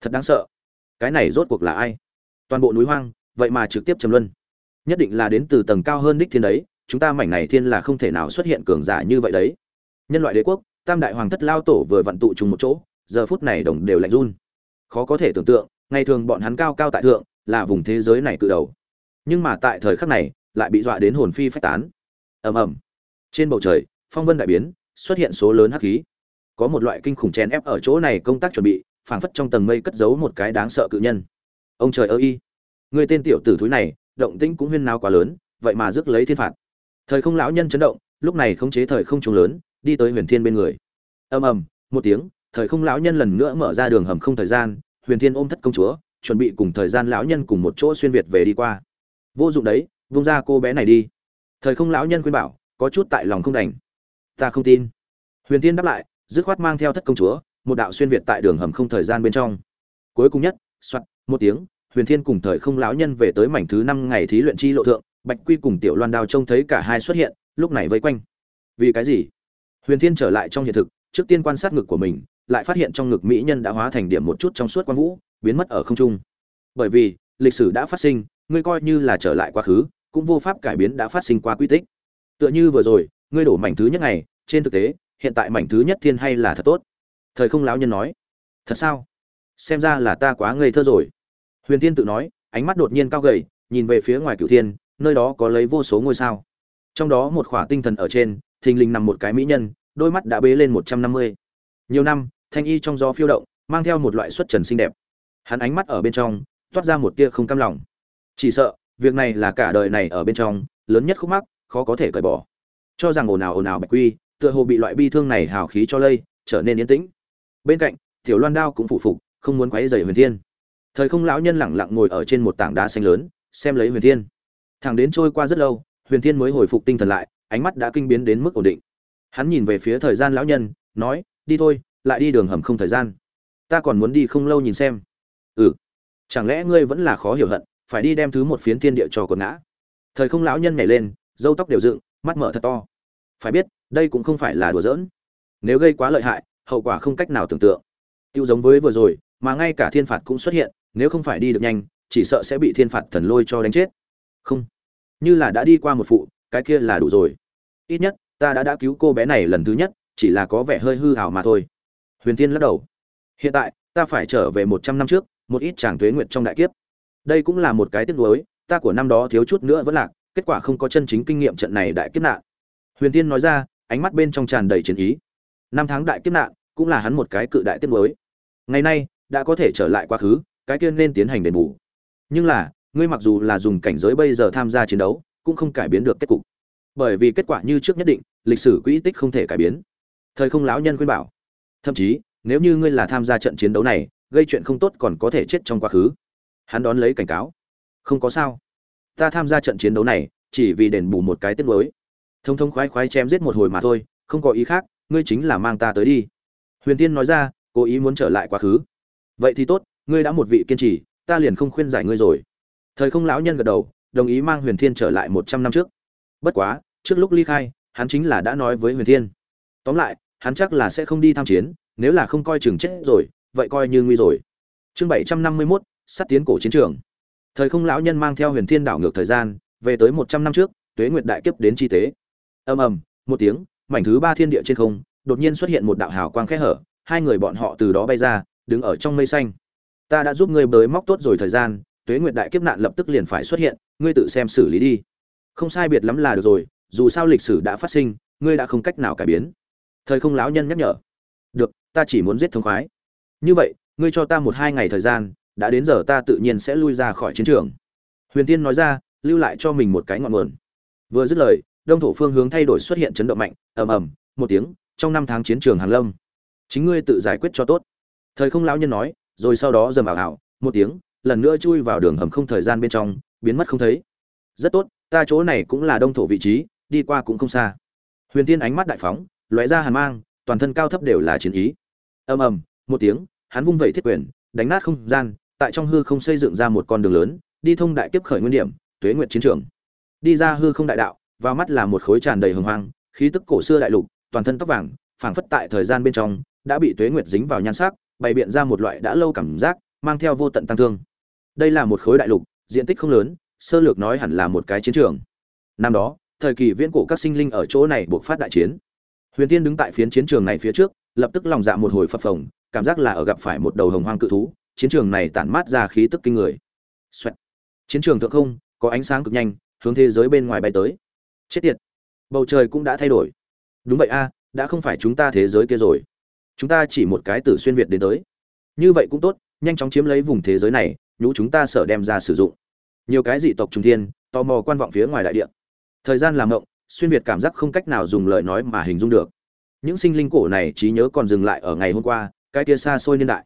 thật đáng sợ. Cái này rốt cuộc là ai? Toàn bộ núi hoang, vậy mà trực tiếp trầm luân. Nhất định là đến từ tầng cao hơn đích thiên đấy, chúng ta mảnh này thiên là không thể nào xuất hiện cường giả như vậy đấy. Nhân loại đế quốc, tam đại hoàng thất lao tổ vừa vận tụ trùng một chỗ, giờ phút này đồng đều lạnh run. Khó có thể tưởng tượng, ngày thường bọn hắn cao cao tại thượng, là vùng thế giới này cự đầu. Nhưng mà tại thời khắc này, lại bị dọa đến hồn phi phách tán. Ầm ầm. Trên bầu trời, phong vân đại biến, xuất hiện số lớn hắc khí. Có một loại kinh khủng chèn ép ở chỗ này công tác chuẩn bị phảng phất trong tầng mây cất giấu một cái đáng sợ cự nhân. Ông trời ơi! Người tên tiểu tử thúi này, động tĩnh cũng huyên náo quá lớn, vậy mà rước lấy thiên phạt. Thời không lão nhân chấn động, lúc này khống chế thời không trùng lớn, đi tới huyền thiên bên người. Ầm ầm, một tiếng, thời không lão nhân lần nữa mở ra đường hầm không thời gian, huyền thiên ôm thất công chúa, chuẩn bị cùng thời gian lão nhân cùng một chỗ xuyên việt về đi qua. Vô dụng đấy, vung ra cô bé này đi. Thời không lão nhân khuyên bảo, có chút tại lòng không đành. Ta không tin. Huyền thiên đáp lại, dứt khoát mang theo thất công chúa một đạo xuyên việt tại đường hầm không thời gian bên trong. Cuối cùng nhất, soạt, một tiếng, huyền thiên cùng thời không lão nhân về tới mảnh thứ năm ngày thí luyện chi lộ thượng, bạch quy cùng tiểu loan đao trông thấy cả hai xuất hiện, lúc này vây quanh. Vì cái gì? Huyền thiên trở lại trong hiện thực, trước tiên quan sát ngực của mình, lại phát hiện trong ngực mỹ nhân đã hóa thành điểm một chút trong suốt quan vũ, biến mất ở không trung. Bởi vì, lịch sử đã phát sinh, ngươi coi như là trở lại quá khứ, cũng vô pháp cải biến đã phát sinh qua quy tích. Tựa như vừa rồi, ngươi đổ mảnh thứ nhất này trên thực tế, hiện tại mảnh thứ nhất thiên hay là thật tốt thời không lão nhân nói, thật sao? Xem ra là ta quá ngây thơ rồi. Huyền tiên tự nói, ánh mắt đột nhiên cao gầy, nhìn về phía ngoài cửu thiên, nơi đó có lấy vô số ngôi sao. Trong đó một khỏa tinh thần ở trên, thình lình nằm một cái mỹ nhân, đôi mắt đã bế lên một trăm năm mươi. Nhiều năm, thanh y trong gió phiêu động, mang theo một loại xuất trần xinh đẹp. Hắn ánh mắt ở bên trong, toát ra một tia không cam lòng. Chỉ sợ, việc này là cả đời này ở bên trong, lớn nhất khúc mắc, khó có thể cởi bỏ. Cho rằng ồn ào ồn ào bạch quy, tựa hồ bị loại bi thương này hào khí cho lây, trở nên yên tĩnh bên cạnh, tiểu loan đao cũng phụ phục, không muốn quấy rầy huyền thiên. Thời không lão nhân lẳng lặng ngồi ở trên một tảng đá xanh lớn, xem lấy huyền thiên. Thẳng đến trôi qua rất lâu, huyền thiên mới hồi phục tinh thần lại, ánh mắt đã kinh biến đến mức ổn định. Hắn nhìn về phía thời gian lão nhân, nói, đi thôi, lại đi đường hầm không thời gian. Ta còn muốn đi không lâu nhìn xem. Ừ. Chẳng lẽ ngươi vẫn là khó hiểu hận, phải đi đem thứ một phiến thiên địa cho quần ngã? Thời không lão nhân nhảy lên, râu tóc đều dựng, mắt mở thật to. Phải biết, đây cũng không phải là đùa giỡn. Nếu gây quá lợi hại hậu quả không cách nào tưởng tượng. Tiêu giống với vừa rồi, mà ngay cả thiên phạt cũng xuất hiện, nếu không phải đi được nhanh, chỉ sợ sẽ bị thiên phạt thần lôi cho đánh chết. Không. Như là đã đi qua một phụ, cái kia là đủ rồi. Ít nhất, ta đã đã cứu cô bé này lần thứ nhất, chỉ là có vẻ hơi hư hào mà thôi. Huyền tiên lắc đầu. Hiện tại, ta phải trở về một trăm năm trước, một ít chàng tuế nguyện trong đại kiếp. Đây cũng là một cái tiếc nuối, ta của năm đó thiếu chút nữa vẫn lạc, kết quả không có chân chính kinh nghiệm trận này đại kiếp nạn. Huyền tiên nói ra, ánh mắt bên trong tràn đầy chiến ý. Năm tháng đại kiếp nạn cũng là hắn một cái cự đại tiết mới. Ngày nay, đã có thể trở lại quá khứ, cái kia nên tiến hành đền bù. Nhưng là, ngươi mặc dù là dùng cảnh giới bây giờ tham gia chiến đấu, cũng không cải biến được kết cục. Bởi vì kết quả như trước nhất định, lịch sử quỹ tích không thể cải biến. Thời không lão nhân khuyên bảo. Thậm chí, nếu như ngươi là tham gia trận chiến đấu này, gây chuyện không tốt còn có thể chết trong quá khứ. Hắn đón lấy cảnh cáo. Không có sao. Ta tham gia trận chiến đấu này, chỉ vì đền bù một cái tiết mới. Thông thông khoái khoái chém giết một hồi mà thôi, không có ý khác, ngươi chính là mang ta tới đi huyền tiên nói ra, cố ý muốn trở lại quá khứ. Vậy thì tốt, ngươi đã một vị kiên trì, ta liền không khuyên giải ngươi rồi. Thời không lão nhân gật đầu, đồng ý mang huyền thiên trở lại một trăm năm trước. Bất quá, trước lúc ly khai, hắn chính là đã nói với huyền thiên. Tóm lại, hắn chắc là sẽ không đi tham chiến, nếu là không coi chừng chết rồi, vậy coi như nguy rồi. Chương bảy trăm năm mươi mốt sắt tiến cổ chiến trường. Thời không lão nhân mang theo huyền thiên đảo ngược thời gian, về tới một trăm năm trước, tuế nguyệt đại kiếp đến chi tế. Ầm ầm, một tiếng, mảnh thứ ba thiên địa trên không đột nhiên xuất hiện một đạo hào quang khẽ hở, hai người bọn họ từ đó bay ra, đứng ở trong mây xanh. Ta đã giúp ngươi bới móc tốt rồi thời gian, tuế nguyệt đại kiếp nạn lập tức liền phải xuất hiện, ngươi tự xem xử lý đi. Không sai biệt lắm là được rồi, dù sao lịch sử đã phát sinh, ngươi đã không cách nào cải biến. Thời không lão nhân nhắc nhở. Được, ta chỉ muốn giết thống khoái. Như vậy, ngươi cho ta một hai ngày thời gian, đã đến giờ ta tự nhiên sẽ lui ra khỏi chiến trường. Huyền tiên nói ra, lưu lại cho mình một cái ngọn nguồn. Vừa dứt lời, đông thổ phương hướng thay đổi xuất hiện chấn động mạnh, ầm ầm, một tiếng trong năm tháng chiến trường hàn lâm. Chính ngươi tự giải quyết cho tốt. Thời không lão nhân nói, rồi sau đó dầm ảo ảo, một tiếng, lần nữa chui vào đường hầm không thời gian bên trong, biến mất không thấy. Rất tốt, ta chỗ này cũng là đông thổ vị trí, đi qua cũng không xa. Huyền tiên ánh mắt đại phóng loại ra hàn mang, toàn thân cao thấp đều là chiến ý. Ầm ầm, một tiếng, hắn vung vẩy thiết quyền, đánh nát không gian, tại trong hư không xây dựng ra một con đường lớn, đi thông đại kiếp khởi nguyên điểm, tuế nguyện chiến trường. Đi ra hư không đại đạo, vào mắt là một khối tràn đầy hồng hoang, khí tức cổ xưa đại lục toàn thân tóc vàng, phảng phất tại thời gian bên trong, đã bị tuế nguyệt dính vào nhan sắc, bày biện ra một loại đã lâu cảm giác, mang theo vô tận tăng thương. Đây là một khối đại lục, diện tích không lớn, sơ lược nói hẳn là một cái chiến trường. Năm đó, thời kỳ viễn cổ các sinh linh ở chỗ này buộc phát đại chiến. Huyền tiên đứng tại phiến chiến trường này phía trước, lập tức lòng dạ một hồi phập phồng, cảm giác là ở gặp phải một đầu hồng hoang cự thú, chiến trường này tản mát ra khí tức kinh người. Xoẹt. chiến trường thượng không, có ánh sáng cực nhanh, hướng thế giới bên ngoài bay tới. Chết tiệt. Bầu trời cũng đã thay đổi đúng vậy a, đã không phải chúng ta thế giới kia rồi. Chúng ta chỉ một cái tử xuyên việt đến tới. Như vậy cũng tốt, nhanh chóng chiếm lấy vùng thế giới này, nhũ chúng ta sở đem ra sử dụng. Nhiều cái dị tộc trung thiên, tò mò quan vọng phía ngoài đại địa. Thời gian làm ngộng, xuyên việt cảm giác không cách nào dùng lời nói mà hình dung được. Những sinh linh cổ này trí nhớ còn dừng lại ở ngày hôm qua, cái kia xa xôi niên đại.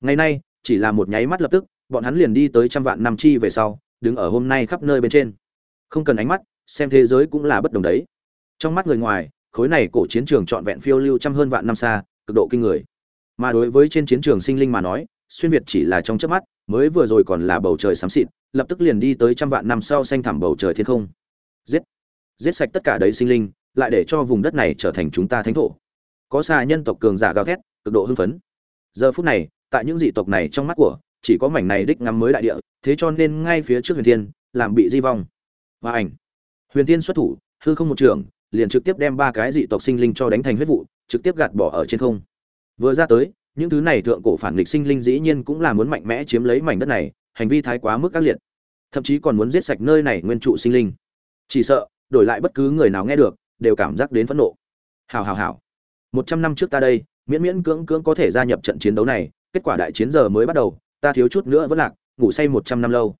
Ngày nay, chỉ là một nháy mắt lập tức, bọn hắn liền đi tới trăm vạn năm chi về sau, đứng ở hôm nay khắp nơi bên trên. Không cần ánh mắt, xem thế giới cũng là bất đồng đấy. Trong mắt người ngoài khối này cổ chiến trường trọn vẹn phiêu lưu trăm hơn vạn năm xa, cực độ kinh người. Mà đối với trên chiến trường sinh linh mà nói, xuyên việt chỉ là trong chớp mắt, mới vừa rồi còn là bầu trời xám xịt, lập tức liền đi tới trăm vạn năm sau xanh thẳm bầu trời thiên không. Giết! Giết sạch tất cả đấy sinh linh, lại để cho vùng đất này trở thành chúng ta thánh thổ. Có xa nhân tộc cường giả gào thét, cực độ hưng phấn. Giờ phút này, tại những dị tộc này trong mắt của, chỉ có mảnh này đích ngắm mới đại địa, thế cho nên ngay phía trước huyền thiên, làm bị di vong. Và ảnh. Huyền thiên xuất thủ, hư không một trường liền trực tiếp đem ba cái dị tộc sinh linh cho đánh thành huyết vụ, trực tiếp gạt bỏ ở trên không. Vừa ra tới, những thứ này thượng cổ phản nghịch sinh linh dĩ nhiên cũng là muốn mạnh mẽ chiếm lấy mảnh đất này, hành vi thái quá mức các liệt. Thậm chí còn muốn giết sạch nơi này nguyên trụ sinh linh. Chỉ sợ, đổi lại bất cứ người nào nghe được, đều cảm giác đến phẫn nộ. Hào hào hào. Một trăm năm trước ta đây, miễn miễn cưỡng cưỡng có thể gia nhập trận chiến đấu này, kết quả đại chiến giờ mới bắt đầu, ta thiếu chút nữa vẫn lạc, ngủ say một trăm năm lâu.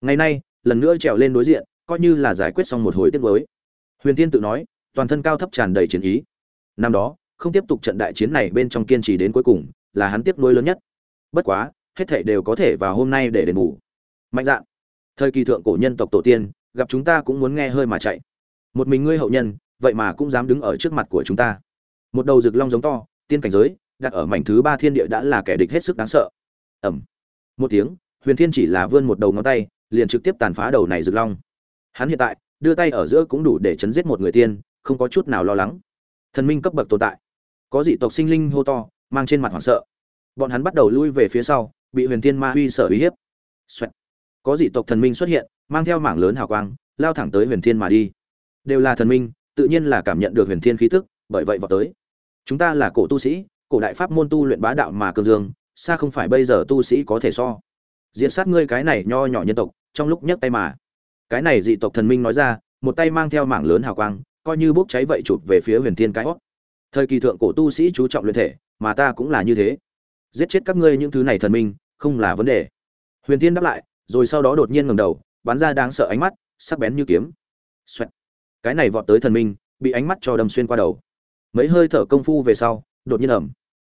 Ngày nay, lần nữa trèo lên đối diện, coi như là giải quyết xong một hồi tiết đối. huyền tiên tự nói toàn thân cao thấp tràn đầy chiến ý. Năm đó, không tiếp tục trận đại chiến này bên trong kiên trì đến cuối cùng, là hắn tiếp nối lớn nhất. Bất quá, hết thảy đều có thể vào hôm nay để đền bù. Mạnh dạn thời kỳ thượng cổ nhân tộc tổ tiên, gặp chúng ta cũng muốn nghe hơi mà chạy. Một mình ngươi hậu nhân, vậy mà cũng dám đứng ở trước mặt của chúng ta. Một đầu rực long giống to, tiên cảnh giới, đặt ở mảnh thứ ba thiên địa đã là kẻ địch hết sức đáng sợ. Ầm. một tiếng, huyền thiên chỉ là vươn một đầu ngón tay, liền trực tiếp tàn phá đầu này rực long. Hắn hiện tại, đưa tay ở giữa cũng đủ để chấn giết một người tiên không có chút nào lo lắng. Thần minh cấp bậc tồn tại. Có dị tộc sinh linh hô to, mang trên mặt hoảng sợ. Bọn hắn bắt đầu lui về phía sau, bị huyền thiên ma huy sở uy hiếp. Xoẹt. có dị tộc thần minh xuất hiện, mang theo mảng lớn hào quang, lao thẳng tới huyền thiên mà đi. Đều là thần minh, tự nhiên là cảm nhận được huyền thiên khí tức, bởi vậy vào tới. Chúng ta là cổ tu sĩ, cổ đại pháp môn tu luyện bá đạo mà cường dương, xa không phải bây giờ tu sĩ có thể so. Diệt sát ngươi cái này nho nhỏ nhân tộc, trong lúc nhấc tay mà. Cái này dị tộc thần minh nói ra, một tay mang theo mảng lớn hào quang coi như bốc cháy vậy chụp về phía huyền thiên cái hót. Thời kỳ thượng cổ tu sĩ chú trọng luyện thể, mà ta cũng là như thế. Giết chết các ngươi những thứ này thần minh, không là vấn đề. Huyền thiên đáp lại, rồi sau đó đột nhiên ngẩng đầu, bắn ra đáng sợ ánh mắt, sắc bén như kiếm. Xoẹt. cái này vọt tới thần minh, bị ánh mắt cho đâm xuyên qua đầu. Mấy hơi thở công phu về sau, đột nhiên ẩm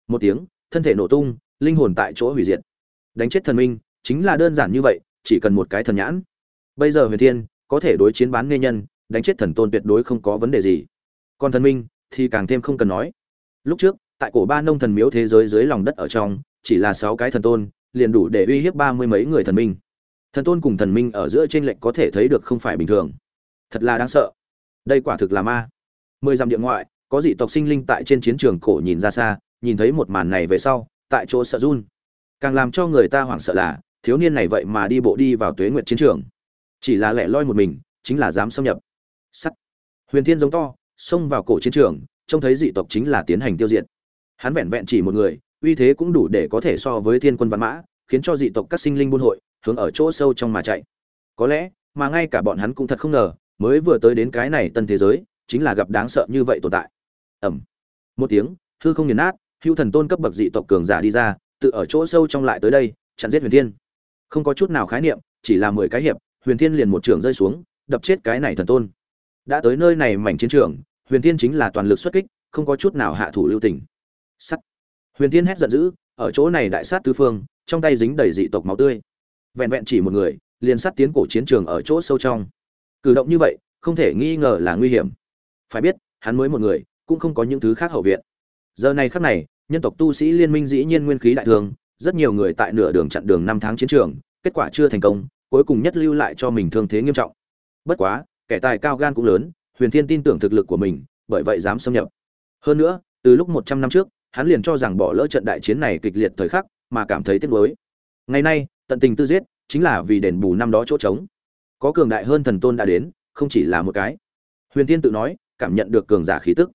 một tiếng, thân thể nổ tung, linh hồn tại chỗ hủy diệt. Đánh chết thần minh, chính là đơn giản như vậy, chỉ cần một cái thần nhãn. Bây giờ huyền thiên, có thể đối chiến bán nghe nhân đánh chết thần tôn tuyệt đối không có vấn đề gì. Còn thần minh thì càng thêm không cần nói. Lúc trước, tại cổ ba nông thần miếu thế giới dưới lòng đất ở trong, chỉ là sáu cái thần tôn, liền đủ để uy hiếp ba mươi mấy người thần minh. Thần tôn cùng thần minh ở giữa t r ê n lệch có thể thấy được không phải bình thường. Thật là đáng sợ. Đây quả thực là ma. Mười dặm địa ngoại, có dị tộc sinh linh tại trên chiến trường cổ nhìn ra xa, nhìn thấy một màn này về sau, tại chỗ sợ run. Càng làm cho người ta hoảng sợ là, thiếu niên này vậy mà đi bộ đi vào tuế nguyệt chiến trường. Chỉ là lẻ loi một mình, chính là dám xâm nhập sắt. Huyền thiên giống to, xông vào cổ chiến trường, trông thấy dị tộc chính là tiến hành tiêu diệt. Hắn vẹn vẹn chỉ một người, uy thế cũng đủ để có thể so với thiên quân văn mã, khiến cho dị tộc các sinh linh buôn hội, hướng ở chỗ sâu trong mà chạy. Có lẽ, mà ngay cả bọn hắn cũng thật không ngờ, mới vừa tới đến cái này tân thế giới, chính là gặp đáng sợ như vậy tồn tại. Ẩm một tiếng, hư không nghiền nát hưu thần tôn cấp bậc dị tộc cường giả đi ra, tự ở chỗ sâu trong lại tới đây, chặn giết huyền thiên. Không có chút nào khái niệm, chỉ là mười cái hiệp, huyền thiên liền một trường rơi xuống, đập chết cái này thần tôn đã tới nơi này mảnh chiến trường, huyền thiên chính là toàn lực xuất kích, không có chút nào hạ thủ lưu tình. Sắt. Huyền thiên hét giận dữ, ở chỗ này đại sát tứ phương, trong tay dính đầy dị tộc máu tươi. Vẹn vẹn chỉ một người, liền sát tiến cổ chiến trường ở chỗ sâu trong. Cử động như vậy, không thể nghi ngờ là nguy hiểm. Phải biết, hắn mới một người, cũng không có những thứ khác hậu viện. Giờ này khắc này, nhân tộc tu sĩ liên minh dĩ nhiên nguyên khí đại thương rất nhiều người tại nửa đường chặn đường năm tháng chiến trường, kết quả chưa thành công, cuối cùng nhất lưu lại cho mình thương thế nghiêm trọng. Bất quá kẻ tài cao gan cũng lớn, huyền thiên tin tưởng thực lực của mình, bởi vậy dám xâm nhập. Hơn nữa, từ lúc một trăm năm trước, hắn liền cho rằng bỏ lỡ trận đại chiến này kịch liệt thời khắc mà cảm thấy tiếc nuối. Ngày nay, tận tình tư giết chính là vì đền bù năm đó chỗ trống. Có cường đại hơn thần tôn đã đến, không chỉ là một cái. Huyền Thiên tự nói, cảm nhận được cường giả khí tức.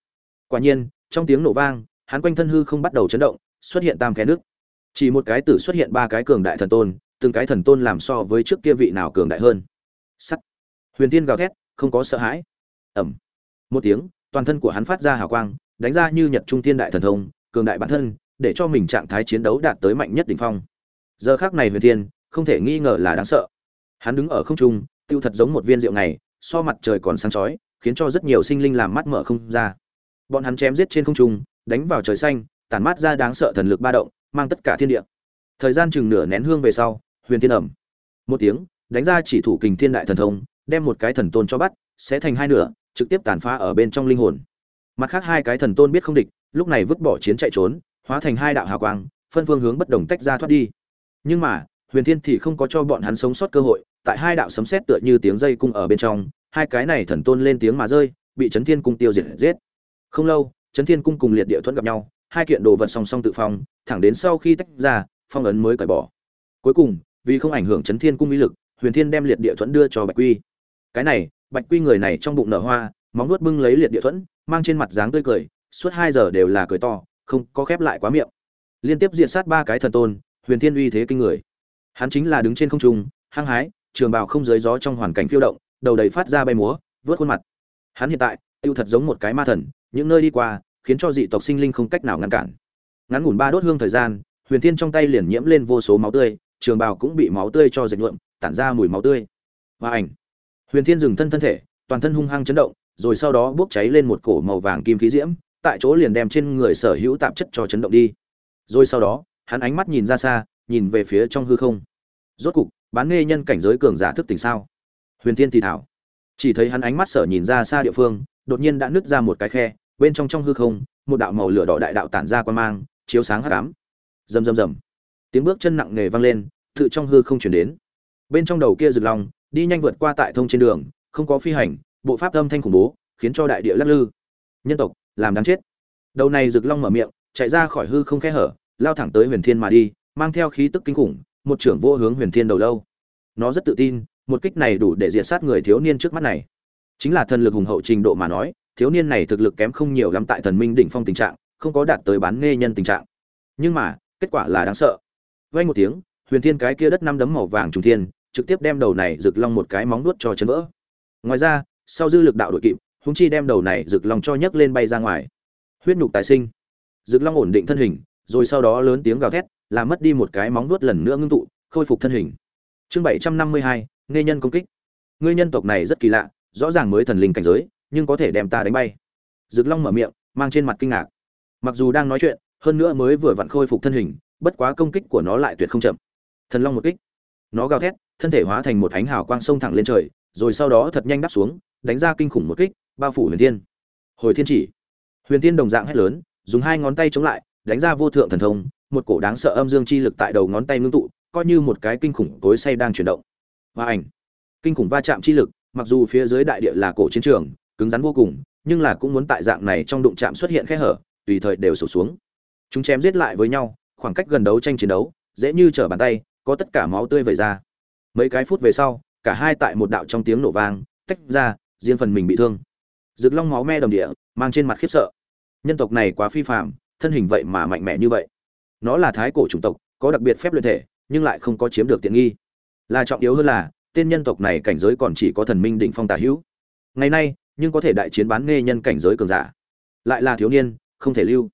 Quả nhiên, trong tiếng nổ vang, hắn quanh thân hư không bắt đầu chấn động, xuất hiện tam khe nước. Chỉ một cái tử xuất hiện ba cái cường đại thần tôn, từng cái thần tôn làm so với trước kia vị nào cường đại hơn. Sắt. Huyền tiên gào thét không có sợ hãi. Ẩm một tiếng, toàn thân của hắn phát ra hào quang, đánh ra như nhật trung thiên đại thần thông, cường đại bản thân, để cho mình trạng thái chiến đấu đạt tới mạnh nhất đỉnh phong. Giờ khác này huyền thiên, không thể nghi ngờ là đáng sợ. Hắn đứng ở không trung, tiêu thật giống một viên rượu này so mặt trời còn sáng chói, khiến cho rất nhiều sinh linh làm mắt mở không ra. Bọn hắn chém giết trên không trung, đánh vào trời xanh, tản mát ra đáng sợ thần lực ba động, mang tất cả thiên địa. Thời gian chừng nửa nén hương về sau, huyền thiên ẩm một tiếng, đánh ra chỉ thủ kình thiên đại thần thông đem một cái thần tôn cho bắt, sẽ thành hai nửa, trực tiếp tàn phá ở bên trong linh hồn. Mặt khác hai cái thần tôn biết không địch, lúc này vứt bỏ chiến chạy trốn, hóa thành hai đạo hào quang, phân phương hướng bất đồng tách ra thoát đi. Nhưng mà, huyền thiên thì không có cho bọn hắn sống sót cơ hội, tại hai đạo sấm sét tựa như tiếng dây cung ở bên trong, hai cái này thần tôn lên tiếng mà rơi, bị chấn thiên cung tiêu diệt giết. Không lâu, chấn thiên cung cùng liệt địa thuẫn gặp nhau, hai kiện đồ vật song song tự phong, thẳng đến sau khi tách ra, phong ấn mới cởi bỏ. Cuối cùng, vì không ảnh hưởng chấn thiên cung uy lực, huyền thiên đem liệt địa thuẫn đưa cho bạch quy cái này, bạch quy người này trong bụng nở hoa, móng nuốt bưng lấy liệt địa thuẫn, mang trên mặt dáng tươi cười, suốt hai giờ đều là cười to, không có khép lại quá miệng. Liên tiếp diện sát ba cái thần tôn, huyền thiên uy thế kinh người. Hắn chính là đứng trên không trung, hăng hái, trường bào không dưới gió trong hoàn cảnh phiêu động, đầu đầy phát ra bay múa vớt khuôn mặt. Hắn hiện tại, tiêu thật giống một cái ma thần, những nơi đi qua, khiến cho dị tộc sinh linh không cách nào ngăn cản. Ngắn ngủn ba đốt hương thời gian, huyền thiên trong tay liền nhiễm lên vô số máu tươi, trường bào cũng bị máu tươi cho dệt nhuộm, tản ra mùi máu tươi. Và ảnh huyền thiên dừng thân thân thể, toàn thân hung hăng chấn động, rồi sau đó bốc cháy lên một cổ màu vàng kim khí diễm, tại chỗ liền đem trên người sở hữu tạp chất cho chấn động đi. Rồi sau đó, hắn ánh mắt nhìn ra xa, nhìn về phía trong hư không. Rốt cục, bán nghe nhân cảnh giới cường giả thức tỉnh sao? Huyền thiên thì thảo. Chỉ thấy hắn ánh mắt sở nhìn ra xa địa phương, đột nhiên đã nứt ra một cái khe, bên trong trong hư không, một đạo màu lửa đỏ đại đạo tản ra quan mang, chiếu sáng hắc ám. Rầm rầm rầm. Tiếng bước chân nặng nề vang lên, tự trong hư không chuyển đến. Bên trong đầu kia rực lòng đi nhanh vượt qua tại thông trên đường, không có phi hành, bộ pháp âm thanh khủng bố, khiến cho đại địa lắc lư. Nhân tộc, làm đáng chết. Đầu này rực long mở miệng, chạy ra khỏi hư không khe hở, lao thẳng tới huyền thiên mà đi, mang theo khí tức kinh khủng, một trưởng vô hướng huyền thiên đầu lâu. Nó rất tự tin, một kích này đủ để diệt sát người thiếu niên trước mắt này. Chính là thần lực hùng hậu trình độ mà nói, thiếu niên này thực lực kém không nhiều lắm tại thần minh đỉnh phong tình trạng, không có đạt tới bán nghe nhân tình trạng. Nhưng mà, kết quả là đáng sợ. Vay một tiếng, huyền thiên cái kia đất năm đấm màu vàng trùng thiên trực tiếp đem đầu này rực long một cái móng nuốt cho chấn vỡ. Ngoài ra, sau dư lực đạo đội kịp húng chi đem đầu này rực long cho nhấc lên bay ra ngoài. Huyết nhục tài sinh. Rực long ổn định thân hình, rồi sau đó lớn tiếng gào thét, làm mất đi một cái móng nuốt lần nữa ngưng tụ, khôi phục thân hình. Chương bảy trăm năm mươi hai nghe nhân công kích. Ngươi nhân tộc này rất kỳ lạ, rõ ràng mới thần linh cảnh giới, nhưng có thể đem ta đánh bay. Rực long mở miệng, mang trên mặt kinh ngạc. Mặc dù đang nói chuyện, hơn nữa mới vừa vặn khôi phục thân hình, bất quá công kích của nó lại tuyệt không chậm. Thần long một kích. Nó gào thét thân thể hóa thành một ánh hào quang sông thẳng lên trời, rồi sau đó thật nhanh đáp xuống, đánh ra kinh khủng một kích, bao phủ huyền thiên. Hồi thiên chỉ. Huyền thiên đồng dạng hét lớn, dùng hai ngón tay chống lại, đánh ra vô thượng thần thông, một cổ đáng sợ âm dương chi lực tại đầu ngón tay ngưng tụ, coi như một cái kinh khủng tối say đang chuyển động. Và ảnh. Kinh khủng va chạm chi lực, mặc dù phía dưới đại địa là cổ chiến trường, cứng rắn vô cùng, nhưng là cũng muốn tại dạng này trong đụng chạm xuất hiện khe hở, tùy thời đều sụp xuống. Chúng chém giết lại với nhau, khoảng cách gần đấu tranh chiến đấu, dễ như trở bàn tay, có tất cả máu tươi vẩy ra mấy cái phút về sau, cả hai tại một đạo trong tiếng nổ vang, tách ra, riêng phần mình bị thương. Rực long máu me đồng địa, mang trên mặt khiếp sợ. Nhân tộc này quá phi phạm thân hình vậy mà mạnh mẽ như vậy. Nó là thái cổ chủng tộc, có đặc biệt phép luyện thể, nhưng lại không có chiếm được tiện nghi. Là trọng yếu hơn là, tên nhân tộc này cảnh giới còn chỉ có thần minh định phong tả hữu. Ngày nay, nhưng có thể đại chiến bán nghe nhân cảnh giới cường giả. Lại là thiếu niên, không thể lưu.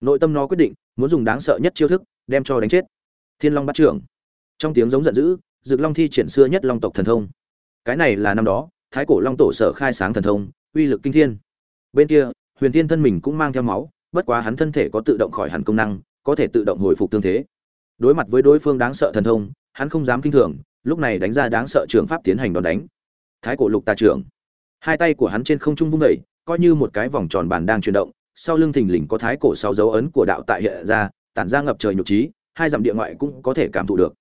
Nội tâm nó quyết định, muốn dùng đáng sợ nhất chiêu thức, đem cho đánh chết. Thiên long bắt trưởng. Trong tiếng giống giận dữ dực long thi triển xưa nhất long tộc thần thông. Cái này là năm đó thái cổ long tổ sở khai sáng thần thông uy lực kinh thiên. Bên kia huyền thiên thân mình cũng mang theo máu bất quá hắn thân thể có tự động khỏi hẳn công năng có thể tự động hồi phục tương thế. Đối mặt với đối phương đáng sợ thần thông hắn không dám kinh thường lúc này đánh ra đáng sợ trường pháp tiến hành đòn đánh. Thái cổ lục tà trưởng. Hai tay của hắn trên không trung vung dậy, coi như một cái vòng tròn bàn đang chuyển động sau lưng thình lình có thái cổ sáu dấu ấn của đạo tại hiện ra tản ra ngập trời nhục trí hai dặm địa ngoại cũng có thể cảm thụ được.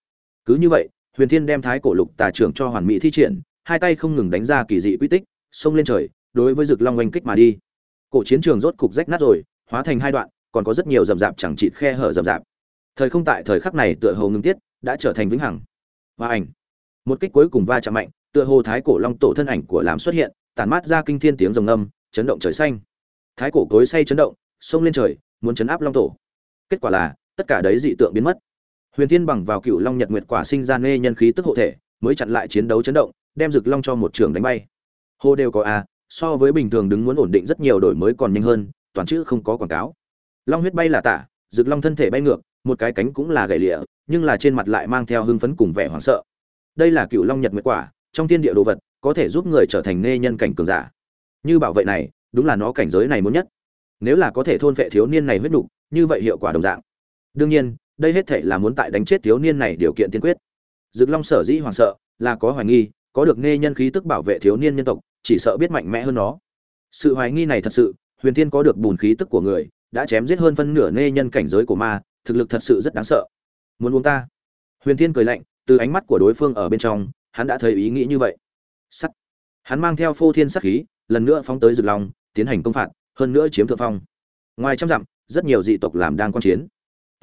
Cứ như vậy huyền thiên đem thái cổ lục tà trưởng cho hoàn mỹ thi triển, hai tay không ngừng đánh ra kỳ dị quy tích, xông lên trời, đối với rực long oanh kích mà đi. Cổ chiến trường rốt cục rách nát rồi, hóa thành hai đoạn, còn có rất nhiều rậm rạp chẳng chịt khe hở rậm rạp. Thời không tại thời khắc này tựa hồ ngưng tiết, đã trở thành vĩnh hằng. Và ảnh. Một kích cuối cùng va chạm mạnh, tựa hồ thái cổ long tổ thân ảnh của làm xuất hiện, tản mát ra kinh thiên tiếng rồng âm chấn động trời xanh. Thái cổ cối say chấn động, xông lên trời, muốn chấn áp long tổ. Kết quả là, tất cả đấy dị tượng biến mất huyền thiên bằng vào cựu long nhật nguyệt quả sinh ra nê nhân khí tức hộ thể mới chặn lại chiến đấu chấn động đem Dực long cho một trường đánh bay. Hô đều có a so với bình thường đứng muốn ổn định rất nhiều đổi mới còn nhanh hơn toàn chữ không có quảng cáo. Long huyết bay là tả Dực long thân thể bay ngược một cái cánh cũng là gãy lìa, nhưng là trên mặt lại mang theo hưng phấn cùng vẻ hoảng sợ. Đây là cựu long nhật nguyệt quả trong thiên địa đồ vật có thể giúp người trở thành nê nhân cảnh cường giả. Như bảo vệ này đúng là nó cảnh giới này muốn nhất. Nếu là có thể thôn vệ thiếu niên này huyết nục như vậy hiệu quả đồng dạng. Đương nhiên đây hết thể là muốn tại đánh chết thiếu niên này điều kiện tiên quyết. Dực long sở dĩ hoảng sợ là có hoài nghi, có được nê nhân khí tức bảo vệ thiếu niên nhân tộc, chỉ sợ biết mạnh mẽ hơn nó. Sự hoài nghi này thật sự, huyền thiên có được bùn khí tức của người, đã chém giết hơn phân nửa nê nhân cảnh giới của ma, thực lực thật sự rất đáng sợ. Muốn uống ta? Huyền thiên cười lạnh, từ ánh mắt của đối phương ở bên trong, hắn đã thấy ý nghĩ như vậy. Sắt. Hắn mang theo phô thiên sắc khí, lần nữa phóng tới rực long, tiến hành công phạt, hơn nữa chiếm thượng phong. Ngoài trăm dặm, rất nhiều dị tộc làm đang quan chiến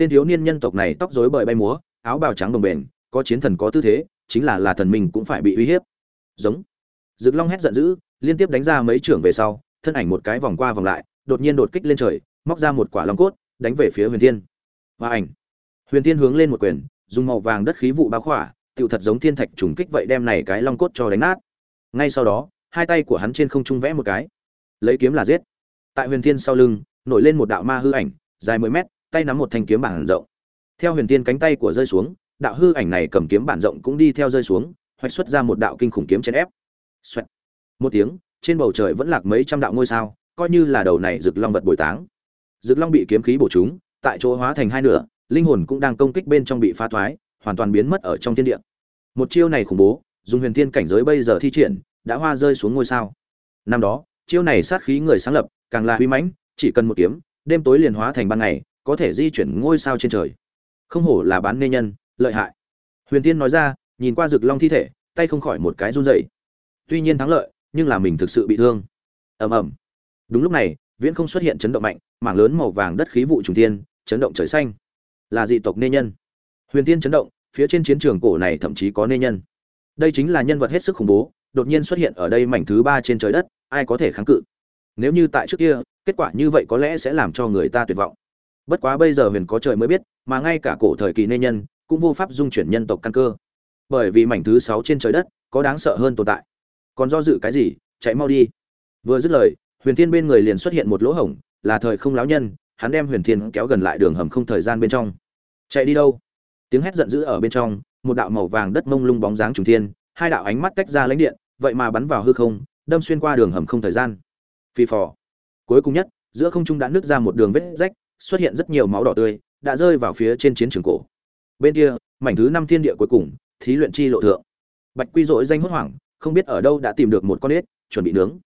tên thiếu niên nhân tộc này tóc rối bời bay múa, áo bào trắng đồng bền, có chiến thần có tư thế, chính là là thần mình cũng phải bị uy hiếp. Giống. Dực long hét giận dữ, liên tiếp đánh ra mấy trưởng về sau, thân ảnh một cái vòng qua vòng lại, đột nhiên đột kích lên trời, móc ra một quả long cốt, đánh về phía huyền thiên. Và ảnh. Huyền thiên hướng lên một quyền, dùng màu vàng đất khí vụ bao khỏa, tựu thật giống thiên thạch trùng kích vậy đem này cái long cốt cho đánh nát. Ngay sau đó, hai tay của hắn trên không trung vẽ một cái. Lấy kiếm là giết. Tại huyền thiên sau lưng, nổi lên một đạo ma hư ảnh, dài mười mét tay nắm một thanh kiếm bản rộng. Theo huyền tiên cánh tay của rơi xuống, đạo hư ảnh này cầm kiếm bản rộng cũng đi theo rơi xuống, hoạch xuất ra một đạo kinh khủng kiếm chèn ép. Xoẹt. một tiếng, trên bầu trời vẫn lạc mấy trăm đạo ngôi sao, coi như là đầu này rực long vật bồi táng. Rực long bị kiếm khí bổ trúng tại chỗ hóa thành hai nửa, linh hồn cũng đang công kích bên trong bị phá thoái, hoàn toàn biến mất ở trong thiên địa. Một chiêu này khủng bố, dùng huyền thiên cảnh giới bây giờ thi triển, đã hoa rơi xuống ngôi sao. Năm đó, chiêu này sát khí người sáng lập, càng là uy mãnh, chỉ cần một kiếm, đêm tối liền hóa thành ban ngày có thể di chuyển ngôi sao trên trời. Không hổ là bán nê nhân, lợi hại. Huyền tiên nói ra, nhìn qua rực long thi thể, tay không khỏi một cái run rẩy. Tuy nhiên thắng lợi, nhưng là mình thực sự bị thương. Ầm ầm. Đúng lúc này, viễn không xuất hiện chấn động mạnh, mảng lớn màu vàng đất khí vụ trùng thiên, chấn động trời xanh. Là dị tộc nê nhân. Huyền tiên chấn động, phía trên chiến trường cổ này thậm chí có nê nhân. Đây chính là nhân vật hết sức khủng bố, đột nhiên xuất hiện ở đây mảnh thứ ba trên trời đất, ai có thể kháng cự? Nếu như tại trước kia, kết quả như vậy có lẽ sẽ làm cho người ta tuyệt vọng bất quá bây giờ huyền có trời mới biết, mà ngay cả cổ thời kỳ nê nhân, cũng vô pháp dung chuyển nhân tộc căn cơ. Bởi vì mảnh thứ sáu trên trời đất, có đáng sợ hơn tồn tại. Còn do dự cái gì, chạy mau đi. Vừa dứt lời, huyền thiên bên người liền xuất hiện một lỗ hổng, là thời không láo nhân, hắn đem huyền thiên kéo gần lại đường hầm không thời gian bên trong. Chạy đi đâu? Tiếng hét giận dữ ở bên trong, một đạo màu vàng đất mông lung bóng dáng trùng thiên, hai đạo ánh mắt tách ra lãnh điện, vậy mà bắn vào hư không, đâm xuyên qua đường hầm không thời gian. Phi phò. Cuối cùng nhất, giữa không trung đã nứt ra một đường vết rách xuất hiện rất nhiều máu đỏ tươi, đã rơi vào phía trên chiến trường cổ. Bên kia, mảnh thứ năm thiên địa cuối cùng, thí luyện chi lộ thượng. Bạch quy dội danh hốt hoảng, không biết ở đâu đã tìm được một con ếch, chuẩn bị nướng.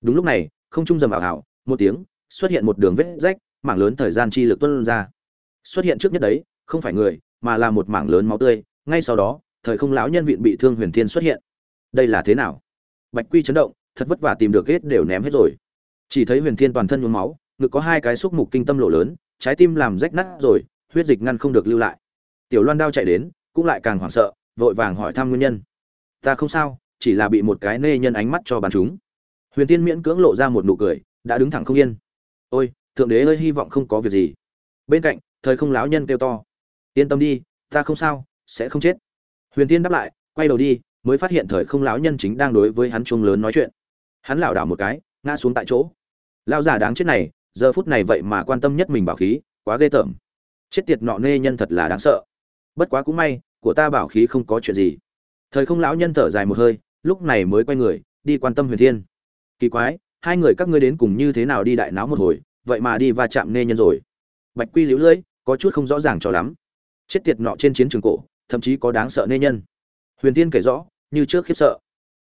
Đúng lúc này, không trung dầm ảo ảo, một tiếng, xuất hiện một đường vết rách, mảng lớn thời gian chi lực tuân ra. Xuất hiện trước nhất đấy, không phải người, mà là một mảng lớn máu tươi, ngay sau đó, thời không lão nhân viện bị thương huyền thiên xuất hiện. Đây là thế nào? Bạch quy chấn động, thật vất vả tìm được hết đều ném hết rồi. Chỉ thấy huyền thiên toàn thân nhuốm máu ngực có hai cái xúc mục kinh tâm lộ lớn, trái tim làm rách nát rồi, huyết dịch ngăn không được lưu lại. Tiểu loan đao chạy đến, cũng lại càng hoảng sợ, vội vàng hỏi thăm nguyên nhân. Ta không sao, chỉ là bị một cái nê nhân ánh mắt cho bắn chúng. Huyền tiên miễn cưỡng lộ ra một nụ cười, đã đứng thẳng không yên. Ôi, thượng đế ơi, hy vọng không có việc gì. Bên cạnh, thời không lão nhân kêu to. Yên tâm đi, ta không sao, sẽ không chết. Huyền tiên đáp lại, quay đầu đi, mới phát hiện thời không lão nhân chính đang đối với hắn chuông lớn nói chuyện. Hắn lảo đảo một cái, ngã xuống tại chỗ. Lão giả đáng chết này giờ phút này vậy mà quan tâm nhất mình bảo khí, quá ghê tởm. Chết tiệt nọ nê nhân thật là đáng sợ. Bất quá cũng may, của ta bảo khí không có chuyện gì. Thời không lão nhân thở dài một hơi, lúc này mới quay người, đi quan tâm huyền thiên. Kỳ quái, hai người các ngươi đến cùng như thế nào đi đại náo một hồi, vậy mà đi va chạm nê nhân rồi. Bạch quy liễu lưỡi, có chút không rõ ràng cho lắm. Chết tiệt nọ trên chiến trường cổ, thậm chí có đáng sợ nê nhân. Huyền thiên kể rõ, như trước khiếp sợ.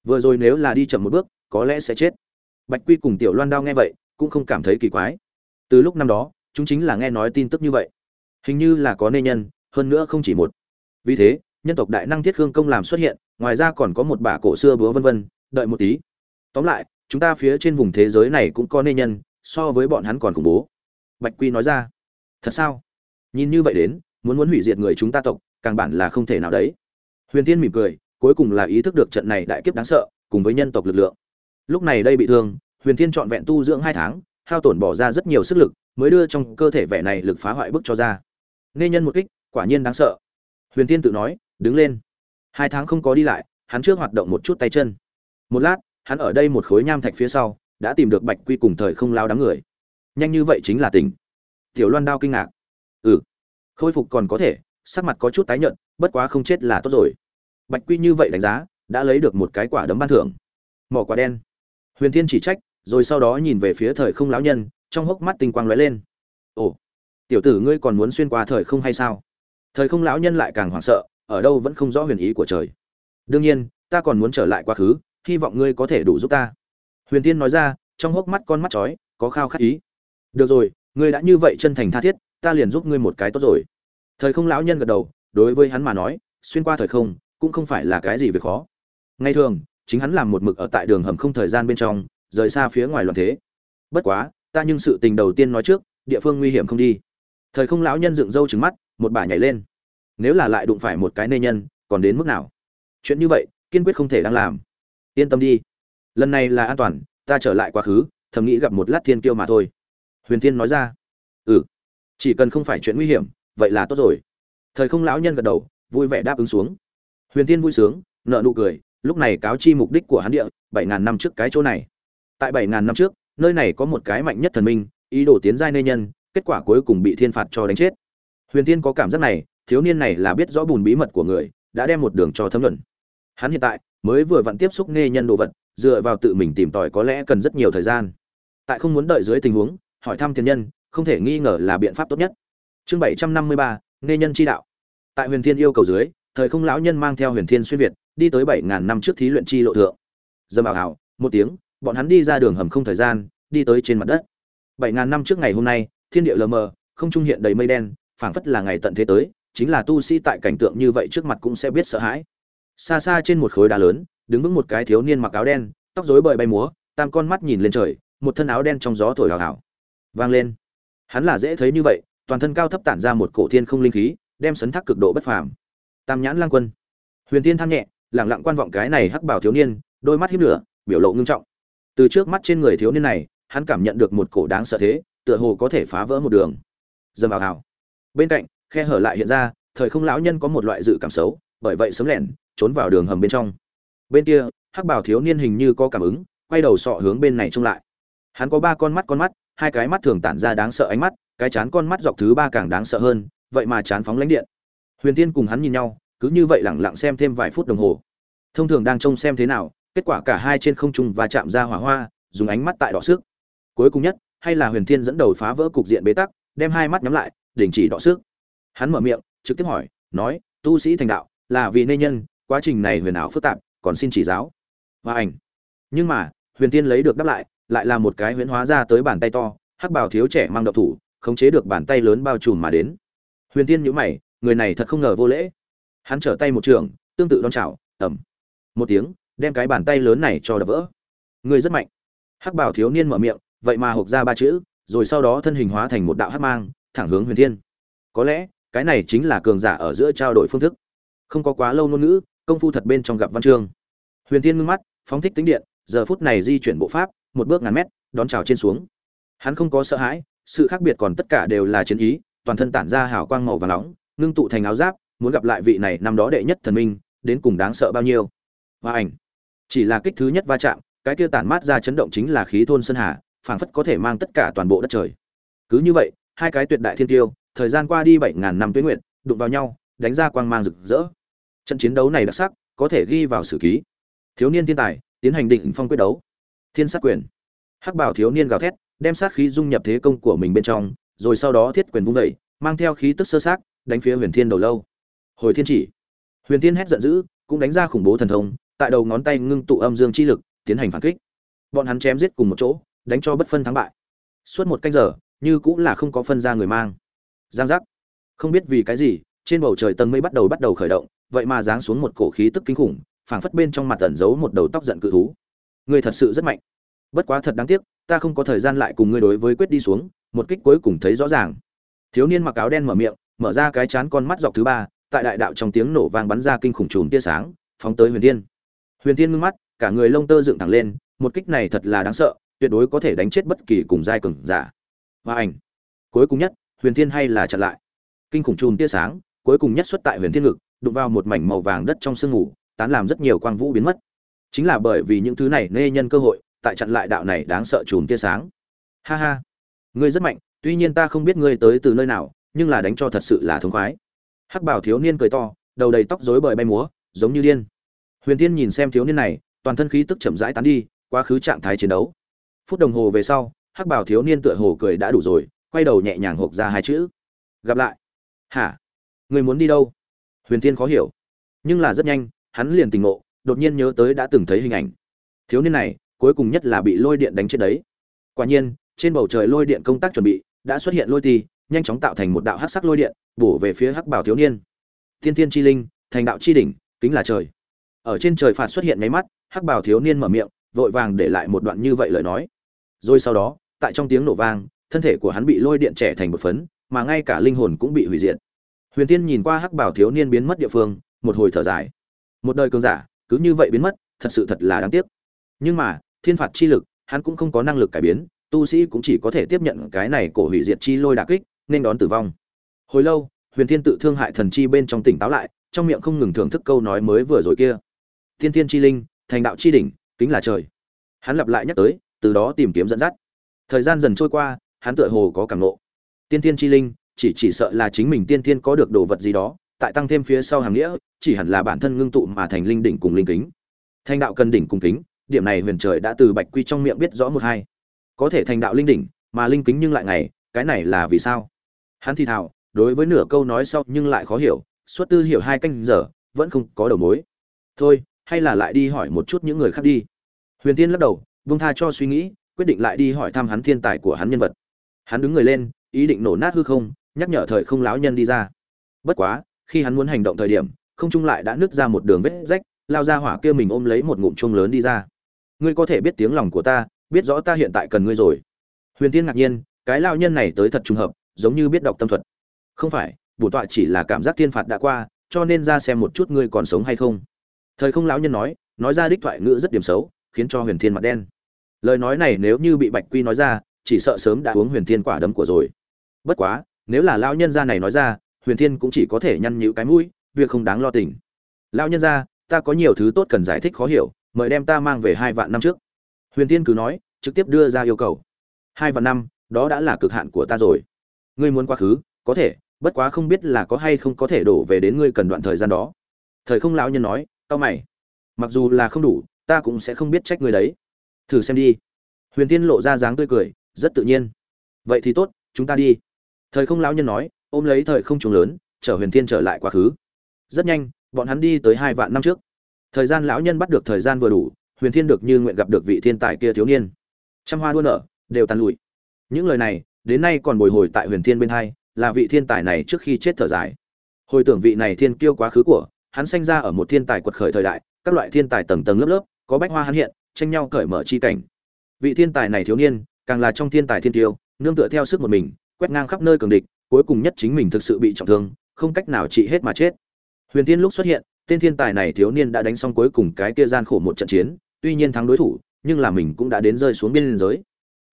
Vừa rồi nếu là đi chậm một bước, có lẽ sẽ chết. Bạch quy cùng tiểu loan đao nghe vậy cũng không cảm thấy kỳ quái. Từ lúc năm đó, chúng chính là nghe nói tin tức như vậy. Hình như là có nê nhân, hơn nữa không chỉ một. Vì thế, nhân tộc đại năng thiết khương công làm xuất hiện, ngoài ra còn có một bả cổ xưa búa vân vân, đợi một tí. Tóm lại, chúng ta phía trên vùng thế giới này cũng có nê nhân, so với bọn hắn còn khủng bố. Bạch quy nói ra. Thật sao? Nhìn như vậy đến, muốn muốn hủy diệt người chúng ta tộc, càng bản là không thể nào đấy. Huyền tiên mỉm cười, cuối cùng là ý thức được trận này đại kiếp đáng sợ, cùng với nhân tộc lực lượng. Lúc này đây bị thương huyền thiên trọn vẹn tu dưỡng hai tháng, hao tổn bỏ ra rất nhiều sức lực, mới đưa trong cơ thể vẻ này lực phá hoại bức cho ra. Nghe nhân một kích, quả nhiên đáng sợ. Huyền thiên tự nói, đứng lên. Hai tháng không có đi lại, hắn trước hoạt động một chút tay chân. Một lát, hắn ở đây một khối nham thạch phía sau, đã tìm được bạch quy cùng thời không lao đám người. Nhanh như vậy chính là tỉnh. Tiểu loan đao kinh ngạc. Ừ khôi phục còn có thể, sắc mặt có chút tái nhợt, bất quá không chết là tốt rồi. Bạch quy như vậy đánh giá, đã lấy được một cái quả đấm ban thưởng. Mỏ quả đen. Huyền thiên chỉ trách rồi sau đó nhìn về phía thời không lão nhân, trong hốc mắt tinh quang lóe lên. Ồ, tiểu tử ngươi còn muốn xuyên qua thời không hay sao? Thời không lão nhân lại càng hoảng sợ, ở đâu vẫn không rõ huyền ý của trời. Đương nhiên, ta còn muốn trở lại quá khứ, hy vọng ngươi có thể đủ giúp ta. Huyền tiên nói ra, trong hốc mắt con mắt chói, có khao khát ý. Được rồi, ngươi đã như vậy chân thành tha thiết, ta liền giúp ngươi một cái tốt rồi. Thời không lão nhân gật đầu, đối với hắn mà nói, xuyên qua thời không, cũng không phải là cái gì việc khó. Ngay thường, chính hắn làm một mực ở tại đường hầm không thời gian bên trong rời xa phía ngoài loạn thế. Bất quá, ta nhưng sự tình đầu tiên nói trước, địa phương nguy hiểm không đi. Thời không lão nhân dựng râu trứng mắt, một bà nhảy lên. Nếu là lại đụng phải một cái nê nhân, còn đến mức nào? Chuyện như vậy, kiên quyết không thể đang làm. Yên tâm đi. Lần này là an toàn, ta trở lại quá khứ, thầm nghĩ gặp một lát thiên kiêu mà thôi. Huyền thiên nói ra. Ừ. Chỉ cần không phải chuyện nguy hiểm, vậy là tốt rồi. Thời không lão nhân gật đầu, vui vẻ đáp ứng xuống. Huyền thiên vui sướng nợ nụ cười, lúc này cáo chi mục đích của hắn địa, bảy ngàn năm trước cái chỗ này tại bảy ngàn năm trước, nơi này có một cái mạnh nhất thần minh, ý đồ tiến giai nê nhân, kết quả cuối cùng bị thiên phạt cho đánh chết. Huyền thiên có cảm giác này, thiếu niên này là biết rõ bùn bí mật của người, đã đem một đường cho thấm luận. Hắn hiện tại mới vừa vặn tiếp xúc nghe nhân đồ vật, dựa vào tự mình tìm tòi có lẽ cần rất nhiều thời gian. Tại không muốn đợi dưới tình huống, hỏi thăm tiền nhân, không thể nghi ngờ là biện pháp tốt nhất. Chương bảy trăm năm mươi ba nghe nhân chi đạo. Tại huyền thiên yêu cầu dưới, thời không lão nhân mang theo huyền thiên xuyên việt, đi tới bảy ngàn năm trước thí luyện chi lộ thượng. Dâm ảo hảo một tiếng bọn hắn đi ra đường hầm không thời gian, đi tới trên mặt đất. Bảy ngàn năm trước ngày hôm nay, thiên địa lờ mờ, không trung hiện đầy mây đen, phảng phất là ngày tận thế tới, chính là tu sĩ tại cảnh tượng như vậy trước mặt cũng sẽ biết sợ hãi. Xa xa trên một khối đá lớn, đứng vững một cái thiếu niên mặc áo đen, tóc rối bời bay múa, tam con mắt nhìn lên trời, một thân áo đen trong gió thổi ào ào. vang lên. Hắn là dễ thấy như vậy, toàn thân cao thấp tản ra một cổ thiên không linh khí, đem sấn thác cực độ bất phàm. Tam nhãn lang quân. Huyền tiên than nhẹ, lặng lặng quan vọng cái này hắc bảo thiếu niên, đôi mắt hiếp lửa, biểu lộ ngưng trọng từ trước mắt trên người thiếu niên này, hắn cảm nhận được một cổ đáng sợ thế, tựa hồ có thể phá vỡ một đường. Dầm vào hào bên cạnh, khe hở lại hiện ra, thời không lão nhân có một loại dự cảm xấu, bởi vậy sớm lẻn, trốn vào đường hầm bên trong. Bên kia, hắc bảo thiếu niên hình như có cảm ứng, quay đầu sọ hướng bên này trông lại. Hắn có ba con mắt con mắt, hai cái mắt thường tản ra đáng sợ ánh mắt, cái chán con mắt dọc thứ ba càng đáng sợ hơn, vậy mà chán phóng lãnh điện. Huyền tiên cùng hắn nhìn nhau, cứ như vậy lẳng lặng xem thêm vài phút đồng hồ. Thông thường đang trông xem thế nào kết quả cả hai trên không trung và chạm ra hỏa hoa, dùng ánh mắt tại đọ sức. Cuối cùng nhất, hay là huyền thiên dẫn đầu phá vỡ cục diện bế tắc, đem hai mắt nhắm lại, đình chỉ đọ sức. Hắn mở miệng, trực tiếp hỏi, nói, tu sĩ thành đạo, là vì nê nhân, quá trình này huyền ảo phức tạp, còn xin chỉ giáo. Và ảnh. Nhưng mà, huyền Thiên lấy được đáp lại lại là một cái huyễn hóa ra tới bàn tay to, hắc bào thiếu trẻ mang độc thủ, khống chế được bàn tay lớn bao trùm mà đến. Huyền Thiên nhíu mày, người này thật không ngờ vô lễ. Hắn trở tay một trường, tương tự đón chào ẩm một tiếng đem cái bàn tay lớn này cho đập vỡ. Người rất mạnh. Hắc bảo thiếu niên mở miệng, vậy mà hộc ra ba chữ, rồi sau đó thân hình hóa thành một đạo hắc mang, thẳng hướng huyền thiên. Có lẽ, cái này chính là cường giả ở giữa trao đổi phương thức. Không có quá lâu ngôn ngữ, công phu thật bên trong gặp văn chương. Huyền thiên ngưng mắt, phóng thích tính điện, giờ phút này di chuyển bộ pháp, một bước ngàn mét, đón chào trên xuống. Hắn không có sợ hãi, sự khác biệt còn tất cả đều là chiến ý, toàn thân tản ra hào quang màu và nóng, ngưng tụ thành áo giáp, muốn gặp lại vị này năm đó đệ nhất thần minh, đến cùng đáng sợ bao nhiêu. Và ảnh chỉ là kích thứ nhất va chạm, cái kia tản mát ra chấn động chính là khí thôn sơn hà, phảng phất có thể mang tất cả toàn bộ đất trời. Cứ như vậy, hai cái tuyệt đại thiên tiêu, thời gian qua đi bảy ngàn năm tuyến nguyện đụng vào nhau, đánh ra quang mang rực rỡ. Trận chiến đấu này đặc sắc, có thể ghi vào sử ký. Thiếu niên thiên tài, tiến hành định phong quyết đấu. Thiên sát quyền. Hắc bảo thiếu niên gào thét, đem sát khí dung nhập thế công của mình bên trong, rồi sau đó thiết quyền vung dậy, mang theo khí tức sơ sát, đánh phía huyền thiên đầu lâu. Hồi thiên chỉ. Huyền thiên hét giận dữ, cũng đánh ra khủng bố thần thông tại đầu ngón tay ngưng tụ âm dương chi lực, tiến hành phản kích. Bọn hắn chém giết cùng một chỗ, đánh cho bất phân thắng bại. Suốt một canh giờ, như cũng là không có phân ra người mang. Giang giác. Không biết vì cái gì, trên bầu trời tầng mây bắt đầu bắt đầu khởi động, vậy mà giáng xuống một cổ khí tức kinh khủng, phảng phất bên trong mặt ẩn giấu một đầu tóc giận cự thú. Ngươi thật sự rất mạnh. Bất quá thật đáng tiếc, ta không có thời gian lại cùng ngươi đối với quyết đi xuống, một kích cuối cùng thấy rõ ràng. Thiếu niên mặc áo đen mở miệng, mở ra cái chán con mắt dọc thứ ba, tại đại đạo trong tiếng nổ vang bắn ra kinh khủng chùm tia sáng, phóng tới huyền thiên huyền thiên ngưng mắt, cả người lông tơ dựng thẳng lên, một kích này thật là đáng sợ, tuyệt đối có thể đánh chết bất kỳ cùng giai cường giả. Và ảnh. Cuối cùng nhất, huyền thiên hay là chặn lại. Kinh khủng chùm tia sáng, cuối cùng nhất xuất tại huyền thiên ngực, đụng vào một mảnh màu vàng đất trong sương ngủ tán làm rất nhiều quang vũ biến mất. Chính là bởi vì những thứ này nê nhân cơ hội, tại chặn lại đạo này đáng sợ chùm tia sáng. Ha ha. Ngươi rất mạnh, tuy nhiên ta không biết ngươi tới từ nơi nào, nhưng là đánh cho thật sự là thống khoái. Hắc bảo thiếu niên cười to, đầu đầy tóc rối bời bay múa, giống như điên huyền Thiên nhìn xem thiếu niên này, toàn thân khí tức chậm rãi tán đi, quá khứ trạng thái chiến đấu. Phút đồng hồ về sau, hắc bảo thiếu niên tựa hồ cười đã đủ rồi, quay đầu nhẹ nhàng hộp ra hai chữ. Gặp lại. Hả? Người muốn đi đâu? Huyền Thiên khó hiểu. Nhưng là rất nhanh, hắn liền tỉnh ngộ, đột nhiên nhớ tới đã từng thấy hình ảnh. Thiếu niên này, cuối cùng nhất là bị lôi điện đánh chết đấy. Quả nhiên, trên bầu trời lôi điện công tác chuẩn bị, đã xuất hiện lôi ti, nhanh chóng tạo thành một đạo hắc sắc lôi điện, bổ về phía hắc bảo thiếu niên. Thiên thiên chi linh, thành đạo chi đỉnh, kính là trời ở trên trời phạt xuất hiện mấy mắt, hắc bảo thiếu niên mở miệng, vội vàng để lại một đoạn như vậy lời nói. Rồi sau đó, tại trong tiếng nổ vang, thân thể của hắn bị lôi điện trẻ thành một phấn, mà ngay cả linh hồn cũng bị hủy diệt. Huyền tiên nhìn qua hắc bảo thiếu niên biến mất địa phương, một hồi thở dài. Một đời cường giả, cứ như vậy biến mất, thật sự thật là đáng tiếc. Nhưng mà, thiên phạt chi lực, hắn cũng không có năng lực cải biến, tu sĩ cũng chỉ có thể tiếp nhận cái này cổ hủy diệt chi lôi đả kích, nên đón tử vong. Hồi lâu, huyền thiên tự thương hại thần chi bên trong tỉnh táo lại, trong miệng không ngừng thưởng thức câu nói mới vừa rồi kia thiên thiên chi linh, thành đạo chi đỉnh, kính là trời. Hắn lặp lại nhắc tới, từ đó tìm kiếm dẫn dắt. Thời gian dần trôi qua, hắn tựa hồ có cảm nộ tiên thiên chi linh, chỉ chỉ sợ là chính mình tiên thiên có được đồ vật gì đó, tại tăng thêm phía sau hàng nghĩa, chỉ hẳn là bản thân ngưng tụ mà thành linh đỉnh cùng linh kính. Thành đạo cần đỉnh cùng kính, điểm này huyền trời đã từ bạch quy trong miệng biết rõ một hai. Có thể thành đạo linh đỉnh, mà linh kính nhưng lại ngày, cái này là vì sao? Hắn thì thào, đối với nửa câu nói sau nhưng lại khó hiểu, suốt tư hiểu hai canh giờ, vẫn không có đầu mối. Thôi hay là lại đi hỏi một chút những người khác đi? Huyền tiên lắc đầu vung tha cho suy nghĩ, quyết định lại đi hỏi thăm hắn thiên tài của hắn nhân vật. Hắn đứng người lên, ý định nổ nát hư không, nhắc nhở thời không láo nhân đi ra. Bất quá, khi hắn muốn hành động thời điểm, không trung lại đã nứt ra một đường vết rách, lao ra hỏa kia mình ôm lấy một ngụm chuông lớn đi ra. Ngươi có thể biết tiếng lòng của ta, biết rõ ta hiện tại cần ngươi rồi. Huyền tiên ngạc nhiên, cái lao nhân này tới thật trùng hợp, giống như biết đọc tâm thuật. Không phải bổn tọa chỉ là cảm giác thiên phạt đã qua, cho nên ra xem một chút ngươi còn sống hay không thời không lão nhân nói nói ra đích thoại ngữ rất điểm xấu, khiến cho huyền thiên mặt đen. Lời nói này nếu như bị bạch quy nói ra, chỉ sợ sớm đã uống huyền thiên quả đấm của rồi. Bất quá, nếu là lão nhân gia này nói ra, huyền thiên cũng chỉ có thể nhăn nhữ cái mũi, việc không đáng lo tình. Lão nhân gia, ta có nhiều thứ tốt cần giải thích khó hiểu, mời đem ta mang về hai vạn năm trước. Huyền thiên cứ nói, trực tiếp đưa ra yêu cầu. Hai vạn năm, đó đã là cực hạn của ta rồi. Ngươi muốn quá khứ, có thể, bất quá không biết là có hay không có thể đổ về đến ngươi cần đoạn thời gian đó. Thời không lão nhân nói tao mày. Mặc dù là không đủ, ta cũng sẽ không biết trách người đấy. Thử xem đi. Huyền tiên lộ ra dáng tươi cười, rất tự nhiên. Vậy thì tốt, chúng ta đi. Thời không lão nhân nói, ôm lấy thời không trùng lớn, chở huyền tiên trở lại quá khứ. Rất nhanh, bọn hắn đi tới hai vạn năm trước. Thời gian lão nhân bắt được thời gian vừa đủ, huyền thiên được như nguyện gặp được vị thiên tài kia thiếu niên. Trăm hoa đua nở, đều tàn lụi. Những lời này, đến nay còn bồi hồi tại huyền thiên bên hai, là vị thiên tài này trước khi chết thở dài. Hồi tưởng vị này thiên kiêu quá khứ của hắn sinh ra ở một thiên tài quật khởi thời đại, các loại thiên tài tầng tầng lớp lớp, có bách hoa hắn hiện, tranh nhau cởi mở chi cảnh. Vị thiên tài này thiếu niên, càng là trong thiên tài thiên tiêu, nương tựa theo sức một mình, quét ngang khắp nơi cường địch, cuối cùng nhất chính mình thực sự bị trọng thương, không cách nào trị hết mà chết. Huyền thiên lúc xuất hiện, tên thiên tài này thiếu niên đã đánh xong cuối cùng cái kia gian khổ một trận chiến, tuy nhiên thắng đối thủ, nhưng là mình cũng đã đến rơi xuống biên giới.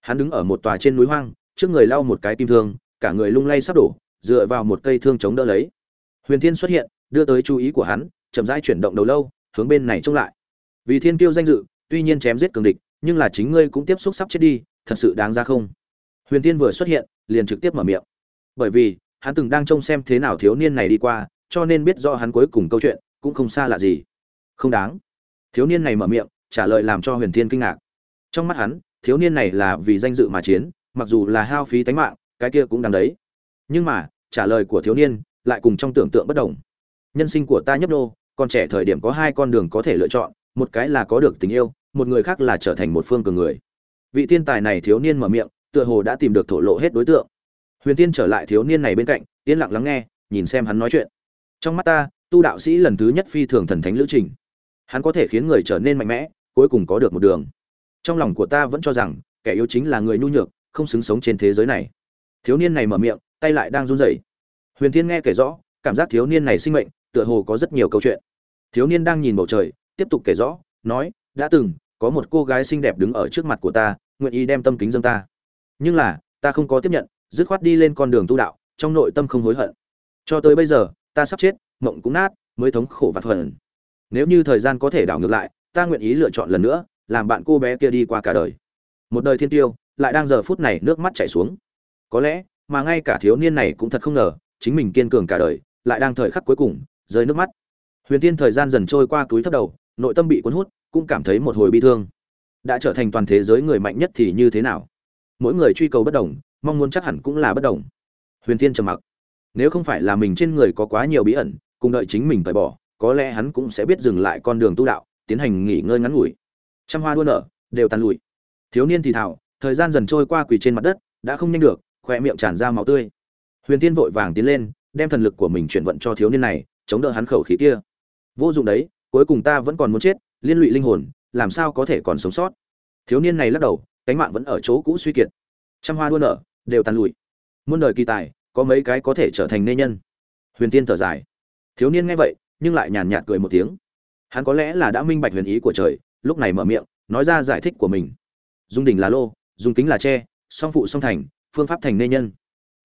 Hắn đứng ở một tòa trên núi hoang, trước người lau một cái kim thương, cả người lung lay sắp đổ, dựa vào một cây thương chống đỡ lấy. Huyền thiên xuất hiện đưa tới chú ý của hắn, chậm rãi chuyển động đầu lâu, hướng bên này trông lại. Vì thiên kiêu danh dự, tuy nhiên chém giết cường địch, nhưng là chính ngươi cũng tiếp xúc sắp chết đi, thật sự đáng ra không? Huyền thiên vừa xuất hiện, liền trực tiếp mở miệng. Bởi vì, hắn từng đang trông xem thế nào thiếu niên này đi qua, cho nên biết rõ hắn cuối cùng câu chuyện, cũng không xa lạ gì. Không đáng. Thiếu niên này mở miệng, trả lời làm cho huyền thiên kinh ngạc. Trong mắt hắn, thiếu niên này là vì danh dự mà chiến, mặc dù là hao phí tánh mạng, cái kia cũng đáng đấy. Nhưng mà, trả lời của thiếu niên lại cùng trong tưởng tượng bất đồng nhân sinh của ta nhấp nô, còn trẻ thời điểm có hai con đường có thể lựa chọn, một cái là có được tình yêu, một người khác là trở thành một phương cường người. Vị thiên tài này thiếu niên mở miệng, tựa hồ đã tìm được thổ lộ hết đối tượng. Huyền tiên trở lại thiếu niên này bên cạnh, yên lặng lắng nghe, nhìn xem hắn nói chuyện. Trong mắt ta, tu đạo sĩ lần thứ nhất phi thường thần thánh lữ trình. Hắn có thể khiến người trở nên mạnh mẽ, cuối cùng có được một đường. Trong lòng của ta vẫn cho rằng, kẻ yếu chính là người nhu nhược, không xứng sống trên thế giới này. Thiếu niên này mở miệng, tay lại đang run rẩy. Huyền thiên nghe kể rõ, cảm giác thiếu niên này sinh mệnh tựa hồ có rất nhiều câu chuyện. Thiếu niên đang nhìn bầu trời, tiếp tục kể rõ, nói, đã từng, có một cô gái xinh đẹp đứng ở trước mặt của ta, nguyện ý đem tâm kính dâng ta. Nhưng là, ta không có tiếp nhận, dứt khoát đi lên con đường tu đạo, trong nội tâm không hối hận. Cho tới bây giờ, ta sắp chết, mộng cũng nát, mới thống khổ và phần nếu như thời gian có thể đảo ngược lại, ta nguyện ý lựa chọn lần nữa, làm bạn cô bé kia đi qua cả đời. Một đời thiên tiêu, lại đang giờ phút này nước mắt chảy xuống. Có lẽ, mà ngay cả thiếu niên này cũng thật không ngờ, chính mình kiên cường cả đời, lại đang thời khắc cuối cùng rơi nước mắt. Huyền tiên thời gian dần trôi qua túi thấp đầu, nội tâm bị cuốn hút, cũng cảm thấy một hồi bi thương. Đã trở thành toàn thế giới người mạnh nhất thì như thế nào? Mỗi người truy cầu bất đồng, mong muốn chắc hẳn cũng là bất đồng. Huyền tiên trầm mặc. Nếu không phải là mình trên người có quá nhiều bí ẩn, cùng đợi chính mình phải bỏ, có lẽ hắn cũng sẽ biết dừng lại con đường tu đạo, tiến hành nghỉ ngơi ngắn ngủi. Trăm hoa đua nở, đều tàn lụi. Thiếu niên thì thảo thời gian dần trôi qua quỳ trên mặt đất, đã không nhanh được khoe miệng tràn ra máu tươi. Huyền tiên vội vàng tiến lên, đem thần lực của mình chuyển vận cho thiếu niên này chống đỡ hắn khẩu khí kia. Vô dụng đấy, cuối cùng ta vẫn còn muốn chết, liên lụy linh hồn, làm sao có thể còn sống sót? Thiếu niên này lắc đầu, cánh mạng vẫn ở chỗ cũ suy kiệt. Trăm hoa đua nở, đều tàn lụi. Muôn đời kỳ tài, có mấy cái có thể trở thành nê nhân? Huyền tiên thở dài. Thiếu niên nghe vậy, nhưng lại nhàn nhạt cười một tiếng. Hắn có lẽ là đã minh bạch huyền ý của trời, lúc này mở miệng, nói ra giải thích của mình. Dung đỉnh là lô dùng kính là tre, song phụ song thành, phương pháp thành nê nhân.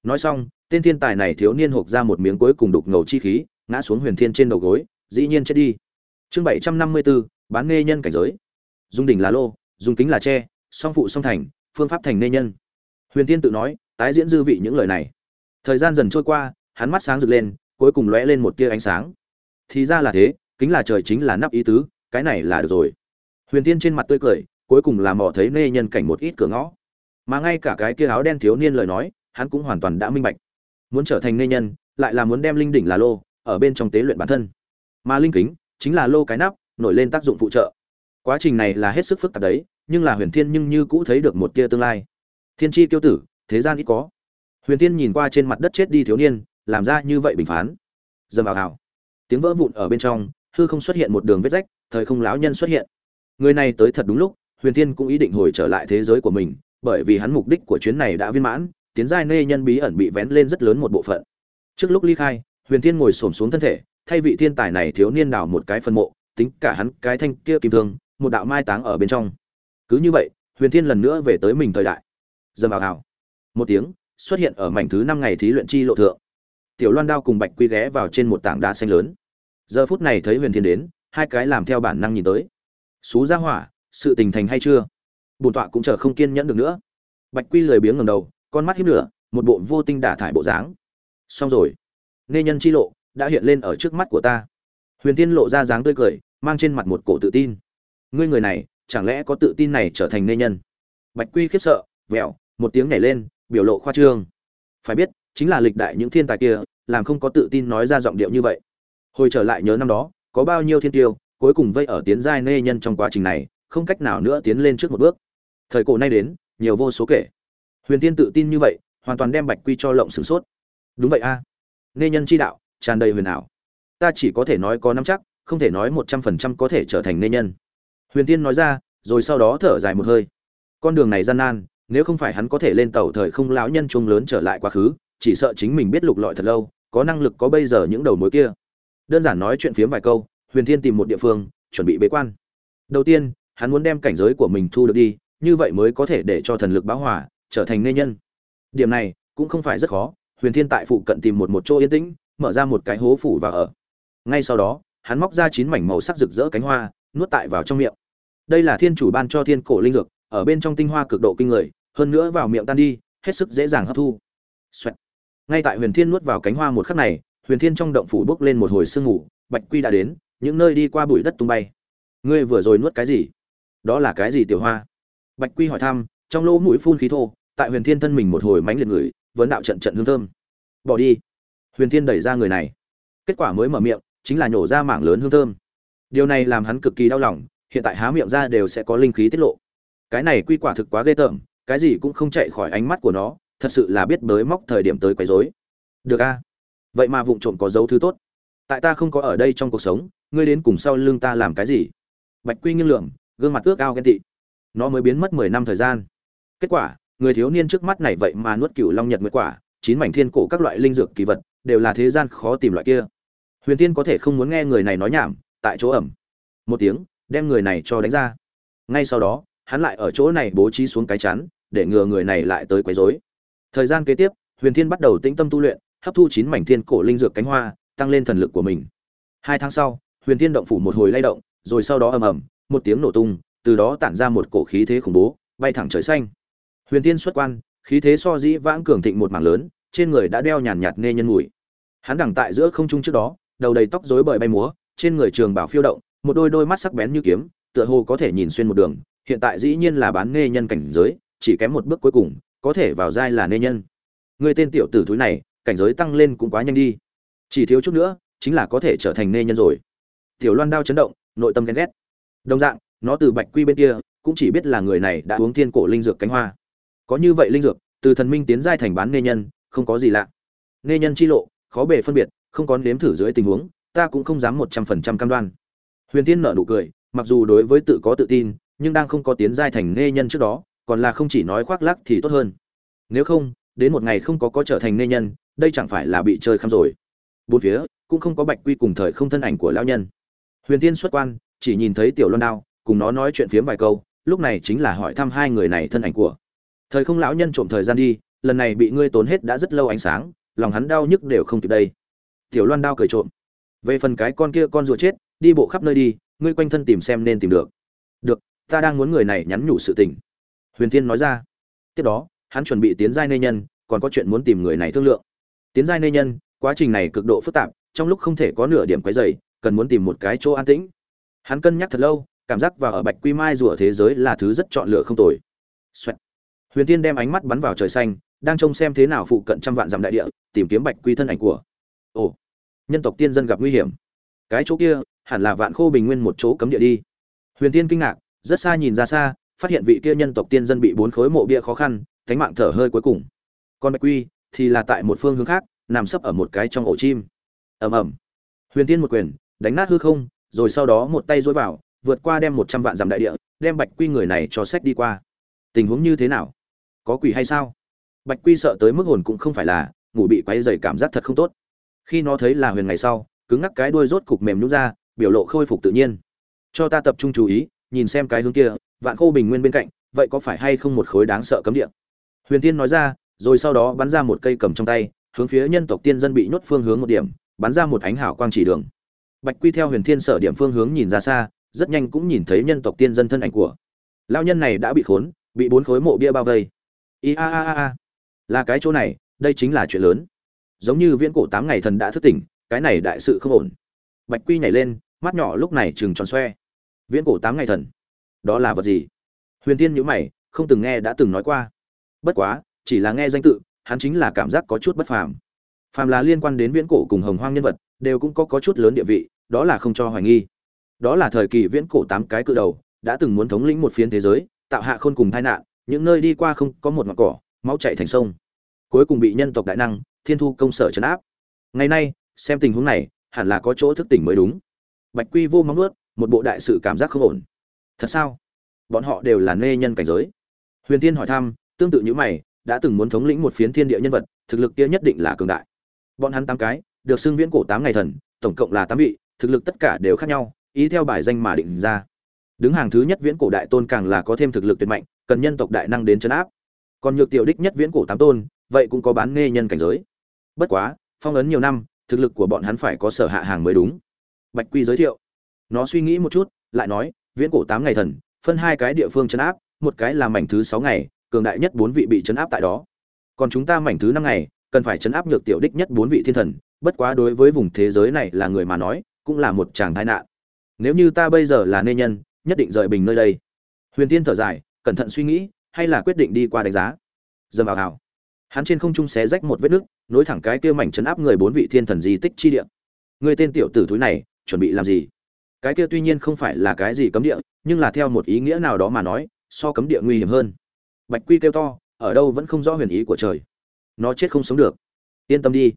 Nói xong, tên thiên tài này thiếu niên hộp ra một miếng cuối cùng đục ngầu chi khí ngã xuống huyền thiên trên đầu gối, dĩ nhiên chết đi. Chương bảy trăm năm mươi bốn bán nghê nhân cảnh giới. Dùng đỉnh là lô dùng kính là tre, song phụ song thành, phương pháp thành nê nhân. Huyền thiên tự nói, tái diễn dư vị những lời này. Thời gian dần trôi qua, hắn mắt sáng rực lên, cuối cùng lóe lên một tia ánh sáng. Thì ra là thế, kính là trời chính là nắp ý tứ, cái này là được rồi. Huyền thiên trên mặt tươi cười, cuối cùng là mò thấy nê nhân cảnh một ít cửa ngõ. Mà ngay cả cái kia áo đen thiếu niên lời nói, hắn cũng hoàn toàn đã minh bạch. Muốn trở thành nê nhân, lại là muốn đem linh đỉnh là lô ở bên trong tế luyện bản thân. Mà linh kính chính là lô cái nắp, nổi lên tác dụng phụ trợ. Quá trình này là hết sức phức tạp đấy, nhưng là huyền thiên nhưng như cũ thấy được một tia tương lai. Thiên tri tiêu tử, thế gian ít có. Huyền thiên nhìn qua trên mặt đất chết đi thiếu niên, làm ra như vậy bình phán. Dầm vào hào tiếng vỡ vụn ở bên trong, hư không xuất hiện một đường vết rách, thời không lão nhân xuất hiện. Người này tới thật đúng lúc, huyền thiên cũng ý định hồi trở lại thế giới của mình, bởi vì hắn mục đích của chuyến này đã viên mãn, tiến giai nê nhân bí ẩn bị vén lên rất lớn một bộ phận. Trước lúc ly khai huyền thiên ngồi xổm xuống thân thể, thay vị thiên tài này thiếu niên đào một cái phân mộ, tính cả hắn cái thanh kia kim thương, một đạo mai táng ở bên trong. Cứ như vậy, huyền thiên lần nữa về tới mình thời đại. Dầm vào hào một tiếng, xuất hiện ở mảnh thứ năm ngày thí luyện chi lộ thượng. Tiểu loan đao cùng bạch quy ghé vào trên một tảng đá xanh lớn. Giờ phút này thấy huyền thiên đến, hai cái làm theo bản năng nhìn tới. Xú ra hỏa, sự tình thành hay chưa? Bùn tọa cũng chờ không kiên nhẫn được nữa. Bạch quy lười biếng ngầm đầu, con mắt hiếp lửa, một bộ vô tinh đả thải bộ dáng. Xong rồi nghe nhân chi lộ đã hiện lên ở trước mắt của ta. Huyền tiên lộ ra dáng tươi cười, mang trên mặt một cổ tự tin. Ngươi người này, chẳng lẽ có tự tin này trở thành nê nhân? Bạch quy khiếp sợ, vẹo, một tiếng nhảy lên, biểu lộ khoa trương. Phải biết, chính là lịch đại những thiên tài kia, làm không có tự tin nói ra giọng điệu như vậy. Hồi trở lại nhớ năm đó, có bao nhiêu thiên tiêu, cuối cùng vây ở tiến giai nê nhân trong quá trình này, không cách nào nữa tiến lên trước một bước. Thời cổ nay đến, nhiều vô số kể. Huyền tiên tự tin như vậy, hoàn toàn đem bạch quy cho lộng sửng sốt. Đúng vậy a. à nghe nhân chi đạo, tràn đầy huyền ảo. Ta chỉ có thể nói có năm chắc, không thể nói một trăm phần trăm có thể trở thành nghe nhân. Huyền tiên nói ra, rồi sau đó thở dài một hơi. Con đường này gian nan, nếu không phải hắn có thể lên tàu thời không lão nhân chuông lớn trở lại quá khứ, chỉ sợ chính mình biết lục lọi thật lâu, có năng lực có bây giờ những đầu mối kia. Đơn giản nói chuyện phiếm vài câu, huyền thiên tìm một địa phương, chuẩn bị bế quan. Đầu tiên, hắn muốn đem cảnh giới của mình thu được đi, như vậy mới có thể để cho thần lực báo hỏa trở thành nghệ nhân. Điểm này, cũng không phải rất khó huyền thiên tại phụ cận tìm một một chỗ yên tĩnh, mở ra một cái hố phủ và ở. Ngay sau đó, hắn móc ra chín mảnh màu sắc rực rỡ cánh hoa, nuốt tại vào trong miệng. Đây là thiên chủ ban cho thiên cổ linh dược, ở bên trong tinh hoa cực độ kinh người, hơn nữa vào miệng tan đi, hết sức dễ dàng hấp thu、Xoẹt. Ngay tại huyền thiên nuốt vào cánh hoa một khắc này, huyền thiên trong động phủ bốc lên một hồi sương ngủ bạch quy đã đến, những nơi đi qua bụi đất tung bay. Ngươi vừa rồi nuốt cái gì? Đó là cái gì tiểu hoa? Bạch quy hỏi thăm, trong lỗ mũi phun khí thô, tại huyền thiên thân mình một hồi mánh liệt người vấn đạo trận trận hương thơm. Bỏ đi. Huyền thiên đẩy ra người này. Kết quả mới mở miệng, chính là nhổ ra mảng lớn hương thơm. Điều này làm hắn cực kỳ đau lòng, hiện tại há miệng ra đều sẽ có linh khí tiết lộ. Cái này quy quả thực quá ghê tởm, cái gì cũng không chạy khỏi ánh mắt của nó, thật sự là biết bới móc thời điểm tới quấy rối. Được a. Vậy mà vụng trộm có dấu thứ tốt. Tại ta không có ở đây trong cuộc sống, ngươi đến cùng sau lưng ta làm cái gì? Bạch quy nghiêng lượng gương mặt ước ao ghen tị. Nó mới biến mất mười năm thời gian. Kết quả người thiếu niên trước mắt này vậy mà nuốt cựu long nhật nguyệt quả, chín mảnh thiên cổ các loại linh dược kỳ vật, đều là thế gian khó tìm loại kia. Huyền tiên có thể không muốn nghe người này nói nhảm, tại chỗ ẩm. Một tiếng, đem người này cho đánh ra. Ngay sau đó, hắn lại ở chỗ này bố trí xuống cái chắn, để ngừa người này lại tới quấy rối. Thời gian kế tiếp, huyền thiên bắt đầu tĩnh tâm tu luyện, hấp thu chín mảnh thiên cổ linh dược cánh hoa, tăng lên thần lực của mình. Hai tháng sau, huyền thiên động phủ một hồi lay động, rồi sau đó ầm ầm, một tiếng nổ tung, từ đó tản ra một cổ khí thế khủng bố, bay thẳng trời xanh huyền thiên xuất quan, khí thế so dĩ vãng cường thịnh một mảng lớn, trên người đã đeo nhàn nhạt nghe nhân mùi. Hắn đẳng tại giữa không trung trước đó, đầu đầy tóc rối bời bay múa, trên người trường bảo phiêu động, một đôi đôi mắt sắc bén như kiếm, tựa hồ có thể nhìn xuyên một đường, hiện tại dĩ nhiên là bán nghe nhân cảnh giới, chỉ kém một bước cuối cùng, có thể vào giai là nê nhân. Người tên tiểu tử thúi này, cảnh giới tăng lên cũng quá nhanh đi. Chỉ thiếu chút nữa, chính là có thể trở thành nê nhân rồi. Tiểu loan đao chấn động, nội tâm ghen ghét. Đồng dạng, nó từ bạch quy bên kia, cũng chỉ biết là người này đã uống thiên cổ linh dược cánh hoa có như vậy linh dược, từ thần minh tiến giai thành bán nê nhân, không có gì lạ. Nê nhân chi lộ, khó bề phân biệt, không có nếm thử dưới tình huống, ta cũng không dám một trăm phần trăm cam đoan. Huyền tiên nở nụ cười, mặc dù đối với tự có tự tin, nhưng đang không có tiến giai thành nê nhân trước đó, còn là không chỉ nói khoác lác thì tốt hơn. Nếu không, đến một ngày không có có trở thành nê nhân, đây chẳng phải là bị chơi khăm rồi. Bốn phía, cũng không có bạch quy cùng thời không thân ảnh của lão nhân. Huyền tiên xuất quan, chỉ nhìn thấy tiểu loan đao, cùng nó nói chuyện phiếm vài câu, lúc này chính là hỏi thăm hai người này thân ảnh của thời không lão nhân trộm thời gian đi, lần này bị ngươi tốn hết đã rất lâu ánh sáng, lòng hắn đau nhức đều không kịp đây. Tiểu loan đao cười trộm. Về phần cái con kia con rùa chết, đi bộ khắp nơi đi, ngươi quanh thân tìm xem nên tìm được. Được, ta đang muốn người này nhắn nhủ sự tình. Huyền thiên nói ra. Tiếp đó, hắn chuẩn bị tiến giai nê nhân, còn có chuyện muốn tìm người này thương lượng. Tiến giai nê nhân, quá trình này cực độ phức tạp, trong lúc không thể có nửa điểm quấy dày cần muốn tìm một cái chỗ an tĩnh. Hắn cân nhắc thật lâu, cảm giác vào ở bạch quy mai rùa thế giới là thứ rất chọn lựa không tồi. Xoẹt huyền tiên đem ánh mắt bắn vào trời xanh, đang trông xem thế nào phụ cận trăm vạn dặm đại địa, tìm kiếm bạch quy thân ảnh của. Ồ, nhân tộc tiên dân gặp nguy hiểm. Cái chỗ kia, hẳn là vạn khô bình nguyên một chỗ cấm địa đi. Huyền tiên kinh ngạc, rất xa nhìn ra xa, phát hiện vị kia nhân tộc tiên dân bị bốn khối mộ bia khó khăn, thánh mạng thở hơi cuối cùng. Còn bạch quy thì là tại một phương hướng khác, nằm sấp ở một cái trong ổ chim. Ầm ầm. Huyền tiên một quyền, đánh nát hư không, rồi sau đó một tay dối vào, vượt qua đem một trăm vạn dặm đại địa, đem bạch quy người này cho sách đi qua. Tình huống như thế nào? Có quỷ hay sao? Bạch quy sợ tới mức hồn cũng không phải là, ngủ bị quấy dày cảm giác thật không tốt. Khi nó thấy là huyền ngày sau, cứng ngắc cái đuôi rốt cục mềm nhút ra, biểu lộ khôi phục tự nhiên. Cho ta tập trung chú ý, nhìn xem cái hướng kia, vạn khô bình nguyên bên cạnh, vậy có phải hay không một khối đáng sợ cấm địa? Huyền tiên nói ra, rồi sau đó bắn ra một cây cầm trong tay, hướng phía nhân tộc tiên dân bị nhốt phương hướng một điểm, bắn ra một ánh hảo quang chỉ đường. Bạch quy theo huyền thiên sở điểm phương hướng nhìn ra xa, rất nhanh cũng nhìn thấy nhân tộc tiên dân thân ảnh của. Lao nhân này đã bị khốn, bị bốn khối mộ bia bao vây i a a a là cái chỗ này, đây chính là chuyện lớn. Giống như viễn cổ tám ngày thần đã thức tỉnh, cái này đại sự không ổn. Bạch quy nhảy lên, mắt nhỏ lúc này chừng tròn xoe. Viễn cổ tám ngày thần? Đó là vật gì? Huyền tiên nhữ mày, không từng nghe đã từng nói qua. Bất quá, chỉ là nghe danh tự, hắn chính là cảm giác có chút bất phàm. Phàm là liên quan đến viễn cổ cùng hồng hoang nhân vật, đều cũng có có chút lớn địa vị, đó là không cho hoài nghi. Đó là thời kỳ viễn cổ tám cái cự đầu, đã từng muốn thống lĩnh một phiến thế giới, tạo hạ khôn cùng tai nạn những nơi đi qua không có một mặt cỏ máu chạy thành sông. Cuối cùng bị nhân tộc đại năng, thiên thu công sở chấn áp. Ngày nay, xem tình huống này, hẳn là có chỗ thức tỉnh mới đúng. Bạch quy vô móng nuốt, một bộ đại sự cảm giác không ổn. Thật sao? Bọn họ đều là nê nhân cảnh giới. Huyền tiên hỏi thăm, tương tự như mày, đã từng muốn thống lĩnh một phiến thiên địa nhân vật, thực lực kia nhất định là cường đại. Bọn hắn tám cái, được xưng viễn cổ tám ngày thần, tổng cộng là tám vị, thực lực tất cả đều khác nhau, ý theo bài danh mà định ra. Đứng hàng thứ nhất viễn cổ đại tôn càng là có thêm thực lực tuyệt mạnh cần nhân tộc đại năng đến chấn áp. Còn nhược tiểu đích nhất viễn cổ tám tôn, vậy cũng có bán nghe nhân cảnh giới. Bất quá, phong ấn nhiều năm, thực lực của bọn hắn phải có sở hạ hàng mới đúng. Bạch quy giới thiệu. Nó suy nghĩ một chút, lại nói, viễn cổ tám ngày thần, phân hai cái địa phương chấn áp, một cái là mảnh thứ sáu ngày, cường đại nhất bốn vị bị chấn áp tại đó. Còn chúng ta mảnh thứ năm ngày, cần phải chấn áp nhược tiểu đích nhất bốn vị thiên thần, bất quá đối với vùng thế giới này là người mà nói, cũng là một chàng tai nạn. Nếu như ta bây giờ là nê nhân, nhất định rời bình nơi đây. Huyền tiên thở dài cẩn thận suy nghĩ, hay là quyết định đi qua đánh giá. Dầm vào hào. Hắn trên không trung xé rách một vết nứt nối thẳng cái kia mảnh chấn áp người bốn vị thiên thần di tích chi địa. Người tên tiểu tử thúi này, chuẩn bị làm gì? Cái kia tuy nhiên không phải là cái gì cấm địa, nhưng là theo một ý nghĩa nào đó mà nói, so cấm địa nguy hiểm hơn. Bạch quy kêu to, ở đâu vẫn không rõ huyền ý của trời. Nó chết không sống được. Yên tâm đi.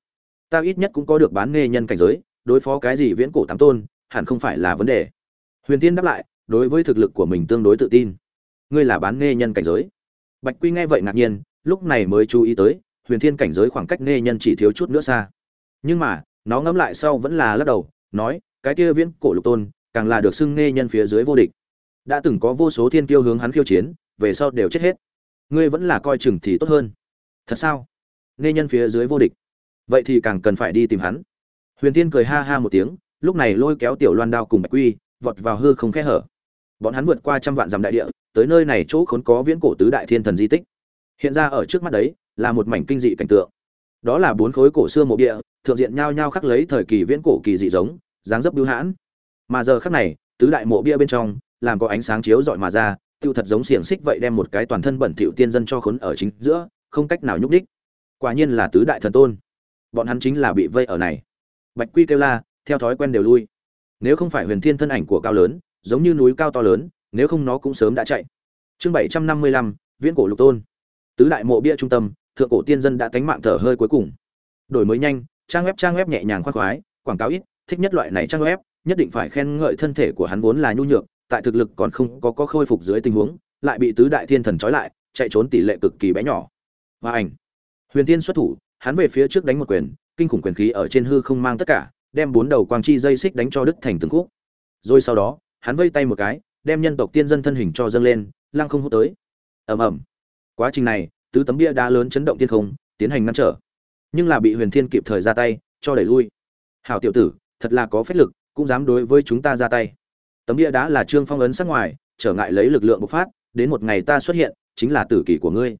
Ta ít nhất cũng có được bán nghề nhân cảnh giới, đối phó cái gì viễn cổ tám tôn, hẳn không phải là vấn đề. Huyền tiên đáp lại, đối với thực lực của mình tương đối tự tin ngươi là bán nghe nhân cảnh giới. Bạch quy nghe vậy ngạc nhiên, lúc này mới chú ý tới, huyền thiên cảnh giới khoảng cách nghe nhân chỉ thiếu chút nữa xa. Nhưng mà, nó ngẫm lại sau vẫn là lắc đầu, nói, cái kia viễn cổ lục tôn, càng là được xưng nghe nhân phía dưới vô địch. Đã từng có vô số thiên kiêu hướng hắn khiêu chiến, về sau đều chết hết. Ngươi vẫn là coi chừng thì tốt hơn. Thật sao? Nghe nhân phía dưới vô địch. Vậy thì càng cần phải đi tìm hắn. Huyền tiên cười ha ha một tiếng, lúc này lôi kéo tiểu loan đao cùng bạch quy, vọt vào hư không khe hở bọn hắn vượt qua trăm vạn dặm đại địa, tới nơi này chỗ khốn có viễn cổ tứ đại thiên thần di tích. Hiện ra ở trước mắt đấy, là một mảnh kinh dị cảnh tượng. Đó là bốn khối cổ xưa mộ địa, thượng diện nhao nhao khắc lấy thời kỳ viễn cổ kỳ dị giống, dáng dấp bưu hãn. Mà giờ khắc này, tứ đại mộ bia bên trong, làm có ánh sáng chiếu rọi mà ra, tiêu thật giống xiềng xích vậy đem một cái toàn thân bẩn thỉu tiên dân cho khốn ở chính giữa, không cách nào nhúc đích quả nhiên là tứ đại thần tôn. Bọn hắn chính là bị vây ở này. Bạch quy kêu la, theo thói quen đều lui. Nếu không phải huyền thiên thân ảnh của cao lớn giống như núi cao to lớn, nếu không nó cũng sớm đã chạy. Chương bảy trăm năm mươi lăm, viễn cổ lục tôn. Tứ đại mộ bia trung tâm, thượng cổ tiên dân đã cánh mạng thở hơi cuối cùng. Đổi mới nhanh, trang web trang web nhẹ nhàng khoan khoái, quảng cáo ít, thích nhất loại này trang web, nhất định phải khen ngợi thân thể của hắn vốn là nhu nhược, tại thực lực còn không có có khôi phục dưới tình huống, lại bị tứ đại thiên thần trói lại, chạy trốn tỷ lệ cực kỳ bé nhỏ. Và ảnh. Huyền tiên xuất thủ, hắn về phía trước đánh một quyền, kinh khủng quyền khí ở trên hư không mang tất cả, đem bốn đầu quang chi dây xích đánh cho đứt thành từng khúc. Rồi sau đó hắn vây tay một cái, đem nhân tộc tiên dân thân hình cho dâng lên, lăng không hút tới. Ầm ầm. Quá trình này, tứ tấm bia đá lớn chấn động thiên không, tiến hành ngăn trở. Nhưng là bị huyền thiên kịp thời ra tay, cho đẩy lui. Hảo tiểu tử, thật là có phép lực, cũng dám đối với chúng ta ra tay. Tấm bia đá là trương phong ấn sắc ngoài, trở ngại lấy lực lượng bộc phát, đến một ngày ta xuất hiện, chính là tử kỷ của ngươi.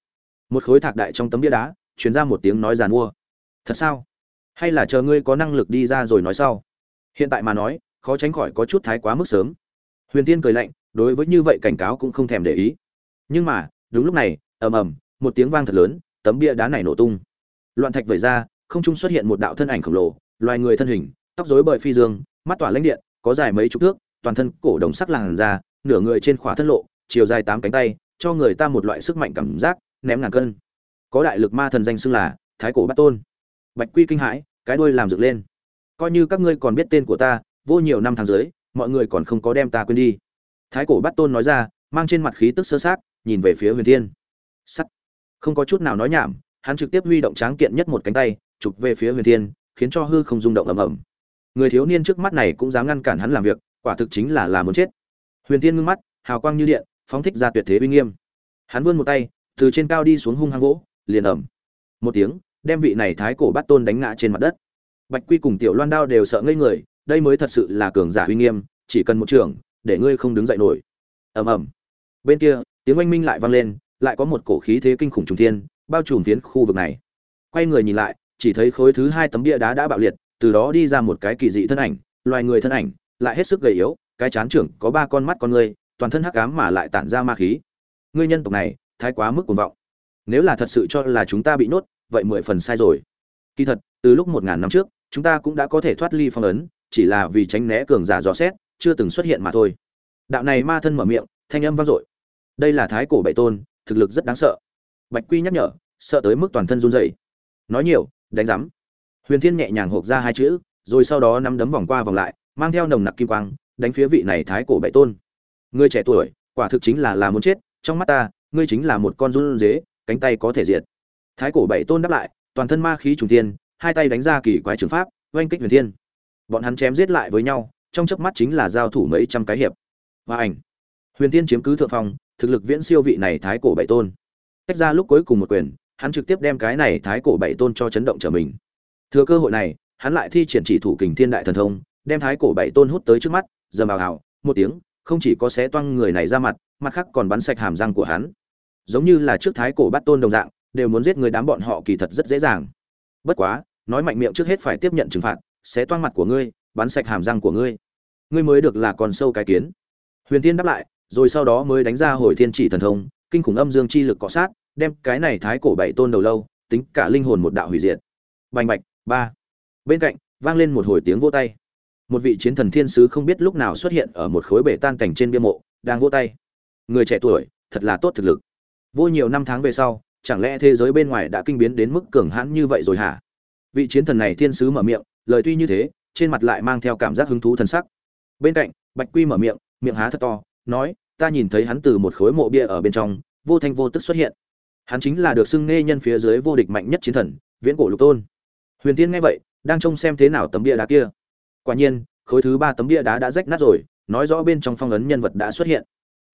Một khối thạc đại trong tấm bia đá, truyền ra một tiếng nói giàn mua. Thật sao? Hay là chờ ngươi có năng lực đi ra rồi nói sau? Hiện tại mà nói, khó tránh khỏi có chút thái quá mức sớm huyền tiên cười lạnh, đối với như vậy cảnh cáo cũng không thèm để ý. Nhưng mà, đúng lúc này, ầm ầm, một tiếng vang thật lớn, tấm bia đá này nổ tung. Loạn thạch vẩy ra, không trung xuất hiện một đạo thân ảnh khổng lồ, loài người thân hình, tóc rối bời phi dương, mắt tỏa lãnh điện, có dài mấy chục thước, toàn thân cổ đồng sắc làn da, nửa người trên khỏa thân lộ, chiều dài tám cánh tay, cho người ta một loại sức mạnh cảm giác, ném ngàn cân. Có đại lực ma thần danh xưng là thái cổ bát tôn. Bạch quy kinh hãi, cái đuôi làm dựng lên. Coi như các ngươi còn biết tên của ta, vô nhiều năm tháng dưới mọi người còn không có đem ta quên đi. Thái cổ bát tôn nói ra, mang trên mặt khí tức sơ sát nhìn về phía huyền thiên. Sắt. Không có chút nào nói nhảm, hắn trực tiếp huy động tráng kiện nhất một cánh tay, chụp về phía huyền thiên, khiến cho hư không rung động ầm ầm. Người thiếu niên trước mắt này cũng dám ngăn cản hắn làm việc, quả thực chính là là muốn chết. Huyền thiên ngưng mắt, hào quang như điện, phóng thích ra tuyệt thế uy nghiêm. Hắn vươn một tay, từ trên cao đi xuống hung hăng gỗ liền ẩm một tiếng, đem vị này thái cổ bắt tôn đánh ngã trên mặt đất. Bạch quy cùng tiểu loan đao đều sợ ngây người đây mới thật sự là cường giả uy nghiêm chỉ cần một trường để ngươi không đứng dậy nổi. Ầm ầm. Bên kia tiếng oanh minh lại vang lên lại có một cổ khí thế kinh khủng trùng thiên bao trùm phiến khu vực này. Quay người nhìn lại chỉ thấy khối thứ hai tấm bia đá đã bạo liệt từ đó đi ra một cái kỳ dị thân ảnh loài người thân ảnh lại hết sức gầy yếu cái chán trưởng có ba con mắt con ngươi, toàn thân hắc ám mà lại tản ra ma khí. Ngươi nhân tộc này thái quá mức cuồng vọng. Nếu là thật sự cho là chúng ta bị nhốt vậy mười phần sai rồi. Kỳ thật từ lúc một ngàn năm trước chúng ta cũng đã có thể thoát ly phong ấn chỉ là vì tránh né cường giả dò xét chưa từng xuất hiện mà thôi. Đạo này ma thân mở miệng thanh âm vang dội. Đây là thái cổ bảy tôn thực lực rất đáng sợ. Bạch quy nhắc nhở sợ tới mức toàn thân run rẩy. Nói nhiều đánh rắm huyền thiên nhẹ nhàng hộc ra hai chữ rồi sau đó nắm đấm vòng qua vòng lại mang theo nồng nặc kim quang đánh phía vị này thái cổ bảy tôn. Ngươi trẻ tuổi quả thực chính là là muốn chết trong mắt ta ngươi chính là một con run rế, cánh tay có thể diệt. Thái cổ bảy tôn đáp lại toàn thân ma khí trùng thiên hai tay đánh ra kỳ quái trường pháp oanh kích huyền thiên bọn hắn chém giết lại với nhau, trong chớp mắt chính là giao thủ mấy trăm cái hiệp. Và ảnh. Huyền thiên chiếm cứ thượng phong, thực lực viễn siêu vị này thái cổ bảy tôn. Tách ra lúc cuối cùng một quyền, hắn trực tiếp đem cái này thái cổ bảy tôn cho chấn động trở mình. Thừa cơ hội này, hắn lại thi triển chỉ thủ kình thiên đại thần thông, đem thái cổ bảy tôn hút tới trước mắt giờ ào ào, một tiếng, không chỉ có xé toang người này ra mặt mặt khác còn bắn sạch hàm răng của hắn. Giống như là trước thái cổ bắt tôn đồng dạng, đều muốn giết người đám bọn họ kỳ thật rất dễ dàng. Bất quá, nói mạnh miệng trước hết phải tiếp nhận trừng phạt xé toang mặt của ngươi, bắn sạch hàm răng của ngươi. Ngươi mới được là con sâu cái kiến. Huyền Thiên đáp lại, rồi sau đó mới đánh ra hồi thiên chỉ thần thông, kinh khủng âm dương chi lực cọ sát, đem cái này thái cổ bảy tôn đầu lâu, tính cả linh hồn một đạo hủy diệt. Bành bạch, ba. Bên cạnh, vang lên một hồi tiếng vỗ tay. Một vị chiến thần thiên sứ không biết lúc nào xuất hiện ở một khối bể tan cảnh trên bia mộ, đang vỗ tay. Người trẻ tuổi, thật là tốt thực lực. Vô nhiều năm tháng về sau, chẳng lẽ thế giới bên ngoài đã kinh biến đến mức cường hãn như vậy rồi hả? Vị chiến thần này thiên sứ mở miệng lời tuy như thế, trên mặt lại mang theo cảm giác hứng thú thần sắc. Bên cạnh, bạch quy mở miệng miệng há thật to, nói, ta nhìn thấy hắn từ một khối mộ bia ở bên trong, vô thanh vô tức xuất hiện. Hắn chính là được xưng nghe nhân phía dưới vô địch mạnh nhất chiến thần, viễn cổ lục tôn. Huyền tiên nghe vậy, đang trông xem thế nào tấm bia đá kia. Quả nhiên, khối thứ ba tấm bia đá đã rách nát rồi, nói rõ bên trong phong ấn nhân vật đã xuất hiện.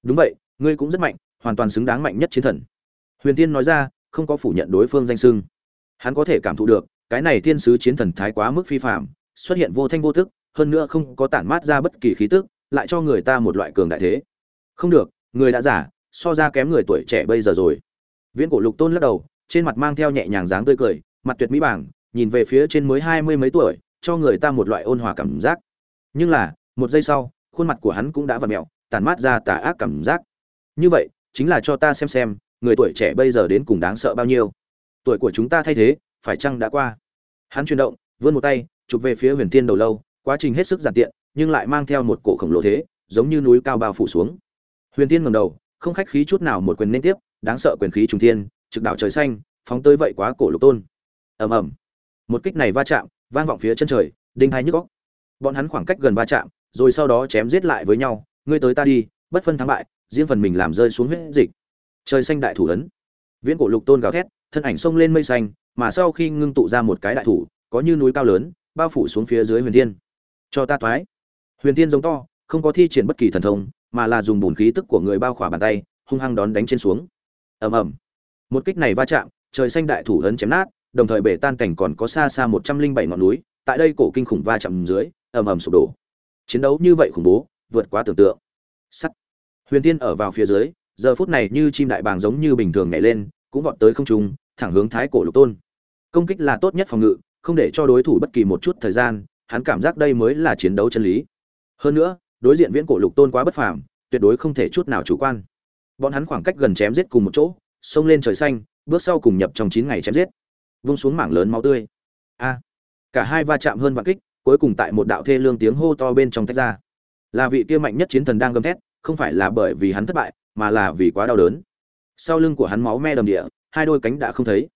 Đúng vậy, ngươi cũng rất mạnh, hoàn toàn xứng đáng mạnh nhất chiến thần. Huyền tiên nói ra, không có phủ nhận đối phương danh sưng hắn có thể cảm thụ được cái này thiên sứ chiến thần thái quá mức phi phạm, xuất hiện vô thanh vô thức hơn nữa không có tản mát ra bất kỳ khí tức, lại cho người ta một loại cường đại thế. Không được, người đã giả, so ra kém người tuổi trẻ bây giờ rồi. Viễn cổ lục tôn lắc đầu, trên mặt mang theo nhẹ nhàng dáng tươi cười, mặt tuyệt mỹ bảng, nhìn về phía trên mới hai mươi mấy tuổi, cho người ta một loại ôn hòa cảm giác. Nhưng là, một giây sau, khuôn mặt của hắn cũng đã vặn mẹo, tản mát ra tà ác cảm giác. Như vậy, chính là cho ta xem xem, người tuổi trẻ bây giờ đến cùng đáng sợ bao nhiêu. Tuổi của chúng ta thay thế, phải chăng đã qua? Hắn chuyển động, vươn một tay, chụp về phía huyền thiên đầu lâu, quá trình hết sức giản tiện, nhưng lại mang theo một cổ khổng lồ thế, giống như núi cao bao phủ xuống. Huyền thiên ngầm đầu, không khách khí chút nào một quyền liên tiếp, đáng sợ quyền khí trùng thiên, trực đảo trời xanh, phóng tới vậy quá cổ lục tôn. Ầm ầm. Một kích này va chạm, vang vọng phía chân trời, đinh hai nhức góc bọn hắn khoảng cách gần va chạm, rồi sau đó chém giết lại với nhau, ngươi tới ta đi, bất phân thắng bại, riêng phần mình làm rơi xuống huyết dịch. Trời xanh đại thủ ấn. Viễn cổ lục tôn gào thét, thân ảnh xông lên mây xanh mà sau khi ngưng tụ ra một cái đại thủ, có như núi cao lớn, bao phủ xuống phía dưới huyền thiên. Cho ta thoái. Huyền thiên giống to, không có thi triển bất kỳ thần thông, mà là dùng bùn khí tức của người bao khỏa bàn tay, hung hăng đón đánh trên xuống. Ầm ầm. Một kích này va chạm, trời xanh đại thủ ấn chém nát, đồng thời bể tan cảnh còn có xa xa một trăm linh bảy ngọn núi, tại đây cổ kinh khủng va chạm dưới, ầm ầm sụp đổ. Chiến đấu như vậy khủng bố, vượt quá tưởng tượng. Sắt. Huyền Thiên ở vào phía dưới, giờ phút này như chim đại bàng giống như bình thường nhảy lên, cũng vọt tới không trung thẳng hướng thái cổ lục tôn. Công kích là tốt nhất phòng ngự, không để cho đối thủ bất kỳ một chút thời gian, hắn cảm giác đây mới là chiến đấu chân lý. Hơn nữa, đối diện viễn cổ lục tôn quá bất phàm, tuyệt đối không thể chút nào chủ quan. Bọn hắn khoảng cách gần chém giết cùng một chỗ, xông lên trời xanh, bước sau cùng nhập trong chín ngày chém giết. Vung xuống mảng lớn máu tươi. A. Cả hai va chạm hơn vạn kích, cuối cùng tại một đạo thê lương tiếng hô to bên trong tách ra. Là vị kia mạnh nhất chiến thần đang gầm thét, không phải là bởi vì hắn thất bại, mà là vì quá đau đớn. Sau lưng của hắn máu me đầm địa hai đôi cánh đã không thấy.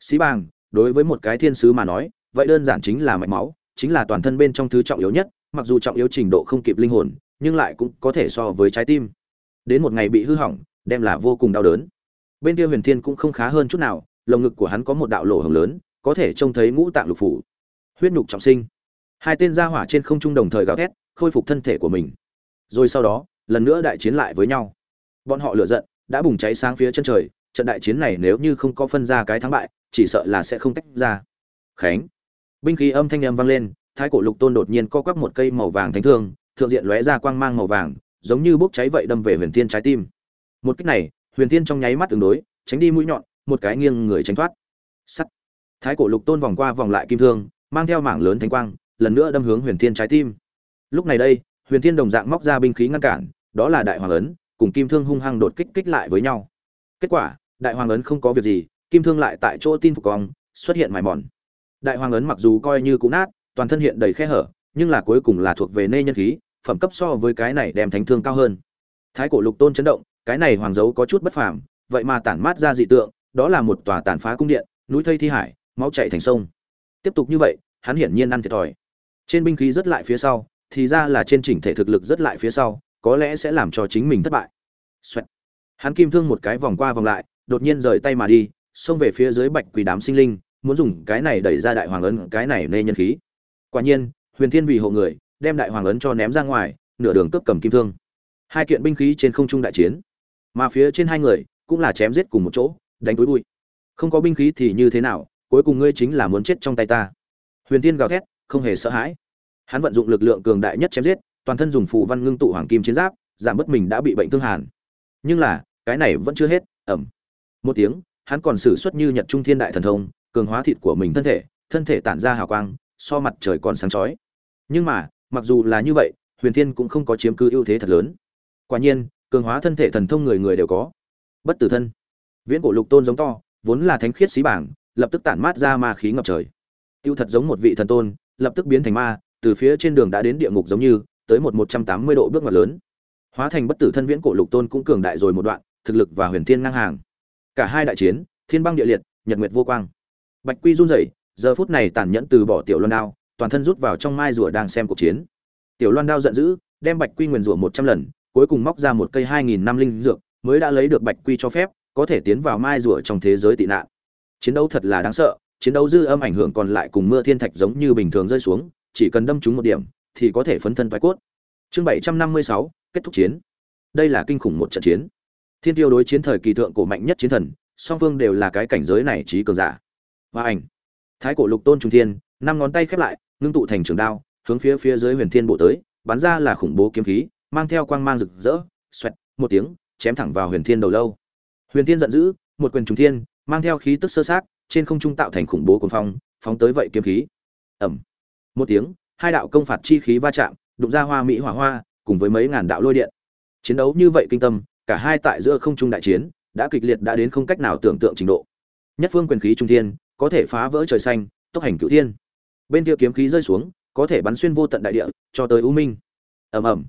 Xí bàng, đối với một cái thiên sứ mà nói, vậy đơn giản chính là mạch máu, chính là toàn thân bên trong thứ trọng yếu nhất, mặc dù trọng yếu trình độ không kịp linh hồn, nhưng lại cũng có thể so với trái tim. Đến một ngày bị hư hỏng, đem là vô cùng đau đớn. Bên kia huyền thiên cũng không khá hơn chút nào, lồng ngực của hắn có một đạo lỗ hồng lớn, có thể trông thấy ngũ tạng lục phủ. Huyết nhục trọng sinh. Hai tên gia hỏa trên không trung đồng thời gào thét, khôi phục thân thể của mình. Rồi sau đó, lần nữa đại chiến lại với nhau. Bọn họ lửa giận, đã bùng cháy sáng phía chân trời trận đại chiến này nếu như không có phân ra cái thắng bại, chỉ sợ là sẽ không tách ra. Khánh. Binh khí âm thanh âm vang lên, thái cổ lục tôn đột nhiên co quắp một cây màu vàng thánh thương, thượng diện lóe ra quang mang màu vàng, giống như bốc cháy vậy đâm về huyền thiên trái tim. Một cái này, huyền thiên trong nháy mắt tương đối, tránh đi mũi nhọn, một cái nghiêng người tránh thoát. Sắt. Thái cổ lục tôn vòng qua vòng lại kim thương, mang theo mảng lớn thánh quang, lần nữa đâm hướng huyền thiên trái tim. Lúc này đây, huyền thiên đồng dạng móc ra binh khí ngăn cản, đó là đại hoàng ấn, cùng kim thương hung hăng đột kích kích lại với nhau. Kết quả đại hoàng ấn không có việc gì, kim thương lại tại chỗ tin phục cong xuất hiện mài mòn. Đại hoàng ấn mặc dù coi như cũ nát, toàn thân hiện đầy khe hở, nhưng là cuối cùng là thuộc về nê nhân khí, phẩm cấp so với cái này đem thánh thương cao hơn. Thái cổ lục tôn chấn động, cái này hoàng dấu có chút bất phàm, vậy mà tản mát ra dị tượng, đó là một tòa tàn phá cung điện, núi thây thi hải, máu chảy thành sông. Tiếp tục như vậy, hắn hiển nhiên ăn thiệt thòi. Trên binh khí rất lại phía sau, thì ra là trên chỉnh thể thực lực rất lại phía sau, có lẽ sẽ làm cho chính mình thất bại. Xoẹt. hắn kim thương một cái vòng qua vòng lại đột nhiên rời tay mà đi, xông về phía dưới bạch quỳ đám sinh linh, muốn dùng cái này đẩy ra đại hoàng ấn, cái này nê nhân khí. Quả nhiên, huyền thiên vì hộ người, đem đại hoàng ấn cho ném ra ngoài, nửa đường cướp cầm kim thương. Hai kiện binh khí trên không trung đại chiến, mà phía trên hai người cũng là chém giết cùng một chỗ, đánh túi bụi. Không có binh khí thì như thế nào, cuối cùng ngươi chính là muốn chết trong tay ta. Huyền tiên gào thét, không hề sợ hãi. Hắn vận dụng lực lượng cường đại nhất chém giết, toàn thân dùng phù văn ngưng tụ hoàng kim chiến giáp, giảm bớt mình đã bị bệnh thương hàn. Nhưng là, cái này vẫn chưa hết ẩm một tiếng, hắn còn xử suất như nhật trung thiên đại thần thông, cường hóa thịt của mình thân thể thân thể tản ra hào quang, so mặt trời còn sáng chói. Nhưng mà, mặc dù là như vậy, huyền thiên cũng không có chiếm cứ ưu thế thật lớn. Quả nhiên, cường hóa thân thể thần thông người người đều có. Bất tử thân. Viễn cổ lục tôn giống to, vốn là thánh khiết xí bảng, lập tức tản mát ra ma khí ngập trời. Tiêu thật giống một vị thần tôn, lập tức biến thành ma, từ phía trên đường đã đến địa ngục giống như, tới một một trăm tám mươi độ bước ngoặt lớn. Hóa thành bất tử thân viễn cổ lục tôn cũng cường đại rồi một đoạn, thực lực và huyền thiên ngang hàng cả hai đại chiến, thiên băng địa liệt, nhật nguyệt vô quang. Bạch quy run rẩy, giờ phút này tàn nhẫn từ bỏ tiểu loan đao, toàn thân rút vào trong mai rùa đang xem cuộc chiến. Tiểu loan đao giận dữ, đem bạch quy nguyền rủa một trăm lần, cuối cùng móc ra một cây hai nghìn năm linh dược, mới đã lấy được bạch quy cho phép, có thể tiến vào mai rùa trong thế giới tị nạn. Chiến đấu thật là đáng sợ, chiến đấu dư âm ảnh hưởng còn lại cùng mưa thiên thạch giống như bình thường rơi xuống, chỉ cần đâm trúng một điểm, thì có thể phấn thân thoái cốt. Chương bảy trăm năm mươi sáu, kết thúc chiến. Đây là kinh khủng một trận chiến thiên tiêu đối chiến thời kỳ thượng cổ mạnh nhất chiến thần, song phương đều là cái cảnh giới này trí cường giả. Và ảnh. Thái cổ lục tôn trung thiên, năm ngón tay khép lại, ngưng tụ thành trường đao, hướng phía phía dưới huyền thiên bộ tới, bắn ra là khủng bố kiếm khí, mang theo quang mang rực rỡ, xoẹt, một tiếng, chém thẳng vào huyền thiên đầu lâu. Huyền thiên giận dữ, một quyền trung thiên, mang theo khí tức sơ sát, trên không trung tạo thành khủng bố cuồng phong, phóng tới vậy kiếm khí. Ẩm một tiếng, hai đạo công phạt chi khí va chạm, đụng ra hoa mỹ hỏa hoa, cùng với mấy ngàn đạo lôi điện. Chiến đấu như vậy kinh tâm cả hai tại giữa không trung đại chiến, đã kịch liệt đã đến không cách nào tưởng tượng trình độ. Nhất phương quyền khí trung thiên, có thể phá vỡ trời xanh, tốc hành cửu thiên. Bên kia kiếm khí rơi xuống, có thể bắn xuyên vô tận đại địa, cho tới u minh. Ầm ầm.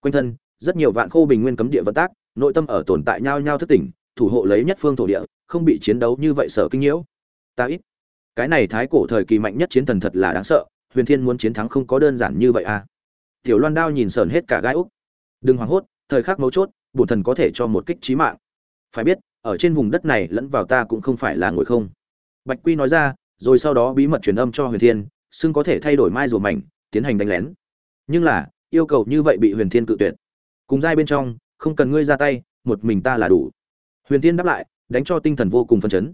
Quanh thân, rất nhiều vạn khô bình nguyên cấm địa vận tác, nội tâm ở tồn tại nhau nhau thất tỉnh, thủ hộ lấy nhất phương thổ địa, không bị chiến đấu như vậy sợ kinh nhiễu. Ta ít. Cái này thái cổ thời kỳ mạnh nhất chiến thần thật là đáng sợ, huyền thiên muốn chiến thắng không có đơn giản như vậy à. Tiểu loan đao nhìn sờn hết cả gai úc. Đừng hoảng hốt, thời khắc mấu chốt bổn thần có thể cho một kích trí mạng. Phải biết, ở trên vùng đất này lẫn vào ta cũng không phải là ngồi không. Bạch quy nói ra, rồi sau đó bí mật truyền âm cho huyền thiên, xưng có thể thay đổi mai rùa mảnh, tiến hành đánh lén. Nhưng là, yêu cầu như vậy bị huyền thiên cự tuyệt. Cùng giai bên trong, không cần ngươi ra tay, một mình ta là đủ. Huyền thiên đáp lại, đánh cho tinh thần vô cùng phân chấn.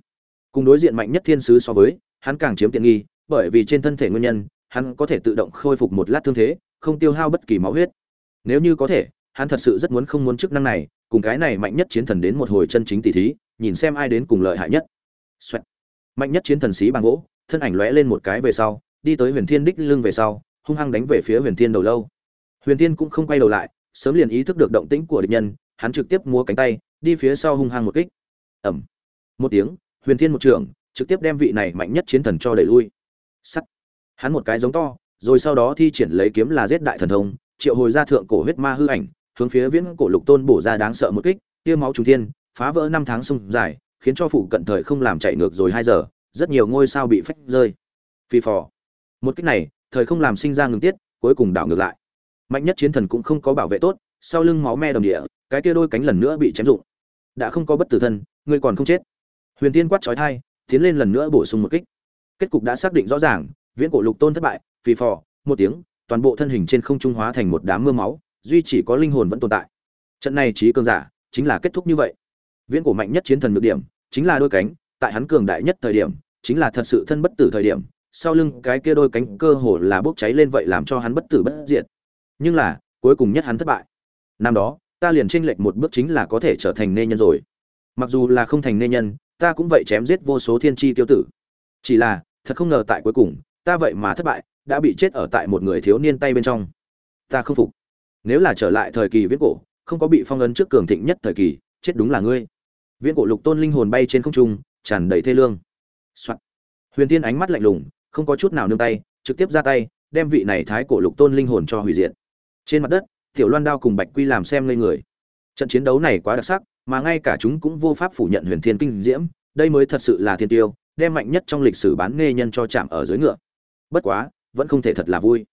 Cùng đối diện mạnh nhất thiên sứ so với, hắn càng chiếm tiện nghi, bởi vì trên thân thể nguyên nhân, hắn có thể tự động khôi phục một lát thương thế, không tiêu hao bất kỳ máu huyết. Nếu như có thể hắn thật sự rất muốn không muốn chức năng này, cùng cái này mạnh nhất chiến thần đến một hồi chân chính tỷ thí, nhìn xem ai đến cùng lợi hại nhất. Xoẹt. mạnh nhất chiến thần sĩ bằng gỗ, thân ảnh lóe lên một cái về sau, đi tới huyền thiên đích lưng về sau, hung hăng đánh về phía huyền thiên đầu lâu. Huyền thiên cũng không quay đầu lại, sớm liền ý thức được động tĩnh của địch nhân, hắn trực tiếp múa cánh tay, đi phía sau hung hăng một kích. Ầm một tiếng, huyền thiên một trường trực tiếp đem vị này mạnh nhất chiến thần cho đẩy lui. Sắt. Hắn một cái giống to, rồi sau đó thi triển lấy kiếm là giết đại thần thông, triệu hồi ra thượng cổ huyết ma hư ảnh hướng phía viễn cổ lục tôn bổ ra đáng sợ một kích, tia máu trung thiên, phá vỡ năm tháng sông dài, khiến cho phụ cận thời không làm chạy ngược rồi hai giờ, rất nhiều ngôi sao bị phách rơi. Phi phò. Một kích này, thời không làm sinh ra ngừng tiết, cuối cùng đảo ngược lại. Mạnh nhất chiến thần cũng không có bảo vệ tốt, sau lưng máu me đồng địa, cái kia đôi cánh lần nữa bị chém rụng. Đã không có bất tử thân ngươi còn không chết. Huyền tiên quát trói thai tiến lên lần nữa bổ sung một kích. Kết cục đã xác định rõ ràng, viễn cổ lục tôn thất bại, phi phò, một tiếng, toàn bộ thân hình trên không trung hóa thành một đám mưa máu duy chỉ có linh hồn vẫn tồn tại. Trận này trí cường giả chính là kết thúc như vậy. Viễn cổ mạnh nhất chiến thần nhược điểm chính là đôi cánh, tại hắn cường đại nhất thời điểm chính là thật sự thân bất tử thời điểm, sau lưng cái kia đôi cánh cơ hồ là bốc cháy lên vậy làm cho hắn bất tử bất diệt. Nhưng là, cuối cùng nhất hắn thất bại. Năm đó, ta liền chênh lệch một bước chính là có thể trở thành nê nhân rồi. Mặc dù là không thành nê nhân, ta cũng vậy chém giết vô số thiên tri tiêu tử. Chỉ là, thật không ngờ tại cuối cùng, ta vậy mà thất bại, đã bị chết ở tại một người thiếu niên tay bên trong. Ta không phục nếu là trở lại thời kỳ viễn cổ, không có bị phong ấn trước cường thịnh nhất thời kỳ, chết đúng là ngươi. Viễn cổ lục tôn linh hồn bay trên không trung, tràn đầy thê lương、Soạn. huyền tiên ánh mắt lạnh lùng, không có chút nào nương tay, trực tiếp ra tay, đem vị này thái cổ lục tôn linh hồn cho hủy diệt. Trên mặt đất, tiểu loan đao cùng bạch quy làm xem lên người. Trận chiến đấu này quá đặc sắc, mà ngay cả chúng cũng vô pháp phủ nhận huyền thiên kinh diễm, đây mới thật sự là thiên tiêu, đem mạnh nhất trong lịch sử bán nghe nhân cho chạm ở dưới ngựa. Bất quá, vẫn không thể thật là vui.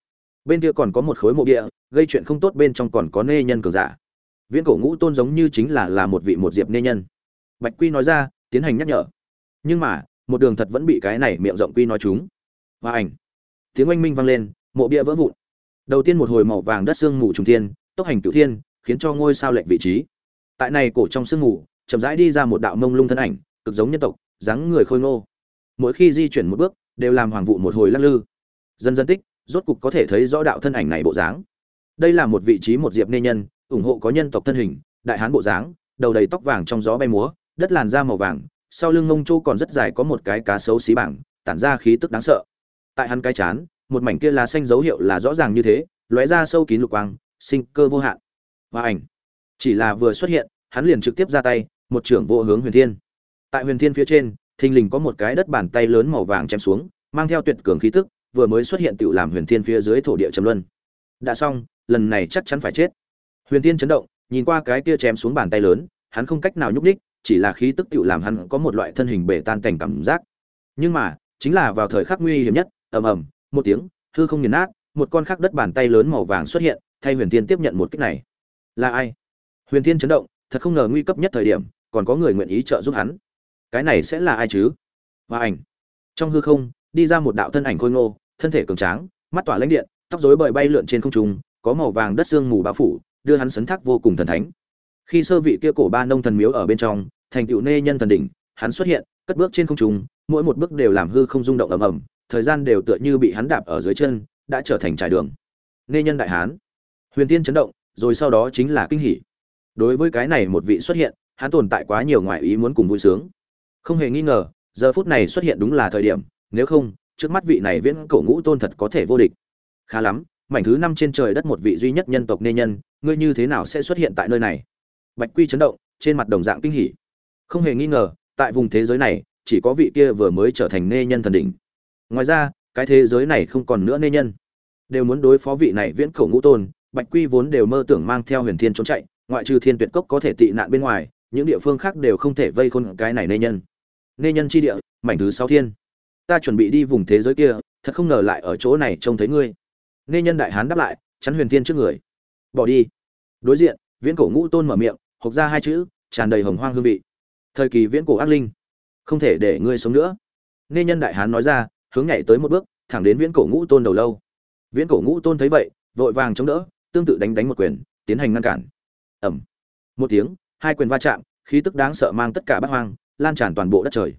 Bên kia còn có một khối mộ địa gây chuyện không tốt bên trong còn có nê nhân cường giả. Viễn cổ ngũ tôn giống như chính là là một vị một diệp nê nhân. Bạch quy nói ra, tiến hành nhắc nhở. Nhưng mà, một đường thật vẫn bị cái này miệng rộng quy nói chúng và ảnh. Tiếng oanh minh vang lên, mộ bia vỡ vụn. Đầu tiên một hồi màu vàng đất sương mù trùng thiên, tốc hành cửu thiên, khiến cho ngôi sao lệch vị trí. Tại này cổ trong sương mù, chậm rãi đi ra một đạo mông lung thân ảnh, cực giống nhân tộc, dáng người khôi ngô. Mỗi khi di chuyển một bước, đều làm hoàng vụ một hồi lắc lư. Dần dần tích, rốt cục có thể thấy rõ đạo thân ảnh này bộ dáng đây là một vị trí một diệp nê nhân, ủng hộ có nhân tộc thân hình, đại hán bộ dáng, đầu đầy tóc vàng trong gió bay múa, đất làn da màu vàng, sau lưng ngông châu còn rất dài có một cái cá sấu xí bảng, tản ra khí tức đáng sợ. Tại hắn cái chán, một mảnh kia lá xanh dấu hiệu là rõ ràng như thế, lóe ra sâu kín lục quang, sinh cơ vô hạn. Và ảnh. Chỉ là vừa xuất hiện, hắn liền trực tiếp ra tay, một trưởng vô hướng huyền thiên. Tại huyền thiên phía trên, thình lình có một cái đất bàn tay lớn màu vàng chém xuống, mang theo tuyệt cường khí tức, vừa mới xuất hiện tự làm huyền thiên phía dưới thổ địa trầm luân. Đã xong lần này chắc chắn phải chết. Huyền thiên chấn động, nhìn qua cái kia chém xuống bàn tay lớn, hắn không cách nào nhúc ních chỉ là khí tức tựu làm hắn có một loại thân hình bể tan cảnh cảm giác. Nhưng mà, chính là vào thời khắc nguy hiểm nhất, ầm ầm, một tiếng, hư không nghiền nát, một con khắc đất bàn tay lớn màu vàng xuất hiện, thay huyền thiên tiếp nhận một kích này. Là ai? Huyền thiên chấn động, thật không ngờ nguy cấp nhất thời điểm, còn có người nguyện ý trợ giúp hắn. Cái này sẽ là ai chứ? Và ảnh. Trong hư không, đi ra một đạo thân ảnh khôi ngô, thân thể cường tráng, mắt tỏa lãnh điện, tóc rối bời bay lượn trên không trung có màu vàng đất xương mù bao phủ, đưa hắn sấn thác vô cùng thần thánh. Khi sơ vị kia cổ ba nông thần miếu ở bên trong, thành tựu nê nhân thần đỉnh, hắn xuất hiện, cất bước trên không trung, mỗi một bước đều làm hư không rung động ầm ầm, thời gian đều tựa như bị hắn đạp ở dưới chân, đã trở thành trải đường. Nê nhân đại hán. Huyền tiên chấn động, rồi sau đó chính là kinh hỉ. Đối với cái này một vị xuất hiện, hắn tồn tại quá nhiều ngoại ý muốn cùng vui sướng. Không hề nghi ngờ, giờ phút này xuất hiện đúng là thời điểm, nếu không, trước mắt vị này viễn cổ ngũ tôn thật có thể vô địch. Khá lắm mảnh thứ năm trên trời đất một vị duy nhất nhân tộc nê nhân, ngươi như thế nào sẽ xuất hiện tại nơi này? Bạch quy chấn động, trên mặt đồng dạng kinh hỉ. Không hề nghi ngờ, tại vùng thế giới này, chỉ có vị kia vừa mới trở thành nê nhân thần đỉnh. Ngoài ra, cái thế giới này không còn nữa nê nhân. Đều muốn đối phó vị này viễn cổ ngũ tôn, bạch quy vốn đều mơ tưởng mang theo huyền thiên trốn chạy, ngoại trừ thiên tuyệt cốc có thể tị nạn bên ngoài, những địa phương khác đều không thể vây khôn cái này nê nhân. Nê nhân chi địa, mảnh thứ sáu thiên. Ta chuẩn bị đi vùng thế giới kia, thật không ngờ lại ở chỗ này trông thấy ngươi nghe nhân đại hán đáp lại, chắn huyền thiên trước người. Bỏ đi. Đối diện, viễn cổ ngũ tôn mở miệng hộc ra hai chữ, tràn đầy hồng hoang hương vị. Thời kỳ viễn cổ ác linh. Không thể để ngươi sống nữa. Nghe nhân đại hán nói ra, hướng nhảy tới một bước, thẳng đến viễn cổ ngũ tôn đầu lâu. Viễn cổ ngũ tôn thấy vậy, vội vàng chống đỡ, tương tự đánh đánh một quyền, tiến hành ngăn cản. Ẩm một tiếng, hai quyền va chạm, khí tức đáng sợ mang tất cả bát hoang, lan tràn toàn bộ đất trời.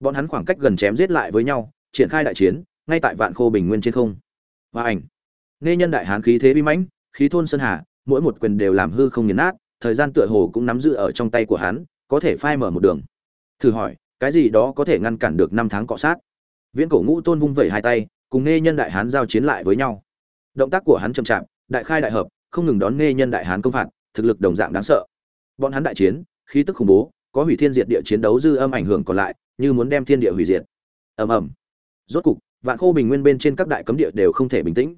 Bọn hắn khoảng cách gần chém giết lại với nhau, triển khai đại chiến, ngay tại vạn khô bình nguyên trên không. Và ảnh nghe nhân đại hán khí thế bi mãnh, khí thôn sơn hà, mỗi một quyền đều làm hư không nghiền nát, thời gian tựa hồ cũng nắm giữ ở trong tay của hắn, có thể phai mở một đường. Thử hỏi, cái gì đó có thể ngăn cản được năm tháng cọ sát? Viễn cổ ngũ tôn vung vẩy hai tay, cùng nghe nhân đại hán giao chiến lại với nhau. Động tác của hắn chậm chạp, đại khai đại hợp, không ngừng đón nghe nhân đại hán công phạt, thực lực đồng dạng đáng sợ. Bọn hắn đại chiến, khí tức khủng bố, có hủy thiên diệt địa chiến đấu dư âm ảnh hưởng còn lại, như muốn đem thiên địa hủy diệt. Ầm ầm. Rốt cục, vạn khô bình nguyên bên trên các đại cấm địa đều không thể bình tĩnh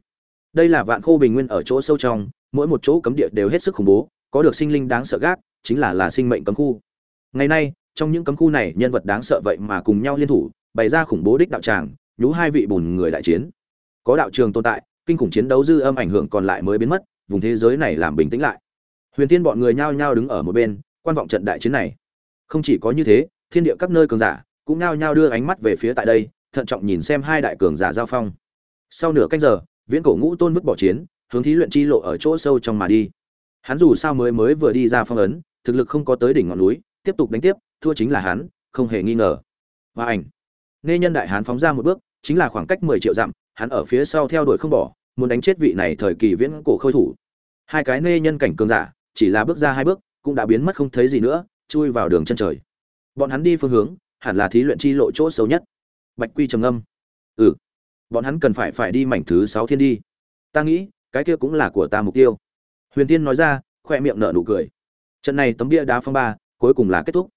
đây là vạn khô bình nguyên ở chỗ sâu trong, mỗi một chỗ cấm địa đều hết sức khủng bố, có được sinh linh đáng sợ gác, chính là là sinh mệnh cấm khu. Ngày nay, trong những cấm khu này, nhân vật đáng sợ vậy mà cùng nhau liên thủ, bày ra khủng bố đích đạo tràng, nhú hai vị bùn người đại chiến. Có đạo trường tồn tại, kinh khủng chiến đấu dư âm ảnh hưởng còn lại mới biến mất, vùng thế giới này làm bình tĩnh lại. Huyền tiên bọn người nhao nhao đứng ở một bên, quan vọng trận đại chiến này. Không chỉ có như thế, thiên địa các nơi cường giả cũng nhao nhao đưa ánh mắt về phía tại đây, thận trọng nhìn xem hai đại cường giả giao phong. Sau nửa canh giờ viễn cổ ngũ tôn vứt bỏ chiến, hướng thí luyện chi lộ ở chỗ sâu trong mà đi. Hắn dù sao mới mới vừa đi ra phong ấn, thực lực không có tới đỉnh ngọn núi, tiếp tục đánh tiếp, thua chính là hắn, không hề nghi ngờ. Và ảnh. Nghe nhân đại hán phóng ra một bước, chính là khoảng cách mười triệu dặm, hắn ở phía sau theo đuổi không bỏ, muốn đánh chết vị này thời kỳ viễn cổ khôi thủ. Hai cái nê nhân cảnh cường giả, chỉ là bước ra hai bước, cũng đã biến mất không thấy gì nữa, chui vào đường chân trời. Bọn hắn đi phương hướng, hẳn là thí luyện chi lộ chỗ xấu nhất. Bạch quy trầm âm ừ bọn hắn cần phải phải đi mảnh thứ sáu thiên đi. Ta nghĩ, cái kia cũng là của ta mục tiêu. Huyền tiên nói ra khoe miệng nở nụ cười. Trận này tấm bia đá phong ba, cuối cùng là kết thúc.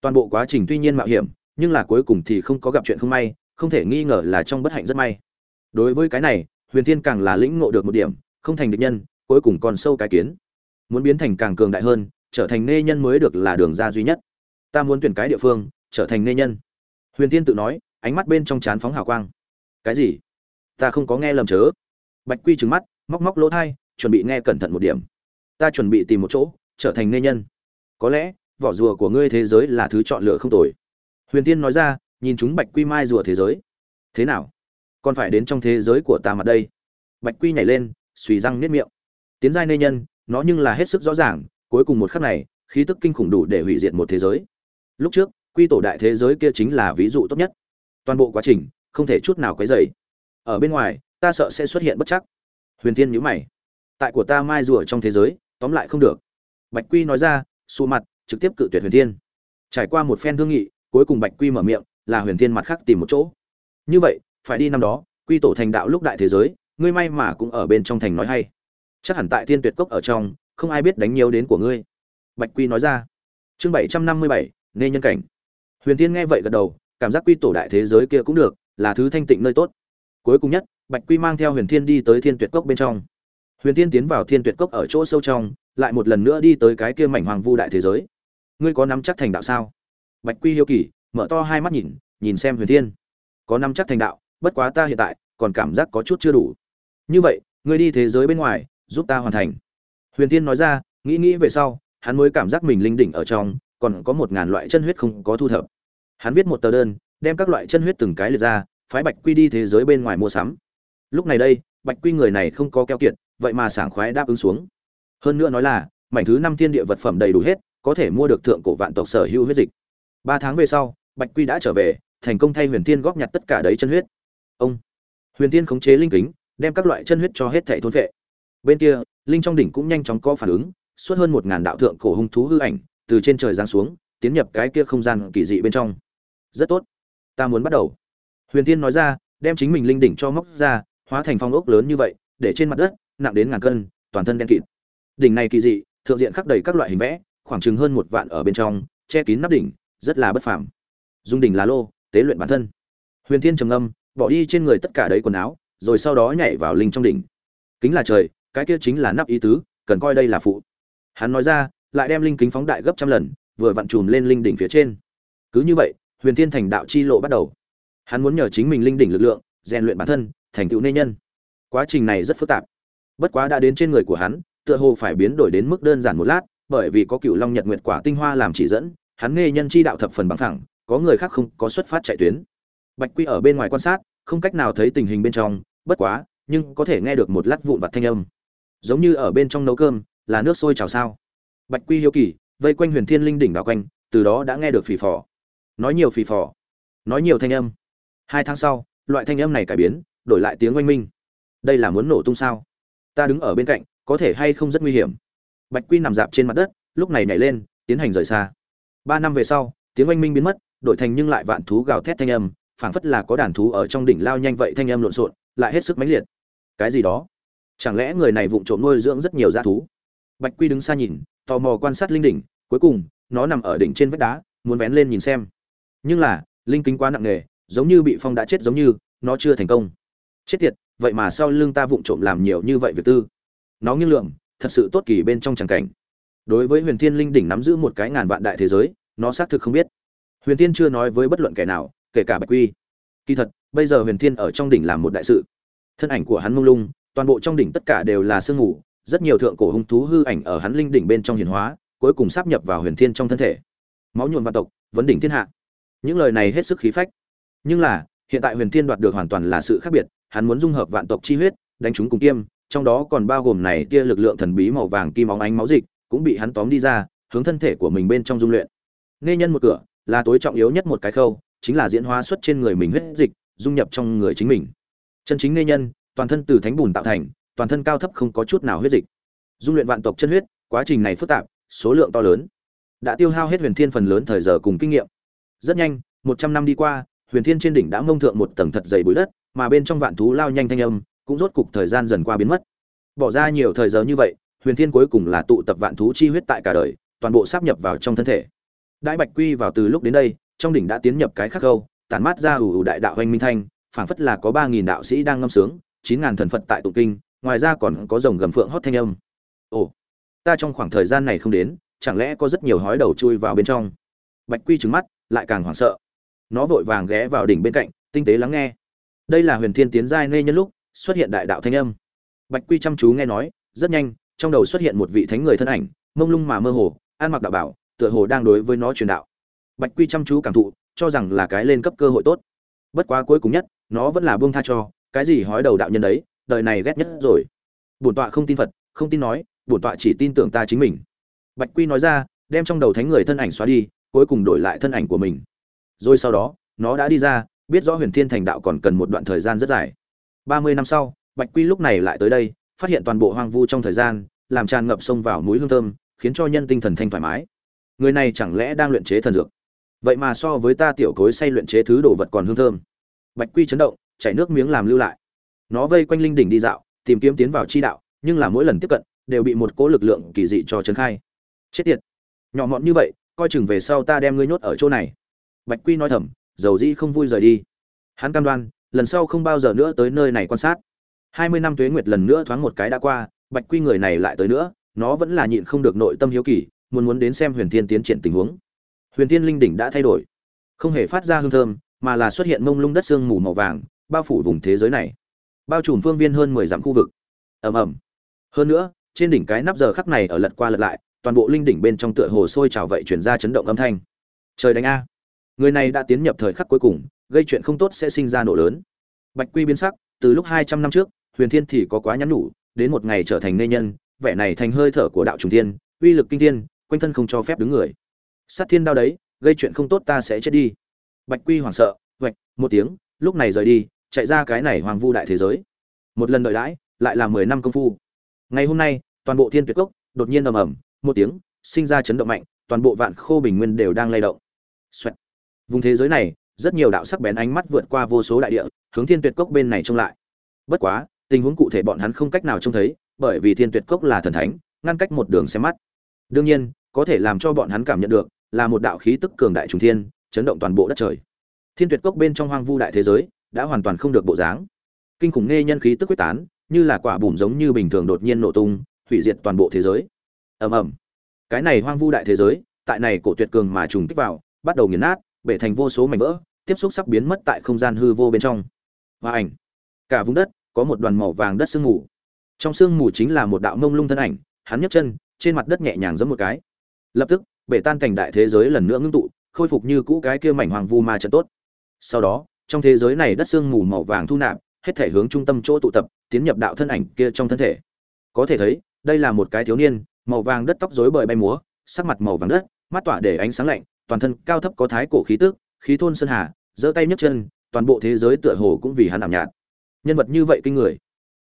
Toàn bộ quá trình tuy nhiên mạo hiểm, nhưng là cuối cùng thì không có gặp chuyện không may, không thể nghi ngờ là trong bất hạnh rất may. Đối với cái này, huyền tiên càng là lĩnh ngộ được một điểm, không thành địch nhân, cuối cùng còn sâu cái kiến. Muốn biến thành càng cường đại hơn, trở thành nê nhân mới được là đường ra duy nhất. Ta muốn tuyển cái địa phương, trở thành nê nhân. Huyền tiên tự nói, ánh mắt bên trong trán phóng hào quang cái gì? Ta không có nghe lầm chớ. Bạch quy trừng mắt, móc móc lỗ thai, chuẩn bị nghe cẩn thận một điểm. Ta chuẩn bị tìm một chỗ, trở thành nghệ nhân. Có lẽ, vỏ rùa của ngươi thế giới là thứ chọn lựa không tồi. Huyền tiên nói ra, nhìn chúng bạch quy mai rùa thế giới. Thế nào? Còn phải đến trong thế giới của ta mặt đây. Bạch quy nhảy lên suy răng nếp miệng. Tiến giai nê nhân, nó nhưng là hết sức rõ ràng, cuối cùng một khắc này, khí tức kinh khủng đủ để hủy diệt một thế giới. Lúc trước, quy tổ đại thế giới kia chính là ví dụ tốt nhất. Toàn bộ quá trình không thể chút nào quấy rầy. ở bên ngoài, ta sợ sẽ xuất hiện bất chắc. Huyền tiên nhíu mày. Tại của ta mai rùa trong thế giới, tóm lại không được. Bạch quy nói ra xù mặt, trực tiếp cự tuyệt huyền tiên trải qua một phen thương nghị, cuối cùng bạch quy mở miệng, là huyền tiên mặt khác tìm một chỗ. Như vậy, phải đi năm đó, quy tổ thành đạo lúc đại thế giới, ngươi may mà cũng ở bên trong thành nói hay. Chắc hẳn tại thiên tuyệt cốc ở trong, không ai biết đánh nhiều đến của ngươi. Bạch quy nói ra. Chương bảy trăm năm mươi bảy, nê nhân cảnh. Huyền tiên nghe vậy gật đầu, cảm giác quy tổ đại thế giới kia cũng được là thứ thanh tịnh nơi tốt. Cuối cùng nhất, bạch quy mang theo huyền thiên đi tới thiên tuyệt cốc bên trong. Huyền thiên tiến vào thiên tuyệt cốc ở chỗ sâu trong, lại một lần nữa đi tới cái kia mảnh hoàng vu đại thế giới. Ngươi có nắm chắc thành đạo sao? Bạch quy hiếu kỳ, mở to hai mắt nhìn nhìn xem huyền thiên. Có nắm chắc thành đạo, bất quá ta hiện tại còn cảm giác có chút chưa đủ. Như vậy, ngươi đi thế giới bên ngoài, giúp ta hoàn thành. Huyền thiên nói ra, nghĩ nghĩ về sau, hắn mới cảm giác mình linh đỉnh ở trong, còn có một ngàn loại chân huyết không có thu thập. Hắn viết một tờ đơn đem các loại chân huyết từng cái liệt ra, phái bạch quy đi thế giới bên ngoài mua sắm. Lúc này đây, bạch quy người này không có keo kiệt, vậy mà sảng khoái đáp ứng xuống. Hơn nữa nói là, mảnh thứ năm thiên địa vật phẩm đầy đủ hết, có thể mua được thượng cổ vạn tộc sở hữu huyết dịch. Ba tháng về sau, bạch quy đã trở về, thành công thay huyền tiên góp nhặt tất cả đấy chân huyết. Ông huyền tiên khống chế linh kính, đem các loại chân huyết cho hết thảy thôn vệ bên kia, linh trong đỉnh cũng nhanh chóng có phản ứng, suốt hơn một ngàn đạo thượng cổ hung thú hư ảnh từ trên trời giáng xuống, tiến nhập cái kia không gian kỳ dị bên trong. Rất tốt ta muốn bắt đầu. Huyền tiên nói ra, đem chính mình linh đỉnh cho móc ra, hóa thành phong ốc lớn như vậy, để trên mặt đất, nặng đến ngàn cân, toàn thân đen kịt. Đỉnh này kỳ dị, thượng diện khắc đầy các loại hình vẽ, khoảng chừng hơn một vạn ở bên trong, che kín nắp đỉnh, rất là bất phàm. Dung đỉnh lá lô, tế luyện bản thân. Huyền thiên trầm ngâm, bỏ đi trên người tất cả đấy quần áo, rồi sau đó nhảy vào linh trong đỉnh. Kính là trời, cái kia chính là nắp ý tứ, cần coi đây là phụ. Hắn nói ra, lại đem linh kính phóng đại gấp trăm lần, vừa vặn chùm lên linh đỉnh phía trên. Cứ như vậy huyền thiên thành đạo chi lộ bắt đầu. Hắn muốn nhờ chính mình linh đỉnh lực lượng, rèn luyện bản thân, thành tựu nê nhân. Quá trình này rất phức tạp. Bất quá đã đến trên người của hắn, tựa hồ phải biến đổi đến mức đơn giản một lát, bởi vì có cựu long nhật nguyệt quả tinh hoa làm chỉ dẫn, hắn nghe nhân chi đạo thập phần bằng thẳng có người khác không có xuất phát chạy tuyến. Bạch quy ở bên ngoài quan sát, không cách nào thấy tình hình bên trong, bất quá, nhưng có thể nghe được một lát vụn vặt thanh âm. Giống như ở bên trong nấu cơm, là nước sôi trào sao. Bạch quy hiếu kỳ, vây quanh huyền thiên linh đỉnh đảo quanh, từ đó đã nghe được phì phò nói nhiều phì phò, nói nhiều thanh âm. Hai tháng sau, loại thanh âm này cải biến, đổi lại tiếng oanh minh. Đây là muốn nổ tung sao? Ta đứng ở bên cạnh, có thể hay không rất nguy hiểm? Bạch quy nằm dạp trên mặt đất, lúc này nhảy lên, tiến hành rời xa. Ba năm về sau, tiếng oanh minh biến mất, đổi thành nhưng lại vạn thú gào thét thanh âm, phảng phất là có đàn thú ở trong đỉnh lao nhanh vậy thanh âm lộn xộn, lại hết sức mãnh liệt. Cái gì đó? Chẳng lẽ người này vụng trộm nuôi dưỡng rất nhiều dã thú? Bạch quy đứng xa nhìn, tò mò quan sát linh đỉnh, cuối cùng, nó nằm ở đỉnh trên vách đá, muốn vén lên nhìn xem nhưng là, linh kính quá nặng nề, giống như bị phong đã chết giống như, nó chưa thành công. Chết tiệt, vậy mà sau lưng ta vụng trộm làm nhiều như vậy việc tư. Nó nghiêng lượng thật sự tốt kỳ bên trong tràng cảnh. Đối với huyền thiên linh đỉnh nắm giữ một cái ngàn vạn đại thế giới, nó xác thực không biết. Huyền thiên chưa nói với bất luận kẻ nào, kể cả bạch quy. Kỳ thật, bây giờ huyền thiên ở trong đỉnh làm một đại sự. Thân ảnh của hắn mông lung, toàn bộ trong đỉnh tất cả đều là sương mù, rất nhiều thượng cổ hung thú hư ảnh ở hắn linh đỉnh bên trong hiển hóa, cuối cùng sắp nhập vào huyền thiên trong thân thể. Máu nhuộm vạn tộc, vấn đỉnh thiên hạ những lời này hết sức khí phách. Nhưng là, hiện tại huyền thiên đoạt được hoàn toàn là sự khác biệt, hắn muốn dung hợp vạn tộc chi huyết, đánh chúng cùng kiêm, trong đó còn bao gồm này tia lực lượng thần bí màu vàng kim óng ánh máu dịch, cũng bị hắn tóm đi ra, hướng thân thể của mình bên trong dung luyện. Nghe nhân một cửa, là tối trọng yếu nhất một cái khâu, chính là diễn hóa xuất trên người mình huyết dịch, dung nhập trong người chính mình. Chân chính nghe nhân, toàn thân từ thánh bùn tạo thành, toàn thân cao thấp không có chút nào huyết dịch. Dung luyện vạn tộc chân huyết, quá trình này phức tạp, số lượng to lớn. Đã tiêu hao hết huyền thiên phần lớn thời giờ cùng kinh nghiệm rất nhanh, một trăm năm đi qua, huyền thiên trên đỉnh đã mông thượng một tầng thật dày bụi đất, mà bên trong vạn thú lao nhanh thanh âm, cũng rốt cục thời gian dần qua biến mất. Bỏ ra nhiều thời giờ như vậy, huyền thiên cuối cùng là tụ tập vạn thú chi huyết tại cả đời, toàn bộ sáp nhập vào trong thân thể. Đại bạch quy vào từ lúc đến đây, trong đỉnh đã tiến nhập cái khắc câu tản mát ra ủ ủ đại đạo hoành minh thanh, phảng phất là có ba nghìn đạo sĩ đang ngâm sướng, chín ngàn thần phật tại tụng kinh, ngoài ra còn có rồng gầm phượng hót thanh âm. Ồ, ta trong khoảng thời gian này không đến, chẳng lẽ có rất nhiều hói đầu chui vào bên trong? Bạch quy trừng mắt lại càng hoảng sợ. Nó vội vàng ghé vào đỉnh bên cạnh, tinh tế lắng nghe. Đây là huyền thiên tiến giai nê nhân lúc xuất hiện đại đạo thanh âm. Bạch quy chăm chú nghe nói, rất nhanh, trong đầu xuất hiện một vị thánh người thân ảnh, mông lung mà mơ hồ an mặc đạo bảo, tựa hồ đang đối với nó truyền đạo. Bạch quy chăm chú cảm thụ, cho rằng là cái lên cấp cơ hội tốt. Bất quá cuối cùng nhất, nó vẫn là buông tha cho, cái gì hói đầu đạo nhân đấy, đời này ghét nhất rồi. Bổn tọa không tin phật, không tin nói, bổn tọa chỉ tin tưởng ta chính mình. Bạch quy nói ra, đem trong đầu thánh người thân ảnh xóa đi cuối cùng đổi lại thân ảnh của mình. Rồi sau đó, nó đã đi ra, biết rõ huyền thiên thành đạo còn cần một đoạn thời gian rất dài. Ba mươi năm sau, bạch quy lúc này lại tới đây, phát hiện toàn bộ hoang vu trong thời gian, làm tràn ngập sông vào núi hương thơm, khiến cho nhân tinh thần thanh thoải mái. Người này chẳng lẽ đang luyện chế thần dược? Vậy mà so với ta tiểu cối say luyện chế thứ đồ vật còn hương thơm. Bạch quy chấn động, chảy nước miếng làm lưu lại. Nó vây quanh linh đỉnh đi dạo, tìm kiếm tiến vào chi đạo, nhưng là mỗi lần tiếp cận, đều bị một cỗ lực lượng kỳ dị cho trấn khai. Chết tiệt! Nhỏ mọn như vậy coi chừng về sau ta đem ngươi nhốt ở chỗ này. Bạch quy nói thầm, dầu dĩ không vui rời đi. Hắn cam đoan, lần sau không bao giờ nữa tới nơi này quan sát. Hai mươi năm tuế nguyệt lần nữa thoáng một cái đã qua, bạch quy người này lại tới nữa, nó vẫn là nhịn không được nội tâm hiếu kỳ, muốn muốn đến xem huyền thiên tiến triển tình huống. Huyền thiên linh đỉnh đã thay đổi. Không hề phát ra hương thơm, mà là xuất hiện mông lung đất sương mù màu vàng, bao phủ vùng thế giới này. Bao trùm phương viên hơn mười dặm khu vực. Ầm ầm. Hơn nữa, trên đỉnh cái nắp giờ khắc này ở lật qua lật lại toàn bộ linh đỉnh bên trong tựa hồ sôi trào vậy chuyển ra chấn động âm thanh. Trời đánh a. Người này đã tiến nhập thời khắc cuối cùng, gây chuyện không tốt sẽ sinh ra nổ lớn. Bạch quy biến sắc, từ lúc hai trăm năm trước, huyền thiên thì có quá nhắn nhủ, đến một ngày trở thành nê nhân, vẻ này thành hơi thở của đạo trùng thiên, uy lực kinh thiên, quanh thân không cho phép đứng người. Sát thiên đao đấy, gây chuyện không tốt ta sẽ chết đi. Bạch quy hoảng sợ, vạch, một tiếng, lúc này rời đi, chạy ra cái này hoàng vu đại thế giới. Một lần đợi đãi, lại là mười năm công phu. Ngày hôm nay, toàn bộ thiên tuyệt cốc đột nhiên ầm ầm một tiếng, sinh ra chấn động mạnh, toàn bộ vạn khô bình nguyên đều đang lay động. Xoẹt. vùng thế giới này, rất nhiều đạo sắc bén ánh mắt vượt qua vô số đại địa, hướng thiên tuyệt cốc bên này trông lại. Bất quá, tình huống cụ thể bọn hắn không cách nào trông thấy, bởi vì thiên tuyệt cốc là thần thánh, ngăn cách một đường xem mắt. Đương nhiên, có thể làm cho bọn hắn cảm nhận được, là một đạo khí tức cường đại trùng thiên, chấn động toàn bộ đất trời. Thiên tuyệt cốc bên trong hoang vu đại thế giới, đã hoàn toàn không được bộ dáng. Kinh khủng nghe nhân khí tức quyết tán, như là quả bùm giống như bình thường đột nhiên nổ tung, hủy diệt toàn bộ thế giới ầm ầm. Cái này hoang vu đại thế giới, tại này cổ tuyệt cường mà trùng kích vào, bắt đầu nghiền nát, bể thành vô số mảnh vỡ, tiếp xúc sắp biến mất tại không gian hư vô bên trong. Và ảnh. Cả vùng đất, có một đoàn màu vàng đất sương mù. Trong sương mù chính là một đạo mông lung thân ảnh, hắn nhấc chân, trên mặt đất nhẹ nhàng giẫm một cái. Lập tức, bể tan cảnh đại thế giới lần nữa ngưng tụ, khôi phục như cũ cái kia mảnh hoàng vu ma trận tốt. Sau đó, trong thế giới này đất sương mù màu vàng thu nạp, hết thể hướng trung tâm chỗ tụ tập, tiến nhập đạo thân ảnh kia trong thân thể. Có thể thấy, đây là một cái thiếu niên màu vàng đất tóc rối bời bay múa, sắc mặt màu vàng đất, mắt tỏa để ánh sáng lạnh, toàn thân cao thấp có thái cổ khí tức, khí thôn sơn hà, giơ tay nhấc chân, toàn bộ thế giới tựa hồ cũng vì hắn làm nhạt. Nhân vật như vậy kinh người.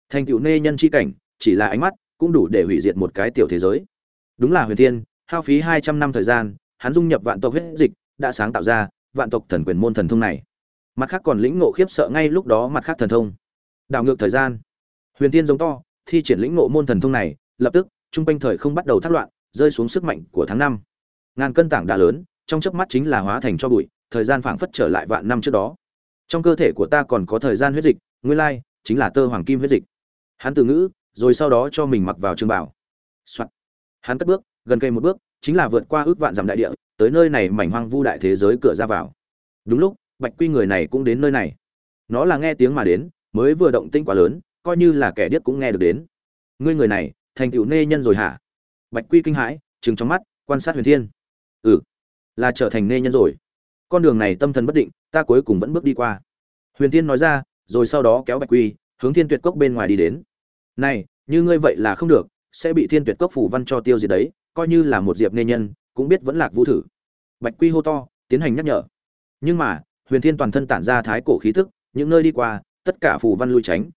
Thành tựu nê nhân chi cảnh, chỉ là ánh mắt, cũng đủ để hủy diệt một cái tiểu thế giới. Đúng là huyền thiên, hao phí hai trăm năm thời gian, hắn dung nhập vạn tộc huyết dịch, đã sáng tạo ra vạn tộc thần quyền môn thần thông này. Mặt khác còn lĩnh ngộ khiếp sợ ngay lúc đó mặt khác thần thông. Đảo ngược thời gian. Huyền thiên giống to, thi triển lĩnh ngộ môn thần thông này, lập tức trung quanh thời không bắt đầu thác loạn, rơi xuống sức mạnh của tháng năm. Ngàn cân tảng đá lớn, trong chớp mắt chính là hóa thành cho bụi, thời gian phảng phất trở lại vạn năm trước đó. Trong cơ thể của ta còn có thời gian huyết dịch, nguyên lai, chính là tơ hoàng kim huyết dịch. Hắn từ ngữ, rồi sau đó cho mình mặc vào trường bảo、Soạn. hắn cất bước, gần cây một bước, chính là vượt qua ước vạn dặm đại địa, tới nơi này mảnh hoang vu đại thế giới cửa ra vào. Đúng lúc, bạch quy người này cũng đến nơi này. Nó là nghe tiếng mà đến, mới vừa động tinh quá lớn, coi như là kẻ điếc cũng nghe được đến. Ngươi người này thành tựu nê nhân rồi hả? Bạch quy kinh hãi chừng trong mắt, quan sát huyền thiên. Ừ là trở thành nê nhân rồi. Con đường này tâm thần bất định, ta cuối cùng vẫn bước đi qua. Huyền thiên nói ra, rồi sau đó kéo bạch quy, hướng thiên tuyệt cốc bên ngoài đi đến. Này, như ngươi vậy là không được, sẽ bị thiên tuyệt cốc phủ văn cho tiêu diệt đấy, coi như là một diệp nê nhân, cũng biết vẫn lạc vũ thử. Bạch quy hô to, tiến hành nhắc nhở. Nhưng mà, huyền thiên toàn thân tản ra thái cổ khí tức, những nơi đi qua, tất cả phù văn lui tránh.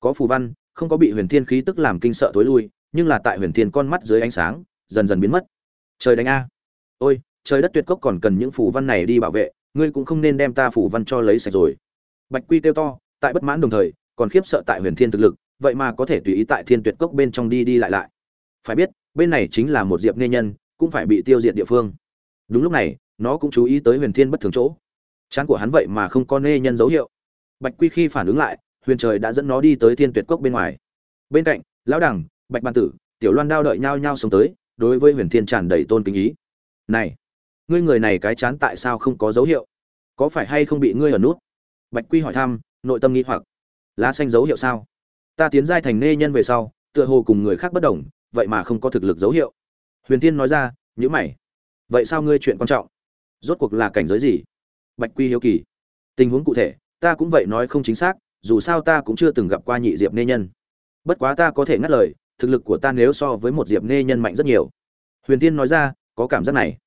Có phù văn, không có bị huyền thiên khí tức làm kinh sợ tối lui nhưng là tại huyền thiên con mắt dưới ánh sáng, dần dần biến mất. Trời đánh a. Ôi, trời đất tuyệt cốc còn cần những phù văn này đi bảo vệ, ngươi cũng không nên đem ta phù văn cho lấy sạch rồi. Bạch quy kêu to, tại bất mãn đồng thời, còn khiếp sợ tại huyền thiên thực lực, vậy mà có thể tùy ý tại thiên tuyệt cốc bên trong đi đi lại lại. Phải biết, bên này chính là một diệp nê nhân, cũng phải bị tiêu diệt địa phương. Đúng lúc này, nó cũng chú ý tới huyền thiên bất thường chỗ. Chán của hắn vậy mà không có nê nhân dấu hiệu. Bạch quy khi phản ứng lại, huyền trời đã dẫn nó đi tới thiên tuyệt cốc bên ngoài. Bên cạnh, lão đẳng bạch ban tử, tiểu loan đao đợi nhau nhau sống tới, đối với huyền thiên tràn đầy tôn kính ý. Này, ngươi người này cái chán tại sao không có dấu hiệu? Có phải hay không bị ngươi ở nút? Bạch quy hỏi thăm, nội tâm nghĩ hoặc. Lá xanh dấu hiệu sao? Ta tiến giai thành nê nhân về sau, tựa hồ cùng người khác bất đồng, vậy mà không có thực lực dấu hiệu. Huyền Thiên nói ra nhữ mày. Vậy sao ngươi chuyện quan trọng? Rốt cuộc là cảnh giới gì? Bạch quy hiếu kỳ. Tình huống cụ thể, ta cũng vậy nói không chính xác, dù sao ta cũng chưa từng gặp qua nhị diệp nê nhân. Bất quá ta có thể ngắt lời thực lực của ta nếu so với một diệp nê nhân mạnh rất nhiều. Huyền tiên nói ra, có cảm giác này.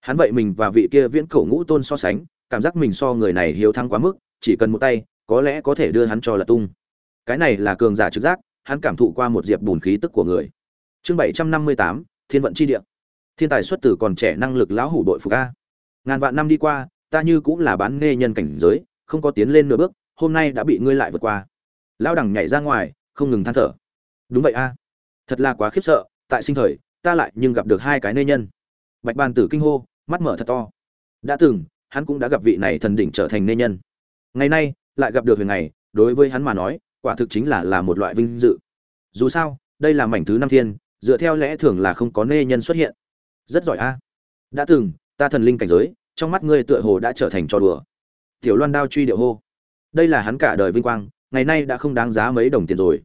Hắn vậy mình và vị kia viễn cổ ngũ tôn so sánh, cảm giác mình so người này hiếu thắng quá mức, chỉ cần một tay, có lẽ có thể đưa hắn cho là tung. Cái này là cường giả trực giác, hắn cảm thụ qua một diệp bùn khí tức của người. Chương bảy trăm năm mươi tám, thiên vận chi địa. Thiên tài xuất tử còn trẻ năng lực lão hủ đội phục a. Ngàn vạn năm đi qua, ta như cũng là bán nghe nhân cảnh giới, không có tiến lên nửa bước, hôm nay đã bị ngươi lại vượt qua. Lão đẳng nhảy ra ngoài, không ngừng than thở. Đúng vậy a thật là quá khiếp sợ, tại sinh thời, ta lại nhưng gặp được hai cái nê nhân. Bạch bàn tử kinh hô, mắt mở thật to. Đã từng, hắn cũng đã gặp vị này thần đỉnh trở thành nê nhân. Ngày nay, lại gặp được huyền này đối với hắn mà nói, quả thực chính là là một loại vinh dự. Dù sao, đây là mảnh thứ năm thiên, dựa theo lẽ thường là không có nê nhân xuất hiện. Rất giỏi a. Đã từng, ta thần linh cảnh giới, trong mắt ngươi tựa hồ đã trở thành trò đùa. Tiểu loan đao truy điệu hô. Đây là hắn cả đời vinh quang, ngày nay đã không đáng giá mấy đồng tiền rồi.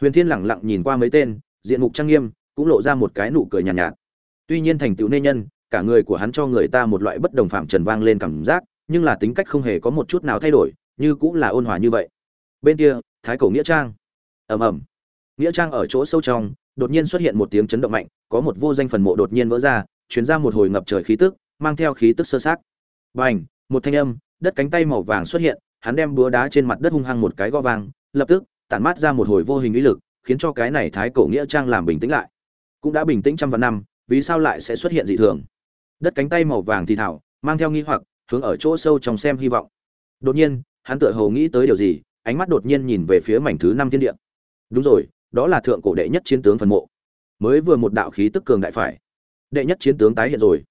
Huyền thiên lẳng lặng nhìn qua mấy tên diện mục trang nghiêm cũng lộ ra một cái nụ cười nhàn nhạt, nhạt. Tuy nhiên thành tựu nê nhân cả người của hắn cho người ta một loại bất đồng phạm trần vang lên cảm giác nhưng là tính cách không hề có một chút nào thay đổi như cũng là ôn hòa như vậy. Bên kia thái cổ nghĩa trang. Ầm ầm. Nghĩa trang ở chỗ sâu trong đột nhiên xuất hiện một tiếng chấn động mạnh có một vô danh phần mộ đột nhiên vỡ ra chuyển ra một hồi ngập trời khí tức mang theo khí tức sơ sát bành! Một thanh âm đất cánh tay màu vàng xuất hiện hắn đem búa đá trên mặt đất hung hăng một cái gõ vang lập tức tản mát ra một hồi vô hình uy lực khiến cho cái này thái cổ nghĩa trang làm bình tĩnh lại. Cũng đã bình tĩnh trăm vạn năm, vì sao lại sẽ xuất hiện dị thường? Đất cánh tay màu vàng thì thảo, mang theo nghi hoặc, hướng ở chỗ sâu trong xem hy vọng. Đột nhiên, hắn tựa hồ nghĩ tới điều gì, ánh mắt đột nhiên nhìn về phía mảnh thứ năm thiên địa. Đúng rồi, đó là thượng cổ đệ nhất chiến tướng phần mộ. Mới vừa một đạo khí tức cường đại phải. Đệ nhất chiến tướng tái hiện rồi.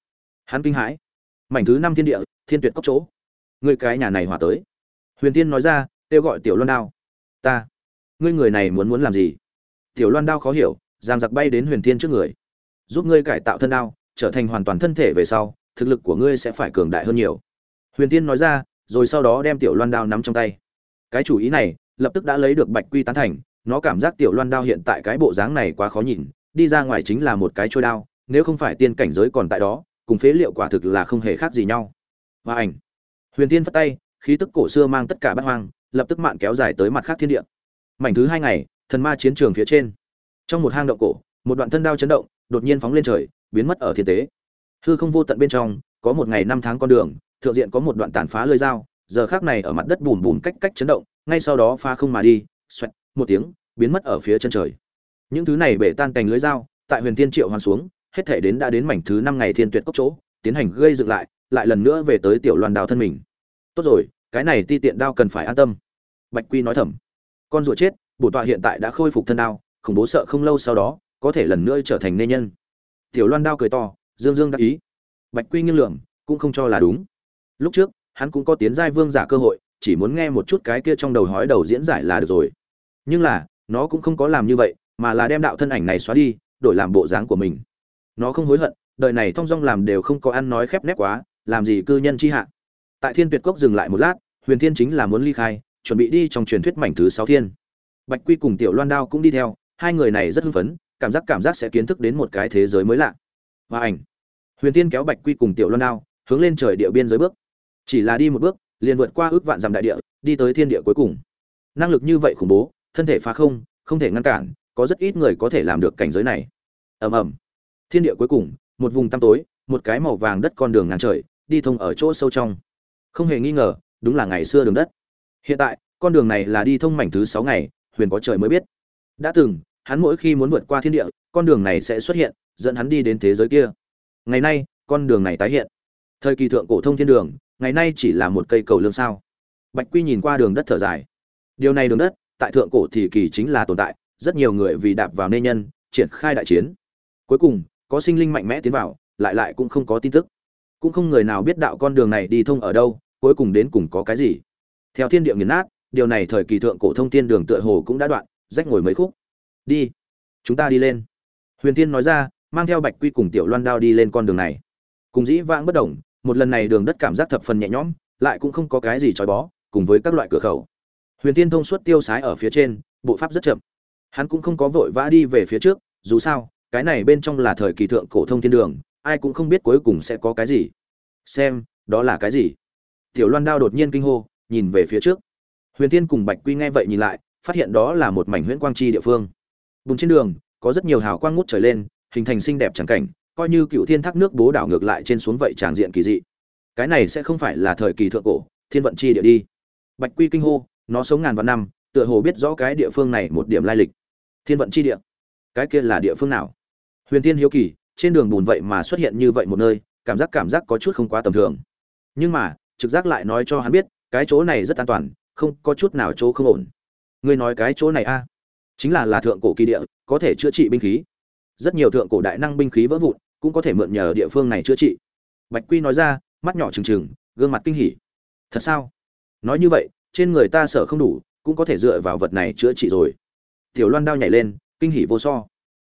Hắn kinh hãi. Mảnh thứ năm thiên địa, thiên tuyệt cốc chỗ. Người cái nhà này hòa tới. Huyền tiên nói ra, kêu gọi tiểu loan đao. Ta. Ngươi người này muốn muốn làm gì? Tiểu loan đao khó hiểu, giang giặc bay đến huyền thiên trước người. Giúp ngươi cải tạo thân đao, trở thành hoàn toàn thân thể về sau, thực lực của ngươi sẽ phải cường đại hơn nhiều. Huyền Thiên nói ra, rồi sau đó đem tiểu loan đao nắm trong tay. Cái chủ ý này, lập tức đã lấy được bạch quy tán thành, nó cảm giác tiểu loan đao hiện tại cái bộ dáng này quá khó nhìn, đi ra ngoài chính là một cái trôi đao, nếu không phải tiên cảnh giới còn tại đó, cùng phế liệu quả thực là không hề khác gì nhau. Và ảnh. Huyền Thiên phất tay, khí tức cổ xưa mang tất cả bát hoang, lập tức mạn kéo dài tới mặt khác thiên địa. Mảnh thứ hai ngày thần ma chiến trường phía trên. Trong một hang động cổ, một đoạn thân đao chấn động, đột nhiên phóng lên trời, biến mất ở thiên tế. Hư không vô tận bên trong, có một ngày năm tháng con đường, thượng diện có một đoạn tàn phá lưới dao, giờ khác này ở mặt đất bùn bùn cách cách chấn động, ngay sau đó pha không mà đi, xoẹt, một tiếng, biến mất ở phía chân trời. Những thứ này bể tan cành lưới dao, tại huyền thiên triệu hoàn xuống, hết thể đến đã đến mảnh thứ năm ngày thiên tuyệt cốc chỗ, tiến hành gây dựng lại lại lần nữa về tới tiểu loan đào thân mình. Tốt rồi, cái này ti tiện đao cần phải an tâm. Bạch quy nói thầm. Con rùa chết bổ tọa hiện tại đã khôi phục thân đao khủng bố sợ không lâu sau đó, có thể lần nữa trở thành nê nhân. Tiểu loan đao cười to, dương dương đắc ý. Bạch quy nghiêng lượng cũng không cho là đúng. Lúc trước, hắn cũng có tiến giai vương giả cơ hội, chỉ muốn nghe một chút cái kia trong đầu hói đầu diễn giải là được rồi. Nhưng là, nó cũng không có làm như vậy, mà là đem đạo thân ảnh này xóa đi, đổi làm bộ dáng của mình. Nó không hối hận, đời này thong dong làm đều không có ăn nói khép nép quá, làm gì cư nhân chi hạ. Tại thiên tuyệt cốc dừng lại một lát, huyền thiên chính là muốn ly khai, chuẩn bị đi trong truyền thuyết mảnh thứ sáu thiên bạch quy cùng tiểu loan đao cũng đi theo, hai người này rất hưng phấn, cảm giác cảm giác sẽ kiến thức đến một cái thế giới mới lạ. Và ảnh. Huyền thiên kéo bạch quy cùng tiểu loan đao, hướng lên trời địa biên giới bước. Chỉ là đi một bước, liền vượt qua ước vạn dặm đại địa, đi tới thiên địa cuối cùng. Năng lực như vậy khủng bố, thân thể phá không không thể ngăn cản, có rất ít người có thể làm được cảnh giới này. Ầm ầm. Thiên địa cuối cùng, một vùng tăm tối, một cái màu vàng đất con đường ngàn trời, đi thông ở chỗ sâu trong. Không hề nghi ngờ, đúng là ngày xưa đường đất. Hiện tại, con đường này là đi thông mảnh thứ sáu ngày huyền có trời mới biết. Đã từng, hắn mỗi khi muốn vượt qua thiên địa, con đường này sẽ xuất hiện, dẫn hắn đi đến thế giới kia. Ngày nay, con đường này tái hiện. Thời kỳ thượng cổ thông thiên đường, ngày nay chỉ là một cây cầu lương sao. Bạch quy nhìn qua đường đất thở dài. Điều này đường đất, tại thượng cổ thì kỳ chính là tồn tại, rất nhiều người vì đạp vào nê nhân, triển khai đại chiến. Cuối cùng, có sinh linh mạnh mẽ tiến vào, lại lại cũng không có tin tức. Cũng không người nào biết đạo con đường này đi thông ở đâu, cuối cùng đến cùng có cái gì. Theo thiên địa nghiền nát điều này thời kỳ thượng cổ thông thiên đường tựa hồ cũng đã đoạn, rách ngồi mấy khúc. Đi, chúng ta đi lên. Huyền tiên nói ra, mang theo bạch quy cùng tiểu loan đao đi lên con đường này. Cùng dĩ vãng bất động, một lần này đường đất cảm giác thập phần nhẹ nhõm, lại cũng không có cái gì trói bó, cùng với các loại cửa khẩu. Huyền tiên thông suốt tiêu sái ở phía trên, bộ pháp rất chậm. Hắn cũng không có vội vã đi về phía trước, dù sao, cái này bên trong là thời kỳ thượng cổ thông thiên đường, ai cũng không biết cuối cùng sẽ có cái gì. Xem, đó là cái gì? Tiểu loan đao đột nhiên kinh hô, nhìn về phía trước huyền Thiên cùng bạch quy nghe vậy nhìn lại, phát hiện đó là một mảnh huyễn quang chi địa phương. Bùn trên đường, có rất nhiều hào quang ngút trời lên, hình thành xinh đẹp chẳng cảnh, coi như cựu thiên thác nước bố đảo ngược lại trên xuống vậy tràng diện kỳ dị. Cái này sẽ không phải là thời kỳ thượng cổ, thiên vận chi địa đi. Bạch quy kinh hô, nó sống ngàn vạn năm, tựa hồ biết rõ cái địa phương này một điểm lai lịch. Thiên vận chi địa? Cái kia là địa phương nào? Huyền thiên hiếu kỳ, trên đường bùn vậy mà xuất hiện như vậy một nơi, cảm giác cảm giác có chút không quá tầm thường. Nhưng mà, trực giác lại nói cho hắn biết, cái chỗ này rất an toàn không có chút nào chỗ không ổn. Ngươi nói cái chỗ này a? Chính là là thượng cổ kỳ địa, có thể chữa trị binh khí. Rất nhiều thượng cổ đại năng binh khí vỡ vụn, cũng có thể mượn nhờ địa phương này chữa trị. Bạch quy nói ra, mắt nhỏ trừng trừng, gương mặt kinh hỉ. Thật sao? Nói như vậy, trên người ta sợ không đủ, cũng có thể dựa vào vật này chữa trị rồi. Tiểu loan đao nhảy lên, kinh hỉ vô so.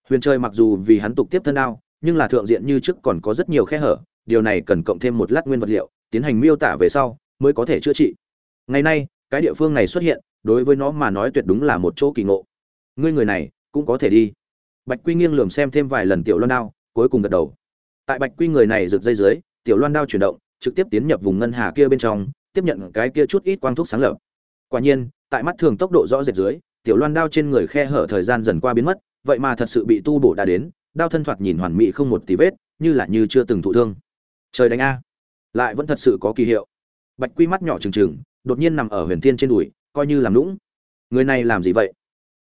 Huyền trời mặc dù vì hắn tục tiếp thân đao, nhưng là thượng diện như trước còn có rất nhiều khe hở, điều này cần cộng thêm một lát nguyên vật liệu, tiến hành miêu tả về sau, mới có thể chữa trị. Ngày nay cái địa phương này xuất hiện, đối với nó mà nói tuyệt đúng là một chỗ kỳ ngộ. Ngươi người này, cũng có thể đi. Bạch quy nghiêng lườm xem thêm vài lần tiểu loan đao, cuối cùng gật đầu. Tại bạch quy người này rực dây dưới, tiểu loan đao chuyển động, trực tiếp tiến nhập vùng ngân hà kia bên trong, tiếp nhận cái kia chút ít quang thuốc sáng lập quả nhiên, tại mắt thường tốc độ rõ rệt dưới, tiểu loan đao trên người khe hở thời gian dần qua biến mất, vậy mà thật sự bị tu bổ đã đến, đao thân thoạt nhìn hoàn mỹ không một tí vết, như là như chưa từng thụ thương. Trời đánh a. Lại vẫn thật sự có kỳ hiệu. Bạch quy mắt nhỏ trừng trừng đột nhiên nằm ở huyền thiên trên đùi, coi như làm lũng người này làm gì vậy?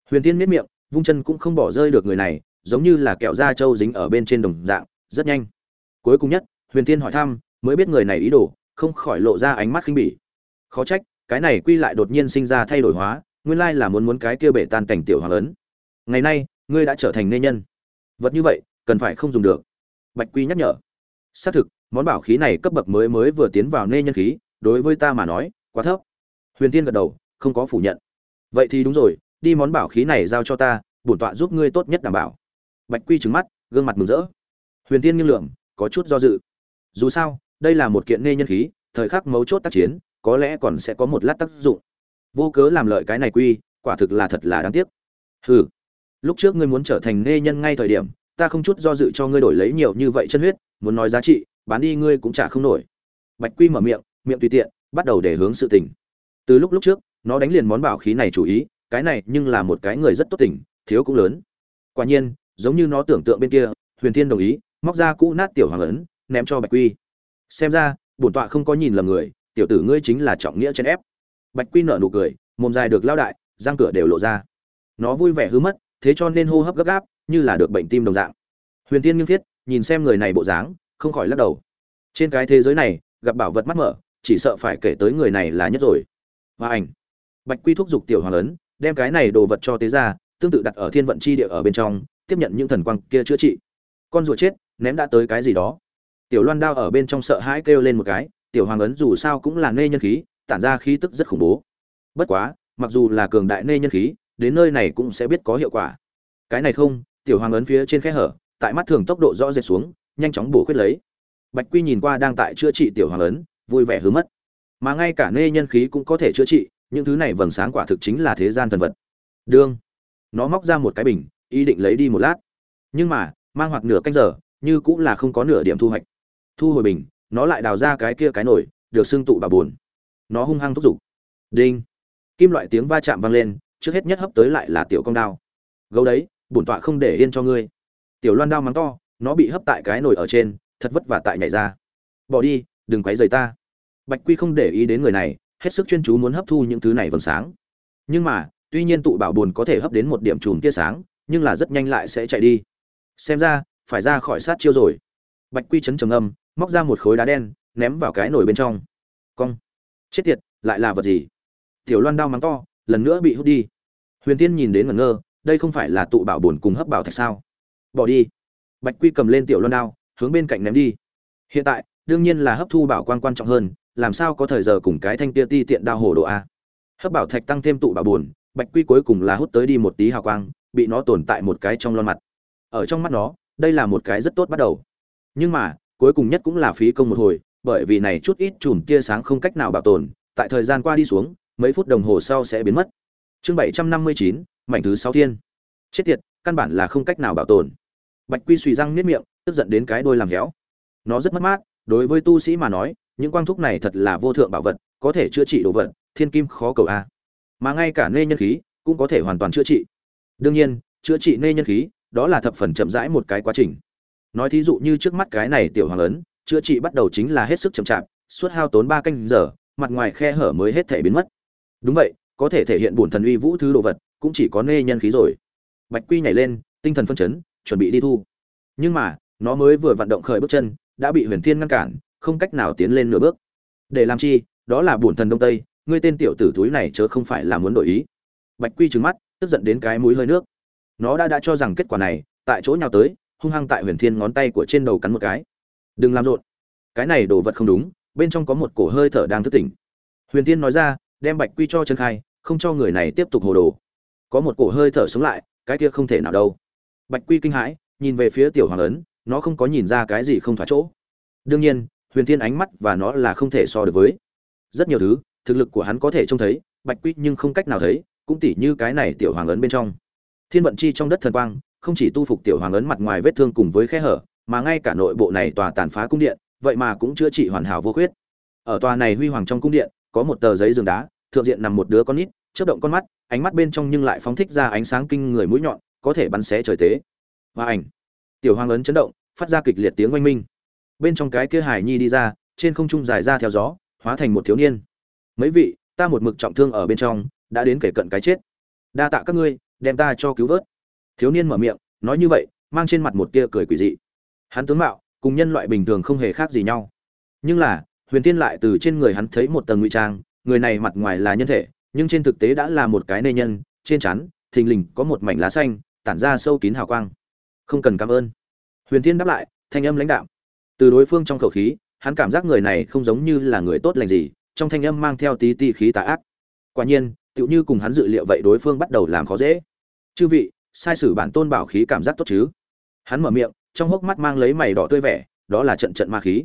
Huyền thiên miết miệng, vung chân cũng không bỏ rơi được người này, giống như là kẹo da trâu dính ở bên trên đồng dạng, rất nhanh. Cuối cùng nhất, huyền thiên hỏi thăm, mới biết người này ý đồ, không khỏi lộ ra ánh mắt khinh bỉ. Khó trách, cái này quy lại đột nhiên sinh ra thay đổi hóa, nguyên lai là muốn muốn cái kia bể tan cảnh tiểu hoàng lớn ngày nay, ngươi đã trở thành nê nhân. Vật như vậy, cần phải không dùng được. Bạch quy nhắc nhở. Xác thực, món bảo khí này cấp bậc mới mới vừa tiến vào nê nhân khí, đối với ta mà nói quá thấp. Huyền tiên gật đầu, không có phủ nhận. Vậy thì đúng rồi, đi món bảo khí này giao cho ta, bổn tọa giúp ngươi tốt nhất đảm bảo. Bạch quy trừng mắt, gương mặt mừng rỡ. Huyền tiên nghiêng lượng có chút do dự. Dù sao, đây là một kiện nê nhân khí, thời khắc mấu chốt tác chiến, có lẽ còn sẽ có một lát tác dụng. Vô cớ làm lợi cái này quy, quả thực là thật là đáng tiếc. Hừ, lúc trước ngươi muốn trở thành nê nhân ngay thời điểm, ta không chút do dự cho ngươi đổi lấy nhiều như vậy chân huyết, muốn nói giá trị, bán đi ngươi cũng trả không nổi. Bạch quy mở miệng miệng tùy tiện bắt đầu để hướng sự tình. Từ lúc lúc trước, nó đánh liền món bảo khí này chủ ý, cái này nhưng là một cái người rất tốt tình, thiếu cũng lớn. Quả nhiên, giống như nó tưởng tượng bên kia, huyền thiên đồng ý, móc ra cũ nát tiểu hoàng ấn, ném cho bạch quy. Xem ra, bổn tọa không có nhìn lầm người, tiểu tử ngươi chính là trọng nghĩa chen ép. Bạch quy nở nụ cười, mồm dài được lao đại, răng cửa đều lộ ra. Nó vui vẻ hứa mất, thế cho nên hô hấp gấp gáp, như là được bệnh tim đồng dạng. Huyền tiên nghiêng thiết, nhìn xem người này bộ dáng, không khỏi lắc đầu. Trên cái thế giới này, gặp bảo vật mắt mở chỉ sợ phải kể tới người này là nhất rồi. Và ảnh. Bạch quy thúc giục tiểu hoàng ấn, đem cái này đồ vật cho tế ra tương tự đặt ở thiên vận chi địa ở bên trong, tiếp nhận những thần quang kia chữa trị. Con rùa chết, ném đã tới cái gì đó. Tiểu loan đao ở bên trong sợ hãi kêu lên một cái, tiểu hoàng ấn dù sao cũng là nê nhân khí, tản ra khí tức rất khủng bố. Bất quá, mặc dù là cường đại nê nhân khí, đến nơi này cũng sẽ biết có hiệu quả. Cái này không, tiểu hoàng ấn phía trên khe hở, tại mắt thường tốc độ rõ rệt xuống, nhanh chóng bổ khuyết lấy. Bạch quy nhìn qua đang tại chữa trị tiểu hoàng ấn vui vẻ hứa mất. Mà ngay cả nê nhân khí cũng có thể chữa trị, những thứ này vầng sáng quả thực chính là thế gian thần vật. Đương, nó móc ra một cái bình, ý định lấy đi một lát. Nhưng mà, mang hoặc nửa canh giờ, như cũng là không có nửa điểm thu hoạch. Thu hồi bình, nó lại đào ra cái kia cái nổi được xương tụ bà buồn. Nó hung hăng thúc giục. Đinh. Kim loại tiếng va chạm vang lên, trước hết nhất hấp tới lại là tiểu công đao. Gấu đấy, bổn tọa không để yên cho ngươi. Tiểu loan đao mắng to, nó bị hấp tại cái nồi ở trên, thật vất vả tại nhảy ra. Bỏ đi, đừng quấy rầy ta bạch quy không để ý đến người này, hết sức chuyên chú muốn hấp thu những thứ này vầng sáng. Nhưng mà, tuy nhiên tụ bảo buồn có thể hấp đến một điểm chùm tia sáng, nhưng là rất nhanh lại sẽ chạy đi. Xem ra, phải ra khỏi sát chiêu rồi. Bạch quy chấn trầm âm, móc ra một khối đá đen, ném vào cái nồi bên trong. Cong. Chết tiệt, lại là vật gì? Tiểu loan đau mắng to, lần nữa bị hút đi. Huyền tiên nhìn đến ngẩn ngơ, đây không phải là tụ bảo buồn cùng hấp bảo thạch sao? Bỏ đi. Bạch quy cầm lên tiểu loan đao, hướng bên cạnh ném đi. Hiện tại, đương nhiên là hấp thu bảo quang quan trọng hơn làm sao có thời giờ cùng cái thanh tia ti tiện đao hồ độ a? Hấp bảo thạch tăng thêm tụ bảo buồn, bạch quy cuối cùng là hút tới đi một tí hào quang, bị nó tồn tại một cái trong lon mặt. Ở trong mắt nó, đây là một cái rất tốt bắt đầu. Nhưng mà, cuối cùng nhất cũng là phí công một hồi, bởi vì này chút ít chùm tia sáng không cách nào bảo tồn, tại thời gian qua đi xuống, mấy phút đồng hồ sau sẽ biến mất. Chương bảy trăm năm mươi chín, mảnh thứ sáu thiên. Chết tiệt, căn bản là không cách nào bảo tồn. Bạch quy suy răng niết miệng, tức giận đến cái đôi làm héo. Nó rất mất mát, đối với tu sĩ mà nói những quang thúc này thật là vô thượng bảo vật, có thể chữa trị đồ vật, thiên kim khó cầu a. Mà ngay cả nê nhân khí cũng có thể hoàn toàn chữa trị. Đương nhiên, chữa trị nê nhân khí, đó là thập phần chậm rãi một cái quá trình. Nói thí dụ như trước mắt cái này tiểu hoàng lớn chữa trị bắt đầu chính là hết sức chậm chạp, suốt hao tốn ba canh giờ, mặt ngoài khe hở mới hết thể biến mất. Đúng vậy, có thể thể hiện bổn thần uy vũ thứ đồ vật, cũng chỉ có nê nhân khí rồi. Bạch quy nhảy lên, tinh thần phân chấn, chuẩn bị đi thu. Nhưng mà, nó mới vừa vận động khởi bước chân, đã bị huyền thiên ngăn cản không cách nào tiến lên nửa bước. Để làm chi? Đó là bổn thần đông tây, ngươi tên tiểu tử túi này chớ không phải là muốn đổi ý. Bạch quy trừng mắt, tức giận đến cái mũi hơi nước. Nó đã đã cho rằng kết quả này, tại chỗ nhào tới, hung hăng tại huyền thiên ngón tay của trên đầu cắn một cái. Đừng làm rộn. Cái này đồ vật không đúng, bên trong có một cổ hơi thở đang thức tỉnh. Huyền thiên nói ra, đem bạch quy cho chân khai, không cho người này tiếp tục hồ đồ. Có một cổ hơi thở sống lại, cái kia không thể nào đâu. Bạch quy kinh hãi, nhìn về phía tiểu hoàng ấn, nó không có nhìn ra cái gì không thỏa chỗ. Đương nhiên huyền thiên ánh mắt và nó là không thể so được với. Rất nhiều thứ, thực lực của hắn có thể trông thấy, bạch quy nhưng không cách nào thấy, cũng tỉ như cái này tiểu hoàng ấn bên trong. Thiên vận chi trong đất thần quang, không chỉ tu phục tiểu hoàng ấn mặt ngoài vết thương cùng với khe hở, mà ngay cả nội bộ này tòa tàn phá cung điện, vậy mà cũng chữa trị hoàn hảo vô khuyết. Ở tòa này huy hoàng trong cung điện, có một tờ giấy giường đá, thượng diện nằm một đứa con nít, chớp động con mắt, ánh mắt bên trong nhưng lại phóng thích ra ánh sáng kinh người mũi nhọn, có thể bắn xé trời tế. Và ảnh. Tiểu hoàng ấn chấn động, phát ra kịch liệt tiếng oanh minh bên trong cái kia hải nhi đi ra, trên không trung dài ra theo gió, hóa thành một thiếu niên. Mấy vị, ta một mực trọng thương ở bên trong, đã đến kể cận cái chết. Đa tạ các ngươi, đem ta cho cứu vớt. Thiếu niên mở miệng, nói như vậy, mang trên mặt một tia cười quỷ dị. Hắn tướng mạo, cùng nhân loại bình thường không hề khác gì nhau. Nhưng là, huyền tiên lại từ trên người hắn thấy một tầng ngụy trang, người này mặt ngoài là nhân thể, nhưng trên thực tế đã là một cái nê nhân, trên chắn thình lình có một mảnh lá xanh, tản ra sâu kín hào quang. Không cần cảm ơn. Huyền tiên đáp lại, thanh âm lãnh đạo từ đối phương trong khẩu khí, hắn cảm giác người này không giống như là người tốt lành gì, trong thanh âm mang theo tí ti khí tà ác. Quả nhiên, tựu như cùng hắn dự liệu vậy đối phương bắt đầu làm khó dễ. Chư vị, sai sử bản tôn bảo khí cảm giác tốt chứ? Hắn mở miệng, trong hốc mắt mang lấy mày đỏ tươi vẻ, đó là trận trận ma khí.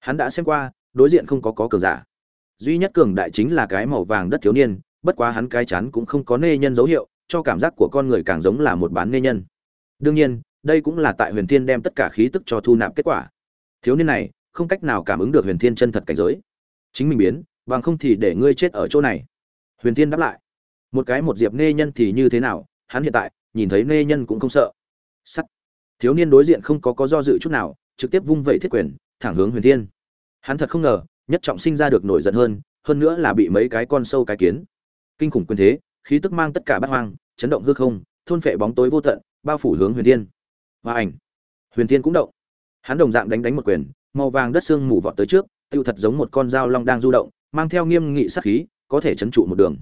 Hắn đã xem qua, đối diện không có có cường giả. Duy nhất cường đại chính là cái màu vàng đất thiếu niên, bất quá hắn cái chán cũng không có nê nhân dấu hiệu, cho cảm giác của con người càng giống là một bán nê nhân. Đương nhiên, đây cũng là tại huyền thiên đem tất cả khí tức cho thu nạp kết quả thiếu niên này, không cách nào cảm ứng được huyền thiên chân thật cảnh giới. Chính mình biến, bằng không thì để ngươi chết ở chỗ này. Huyền thiên đáp lại. Một cái một diệp nê nhân thì như thế nào, hắn hiện tại, nhìn thấy nê nhân cũng không sợ. Sắt. Thiếu niên đối diện không có có do dự chút nào, trực tiếp vung vẩy thiết quyền, thẳng hướng huyền thiên. Hắn thật không ngờ, nhất trọng sinh ra được nổi giận hơn hơn nữa là bị mấy cái con sâu cái kiến. Kinh khủng quyền thế, khí tức mang tất cả bát hoang, chấn động hư không, thôn phệ bóng tối vô tận, bao phủ hướng huyền thiên. Và ảnh. Huyền thiên cũng động hắn đồng dạng đánh đánh một quyền, màu vàng đất xương mù vọt tới trước, tiêu thật giống một con dao long đang du động, mang theo nghiêm nghị sát khí, có thể chấn trụ một đường.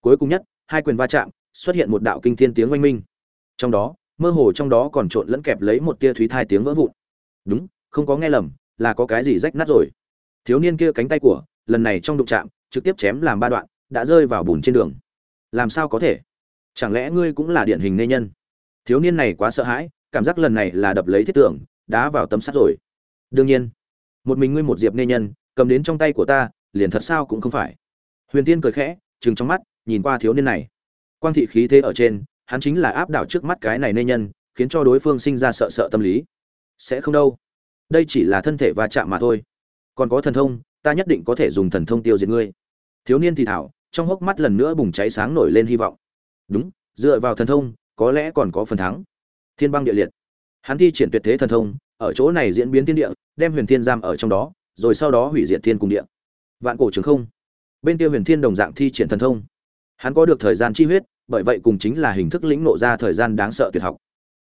Cuối cùng nhất, hai quyền va chạm, xuất hiện một đạo kinh thiên tiếng oanh minh. Trong đó, mơ hồ trong đó còn trộn lẫn kẹp lấy một tia thúy thai tiếng vỡ vụn. Đúng, không có nghe lầm, là có cái gì rách nát rồi. Thiếu niên kia cánh tay của, lần này trong đụng chạm, trực tiếp chém làm ba đoạn, đã rơi vào bùn trên đường. Làm sao có thể? Chẳng lẽ ngươi cũng là điển hình nghệ nhân? Thiếu niên này quá sợ hãi, cảm giác lần này là đập lấy thiết tưởng đá vào tấm sắt rồi. Đương nhiên, một mình ngươi một diệp nê nhân, cầm đến trong tay của ta, liền thật sao cũng không phải. Huyền tiên cười khẽ chừng trong mắt, nhìn qua thiếu niên này. Quang thị khí thế ở trên, hắn chính là áp đảo trước mắt cái này nê nhân, khiến cho đối phương sinh ra sợ sợ tâm lý. Sẽ không đâu. Đây chỉ là thân thể va chạm mà thôi. Còn có thần thông, ta nhất định có thể dùng thần thông tiêu diệt ngươi. Thiếu niên thì thảo, trong hốc mắt lần nữa bùng cháy sáng nổi lên hy vọng. Đúng, dựa vào thần thông, có lẽ còn có phần thắng. Thiên băng địa liệt hắn thi triển tuyệt thế thần thông, ở chỗ này diễn biến thiên địa, đem huyền thiên giam ở trong đó, rồi sau đó hủy diệt thiên cung địa. Vạn cổ trường không. Bên kia huyền thiên đồng dạng thi triển thần thông. Hắn có được thời gian chi huyết, bởi vậy cùng chính là hình thức lĩnh nộ ra thời gian đáng sợ tuyệt học.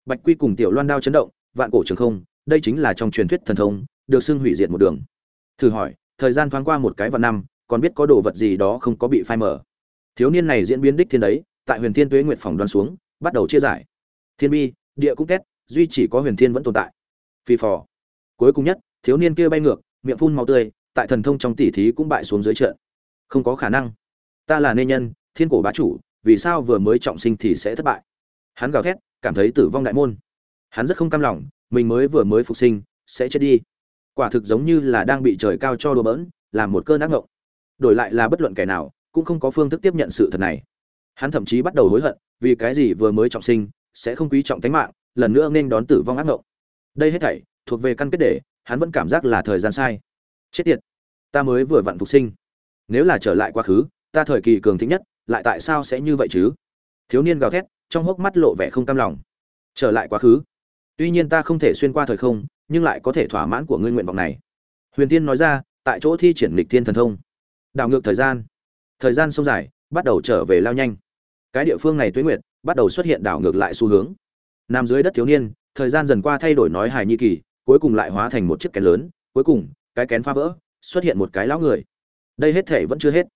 Bạch quy cùng tiểu loan đao chấn động, vạn cổ trường không, đây chính là trong truyền thuyết thần thông, được xưng hủy diệt một đường. Thử hỏi, thời gian thoáng qua một cái vạn năm, còn biết có đồ vật gì đó không có bị phai mở thiếu niên này diễn biến đích thiên đấy, tại huyền thiên tuế nguyệt phòng đoán xuống, bắt đầu chia giải. Thiên bi, địa cũng tét duy chỉ có huyền thiên vẫn tồn tại. Phi phò. Cuối cùng nhất, thiếu niên kia bay ngược, miệng phun máu tươi, tại thần thông trong tỉ thí cũng bại xuống dưới trận. Không có khả năng. Ta là nê nhân, thiên cổ bá chủ, vì sao vừa mới trọng sinh thì sẽ thất bại? Hắn gào thét, cảm thấy tử vong đại môn. Hắn rất không cam lòng, mình mới vừa mới phục sinh, sẽ chết đi. Quả thực giống như là đang bị trời cao cho đùa bỡn làm một cơn ác ngộng. Đổi lại là bất luận kẻ nào, cũng không có phương thức tiếp nhận sự thật này. Hắn thậm chí bắt đầu hối hận, vì cái gì vừa mới trọng sinh, sẽ không quý trọng tính mạng lần nữa nên đón tử vong ác ngộng. Đây hết thảy thuộc về căn kết để, hắn vẫn cảm giác là thời gian sai. Chết tiệt, ta mới vừa vặn phục sinh. Nếu là trở lại quá khứ, ta thời kỳ cường thịnh nhất, lại tại sao sẽ như vậy chứ? Thiếu niên gào thét, trong hốc mắt lộ vẻ không cam lòng. Trở lại quá khứ. Tuy nhiên ta không thể xuyên qua thời không, nhưng lại có thể thỏa mãn của ngươi nguyện vọng này. Huyền tiên nói ra, tại chỗ thi triển lịch thiên thần thông. Đảo ngược thời gian. Thời gian sông dài, bắt đầu trở về lao nhanh. Cái địa phương này tuế nguyệt, bắt đầu xuất hiện đảo ngược lại xu hướng nằm dưới đất thiếu niên, thời gian dần qua thay đổi nói hài nhi kỳ, cuối cùng lại hóa thành một chiếc kén lớn, cuối cùng, cái kén phá vỡ, xuất hiện một cái lão người. Đây hết thể vẫn chưa hết.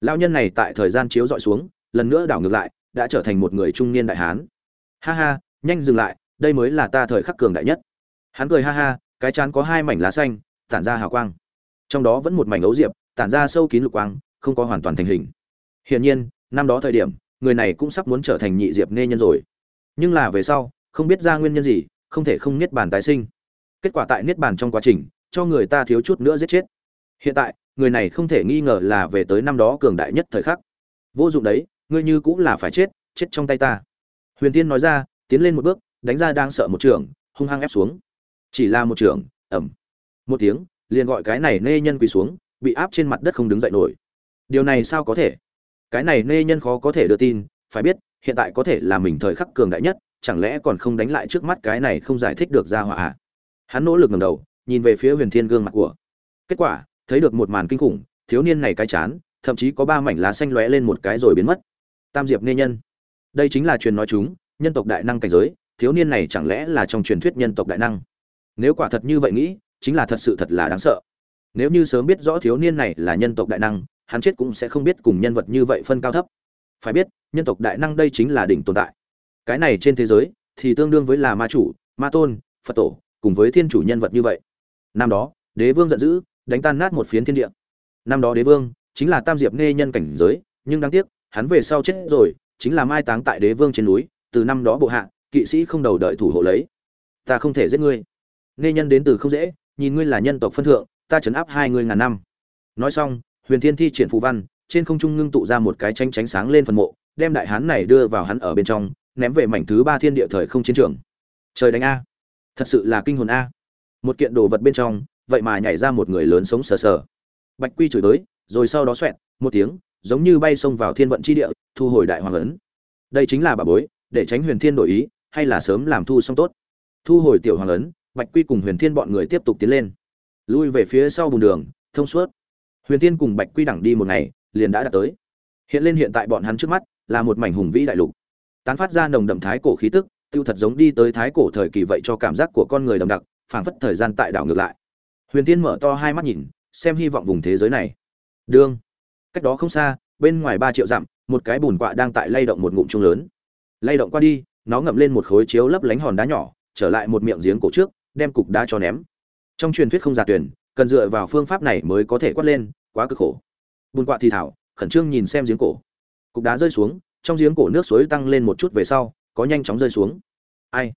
Lão nhân này tại thời gian chiếu dọi xuống, lần nữa đảo ngược lại, đã trở thành một người trung niên đại hán. Ha ha, nhanh dừng lại, đây mới là ta thời khắc cường đại nhất. Hắn cười ha ha, cái chán có hai mảnh lá xanh, tản ra hào quang. Trong đó vẫn một mảnh ấu diệp, tản ra sâu kín lục quang, không có hoàn toàn thành hình. Hiển nhiên, năm đó thời điểm, người này cũng sắp muốn trở thành nhị diệp nghe nhân rồi. Nhưng là về sau không biết ra nguyên nhân gì, không thể không niết bàn tái sinh. Kết quả tại niết bàn trong quá trình, cho người ta thiếu chút nữa giết chết. Hiện tại, người này không thể nghi ngờ là về tới năm đó cường đại nhất thời khắc. Vô dụng đấy, ngươi như cũng là phải chết chết trong tay ta. Huyền tiên nói ra, tiến lên một bước, đánh ra đang sợ một trường, hung hăng ép xuống. Chỉ là một trưởng ẩm một tiếng, liền gọi cái này nê nhân quỳ xuống, bị áp trên mặt đất không đứng dậy nổi. Điều này sao có thể? Cái này nê nhân khó có thể đưa tin, phải biết, hiện tại có thể là mình thời khắc cường đại nhất chẳng lẽ còn không đánh lại trước mắt cái này không giải thích được ra hỏa à? hắn nỗ lực ngẩng đầu, nhìn về phía huyền thiên gương mặt của. Kết quả, thấy được một màn kinh khủng, thiếu niên này cái chán, thậm chí có ba mảnh lá xanh lóe lên một cái rồi biến mất. Tam diệp nê nhân. Đây chính là truyền nói chúng, nhân tộc đại năng cảnh giới, thiếu niên này chẳng lẽ là trong truyền thuyết nhân tộc đại năng? Nếu quả thật như vậy nghĩ, chính là thật sự thật là đáng sợ. Nếu như sớm biết rõ thiếu niên này là nhân tộc đại năng, hắn chết cũng sẽ không biết cùng nhân vật như vậy phân cao thấp. Phải biết, nhân tộc đại năng đây chính là đỉnh tồn tại cái này trên thế giới thì tương đương với là ma chủ, ma tôn, phật tổ, cùng với thiên chủ nhân vật như vậy. Năm đó, đế vương giận dữ, đánh tan nát một phiến thiên địa. Năm đó đế vương chính là tam diệp nghe nhân cảnh giới, nhưng đáng tiếc, hắn về sau chết rồi, chính là mai táng tại đế vương trên núi, từ năm đó bộ hạ, kỵ sĩ không đầu đợi thủ hộ lấy. Ta không thể giết ngươi. Nghe nhân đến từ không dễ, nhìn ngươi là nhân tộc phân thượng, ta chấn áp hai ngươi ngàn năm. Nói xong, huyền thiên thi triển phù văn, trên không trung ngưng tụ ra một cái tranh tránh sáng lên phần mộ, đem đại hán này đưa vào hắn ở bên trong ném về mảnh thứ ba thiên địa thời không chiến trường. Trời đánh a. Thật sự là kinh hồn a. Một kiện đồ vật bên trong, vậy mà nhảy ra một người lớn sống sờ sờ. Bạch quy chửi tới, rồi sau đó xoẹt, một tiếng, giống như bay xông vào thiên vận chi địa, thu hồi đại hoàng ấn. Đây chính là bà bối, để tránh huyền thiên đổi ý, hay là sớm làm thu xong tốt. Thu hồi tiểu hoàng ấn, bạch quy cùng huyền thiên bọn người tiếp tục tiến lên. Lui về phía sau bùn đường, thông suốt. Huyền thiên cùng bạch quy đẳng đi một ngày, liền đã đạt tới. Hiện lên hiện tại bọn hắn trước mắt, là một mảnh hùng vĩ đại lục tán phát ra nồng đậm thái cổ khí tức, tiêu thật giống đi tới thái cổ thời kỳ vậy cho cảm giác của con người đậm đặc, phảng phất thời gian tại đảo ngược lại. Huyền thiên mở to hai mắt nhìn, xem hy vọng vùng thế giới này. Đương. Cách đó không xa, bên ngoài ba triệu dặm, một cái bùn quạ đang tại lay động một ngụm chung lớn. Lay động qua đi, nó ngậm lên một khối chiếu lấp lánh hòn đá nhỏ, trở lại một miệng giếng cổ trước, đem cục đá cho ném. Trong truyền thuyết không giả tuyển, cần dựa vào phương pháp này mới có thể quát lên, quá cực khổ. Bùn quạ thì thảo, khẩn trương nhìn xem giếng cổ. Cục đá rơi xuống trong giếng cổ nước suối tăng lên một chút về sau, có nhanh chóng rơi xuống. Ai?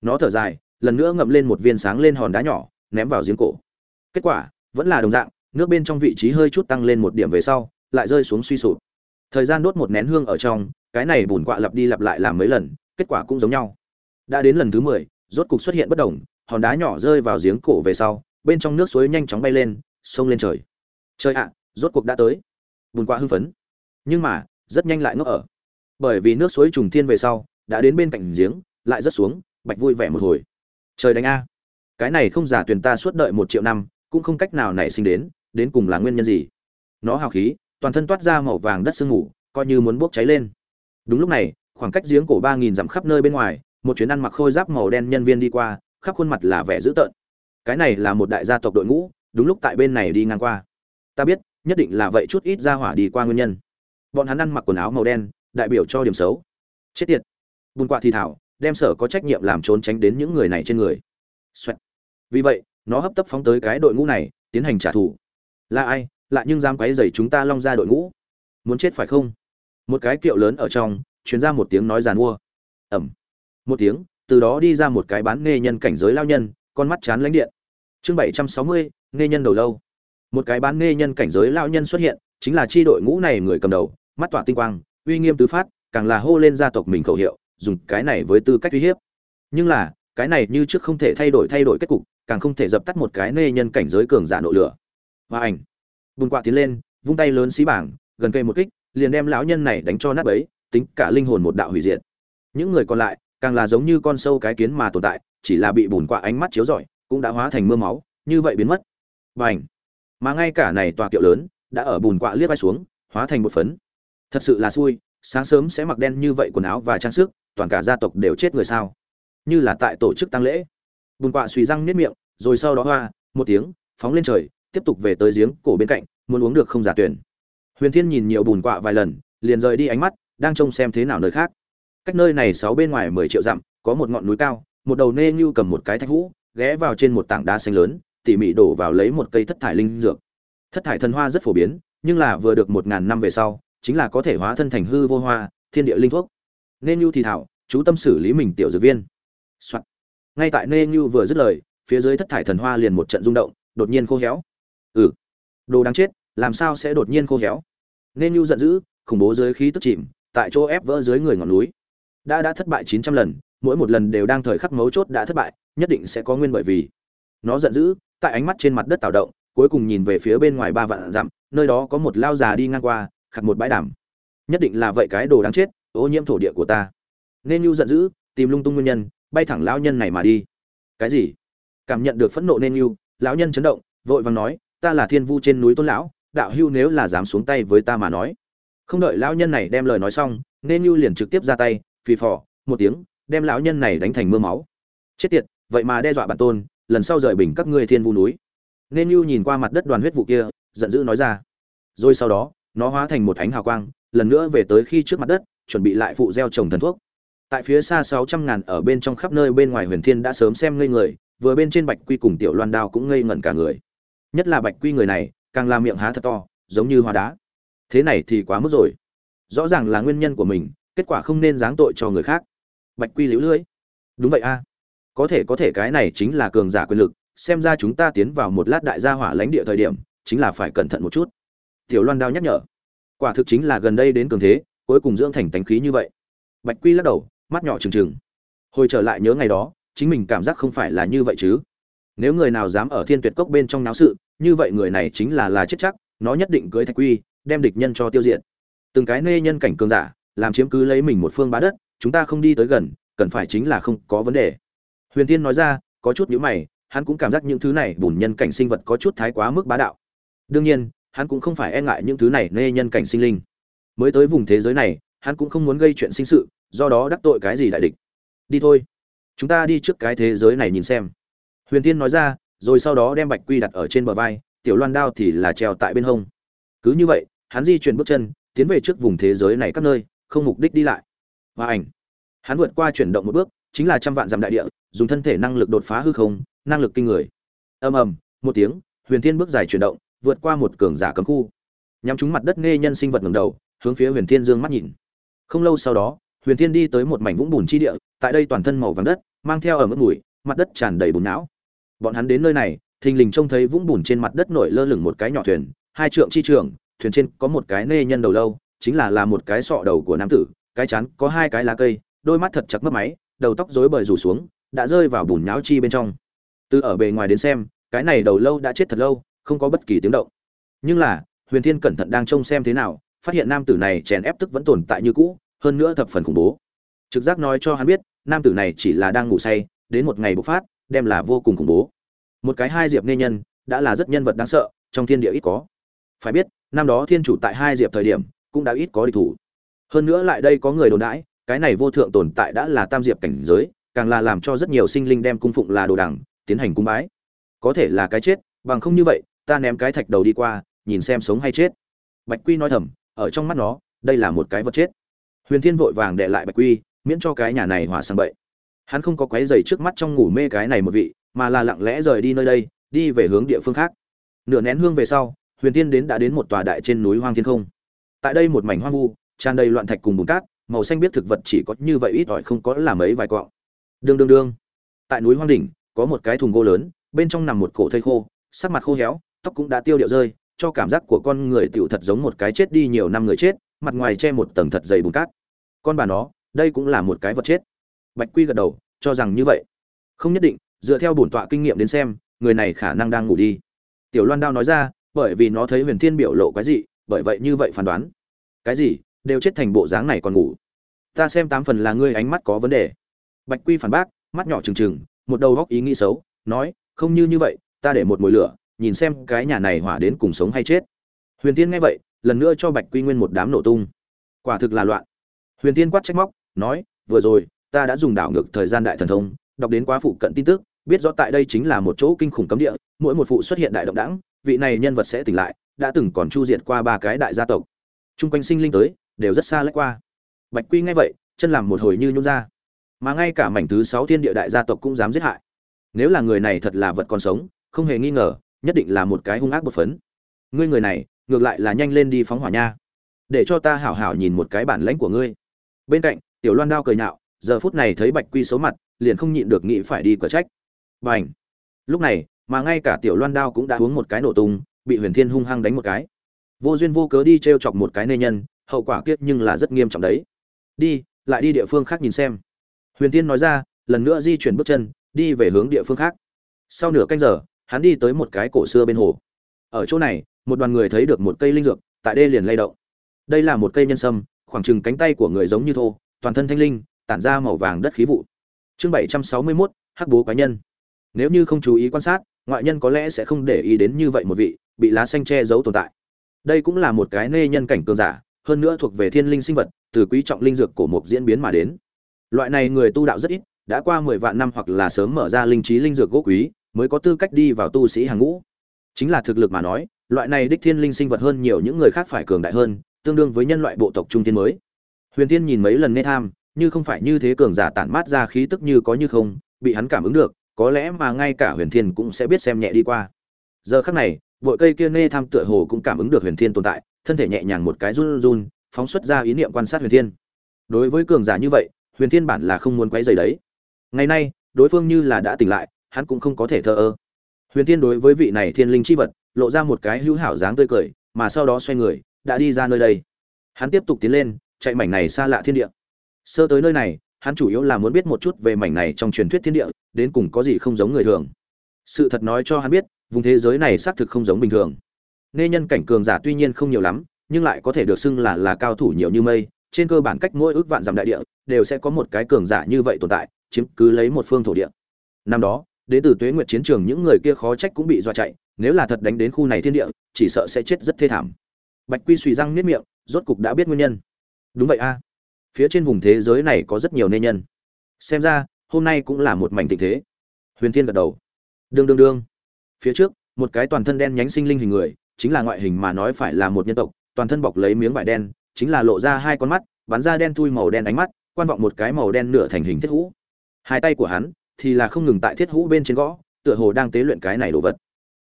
Nó thở dài, lần nữa ngậm lên một viên sáng lên hòn đá nhỏ, ném vào giếng cổ. Kết quả, vẫn là đồng dạng, nước bên trong vị trí hơi chút tăng lên một điểm về sau, lại rơi xuống suy sụp. Thời gian đốt một nén hương ở trong, cái này bùn quạ lặp đi lặp lại làm mấy lần, kết quả cũng giống nhau. Đã đến lần thứ mười, rốt cục xuất hiện bất đồng, hòn đá nhỏ rơi vào giếng cổ về sau, bên trong nước suối nhanh chóng bay lên, sông lên trời. Trời ạ, rốt cuộc đã tới. Bùn quạ hưng phấn. Nhưng mà, rất nhanh lại ngốc ở bởi vì nước suối trùng thiên về sau, đã đến bên cạnh giếng, lại rất xuống, bạch vui vẻ một hồi. Trời đánh a. Cái này không giả tuyển ta suốt đợi một triệu năm, cũng không cách nào nảy sinh đến đến cùng là nguyên nhân gì? Nó hào khí, toàn thân toát ra màu vàng đất sương mù, coi như muốn bốc cháy lên. Đúng lúc này, khoảng cách giếng cổ ba nghìn dặm khắp nơi bên ngoài, một chuyến ăn mặc khôi giáp màu đen nhân viên đi qua, khắp khuôn mặt là vẻ dữ tợn. Cái này là một đại gia tộc đội ngũ, đúng lúc tại bên này đi ngang qua. Ta biết, nhất định là vậy chút ít ra hỏa đi qua nguyên nhân. Bọn hắn ăn mặc quần áo màu đen đại biểu cho điểm xấu. Chết tiệt. Bùn quạ thì thảo, đem sở có trách nhiệm làm trốn tránh đến những người này trên người. Xoẹt. vì vậy, nó hấp tấp phóng tới cái đội ngũ này, tiến hành trả thù. Là ai? Lại nhưng dám quấy rầy chúng ta long ra đội ngũ. Muốn chết phải không? Một cái kiệu lớn ở trong chuyến ra một tiếng nói giàn mua. Ẩm. Một tiếng, từ đó đi ra một cái bán nghề nhân cảnh giới lao nhân, con mắt chán lãnh điện. Chương bảy trăm sáu mươi, nghề nhân đầu lâu. Một cái bán nghề nhân cảnh giới lao nhân xuất hiện, chính là chi đội ngũ này người cầm đầu, mắt tỏa tinh quang uy nghiêm tứ phát, càng là hô lên gia tộc mình khẩu hiệu, dùng cái này với tư cách uy hiếp. Nhưng là, cái này như trước không thể thay đổi thay đổi kết cục, càng không thể dập tắt một cái nê nhân cảnh giới cường giả nộ lửa. Và ảnh, bùn quạ tiến lên, vung tay lớn xí bảng, gần cây một kích, liền đem lão nhân này đánh cho nát bấy, tính cả linh hồn một đạo hủy diệt. Những người còn lại, càng là giống như con sâu cái kiến mà tồn tại, chỉ là bị bùn quạ ánh mắt chiếu rọi, cũng đã hóa thành mưa máu, như vậy biến mất. Và ảnh, mà ngay cả này tòa kiệu lớn, đã ở bùn quạ liếc vai xuống, hóa thành một phấn thật sự là xui, sáng sớm sẽ mặc đen như vậy quần áo và trang sức, toàn cả gia tộc đều chết người sao? Như là tại tổ chức tăng lễ. Bùn quạ suy răng nếp miệng, rồi sau đó hoa, một tiếng, phóng lên trời, tiếp tục về tới giếng cổ bên cạnh, muốn uống được không giả tuyển. Huyền thiên nhìn nhiều bùn quạ vài lần, liền rời đi ánh mắt, đang trông xem thế nào nơi khác. Cách nơi này sáu bên ngoài mười triệu dặm, có một ngọn núi cao, một đầu nê như cầm một cái thạch hũ, ghé vào trên một tảng đá xanh lớn, tỉ mỉ đổ vào lấy một cây thất thải linh dược. Thất thải thần hoa rất phổ biến, nhưng là vừa được một ngàn năm về sau chính là có thể hóa thân thành hư vô hoa, thiên địa linh thuốc. Nên nhu thì thảo, chú tâm xử lý mình tiểu dược viên、Soạn. ngay tại nên nhu vừa dứt lời, phía dưới thất thải thần hoa liền một trận rung động, đột nhiên khô héo. Ừ. Đồ đáng chết, làm sao sẽ đột nhiên khô héo? Nên nhu giận dữ, khủng bố dưới khí tức chìm, tại chỗ ép vỡ dưới người ngọn núi. Đã đã thất bại chín trăm lần, mỗi một lần đều đang thời khắc mấu chốt đã thất bại, nhất định sẽ có nguyên bởi vì. Nó giận dữ, tại ánh mắt trên mặt đất tạo động, cuối cùng nhìn về phía bên ngoài ba vạn dặm, nơi đó có một lao già đi ngang qua khặt một bãi đảm nhất định là vậy cái đồ đáng chết, ô nhiễm thổ địa của ta. Nên nhu giận dữ, tìm lung tung nguyên nhân, bay thẳng lão nhân này mà đi. Cái gì? Cảm nhận được phẫn nộ nên nhu, lão nhân chấn động, vội vàng nói, ta là thiên vu trên núi tôn lão, đạo hưu nếu là dám xuống tay với ta mà nói. Không đợi lão nhân này đem lời nói xong nên nhu liền trực tiếp ra tay, phì phò, một tiếng, đem lão nhân này đánh thành mưa máu. Chết tiệt, vậy mà đe dọa bản tôn, lần sau rời bình các ngươi thiên vu núi. Nên nhu nhìn qua mặt đất đoàn huyết vụ kia, giận dữ nói ra. Rồi sau đó nó hóa thành một ánh hào quang, lần nữa về tới khi trước mặt đất, chuẩn bị lại phụ gieo trồng thần thuốc. Tại phía xa sáu trăm ngàn ở bên trong khắp nơi bên ngoài huyền thiên đã sớm xem ngây người, vừa bên trên bạch quy cùng tiểu loan đao cũng ngây ngẩn cả người. Nhất là bạch quy người này, càng làm miệng há thật to, giống như hoa đá. Thế này thì quá mức rồi. Rõ ràng là nguyên nhân của mình, kết quả không nên giáng tội cho người khác. Bạch quy liễu lưỡi đúng vậy a. Có thể có thể cái này chính là cường giả quyền lực, xem ra chúng ta tiến vào một lát đại gia hỏa lãnh địa thời điểm, chính là phải cẩn thận một chút tiểu loan đao nhắc nhở. Quả thực chính là gần đây đến cường thế, cuối cùng dưỡng thành tánh khí như vậy. Bạch quy lắc đầu, mắt nhỏ trừng trừng. Hồi trở lại nhớ ngày đó, chính mình cảm giác không phải là như vậy chứ. Nếu người nào dám ở thiên tuyệt cốc bên trong náo sự, như vậy người này chính là là chết chắc, nó nhất định cưới thạch quy, đem địch nhân cho tiêu diệt. Từng cái nê nhân cảnh cường giả, làm chiếm cứ lấy mình một phương bá đất, chúng ta không đi tới gần, cần phải chính là không có vấn đề. Huyền tiên nói ra, có chút nhữ mày, hắn cũng cảm giác những thứ này bùn nhân cảnh sinh vật có chút thái quá mức bá đạo. Đương nhiên hắn cũng không phải e ngại những thứ này nê nhân cảnh sinh linh. Mới tới vùng thế giới này, hắn cũng không muốn gây chuyện sinh sự, do đó đắc tội cái gì đại địch. Đi thôi. Chúng ta đi trước cái thế giới này nhìn xem. Huyền tiên nói ra, rồi sau đó đem bạch quy đặt ở trên bờ vai, tiểu loan đao thì là treo tại bên hông. Cứ như vậy, hắn di chuyển bước chân, tiến về trước vùng thế giới này các nơi, không mục đích đi lại. Và ảnh. Hắn vượt qua chuyển động một bước, chính là trăm vạn dặm đại địa, dùng thân thể năng lực đột phá hư không, năng lực kinh người. Ầm ầm, một tiếng, huyền thiên bước dài chuyển động vượt qua một cường giả cấm khu. Nhắm trúng mặt đất nghe nhân sinh vật ngẩng đầu, hướng phía huyền thiên dương mắt nhìn. Không lâu sau đó, huyền thiên đi tới một mảnh vũng bùn chi địa, tại đây toàn thân màu vàng đất, mang theo ở mức mùi, mặt đất tràn đầy bùn não. Bọn hắn đến nơi này, thình lình trông thấy vũng bùn trên mặt đất nổi lơ lửng một cái nhỏ thuyền, hai trượng chi trường, thuyền trên có một cái nê nhân đầu lâu, chính là là một cái sọ đầu của nam tử, cái chán có hai cái lá cây, đôi mắt thật chặt mất máy, đầu tóc rối bời rủ xuống, đã rơi vào bùn nháo chi bên trong. Từ ở bề ngoài đến xem, cái này đầu lâu đã chết thật lâu không có bất kỳ tiếng động. Nhưng là, huyền thiên cẩn thận đang trông xem thế nào, phát hiện nam tử này chèn ép tức vẫn tồn tại như cũ, hơn nữa thập phần khủng bố. Trực giác nói cho hắn biết, nam tử này chỉ là đang ngủ say, đến một ngày bộc phát, đem là vô cùng khủng bố. Một cái hai diệp nê nhân, đã là rất nhân vật đáng sợ, trong thiên địa ít có. Phải biết, năm đó thiên chủ tại hai diệp thời điểm, cũng đã ít có địch thủ. Hơn nữa lại đây có người đồn đãi, cái này vô thượng tồn tại đã là tam diệp cảnh giới, càng là làm cho rất nhiều sinh linh đem cung phụng là đồ đằng, tiến hành cung bái. Có thể là cái chết, bằng không như vậy ta ném cái thạch đầu đi qua, nhìn xem sống hay chết. Bạch quy nói thầm, ở trong mắt nó, đây là một cái vật chết. Huyền thiên vội vàng đệ lại bạch quy, miễn cho cái nhà này hỏa sang bậy. Hắn không có quấy giày trước mắt trong ngủ mê cái này một vị, mà là lặng lẽ rời đi nơi đây, đi về hướng địa phương khác. Nửa nén hương về sau, huyền thiên đến đã đến một tòa đại trên núi hoang thiên không. Tại đây một mảnh hoang vu, tràn đầy loạn thạch cùng bùn cát, màu xanh biết thực vật chỉ có như vậy ít ỏi không có làm mấy vài cọng đương đương đương. Tại núi hoang đỉnh, có một cái thùng gỗ lớn, bên trong nằm một cổ thây khô, sắc mặt khô héo tóc cũng đã tiêu điệu rơi, cho cảm giác của con người tựu thật giống một cái chết đi nhiều năm người chết, mặt ngoài che một tầng thật dày bùn cát. Con bà nó, đây cũng là một cái vật chết. Bạch quy gật đầu, cho rằng như vậy. Không nhất định, dựa theo bổn tọa kinh nghiệm đến xem, người này khả năng đang ngủ đi. Tiểu loan đao nói ra, bởi vì nó thấy huyền thiên biểu lộ cái gì bởi vậy như vậy phán đoán. Cái gì? Đều chết thành bộ dáng này còn ngủ. Ta xem tám phần là ngươi ánh mắt có vấn đề. Bạch quy phản bác, mắt nhỏ trừng trừng, một đầu góc ý nghĩ xấu, nói, không như như vậy, ta để một mồi lửa nhìn xem cái nhà này hỏa đến cùng sống hay chết. Huyền tiên nghe vậy, lần nữa cho bạch quy nguyên một đám nổ tung. Quả thực là loạn. Huyền tiên quát trách móc, nói, vừa rồi, ta đã dùng đảo ngược thời gian đại thần thông, đọc đến quá phụ cận tin tức, biết rõ tại đây chính là một chỗ kinh khủng cấm địa, mỗi một phụ xuất hiện đại động đãng vị này nhân vật sẽ tỉnh lại, đã từng còn chu diệt qua ba cái đại gia tộc. Chung quanh sinh linh tới, đều rất xa lách qua. Bạch quy nghe vậy, chân làm một hồi như nhún ra. Mà ngay cả mảnh thứ sáu thiên địa đại gia tộc cũng dám giết hại. Nếu là người này thật là vật còn sống, không hề nghi ngờ nhất định là một cái hung ác bột phấn. Ngươi người này, ngược lại là nhanh lên đi phóng hỏa nha. Để cho ta hảo hảo nhìn một cái bản lãnh của ngươi. Bên cạnh, tiểu loan đao cười nhạo, giờ phút này thấy bạch quy xấu mặt, liền không nhịn được nghĩ phải đi quả trách. B à n h lúc này, mà ngay cả tiểu loan đao cũng đã uống một cái nổ tung, bị huyền thiên hung hăng đánh một cái. Vô duyên vô cớ đi t r e o chọc một cái nê nhân, hậu quả kiết nhưng là rất nghiêm trọng đấy. Đi, lại đi địa phương khác nhìn xem. Huyền thiên nói ra, lần nữa di chuyển bước chân, đi về hướng địa phương khác. Sau nửa canh giờ hắn đi tới một cái cổ xưa bên hồ. Ở chỗ này một đoàn người thấy được một cây linh dược tại đây liền lay động. Đây là một cây nhân sâm khoảng chừng cánh tay của người giống như thô toàn thân thanh linh tản ra màu vàng đất khí vụ. Chương bảy trăm sáu mươi 761, hắc bố cá nhân. Nếu như không chú ý quan sát ngoại nhân có lẽ sẽ không để ý đến như vậy một vị bị lá xanh che giấu tồn tại. Đây cũng là một cái nê nhân cảnh cường giả hơn nữa thuộc về thiên linh sinh vật từ quý trọng linh dược cổ mục diễn biến mà đến. Loại này người tu đạo rất ít đã qua mười vạn năm hoặc là sớm mở ra linh trí linh dược gỗ quý mới có tư cách đi vào tu sĩ hàng ngũ. Chính là thực lực mà nói, loại này đích thiên linh sinh vật hơn nhiều những người khác phải cường đại hơn, tương đương với nhân loại bộ tộc trung thiên mới. Huyền Thiên nhìn mấy lần nê tham, như không phải như thế cường giả tản mát ra khí tức như có như không, bị hắn cảm ứng được, có lẽ mà ngay cả huyền thiên cũng sẽ biết xem nhẹ đi qua. Giờ khắc này vội cây kia nê tham tựa hồ cũng cảm ứng được huyền thiên tồn tại, thân thể nhẹ nhàng một cái run run, phóng xuất ra ý niệm quan sát huyền thiên. Đối với cường giả như vậy, huyền thiên bản là không muốn quấy rầy đấy. Ngày nay, đối phương như là đã tỉnh lại hắn cũng không có thể thờ ơ. Huyền thiên đối với vị này thiên linh chi vật, lộ ra một cái hữu hảo dáng tươi cười, mà sau đó xoay người, đã đi ra nơi đây. Hắn tiếp tục tiến lên, chạy mảnh này xa lạ thiên địa. Sơ tới nơi này, hắn chủ yếu là muốn biết một chút về mảnh này trong truyền thuyết thiên địa, đến cùng có gì không giống người thường. Sự thật nói cho hắn biết, vùng thế giới này xác thực không giống bình thường. Nghe nhân cảnh cường giả tuy nhiên không nhiều lắm, nhưng lại có thể được xưng là là cao thủ nhiều như mây, trên cơ bản cách mỗi ước vạn dặm đại địa, đều sẽ có một cái cường giả như vậy tồn tại, chiếm cứ lấy một phương thổ địa. Năm đó đến từ tuế nguyệt chiến trường những người kia khó trách cũng bị dọa chạy, nếu là thật đánh đến khu này thiên địa, chỉ sợ sẽ chết rất thê thảm. Bạch quy suy răng nếp miệng, rốt cục đã biết nguyên nhân. Đúng vậy a. Phía trên vùng thế giới này có rất nhiều nê nhân. Xem ra, hôm nay cũng là một mảnh tình thế. Huyền thiên gật đầu. Đương đương đương. Phía trước, một cái toàn thân đen nhánh sinh linh hình người, chính là ngoại hình mà nói phải là một nhân tộc, toàn thân bọc lấy miếng vải đen, chính là lộ ra hai con mắt, bắn ra đen thui màu đen ánh mắt, quan vọng một cái màu đen nửa thành hình thiết hũ. Hai tay của hắn thì là không ngừng tại thiết hũ bên trên gõ, tựa hồ đang tế luyện cái này đồ vật.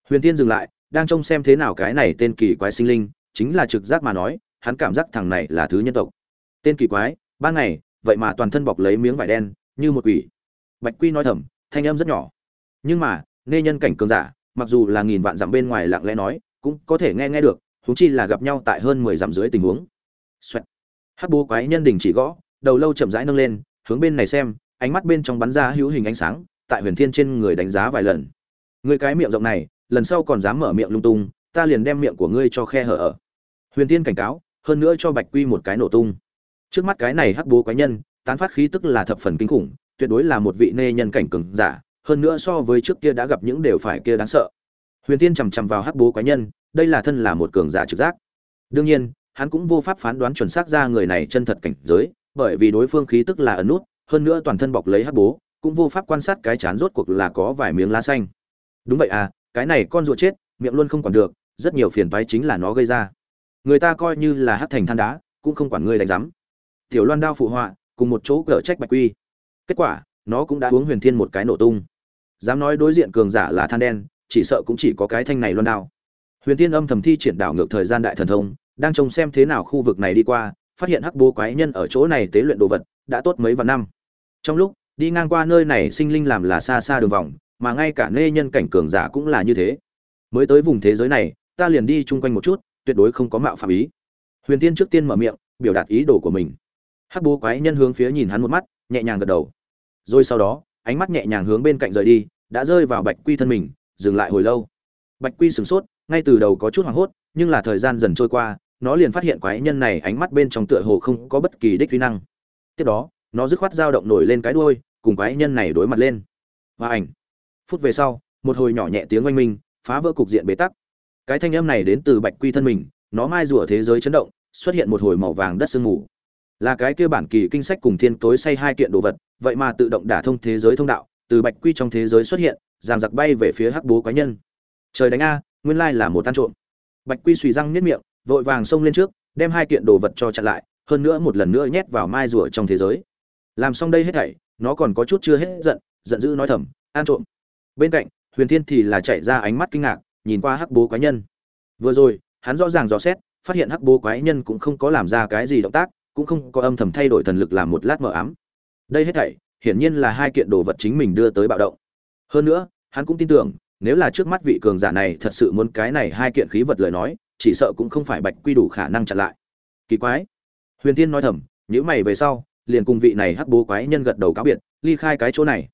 Huyền tiên dừng lại, đang trông xem thế nào cái này tên kỳ quái sinh linh, chính là trực giác mà nói, hắn cảm giác thằng này là thứ nhân tộc. Tên kỳ quái, ban ngày, vậy mà toàn thân bọc lấy miếng vải đen, như một quỷ. Bạch quy nói thầm, thanh âm rất nhỏ. Nhưng mà, nghe nhân cảnh cường giả, mặc dù là nghìn vạn dặm bên ngoài lặng lẽ nói, cũng có thể nghe nghe được chúng chi là gặp nhau tại hơn mười dặm dưới tình huống. Xoẹt. hắc bố quái nhân đình chỉ gõ, đầu lâu chậm rãi nâng lên, hướng bên này xem ánh mắt bên trong bắn ra hữu hình ánh sáng, tại huyền thiên trên người đánh giá vài lần. Người cái miệng rộng này, lần sau còn dám mở miệng lung tung, ta liền đem miệng của ngươi cho khe hở ở. Huyền thiên cảnh cáo, hơn nữa cho bạch quy một cái nổ tung. Trước mắt cái này hắc bố quái nhân, tán phát khí tức là thập phần kinh khủng, tuyệt đối là một vị nê nhân cảnh cường giả, hơn nữa so với trước kia đã gặp những đều phải kia đáng sợ. Huyền tiên chằm chằm vào hắc bố quái nhân, đây là thân là một cường giả trực giác. Đương nhiên, hắn cũng vô pháp phán đoán chuẩn xác ra người này chân thật cảnh giới, bởi vì đối phương khí tức là ẩn nút hơn nữa toàn thân bọc lấy hắc bố, cũng vô pháp quan sát cái chán rốt cuộc là có vài miếng lá xanh. Đúng vậy à cái này con rùa chết, miệng luôn không quản được, rất nhiều phiền toái chính là nó gây ra. Người ta coi như là hắc thành than đá, cũng không quản ngươi đánh rắm. tiểu loan đao phụ họa, cùng một chỗ gỡ trách bạch quy. Kết quả, nó cũng đã uống huyền thiên một cái nổ tung. Dám nói đối diện cường giả là than đen, chỉ sợ cũng chỉ có cái thanh này loan đao. Huyền thiên âm thầm thi triển đảo ngược thời gian đại thần thông, đang trông xem thế nào khu vực này đi qua, phát hiện hắc bố quái nhân ở chỗ này tế luyện đồ vật, đã tốt mấy vạn năm trong lúc, đi ngang qua nơi này sinh linh làm là xa xa đường vòng, mà ngay cả nê nhân cảnh cường giả cũng là như thế. Mới tới vùng thế giới này, ta liền đi chung quanh một chút, tuyệt đối không có mạo phạm ý. Huyền tiên trước tiên mở miệng, biểu đạt ý đồ của mình. Hắc bố quái nhân hướng phía nhìn hắn một mắt, nhẹ nhàng gật đầu. Rồi sau đó, ánh mắt nhẹ nhàng hướng bên cạnh rời đi, đã rơi vào bạch quy thân mình, dừng lại hồi lâu. Bạch quy sửng sốt, ngay từ đầu có chút hoảng hốt, nhưng là thời gian dần trôi qua, nó liền phát hiện quái nhân này ánh mắt bên trong tựa hồ không có bất kỳ đích vi năng. Tiếp đó nó dứt khoát dao động nổi lên cái đuôi, cùng quái nhân này đối mặt lên. Và ảnh. Phút về sau, một hồi nhỏ nhẹ tiếng oanh minh, phá vỡ cục diện bế tắc. Cái thanh âm này đến từ bạch quy thân mình, nó mai rùa thế giới chấn động, xuất hiện một hồi màu vàng đất sương mù. Là cái kia bản kỳ kinh sách cùng thiên tối say hai kiện đồ vật, vậy mà tự động đả thông thế giới thông đạo, từ bạch quy trong thế giới xuất hiện giang giặc bay về phía hắc bố quái nhân. Trời đánh a, nguyên lai là một tan trộm. Bạch quy suy răng niết miệng, vội vàng xông lên trước, đem hai kiện đồ vật cho chặn lại, hơn nữa một lần nữa nhét vào mai rùa trong thế giới làm xong đây hết thảy, nó còn có chút chưa hết giận giận dữ nói thầm, an trộm. Bên cạnh, huyền thiên thì là chạy ra ánh mắt kinh ngạc, nhìn qua hắc bố quái nhân. Vừa rồi, hắn rõ ràng dò xét, phát hiện hắc bố quái nhân cũng không có làm ra cái gì động tác, cũng không có âm thầm thay đổi thần lực làm một lát mờ ám. Đây hết thảy, hiển nhiên là hai kiện đồ vật chính mình đưa tới bạo động. Hơn nữa, hắn cũng tin tưởng, nếu là trước mắt vị cường giả này thật sự muốn cái này hai kiện khí vật lời nói, chỉ sợ cũng không phải bạch quy đủ khả năng chặn lại. Kỳ quái. Huyền tiên nói thầm nhữ mày về sau liền cùng vị này hắc bố quái nhân gật đầu cáo biệt, ly khai cái chỗ này.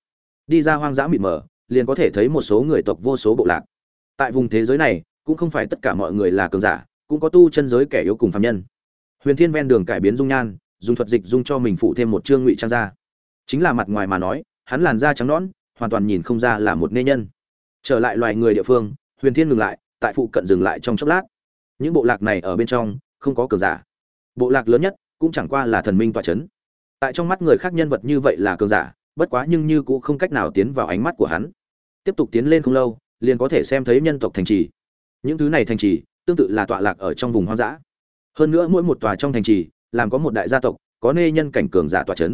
Đi ra hoang dã mịt mờ, liền có thể thấy một số người tộc vô số bộ lạc. Tại vùng thế giới này, cũng không phải tất cả mọi người là cường giả, cũng có tu chân giới kẻ yếu cùng phạm nhân. Huyền thiên ven đường cải biến dung nhan, dùng thuật dịch dung cho mình phụ thêm một trương ngụy trang da chính là mặt ngoài mà nói, hắn làn da trắng nõn, hoàn toàn nhìn không ra là một nê nhân. Trở lại loài người địa phương, huyền thiên ngừng lại, tại phụ cận dừng lại trong chốc lát. Những bộ lạc này ở bên trong, không có cường giả. Bộ lạc lớn nhất, cũng chẳng qua là thần minh tọa c h ấ n tại trong mắt người khác nhân vật như vậy là cường giả, bất quá nhưng như cũng không cách nào tiến vào ánh mắt của hắn. Tiếp tục tiến lên không lâu, liền có thể xem thấy nhân tộc thành trì. Những thứ này thành trì, tương tự là tọa lạc ở trong vùng hoang dã. Hơn nữa mỗi một tòa trong thành trì, làm có một đại gia tộc, có nê nhân cảnh cường giả tòa c h ấ n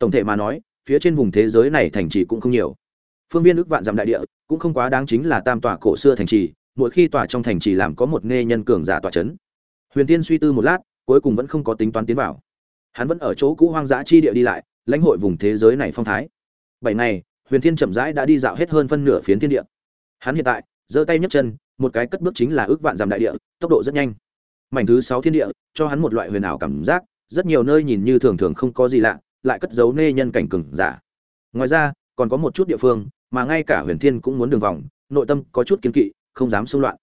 tổng thể mà nói, phía trên vùng thế giới này thành trì cũng không nhiều. Phương viên ước vạn dặm đại địa, cũng không quá đáng chính là tam tòa cổ xưa thành trì, mỗi khi tòa trong thành trì làm có một nê nhân cường giả tòa c h ấ n huyền tiên suy tư một lát, cuối cùng vẫn không có tính toán tiến vào hắn vẫn ở chỗ cũ hoang dã chi địa đi lại, lãnh hội vùng thế giới này phong thái. Bảy ngày, huyền thiên chậm rãi đã đi dạo hết hơn phân nửa phiến thiên địa. Hắn hiện tại, giơ tay nhấc chân, một cái cất bước chính là ước vạn dặm đại địa, tốc độ rất nhanh. Mảnh thứ sáu thiên địa, cho hắn một loại huyền ảo cảm giác, rất nhiều nơi nhìn như thường thường không có gì lạ, lại cất giấu nê nhân cảnh cừng giả. Ngoài ra, còn có một chút địa phương, mà ngay cả huyền thiên cũng muốn đường vòng, nội tâm có chút kiên kỵ, không dám xung loạn.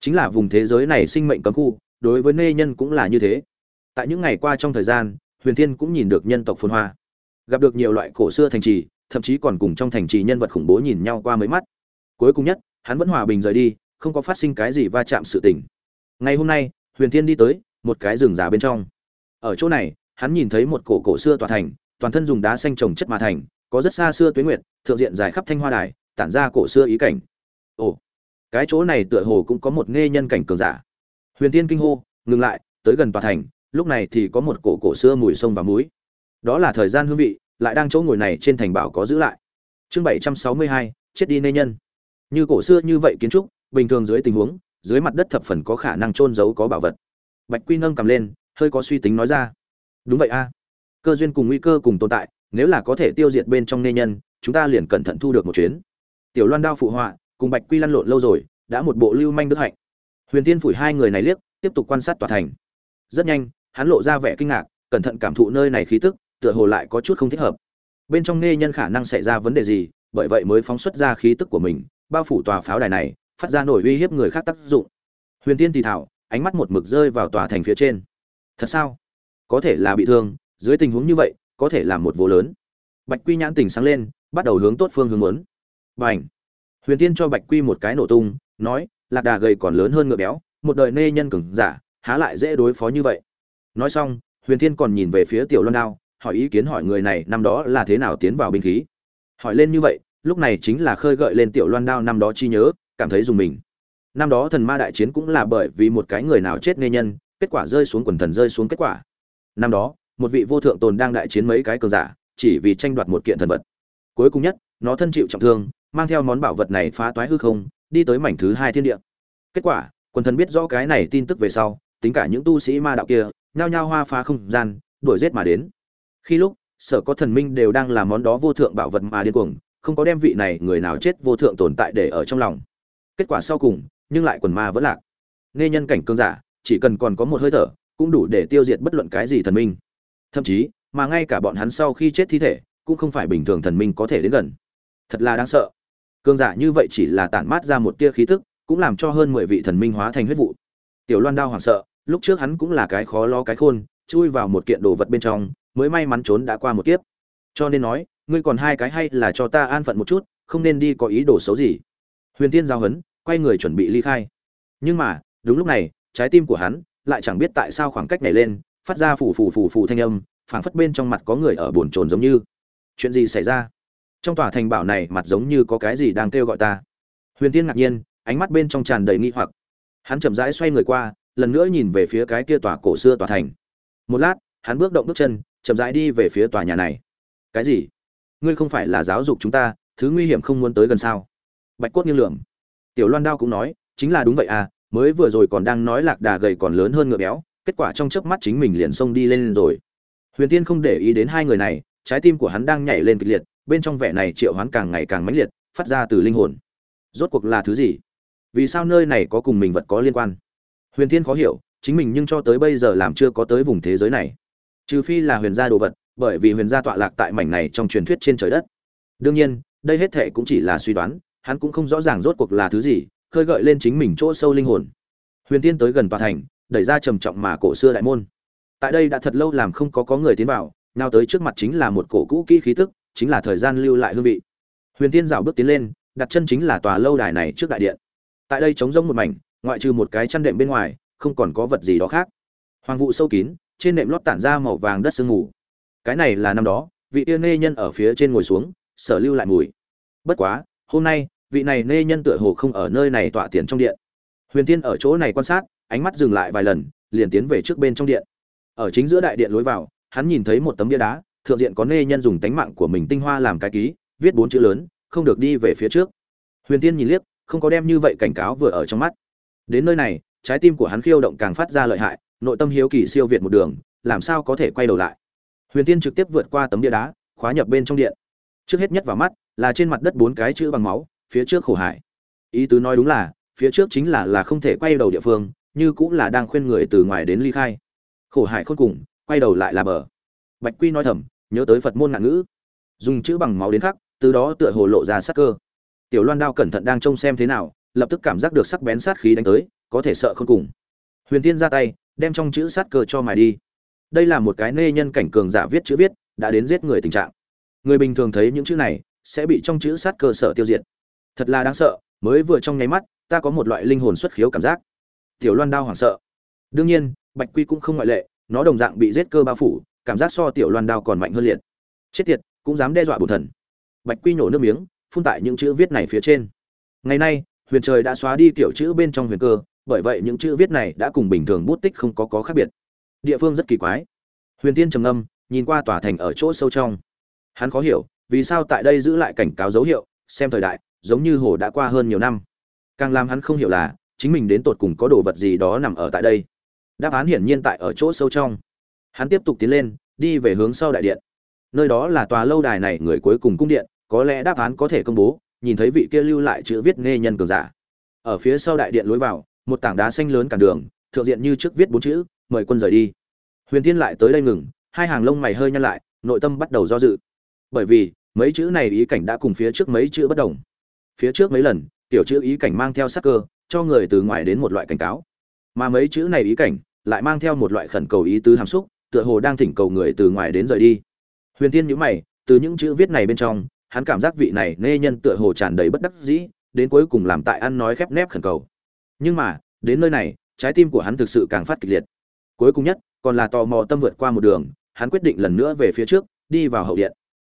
Chính là vùng thế giới này sinh mệnh cấm khu, đối với nê nhân cũng là như thế. Tại những ngày qua trong thời gian huyền thiên cũng nhìn được nhân tộc phồn hoa. Gặp được nhiều loại cổ xưa thành trì, thậm chí còn cùng trong thành trì nhân vật khủng bố nhìn nhau qua mấy mắt. Cuối cùng nhất, hắn vẫn hòa bình rời đi, không có phát sinh cái gì va chạm sự tình. Ngày hôm nay, huyền thiên đi tới, một cái rừng già bên trong. Ở chỗ này, hắn nhìn thấy một cổ cổ xưa tòa thành, toàn thân dùng đá xanh trồng chất mà thành, có rất xa xưa tuyến nguyệt, thượng diện dài khắp thanh hoa đài, tản ra cổ xưa ý cảnh. Ồ, cái chỗ này tựa hồ cũng có một nghe nhân cảnh cường giả. Huyền tiên kinh hô, ngừng lại, tới gần tòa thành lúc này thì có một cổ cổ xưa mùi sông và muối. Đó là thời gian hương vị, lại đang chỗ ngồi này trên thành bảo có giữ lại. Chương bảy trăm sáu mươi hai, chết đi nê nhân. Như cổ xưa như vậy kiến trúc, bình thường dưới tình huống, dưới mặt đất thập phần có khả năng chôn giấu có bảo vật. Bạch quy nâng cầm lên, hơi có suy tính nói ra. Đúng vậy a. Cơ duyên cùng nguy cơ cùng tồn tại, nếu là có thể tiêu diệt bên trong nê nhân, chúng ta liền cẩn thận thu được một chuyến. Tiểu loan đao phụ họa, cùng bạch quy lăn lộn lâu rồi, đã một bộ lưu manh đức hạnh. Huyền tiên phủi hai người này liếc, tiếp tục quan sát tòa thành. Rất nhanh hắn lộ ra vẻ kinh ngạc, cẩn thận cảm thụ nơi này khí tức, tựa hồ lại có chút không thích hợp. Bên trong nê nhân khả năng xảy ra vấn đề gì, bởi vậy mới phóng xuất ra khí tức của mình, bao phủ tòa pháo đài này, phát ra nổi uy hiếp người khác tác dụng. Huyền tiên thì thảo, ánh mắt một mực rơi vào tòa thành phía trên. Thật sao? Có thể là bị thương, dưới tình huống như vậy, có thể là một vô lớn. Bạch quy nhãn tình sáng lên, bắt đầu hướng tốt phương hướng muốn. H huyền tiên cho bạch quy một cái nổ tung, nói, lạc đà gầy còn lớn hơn ngựa béo, một đời nê nhân cứng giả, há lại dễ đối phó như vậy? Nói xong, huyền Thiên còn nhìn về phía tiểu loan đao, hỏi ý kiến hỏi người này năm đó là thế nào tiến vào binh khí. Hỏi lên như vậy, lúc này chính là khơi gợi lên tiểu loan đao năm đó chi nhớ, cảm thấy dùng mình. Năm đó thần ma đại chiến cũng là bởi vì một cái người nào chết nghe nhân, kết quả rơi xuống quần thần rơi xuống kết quả. Năm đó, một vị vô thượng tồn đang đại chiến mấy cái cường giả, chỉ vì tranh đoạt một kiện thần vật. Cuối cùng nhất, nó thân chịu trọng thương, mang theo món bảo vật này phá toái hư không, đi tới mảnh thứ hai thiên địa. Kết quả, quần thần biết rõ cái này tin tức về sau, tính cả những tu sĩ ma đạo kia nhao nhao hoa phá không gian, đuổi giết mà đến. Khi lúc, sở có thần minh đều đang làm món đó vô thượng bảo vật mà điên cuồng, không có đem vị này người nào chết vô thượng tồn tại để ở trong lòng. Kết quả sau cùng, nhưng lại quần ma vẫn lạc. Nghe nhân cảnh cương giả, chỉ cần còn có một hơi thở, cũng đủ để tiêu diệt bất luận cái gì thần minh. Thậm chí, mà ngay cả bọn hắn sau khi chết thi thể, cũng không phải bình thường thần minh có thể đến gần. Thật là đáng sợ. Cương giả như vậy chỉ là tản mát ra một tia khí tức, cũng làm cho hơn mười vị thần minh hóa thành huyết vụ. Tiểu loan đao hoảng sợ lúc trước hắn cũng là cái khó lo cái khôn, chui vào một kiện đồ vật bên trong, mới may mắn trốn đã qua một kiếp. Cho nên nói, ngươi còn hai cái hay là cho ta an phận một chút, không nên đi có ý đồ xấu gì. Huyền tiên giao hấn, quay người chuẩn bị ly khai. Nhưng mà, đúng lúc này, trái tim của hắn lại chẳng biết tại sao khoảng cách này lên, phát ra phủ phủ phủ phủ thanh âm, phảng phất bên trong mặt có người ở buồn chồn giống như. Chuyện gì xảy ra? Trong tòa thành bảo này mặt giống như có cái gì đang kêu gọi ta? Huyền tiên ngạc nhiên, ánh mắt bên trong tràn đầy nghi hoặc. Hắn chậm rãi xoay người qua lần nữa nhìn về phía cái kia tòa cổ xưa tòa thành. Một lát, hắn bước động bước chân, chậm rãi đi về phía tòa nhà này. Cái gì? Ngươi không phải là giáo dục chúng ta, thứ nguy hiểm không muốn tới gần sao? Bạch cốt nghiêng lượng tiểu loan đao cũng nói, chính là đúng vậy à mới vừa rồi còn đang nói lạc đà gầy còn lớn hơn ngựa béo, kết quả trong chớp mắt chính mình liền xông đi lên rồi. Huyền tiên không để ý đến hai người này, trái tim của hắn đang nhảy lên kịch liệt, bên trong vẻ này triệu hoán càng ngày càng mãnh liệt, phát ra từ linh hồn. Rốt cuộc là thứ gì? Vì sao nơi này có cùng mình vật có liên quan? Huyền Thiên khó hiểu, chính mình nhưng cho tới bây giờ làm chưa có tới vùng thế giới này. Trừ phi là huyền gia đồ vật, bởi vì huyền gia tọa lạc tại mảnh này trong truyền thuyết trên trời đất. Đương nhiên, đây hết thệ cũng chỉ là suy đoán, hắn cũng không rõ ràng rốt cuộc là thứ gì, khơi gợi lên chính mình chỗ sâu linh hồn. Huyền tiên tới gần tòa thành, đẩy ra trầm trọng mà cổ xưa đại môn. Tại đây đã thật lâu làm không có có người tiến vào, nào tới trước mặt chính là một cổ cũ kỹ khí tức, chính là thời gian lưu lại hương vị. Huyền tiên dạo bước tiến lên, đặt chân chính là tòa lâu đài này trước đại điện. Tại đây trống rỗng một mảnh ngoại trừ một cái chăn đệm bên ngoài, không còn có vật gì đó khác. Hoàng vụ sâu kín, trên nệm lót tản ra màu vàng đất sương mù. Cái này là năm đó, vị tiên nê nhân ở phía trên ngồi xuống, sở lưu lại mùi. Bất quá, hôm nay, vị này nê nhân tựa hồ không ở nơi này tọa tiền trong điện. Huyền Thiên ở chỗ này quan sát, ánh mắt dừng lại vài lần, liền tiến về trước bên trong điện. Ở chính giữa đại điện lối vào, hắn nhìn thấy một tấm bia đá, thượng diện có nê nhân dùng tánh mạng của mình tinh hoa làm cái ký, viết bốn chữ lớn, không được đi về phía trước. Huyền tiên nhìn liếc, không có đem như vậy cảnh cáo vừa ở trong mắt đến nơi này, trái tim của hắn khiêu động càng phát ra lợi hại, nội tâm hiếu kỳ siêu việt một đường, làm sao có thể quay đầu lại? Huyền tiên trực tiếp vượt qua tấm bia đá, khóa nhập bên trong điện. Trước hết nhất vào mắt, là trên mặt đất bốn cái chữ bằng máu, phía trước khổ hải. Ý tứ nói đúng là, phía trước chính là là không thể quay đầu địa phương, như cũng là đang khuyên người từ ngoài đến ly khai. Khổ hải khôn cùng, quay đầu lại là bờ. Bạch quy nói thầm, nhớ tới phật môn ngạn ngữ. Dùng chữ bằng máu đến khắc, từ đó tựa hồ lộ ra sắc cơ. Tiểu loan đao cẩn thận đang trông xem thế nào lập tức cảm giác được sắc bén sát khí đánh tới, có thể sợ không cùng. Huyền tiên ra tay, đem trong chữ sát cơ cho mài đi. Đây là một cái nê nhân cảnh cường giả viết chữ viết, đã đến giết người tình trạng. Người bình thường thấy những chữ này, sẽ bị trong chữ sát cơ sở tiêu diệt. Thật là đáng sợ, mới vừa trong nháy mắt, ta có một loại linh hồn xuất khiếu cảm giác. Tiểu loan đao hoảng sợ. Đương nhiên, bạch quy cũng không ngoại lệ, nó đồng dạng bị giết cơ bao phủ, cảm giác so tiểu loan đao còn mạnh hơn liệt. Chết tiệt, cũng dám đe dọa bổn thần. Bạch quy nhổ nước miếng, phun tại những chữ viết này phía trên. Ngày nay huyền trời đã xóa đi kiểu chữ bên trong huyền cơ, bởi vậy những chữ viết này đã cùng bình thường bút tích không có có khác biệt. Địa phương rất kỳ quái. Huyền tiên trầm ngâm, nhìn qua tòa thành ở chỗ sâu trong. Hắn khó hiểu, vì sao tại đây giữ lại cảnh cáo dấu hiệu, xem thời đại, giống như hồ đã qua hơn nhiều năm. Càng làm hắn không hiểu là, chính mình đến tột cùng có đồ vật gì đó nằm ở tại đây. Đáp án hiển nhiên tại ở chỗ sâu trong. Hắn tiếp tục tiến lên, đi về hướng sau đại điện. Nơi đó là tòa lâu đài này người cuối cùng cung điện, có lẽ đáp án có thể công bố nhìn thấy vị kia lưu lại chữ viết nghe nhân cường giả. Ở phía sau đại điện lối vào, một tảng đá xanh lớn cản đường, thượng diện như trước viết bốn chữ, mời quân rời đi. Huyền thiên lại tới đây ngừng, hai hàng lông mày hơi nhăn lại, nội tâm bắt đầu do dự. Bởi vì, mấy chữ này ý cảnh đã cùng phía trước mấy chữ bất đồng. Phía trước mấy lần, tiểu chữ ý cảnh mang theo sắc cơ, cho người từ ngoài đến một loại cảnh cáo. Mà mấy chữ này ý cảnh lại mang theo một loại khẩn cầu ý tứ hàm xúc, tựa hồ đang thỉnh cầu người từ ngoài đến rời đi. Huyền thiên nhíu mày, từ những chữ viết này bên trong hắn cảm giác vị này nê nhân tựa hồ tràn đầy bất đắc dĩ, đến cuối cùng làm tại ăn nói khép nép khẩn cầu. Nhưng mà, đến nơi này, trái tim của hắn thực sự càng phát kịch liệt. Cuối cùng nhất, còn là tò mò tâm vượt qua một đường, hắn quyết định lần nữa về phía trước, đi vào hậu điện.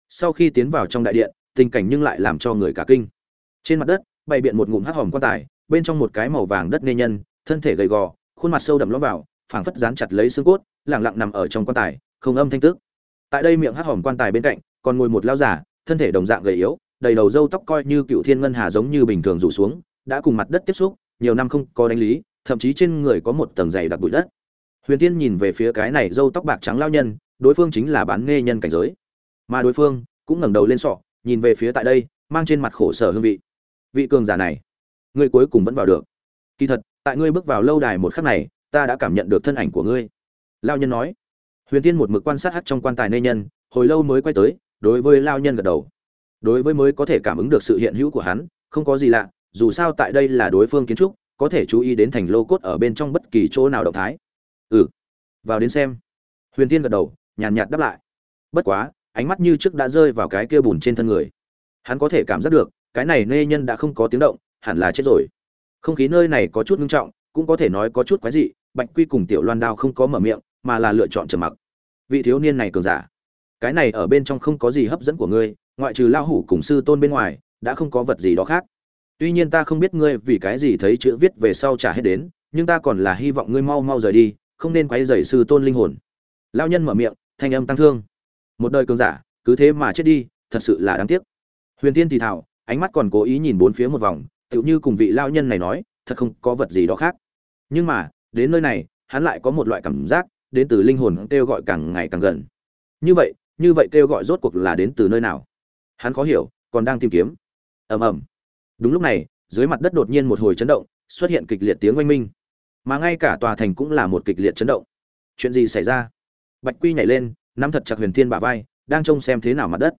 Sau khi tiến vào trong đại điện, tình cảnh nhưng lại làm cho người cả kinh. Trên mặt đất, bày biện một ngụm hắc hòm quan tài, bên trong một cái màu vàng đất nê nhân, thân thể gầy gò, khuôn mặt sâu đậm lõm vào, phảng phất dán chặt lấy xương cốt, lẳng lặng nằm ở trong quan tài, không âm thanh tức. Tại đây miệng hắc hòm quan tài bên cạnh, còn ngồi một lao giả thân thể đồng dạng gầy yếu, đầy đầu râu tóc coi như cựu thiên ngân hà giống như bình thường rủ xuống, đã cùng mặt đất tiếp xúc, nhiều năm không có đánh lý, thậm chí trên người có một tầng dày đặc bụi đất. Huyền tiên nhìn về phía cái này râu tóc bạc trắng lao nhân, đối phương chính là bán nghe nhân cảnh giới. Mà đối phương cũng ngẩng đầu lên sọ, nhìn về phía tại đây, mang trên mặt khổ sở hương vị. Vị cường giả này, ngươi cuối cùng vẫn vào được. Kỳ thật, tại ngươi bước vào lâu đài một khắc này, ta đã cảm nhận được thân ảnh của ngươi. Lao nhân nói. Huyền tiên một mực quan sát hắt trong quan tài nê nhân, hồi lâu mới quay tới đối với lao nhân gật đầu. Đối với mới có thể cảm ứng được sự hiện hữu của hắn, không có gì lạ, dù sao tại đây là đối phương kiến trúc, có thể chú ý đến thành lô cốt ở bên trong bất kỳ chỗ nào động thái. Ừ vào đến xem. Huyền tiên gật đầu, nhàn nhạt đáp lại. Bất quá, ánh mắt như trước đã rơi vào cái kia bùn trên thân người. Hắn có thể cảm giác được, cái này nê nhân đã không có tiếng động, hẳn là chết rồi. Không khí nơi này có chút ngưng trọng, cũng có thể nói có chút quái dị, bạch quy cùng tiểu loan đao không có mở miệng, mà là lựa chọn trầm mặc. Vị thiếu niên này cường giả cái này ở bên trong không có gì hấp dẫn của ngươi ngoại trừ lao hủ cùng sư tôn bên ngoài đã không có vật gì đó khác. Tuy nhiên ta không biết ngươi vì cái gì thấy chữ viết về sau trả hết đến nhưng ta còn là hy vọng ngươi mau mau rời đi không nên quấy rầy sư tôn linh hồn. Lao nhân mở miệng thanh âm tăng thương. Một đời cường giả cứ thế mà chết đi thật sự là đáng tiếc. Huyền tiên thì thảo, ánh mắt còn cố ý nhìn bốn phía một vòng tựu như cùng vị lao nhân này nói thật không có vật gì đó khác. Nhưng mà đến nơi này hắn lại có một loại cảm giác đến từ linh hồn kêu gọi càng ngày càng gần. Như vậy như vậy kêu gọi rốt cuộc là đến từ nơi nào? Hắn khó hiểu, còn đang tìm kiếm. Ầm ầm. Đúng lúc này, dưới mặt đất đột nhiên một hồi chấn động, xuất hiện kịch liệt tiếng oanh minh. Mà ngay cả tòa thành cũng là một kịch liệt chấn động. Chuyện gì xảy ra? Bạch quy nhảy lên, nắm thật chặt huyền thiên bả vai, đang trông xem thế nào mặt đất.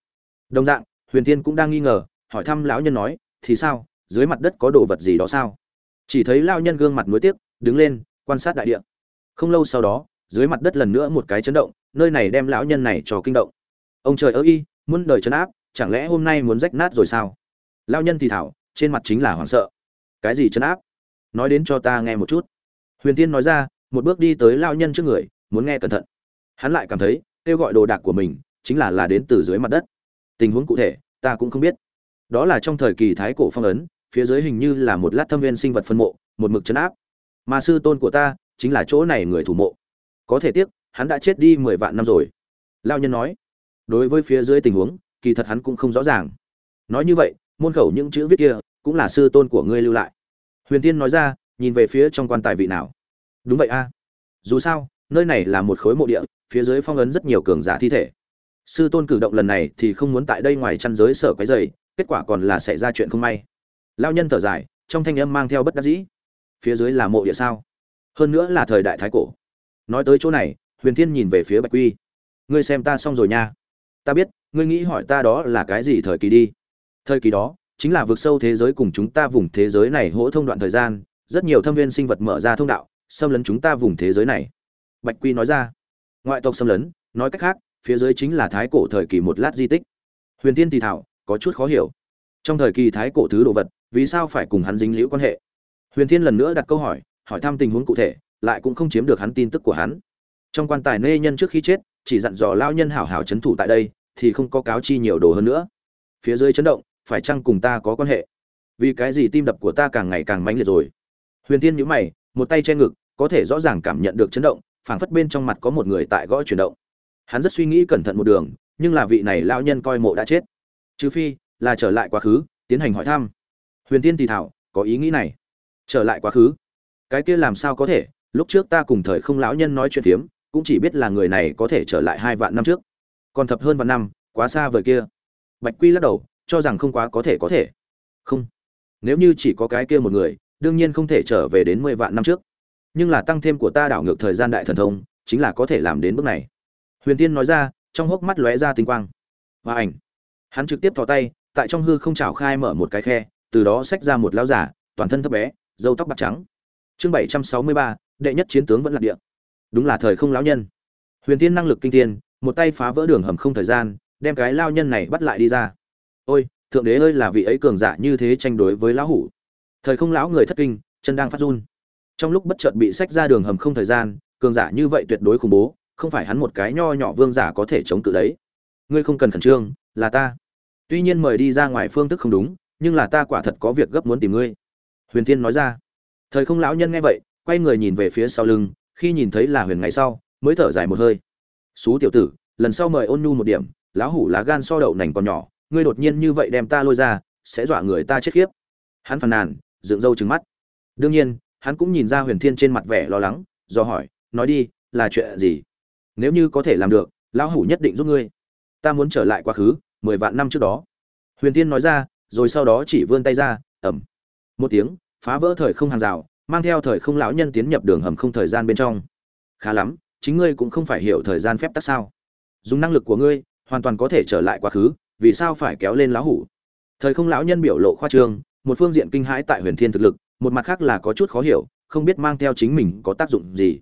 Đồng dạng, huyền thiên cũng đang nghi ngờ, hỏi thăm lão nhân nói, thì sao? Dưới mặt đất có đồ vật gì đó sao? Chỉ thấy lão nhân gương mặt nuối tiếc, đứng lên, quan sát đại địa. Không lâu sau đó, dưới mặt đất lần nữa một cái chấn động nơi này đem lão nhân này cho kinh động. Ông trời ơi y muốn đời chấn áp, chẳng lẽ hôm nay muốn rách nát rồi sao? Lão nhân thì thảo, trên mặt chính là hoảng sợ. Cái gì chấn áp? Nói đến cho ta nghe một chút. Huyền tiên nói ra, một bước đi tới lão nhân trước người, muốn nghe cẩn thận. Hắn lại cảm thấy, kêu gọi đồ đạc của mình, chính là là đến từ dưới mặt đất. Tình huống cụ thể, ta cũng không biết. Đó là trong thời kỳ thái cổ phong ấn, phía dưới hình như là một lát thâm viên sinh vật phân mộ, một mực chấn áp. Mà sư tôn của ta, chính là chỗ này người thủ mộ. Có thể tiếc hắn đã chết đi mười vạn năm rồi. Lao nhân nói, đối với phía dưới tình huống, kỳ thật hắn cũng không rõ ràng. Nói như vậy, môn khẩu những chữ viết kia cũng là sư tôn của ngươi lưu lại. Huyền tiên nói ra, nhìn về phía trong quan tài vị nào. Đúng vậy a. Dù sao, nơi này là một khối mộ địa, phía dưới phong ấn rất nhiều cường giả thi thể. Sư tôn cử động lần này thì không muốn tại đây ngoài chăn giới sở quấy dày kết quả còn là xảy ra chuyện không may. Lao nhân thở dài, trong thanh âm mang theo bất đắc dĩ. Phía dưới là mộ địa sao? Hơn nữa là thời đại thái cổ. Nói tới chỗ này huyền thiên nhìn về phía bạch quy. Ngươi xem ta xong rồi nha. Ta biết, ngươi nghĩ hỏi ta đó là cái gì thời kỳ đi. Thời kỳ đó, chính là vượt sâu thế giới cùng chúng ta vùng thế giới này hỗ thông đoạn thời gian, rất nhiều thâm viên sinh vật mở ra thông đạo, xâm lấn chúng ta vùng thế giới này. Bạch quy nói ra. Ngoại tộc xâm lấn, nói cách khác, phía dưới chính là thái cổ thời kỳ một lát di tích. Huyền tiên thì thảo có chút khó hiểu. Trong thời kỳ thái cổ thứ đồ vật, vì sao phải cùng hắn dính liễu quan hệ? Huyền thiên lần nữa đặt câu hỏi hỏi thăm tình huống cụ thể, lại cũng không chiếm được hắn tin tức của hắn trong quan tài nê nhân trước khi chết, chỉ dặn dò lao nhân hảo hảo chấn thủ tại đây, thì không có cáo chi nhiều đồ hơn nữa. Phía dưới chấn động, phải chăng cùng ta có quan hệ? Vì cái gì tim đập của ta càng ngày càng mãnh liệt rồi? Huyền tiên nhữ mày, một tay che ngực, có thể rõ ràng cảm nhận được chấn động, phảng phất bên trong mặt có một người tại gõ chuyển động. Hắn rất suy nghĩ cẩn thận một đường, nhưng là vị này lao nhân coi mộ đã chết. Trừ phi, là trở lại quá khứ, tiến hành hỏi thăm. Huyền tiên thì thảo, có ý nghĩ này. Trở lại quá khứ? Cái kia làm sao có thể? Lúc trước ta cùng thời không lão nhân nói chuyện phiếm cũng chỉ biết là người này có thể trở lại hai vạn năm trước. Còn thập hơn vạn năm, quá xa vời kia. Bạch quy lắc đầu, cho rằng không quá có thể có thể. Không. Nếu như chỉ có cái kia một người, đương nhiên không thể trở về đến mười vạn năm trước. Nhưng là tăng thêm của ta đảo ngược thời gian đại thần thông, chính là có thể làm đến bước này. Huyền tiên nói ra, trong hốc mắt lóe ra tinh quang. Và ảnh. Hắn trực tiếp thò tay, tại trong hư không trào khai mở một cái khe, từ đó xách ra một lão giả, toàn thân thấp bé dâu tóc bạc trắng. Chương bảy trăm sáu mươi ba, đệ nhất chiến tướng vẫn lạc địa đúng là thời không lão nhân. Huyền tiên năng lực kinh tiên một tay phá vỡ đường hầm không thời gian, đem cái lao nhân này bắt lại đi ra. Ôi, thượng đế ơi là vị ấy cường giả như thế tranh đối với lão hủ. Thời không lão người thất kinh, chân đang phát run. Trong lúc bất chợt bị sách ra đường hầm không thời gian, cường giả như vậy tuyệt đối khủng bố, không phải hắn một cái nho nhỏ vương giả có thể chống cự đấy. Ngươi không cần khẩn trương, là ta. Tuy nhiên mời đi ra ngoài phương thức không đúng, nhưng là ta quả thật có việc gấp muốn tìm ngươi. Huyền tiên nói ra. Thời không lão nhân nghe vậy, quay người nhìn về phía sau lưng khi nhìn thấy là huyền ngày sau, mới thở dài một hơi. Xú tiểu tử, lần sau mời ôn nhu một điểm, lão hủ lá gan so đậu nành còn nhỏ, ngươi đột nhiên như vậy đem ta lôi ra, sẽ dọa người ta chết khiếp. Hắn phàn nàn, dựng râu trừng mắt. Đương nhiên, hắn cũng nhìn ra huyền thiên trên mặt vẻ lo lắng, do hỏi, nói đi, là chuyện gì? Nếu như có thể làm được, lão hủ nhất định giúp ngươi. Ta muốn trở lại quá khứ, mười vạn năm trước đó. Huyền thiên nói ra, rồi sau đó chỉ vươn tay ra ẩm một tiếng, phá vỡ thời không hàng rào mang theo thời không lão nhân tiến nhập đường hầm không thời gian bên trong. Khá lắm, chính ngươi cũng không phải hiểu thời gian phép tắc sao. Dùng năng lực của ngươi, hoàn toàn có thể trở lại quá khứ, vì sao phải kéo lên lão hủ? Thời không lão nhân biểu lộ khoa trương, một phương diện kinh hãi tại huyền thiên thực lực, một mặt khác là có chút khó hiểu, không biết mang theo chính mình có tác dụng gì.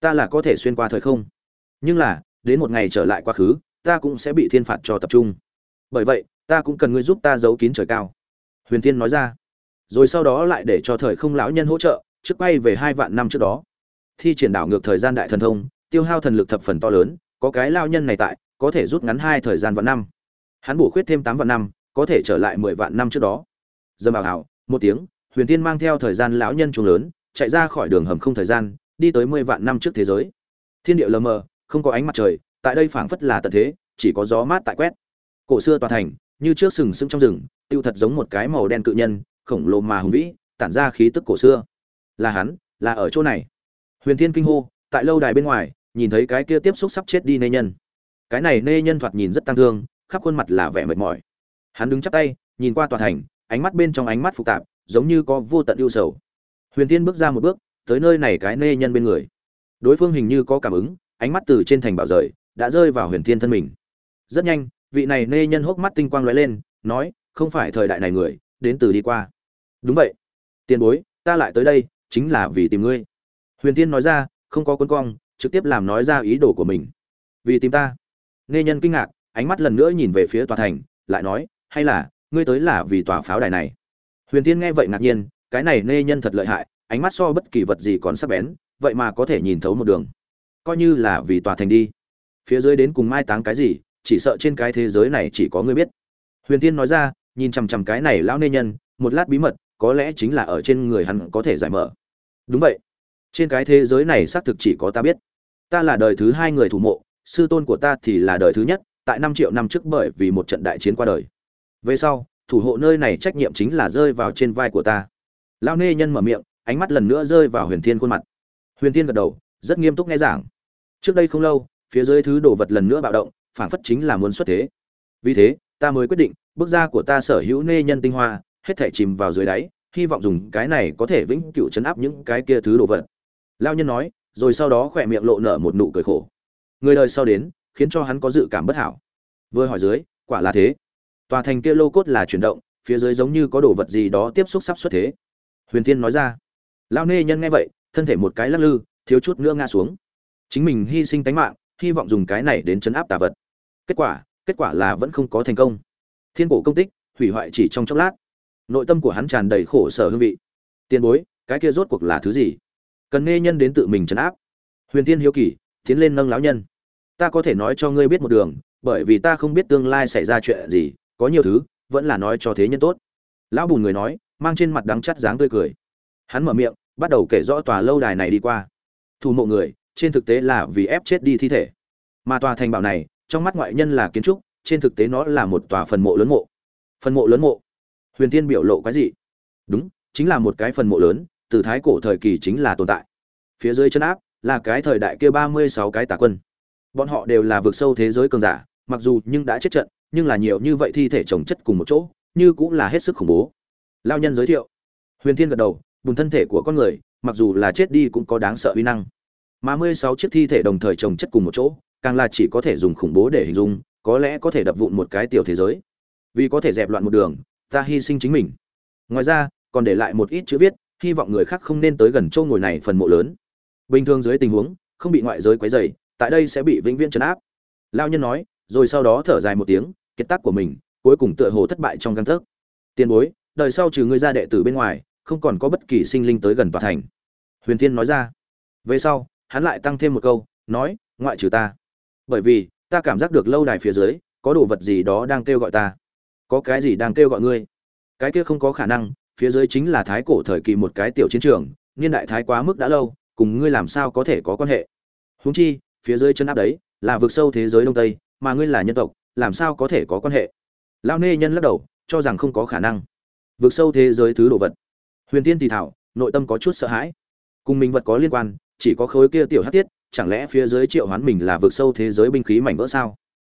Ta là có thể xuyên qua thời không. Nhưng là, đến một ngày trở lại quá khứ, ta cũng sẽ bị thiên phạt cho tập trung. Bởi vậy, ta cũng cần ngươi giúp ta giấu kín trời cao. Huyền thiên nói ra rồi sau đó lại để cho thời không lão nhân hỗ trợ, trước quay về hai vạn năm trước đó. Thi triển đảo ngược thời gian đại thần thông, tiêu hao thần lực thập phần to lớn, có cái lao nhân này tại, có thể rút ngắn hai thời gian vạn năm. Hắn bổ khuyết thêm tám vạn năm, có thể trở lại mười vạn năm trước đó. Dâm bảo hảo một tiếng, huyền tiên mang theo thời gian lão nhân trùng lớn, chạy ra khỏi đường hầm không thời gian, đi tới mười vạn năm trước thế giới. Thiên địa lờ mờ, không có ánh mặt trời, tại đây phảng phất là tận thế, chỉ có gió mát tại quét. Cổ xưa tòa thành, như trước sừng sững trong rừng, tiêu thật giống một cái màu đen cự nhân khổng lồ mà hùng vĩ, tản ra khí tức cổ xưa. Là hắn, là ở chỗ này. Huyền thiên kinh hô, tại lâu đài bên ngoài, nhìn thấy cái kia tiếp xúc sắp chết đi nê nhân. Cái này nê nhân thoạt nhìn rất tăng thương, khắp khuôn mặt là vẻ mệt mỏi. Hắn đứng chắp tay, nhìn qua tòa thành, ánh mắt bên trong ánh mắt phức tạp, giống như có vô tận ưu sầu. Huyền thiên bước ra một bước, tới nơi này cái nê nhân bên người. Đối phương hình như có cảm ứng, ánh mắt từ trên thành bảo rời, đã rơi vào huyền thiên thân mình. Rất nhanh, vị này nê nhân hốc mắt tinh quang lóe lên, nói, không phải thời đại này người, đến từ đi qua đúng vậy. Tiền bối, ta lại tới đây, chính là vì tìm ngươi. Huyền thiên nói ra, không có quân cong, trực tiếp làm nói ra ý đồ của mình. Vì tìm ta. Nê nhân kinh ngạc, ánh mắt lần nữa nhìn về phía tòa thành, lại nói, hay là, ngươi tới là vì tòa pháo đài này? Huyền thiên nghe vậy ngạc nhiên, cái này nê nhân thật lợi hại, ánh mắt so bất kỳ vật gì còn sắc bén, vậy mà có thể nhìn thấu một đường. Coi như là vì tòa thành đi. Phía dưới đến cùng mai táng cái gì, chỉ sợ trên cái thế giới này chỉ có ngươi biết. Huyền tiên nói ra, nhìn chằm chằm cái này lão nê nhân, một lát bí mật có lẽ chính là ở trên người hắn có thể giải mở. Đúng vậy. Trên cái thế giới này xác thực chỉ có ta biết. Ta là đời thứ hai người thủ mộ, sư tôn của ta thì là đời thứ nhất, tại năm triệu năm trước bởi vì một trận đại chiến qua đời. Về sau, thủ hộ nơi này trách nhiệm chính là rơi vào trên vai của ta. Lao nê nhân mở miệng, ánh mắt lần nữa rơi vào huyền thiên khuôn mặt. Huyền thiên gật đầu, rất nghiêm túc nghe giảng. Trước đây không lâu, phía dưới thứ đồ vật lần nữa bạo động phản phất chính là muốn xuất thế. Vì thế, ta mới quyết định, bước ra của ta sở hữu nê nhân tinh hoa hết thể chìm vào dưới đáy, hy vọng dùng cái này có thể vĩnh cửu chấn áp những cái kia thứ đồ vật. Lao nhân nói, rồi sau đó khỏe miệng lộ nở một nụ cười khổ. Người đời sau đến, khiến cho hắn có dự cảm bất hảo. Vừa hỏi dưới, quả là thế. Tòa thành kia lô cốt là chuyển động, phía dưới giống như có đồ vật gì đó tiếp xúc sắp xuất thế. Huyền tiên nói ra. Lao nê nhân nghe vậy, thân thể một cái lắc lư, thiếu chút nữa ngã xuống. Chính mình hy sinh tánh mạng, hy vọng dùng cái này đến chấn áp tà vật. Kết quả kết quả là vẫn không có thành công. Thiên cổ công tích, hủy hoại chỉ trong chốc lát nội tâm của hắn tràn đầy khổ sở hương vị. Tiền bối, cái kia rốt cuộc là thứ gì? Cần nghe nhân đến tự mình chấn áp. Huyền tiên hiếu kỳ, tiến lên nâng lão nhân. Ta có thể nói cho ngươi biết một đường, bởi vì ta không biết tương lai xảy ra chuyện gì, có nhiều thứ, vẫn là nói cho thế nhân tốt. Lão bùn người nói, mang trên mặt đắng chắt dáng tươi cười. Hắn mở miệng, bắt đầu kể rõ tòa lâu đài này đi qua. Thủ mộ người, trên thực tế là vì ép chết đi thi thể. Mà tòa thành bảo này, trong mắt ngoại nhân là kiến trúc, trên thực tế nó là một tòa phần mộ lớn mộ. Phần mộ lớn mộ huyền Thiên biểu lộ cái gì đúng, chính là một cái phần mộ lớn, từ thái cổ thời kỳ chính là tồn tại. Phía dưới chân áp là cái thời đại kia ba mươi sáu cái tà quân. Bọn họ đều là vượt sâu thế giới cường giả, mặc dù nhưng đã chết trận, nhưng là nhiều như vậy thi thể chồng chất cùng một chỗ, như cũng là hết sức khủng bố. Lao nhân giới thiệu. Huyền thiên gật đầu bùn thân thể của con người, mặc dù là chết đi cũng có đáng sợ uy năng. Mà mươi sáu chiếc thi thể đồng thời chồng chất cùng một chỗ, càng là chỉ có thể dùng khủng bố để hình dung, có lẽ có thể đập vụn một cái tiểu thế giới. Vì có thể dẹp loạn một đường ta hy sinh chính mình. Ngoài ra, còn để lại một ít chữ viết, hy vọng người khác không nên tới gần châu ngồi này phần mộ lớn. Bình thường dưới tình huống, không bị ngoại giới quấy dày tại đây sẽ bị vĩnh viễn trấn áp. Lao nhân nói, rồi sau đó thở dài một tiếng, kiệt tác của mình, cuối cùng tựa hồ thất bại trong căn thức tiền bối, đời sau trừ ngươi ra đệ tử bên ngoài, không còn có bất kỳ sinh linh tới gần tòa thành. Huyền thiên nói ra. Về sau, hắn lại tăng thêm một câu, nói, ngoại trừ ta. Bởi vì, ta cảm giác được lâu đài phía dưới, có đồ vật gì đó đang kêu gọi ta có cái gì đang kêu gọi ngươi? Cái kia không có khả năng, phía dưới chính là thái cổ thời kỳ một cái tiểu chiến trường, niên đại thái quá mức đã lâu, cùng ngươi làm sao có thể có quan hệ? Huống chi, phía dưới chân áp đấy, là vực sâu thế giới đông tây, mà ngươi là nhân tộc, làm sao có thể có quan hệ? Lao nê nhân lắc đầu, cho rằng không có khả năng. Vực sâu thế giới thứ đồ vật. Huyền tiên thì thảo, nội tâm có chút sợ hãi. Cùng mình vật có liên quan, chỉ có khối kia tiểu hát tiết, chẳng lẽ phía dưới triệu hoán mình là vượt sâu thế giới binh khí mảnh vỡ sao?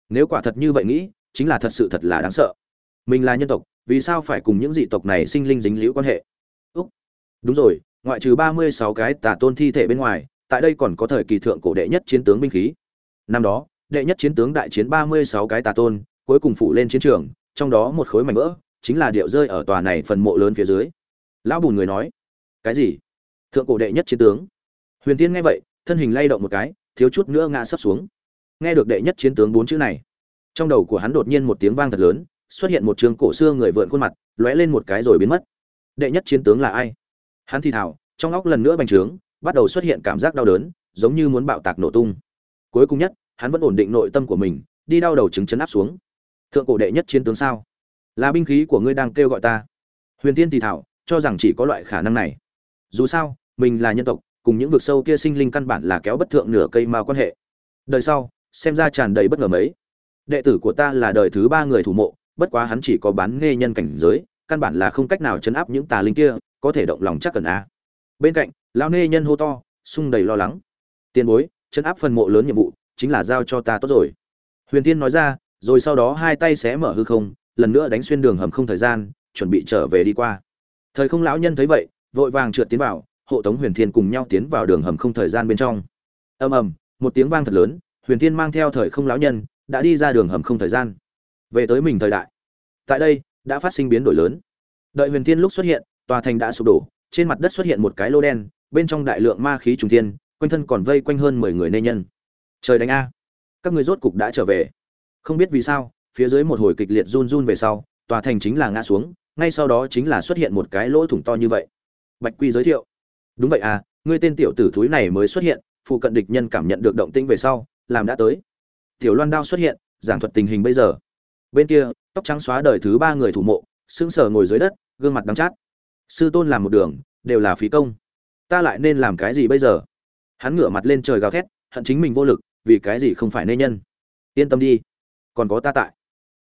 Nếu quả thật như vậy nghĩ, chính là thật sự thật là đáng sợ mình là nhân tộc, vì sao phải cùng những dị tộc này sinh linh dính liễu quan hệ? Úc. Đúng rồi, ngoại trừ ba mươi sáu cái tà tôn thi thể bên ngoài, tại đây còn có thời kỳ thượng cổ đệ nhất chiến tướng binh khí. Năm đó, đệ nhất chiến tướng đại chiến ba mươi sáu cái tà tôn, cuối cùng phủ lên chiến trường, trong đó một khối mảnh vỡ, chính là điệu rơi ở tòa này phần mộ lớn phía dưới. Lão bùn người nói, cái gì? Thượng cổ đệ nhất chiến tướng? Huyền tiên nghe vậy, thân hình lay động một cái, thiếu chút nữa ngã sấp xuống. Nghe được đệ nhất chiến tướng bốn chữ này, trong đầu của hắn đột nhiên một tiếng vang thật lớn xuất hiện một trường cổ xưa người vượn khuôn mặt, lóe lên một cái rồi biến mất. Đệ nhất chiến tướng là ai? Hắn thì thảo trong óc lần nữa bành trướng, bắt đầu xuất hiện cảm giác đau đớn, giống như muốn bạo tạc nổ tung. Cuối cùng nhất, hắn vẫn ổn định nội tâm của mình, đi đau đầu chứng chấn áp xuống. Thượng cổ đệ nhất chiến tướng sao? Là binh khí của ngươi đang kêu gọi ta. Huyền tiên thì thảo cho rằng chỉ có loại khả năng này. Dù sao, mình là nhân tộc, cùng những vực sâu kia sinh linh căn bản là kéo bất thượng nửa cây mao quan hệ. Đời sau, xem ra tràn đầy bất ngờ mấy. Đệ tử của ta là đời thứ ba người thủ mộ bất quá hắn chỉ có bán nghe nhân cảnh giới, căn bản là không cách nào chấn áp những tà linh kia, có thể động lòng chắc cần a. Bên cạnh, lão nê nhân hô to, sung đầy lo lắng. Tiền bối, chấn áp phần mộ lớn nhiệm vụ, chính là giao cho ta tốt rồi. Huyền tiên nói ra, rồi sau đó hai tay sẽ mở hư không, lần nữa đánh xuyên đường hầm không thời gian, chuẩn bị trở về đi qua. Thời không lão nhân thấy vậy, vội vàng trượt tiến vào, hộ tống huyền thiên cùng nhau tiến vào đường hầm không thời gian bên trong. Ầm ầm, một tiếng vang thật lớn, huyền thiên mang theo thời không lão nhân, đã đi ra đường hầm không thời gian về tới mình thời đại. Tại đây, đã phát sinh biến đổi lớn. Đợi huyền thiên lúc xuất hiện, tòa thành đã sụp đổ, trên mặt đất xuất hiện một cái lô đen, bên trong đại lượng ma khí trùng thiên, quanh thân còn vây quanh hơn mười người nê nhân. Trời đánh a. Các người rốt cục đã trở về. Không biết vì sao, phía dưới một hồi kịch liệt run run về sau, tòa thành chính là ngã xuống, ngay sau đó chính là xuất hiện một cái lỗ thủng to như vậy. Bạch quy giới thiệu. Đúng vậy à ngươi tên tiểu tử thúi này mới xuất hiện, phụ cận địch nhân cảm nhận được động tĩnh về sau, làm đã tới. Tiểu loan đao xuất hiện, giảng thuật tình hình bây giờ bên kia, tóc trắng xóa đời thứ ba người thủ mộ, sững sờ ngồi dưới đất, gương mặt đắng chát. Sư tôn làm một đường, đều là phí công. Ta lại nên làm cái gì bây giờ? Hắn ngửa mặt lên trời gào thét, hận chính mình vô lực, vì cái gì không phải nên nhân? Yên tâm đi, còn có ta tại.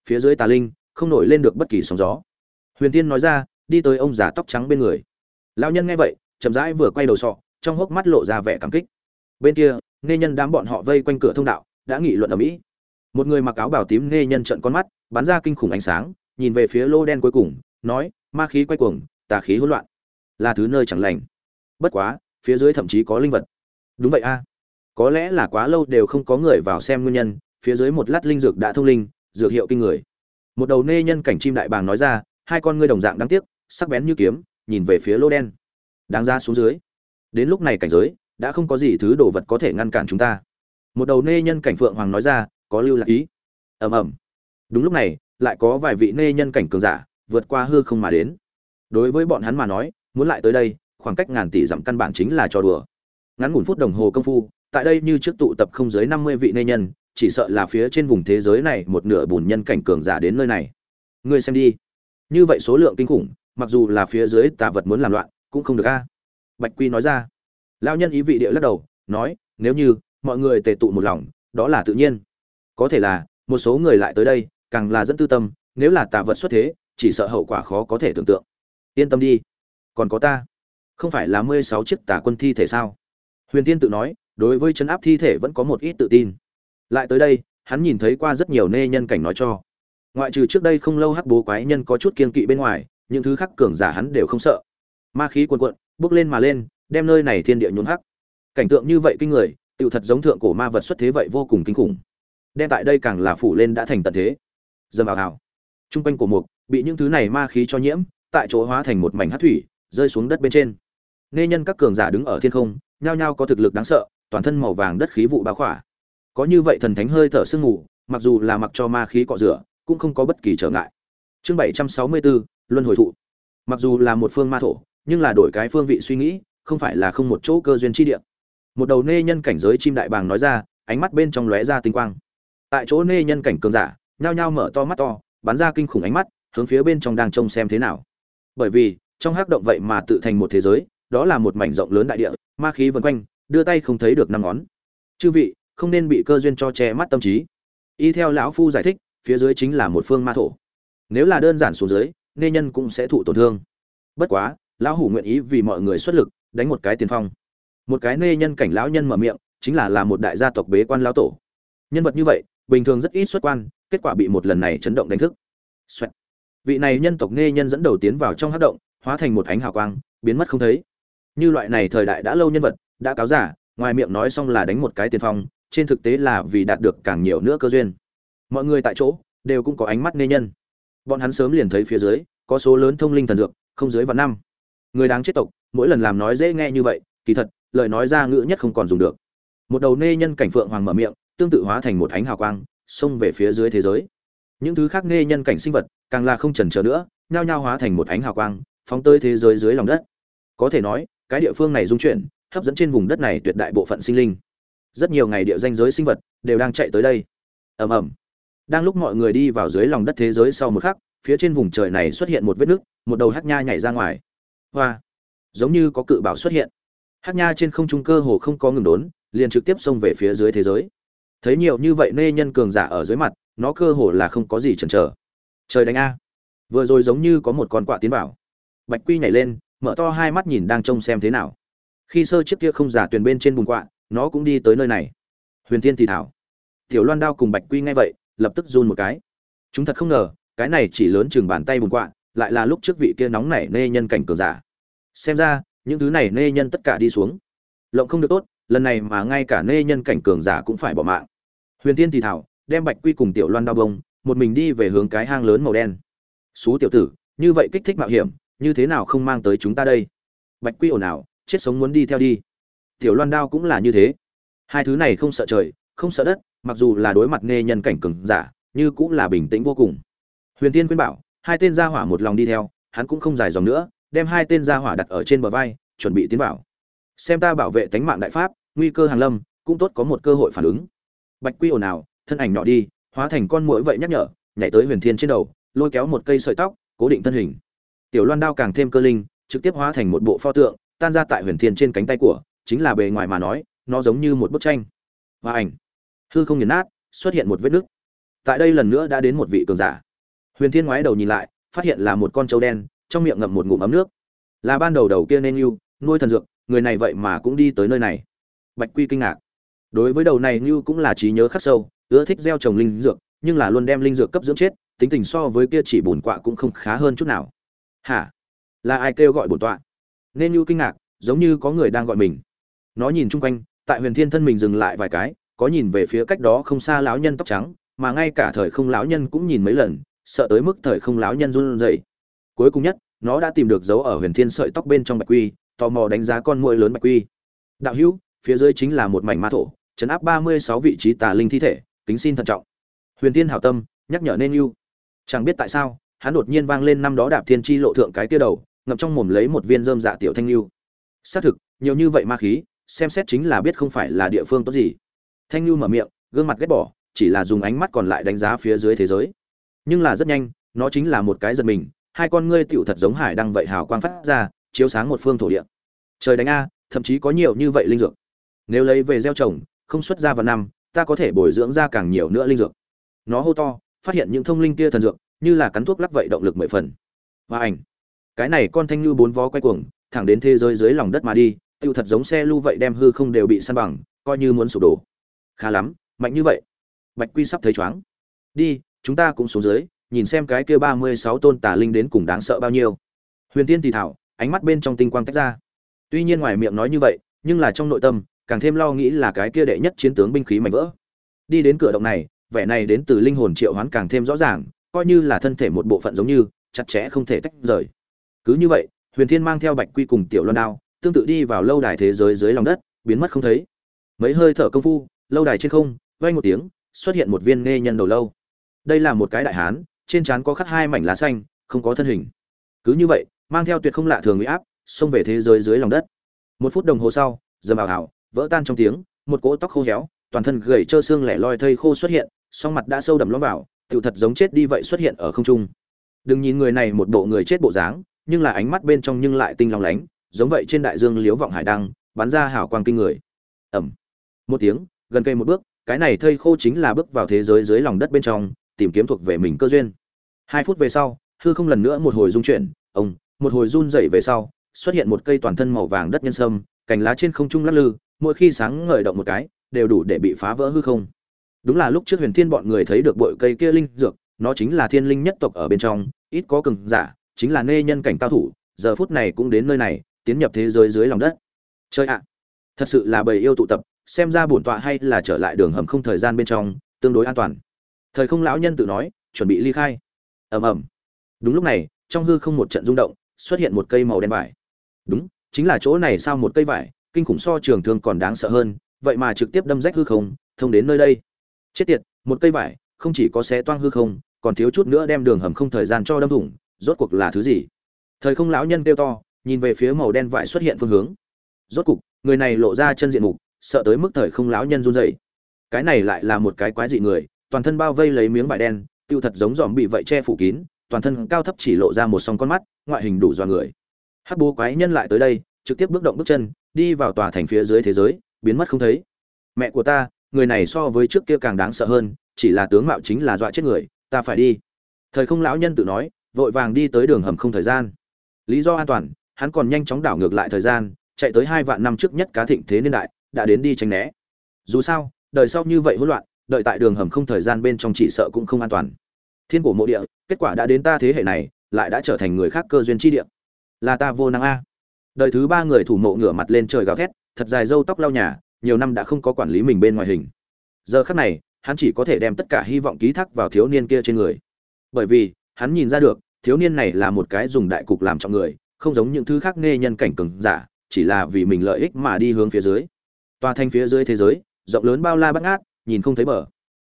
Phía dưới tà linh, không nổi lên được bất kỳ sóng gió. Huyền tiên nói ra, đi tới ông già tóc trắng bên người. Lão nhân nghe vậy, chậm rãi vừa quay đầu sọ, trong hốc mắt lộ ra vẻ cảm kích. Bên kia, nê nhân đám bọn họ vây quanh cửa thông đạo, đã nghị luận ở mỹ một người mặc áo bảo tím nghe nhân trận con mắt, bắn ra kinh khủng ánh sáng, nhìn về phía lô đen cuối cùng, nói, ma khí quay cuồng, tà khí hỗn loạn. Là thứ nơi chẳng lành. Bất quá, phía dưới thậm chí có linh vật. Đúng vậy a. Có lẽ là quá lâu đều không có người vào xem nguyên nhân, phía dưới một lát linh dược đã thông linh, dược hiệu kinh người. Một đầu nê nhân cảnh chim đại bàng nói ra, hai con ngươi đồng dạng đáng tiếc, sắc bén như kiếm, nhìn về phía lô đen. Đáng ra xuống dưới. Đến lúc này cảnh giới, đã không có gì thứ đồ vật có thể ngăn cản chúng ta. Một đầu nê nhân cảnh phượng hoàng nói ra có lưu lạc ý. Ầm ầm. Đúng lúc này, lại có vài vị nê nhân cảnh cường giả vượt qua hư không mà đến. Đối với bọn hắn mà nói, muốn lại tới đây, khoảng cách ngàn tỷ dặm căn bản chính là trò đùa. Ngắn ngủn phút đồng hồ công phu, tại đây như trước tụ tập không dưới năm mươi vị nê nhân, chỉ sợ là phía trên vùng thế giới này một nửa bùn nhân cảnh cường giả đến nơi này. Ngươi xem đi. Như vậy số lượng kinh khủng, mặc dù là phía dưới tà vật muốn làm loạn, cũng không được a. Bạch quy nói ra. Lao nhân ý vị địa lắc đầu, nói, nếu như mọi người tề tụ một lòng, đó là tự nhiên có thể là, một số người lại tới đây, càng là dẫn tư tâm, nếu là tà vật xuất thế, chỉ sợ hậu quả khó có thể tưởng tượng. Yên tâm đi. Còn có ta. Không phải là mươi sáu chiếc tà quân thi thể sao? Huyền tiên tự nói, đối với chấn áp thi thể vẫn có một ít tự tin. Lại tới đây, hắn nhìn thấy qua rất nhiều nê nhân cảnh nói cho. Ngoại trừ trước đây không lâu hắc bố quái nhân có chút kiên kỵ bên ngoài, những thứ khác cường giả hắn đều không sợ. Ma khí cuồn cuộn, bước lên mà lên, đem nơi này thiên địa nhốn hắc. Cảnh tượng như vậy kinh người, tựu thật giống thượng cổ ma vật xuất thế vậy vô cùng kinh khủng đem tại đây càng là phủ lên đã thành tận thế. Dầm vào hào trung quanh cổ mục, bị những thứ này ma khí cho nhiễm, tại chỗ hóa thành một mảnh hát thủy, rơi xuống đất bên trên. Nghe nhân các cường giả đứng ở thiên không, nhao nhao có thực lực đáng sợ, toàn thân màu vàng đất khí vụ bá khỏa. Có như vậy thần thánh hơi thở sương mù, mặc dù là mặc cho ma khí cọ rửa, cũng không có bất kỳ trở ngại. Chương bảy trăm sáu mươi bốn, luân hồi thụ. Mặc dù là một phương ma thổ, nhưng là đổi cái phương vị suy nghĩ, không phải là không một chỗ cơ duyên chi địa. Một đầu nê nhân cảnh giới chim đại bàng nói ra, ánh mắt bên trong lóe ra tinh quang tại chỗ nê nhân cảnh cường giả, nhao nhao mở to mắt to, bắn ra kinh khủng ánh mắt, hướng phía bên trong đang trông xem thế nào. Bởi vì, trong hắc động vậy mà tự thành một thế giới, đó là một mảnh rộng lớn đại địa, ma khí vần quanh, đưa tay không thấy được năm ngón. Chư vị, không nên bị cơ duyên cho che mắt tâm trí. Y theo lão phu giải thích, phía dưới chính là một phương ma thổ. Nếu là đơn giản xuống dưới, nê nhân cũng sẽ thụ tổn thương. Bất quá, lão hủ nguyện ý vì mọi người xuất lực, đánh một cái tiền phong. Một cái nê nhân cảnh lão nhân mở miệng, chính là là một đại gia tộc bế quan lão tổ. Nhân vật như vậy bình thường rất ít xuất quan, kết quả bị một lần này chấn động đánh thức. Xoẹt. vị này nhân tộc nê nhân dẫn đầu tiến vào trong hát động, hóa thành một ánh hào quang, biến mất không thấy. Như loại này thời đại đã lâu nhân vật, đã cáo giả, ngoài miệng nói xong là đánh một cái tiền phong, trên thực tế là vì đạt được càng nhiều nữa cơ duyên. Mọi người tại chỗ, đều cũng có ánh mắt nê nhân. Bọn hắn sớm liền thấy phía dưới, có số lớn thông linh thần dược, không dưới vạn năm. Người đáng chết tộc, mỗi lần làm nói dễ nghe như vậy, kỳ thật, lời nói ra ngữ nhất không còn dùng được. Một đầu nê nhân cảnh phượng hoàng mở miệng tương tự hóa thành một ánh hào quang, xông về phía dưới thế giới. Những thứ khác nghe nhân cảnh sinh vật, càng là không chần chờ nữa, nhao nhao hóa thành một ánh hào quang, phóng tới thế giới dưới lòng đất. Có thể nói, cái địa phương này dung chuyển, hấp dẫn trên vùng đất này tuyệt đại bộ phận sinh linh. Rất nhiều ngày địa danh giới sinh vật đều đang chạy tới đây. Ầm ầm. Đang lúc mọi người đi vào dưới lòng đất thế giới sau một khắc, phía trên vùng trời này xuất hiện một vết nứt một đầu hắc nha nhảy ra ngoài. Hoa. Giống như có cự bảo xuất hiện. Hắc nha trên không trung cơ hồ không có ngừng đốn, liền trực tiếp xông về phía dưới thế giới thấy nhiều như vậy nê nhân cường giả ở dưới mặt, nó cơ hồ là không có gì chần chờ. Trời đánh a. Vừa rồi giống như có một con quạ tiến vào. Bạch quy nhảy lên, mở to hai mắt nhìn đang trông xem thế nào. Khi sơ chiếc kia không giả tuyền bên trên bùn quạ, nó cũng đi tới nơi này. Huyền thiên thì thảo. Tiểu loan đao cùng bạch quy ngay vậy, lập tức run một cái. Chúng thật không ngờ, cái này chỉ lớn chừng bàn tay bùn quạ, lại là lúc trước vị kia nóng nảy nê nhân cảnh cường giả. Xem ra, những thứ này nê nhân tất cả đi xuống. Lộng không được tốt lần này mà ngay cả nê nhân cảnh cường giả cũng phải bỏ mạng. Huyền thiên thì thảo đem bạch quy cùng tiểu loan đao bông, một mình đi về hướng cái hang lớn màu đen. Xú tiểu tử, như vậy kích thích mạo hiểm, như thế nào không mang tới chúng ta đây? Bạch quy ồn ào, chết sống muốn đi theo đi. Tiểu loan đao cũng là như thế. Hai thứ này không sợ trời, không sợ đất, mặc dù là đối mặt nghe nhân cảnh cường giả, như cũng là bình tĩnh vô cùng. Huyền tiên khuyên bảo, hai tên gia hỏa một lòng đi theo, hắn cũng không dài dòng nữa, đem hai tên gia hỏa đặt ở trên bờ vai, chuẩn bị tiến vào. Xem ta bảo vệ tánh mạng đại pháp nguy cơ hàng lâm, cũng tốt có một cơ hội phản ứng. Bạch quy ồn ào, thân ảnh nhỏ đi, hóa thành con muỗi vậy nhắc nhở, nhảy tới huyền thiên trên đầu, lôi kéo một cây sợi tóc, cố định thân hình. Tiểu loan đao càng thêm cơ linh, trực tiếp hóa thành một bộ pho tượng, tan ra tại huyền thiên trên cánh tay của, chính là bề ngoài mà nói, nó giống như một bức tranh. Và ảnh. Hư không nghiền nát, xuất hiện một vết nứt. Tại đây lần nữa đã đến một vị cường giả. Huyền thiên ngoái đầu nhìn lại, phát hiện là một con trâu đen, trong miệng ngậm một ngụm ấm nước. Là ban đầu đầu kia nên yêu, nuôi thần dược, người này vậy mà cũng đi tới nơi này bạch quy kinh ngạc. Đối với đầu này như cũng là trí nhớ khắc sâu, ưa thích gieo trồng linh dược, nhưng là luôn đem linh dược cấp dưỡng chết, tính tình so với kia chỉ bổn quạ cũng không khá hơn chút nào. Hả? Là ai kêu gọi bổn tọa? Nên như kinh ngạc, giống như có người đang gọi mình. Nó nhìn chung quanh, tại huyền thiên thân mình dừng lại vài cái, có nhìn về phía cách đó không xa lão nhân tóc trắng, mà ngay cả thời không lão nhân cũng nhìn mấy lần, sợ tới mức thời không lão nhân run rẩy. Cuối cùng nhất, nó đã tìm được dấu ở huyền thiên sợi tóc bên trong bạch quy, tò mò đánh giá con muỗi lớn bạch quy. Đạo hữu phía dưới chính là một mảnh ma thổ, chấn áp ba mươi sáu vị trí tà linh thi thể, kính xin thận trọng. Huyền thiên hảo tâm, nhắc nhở nên yêu chẳng biết tại sao, hắn đột nhiên vang lên năm đó đạp thiên chi lộ thượng cái kia đầu, ngậm trong mồm lấy một viên dơm dạ tiểu thanh lưu xác thực, nhiều như vậy ma khí, xem xét chính là biết không phải là địa phương tốt gì. Thanh lưu mở miệng, gương mặt ghét bỏ, chỉ là dùng ánh mắt còn lại đánh giá phía dưới thế giới. Nhưng là rất nhanh, nó chính là một cái giật mình, hai con ngươi tựu thật giống hải đang vậy hào quang phát ra, chiếu sáng một phương thổ địa. Trời đánh a, thậm chí có nhiều như vậy linh dược nếu lấy về gieo trồng, không xuất ra vào năm, ta có thể bồi dưỡng ra càng nhiều nữa linh dược. Nó hô to, phát hiện những thông linh kia thần dược, như là cắn thuốc lắc vậy động lực mười phần. Và ảnh. Cái này con thanh như bốn vó quay cuồng, thẳng đến thế giới dưới lòng đất mà đi tựu thật giống xe lưu vậy đem hư không đều bị săn bằng, coi như muốn sụp đổ. Khá lắm, mạnh như vậy. Bạch quy sắp thấy chóng đi, chúng ta cũng xuống dưới, nhìn xem cái kia ba mươi sáu tôn tà linh đến cùng đáng sợ bao nhiêu. Huyền tiên thì thảo, ánh mắt bên trong tinh quang tách ra. Tuy nhiên ngoài miệng nói như vậy, nhưng là trong nội tâm càng thêm lo nghĩ là cái kia đệ nhất chiến tướng binh khí mạnh vỡ. Đi đến cửa động này, vẻ này đến từ linh hồn triệu hoán càng thêm rõ ràng, coi như là thân thể một bộ phận giống như, chặt chẽ không thể tách rời. Cứ như vậy, huyền thiên mang theo bạch quy cùng tiểu loan đao, tương tự đi vào lâu đài thế giới dưới lòng đất, biến mất không thấy. Mấy hơi thở công phu, lâu đài trên không, vang một tiếng, xuất hiện một viên nghe nhân đầu lâu. Đây là một cái đại hán, trên trán có khắc hai mảnh lá xanh, không có thân hình. Cứ như vậy, mang theo tuyệt không lạ thường uy áp, xông về thế giới dưới lòng đất. Một phút đồng hồ sau, dầm ảo ảo vỡ tan trong tiếng, một cỗ tóc khô héo, toàn thân gầy trơ xương lẻ loi thây khô xuất hiện, song mặt đã sâu đậm lõm vào, tựu thật giống chết đi vậy xuất hiện ở không trung. Đừng nhìn người này một bộ người chết bộ dáng, nhưng là ánh mắt bên trong nhưng lại tinh long lánh, giống vậy trên đại dương liếu vọng hải đăng, bắn ra hào quang kinh người. Ẩm một tiếng, gần cây một bước, cái này thây khô chính là bước vào thế giới dưới lòng đất bên trong, tìm kiếm thuộc về mình cơ duyên. Hai phút về sau, hư không lần nữa một hồi rung chuyển, ông, một hồi run dậy về sau, xuất hiện một cây toàn thân màu vàng đất nhân sâm, cành lá trên không trung lắc lư mỗi khi sáng ngời động một cái, đều đủ để bị phá vỡ hư không. Đúng là lúc trước huyền thiên bọn người thấy được bội cây kia linh dược, nó chính là thiên linh nhất tộc ở bên trong, ít có cường giả, chính là nê nhân cảnh cao thủ, giờ phút này cũng đến nơi này, tiến nhập thế giới dưới lòng đất. Chơi ạ! Thật sự là bầy yêu tụ tập, xem ra bổn tọa hay là trở lại đường hầm không thời gian bên trong, tương đối an toàn. Thời không lão nhân tự nói, chuẩn bị ly khai. Ầm ầm. Đúng lúc này, trong hư không một trận rung động, xuất hiện một cây màu đen vải. Đúng, chính là chỗ này sao một cây vải? Kinh khủng so trường thương còn đáng sợ hơn, vậy mà trực tiếp đâm rách hư không, thông đến nơi đây. Chết tiệt, một cây vải, không chỉ có xé toang hư không, còn thiếu chút nữa đem đường hầm không thời gian cho đâm thủng, rốt cuộc là thứ gì? Thời không lão nhân kêu to, nhìn về phía màu đen vải xuất hiện phương hướng. Rốt cục, người này lộ ra chân diện mục, sợ tới mức thời không lão nhân run rẩy. Cái này lại là một cái quái dị người, toàn thân bao vây lấy miếng vải đen, tiêu thật giống dòm bị vậy che phủ kín, toàn thân cao thấp chỉ lộ ra một song con mắt, ngoại hình đủ dọa người. Hắc bố quái nhân lại tới đây trực tiếp bước động bước chân, đi vào tòa thành phía dưới thế giới, biến mất không thấy. Mẹ của ta, người này so với trước kia càng đáng sợ hơn, chỉ là tướng mạo chính là dọa chết người, ta phải đi. Thời không lão nhân tự nói, vội vàng đi tới đường hầm không thời gian. Lý do an toàn, hắn còn nhanh chóng đảo ngược lại thời gian, chạy tới hai vạn năm trước nhất cá thịnh thế niên đại, đã đến đi tránh né. Dù sao, đời sau như vậy hỗn loạn, đợi tại đường hầm không thời gian bên trong chỉ sợ cũng không an toàn. Thiên cổ mộ địa, kết quả đã đến ta thế hệ này, lại đã trở thành người khác cơ duyên chi địa. Là ta vô năng a đời thứ ba người thủ mộ ngửa mặt lên trời gào thét, thật dài râu tóc lau nhà, nhiều năm đã không có quản lý mình bên ngoài hình. Giờ khắc này, hắn chỉ có thể đem tất cả hy vọng ký thác vào thiếu niên kia trên người. Bởi vì, hắn nhìn ra được, thiếu niên này là một cái dùng đại cục làm trọng người, không giống những thứ khác nghe nhân cảnh cường giả, chỉ là vì mình lợi ích mà đi hướng phía dưới. Tòa thành phía dưới thế giới, rộng lớn bao la bắt ngát, nhìn không thấy bờ.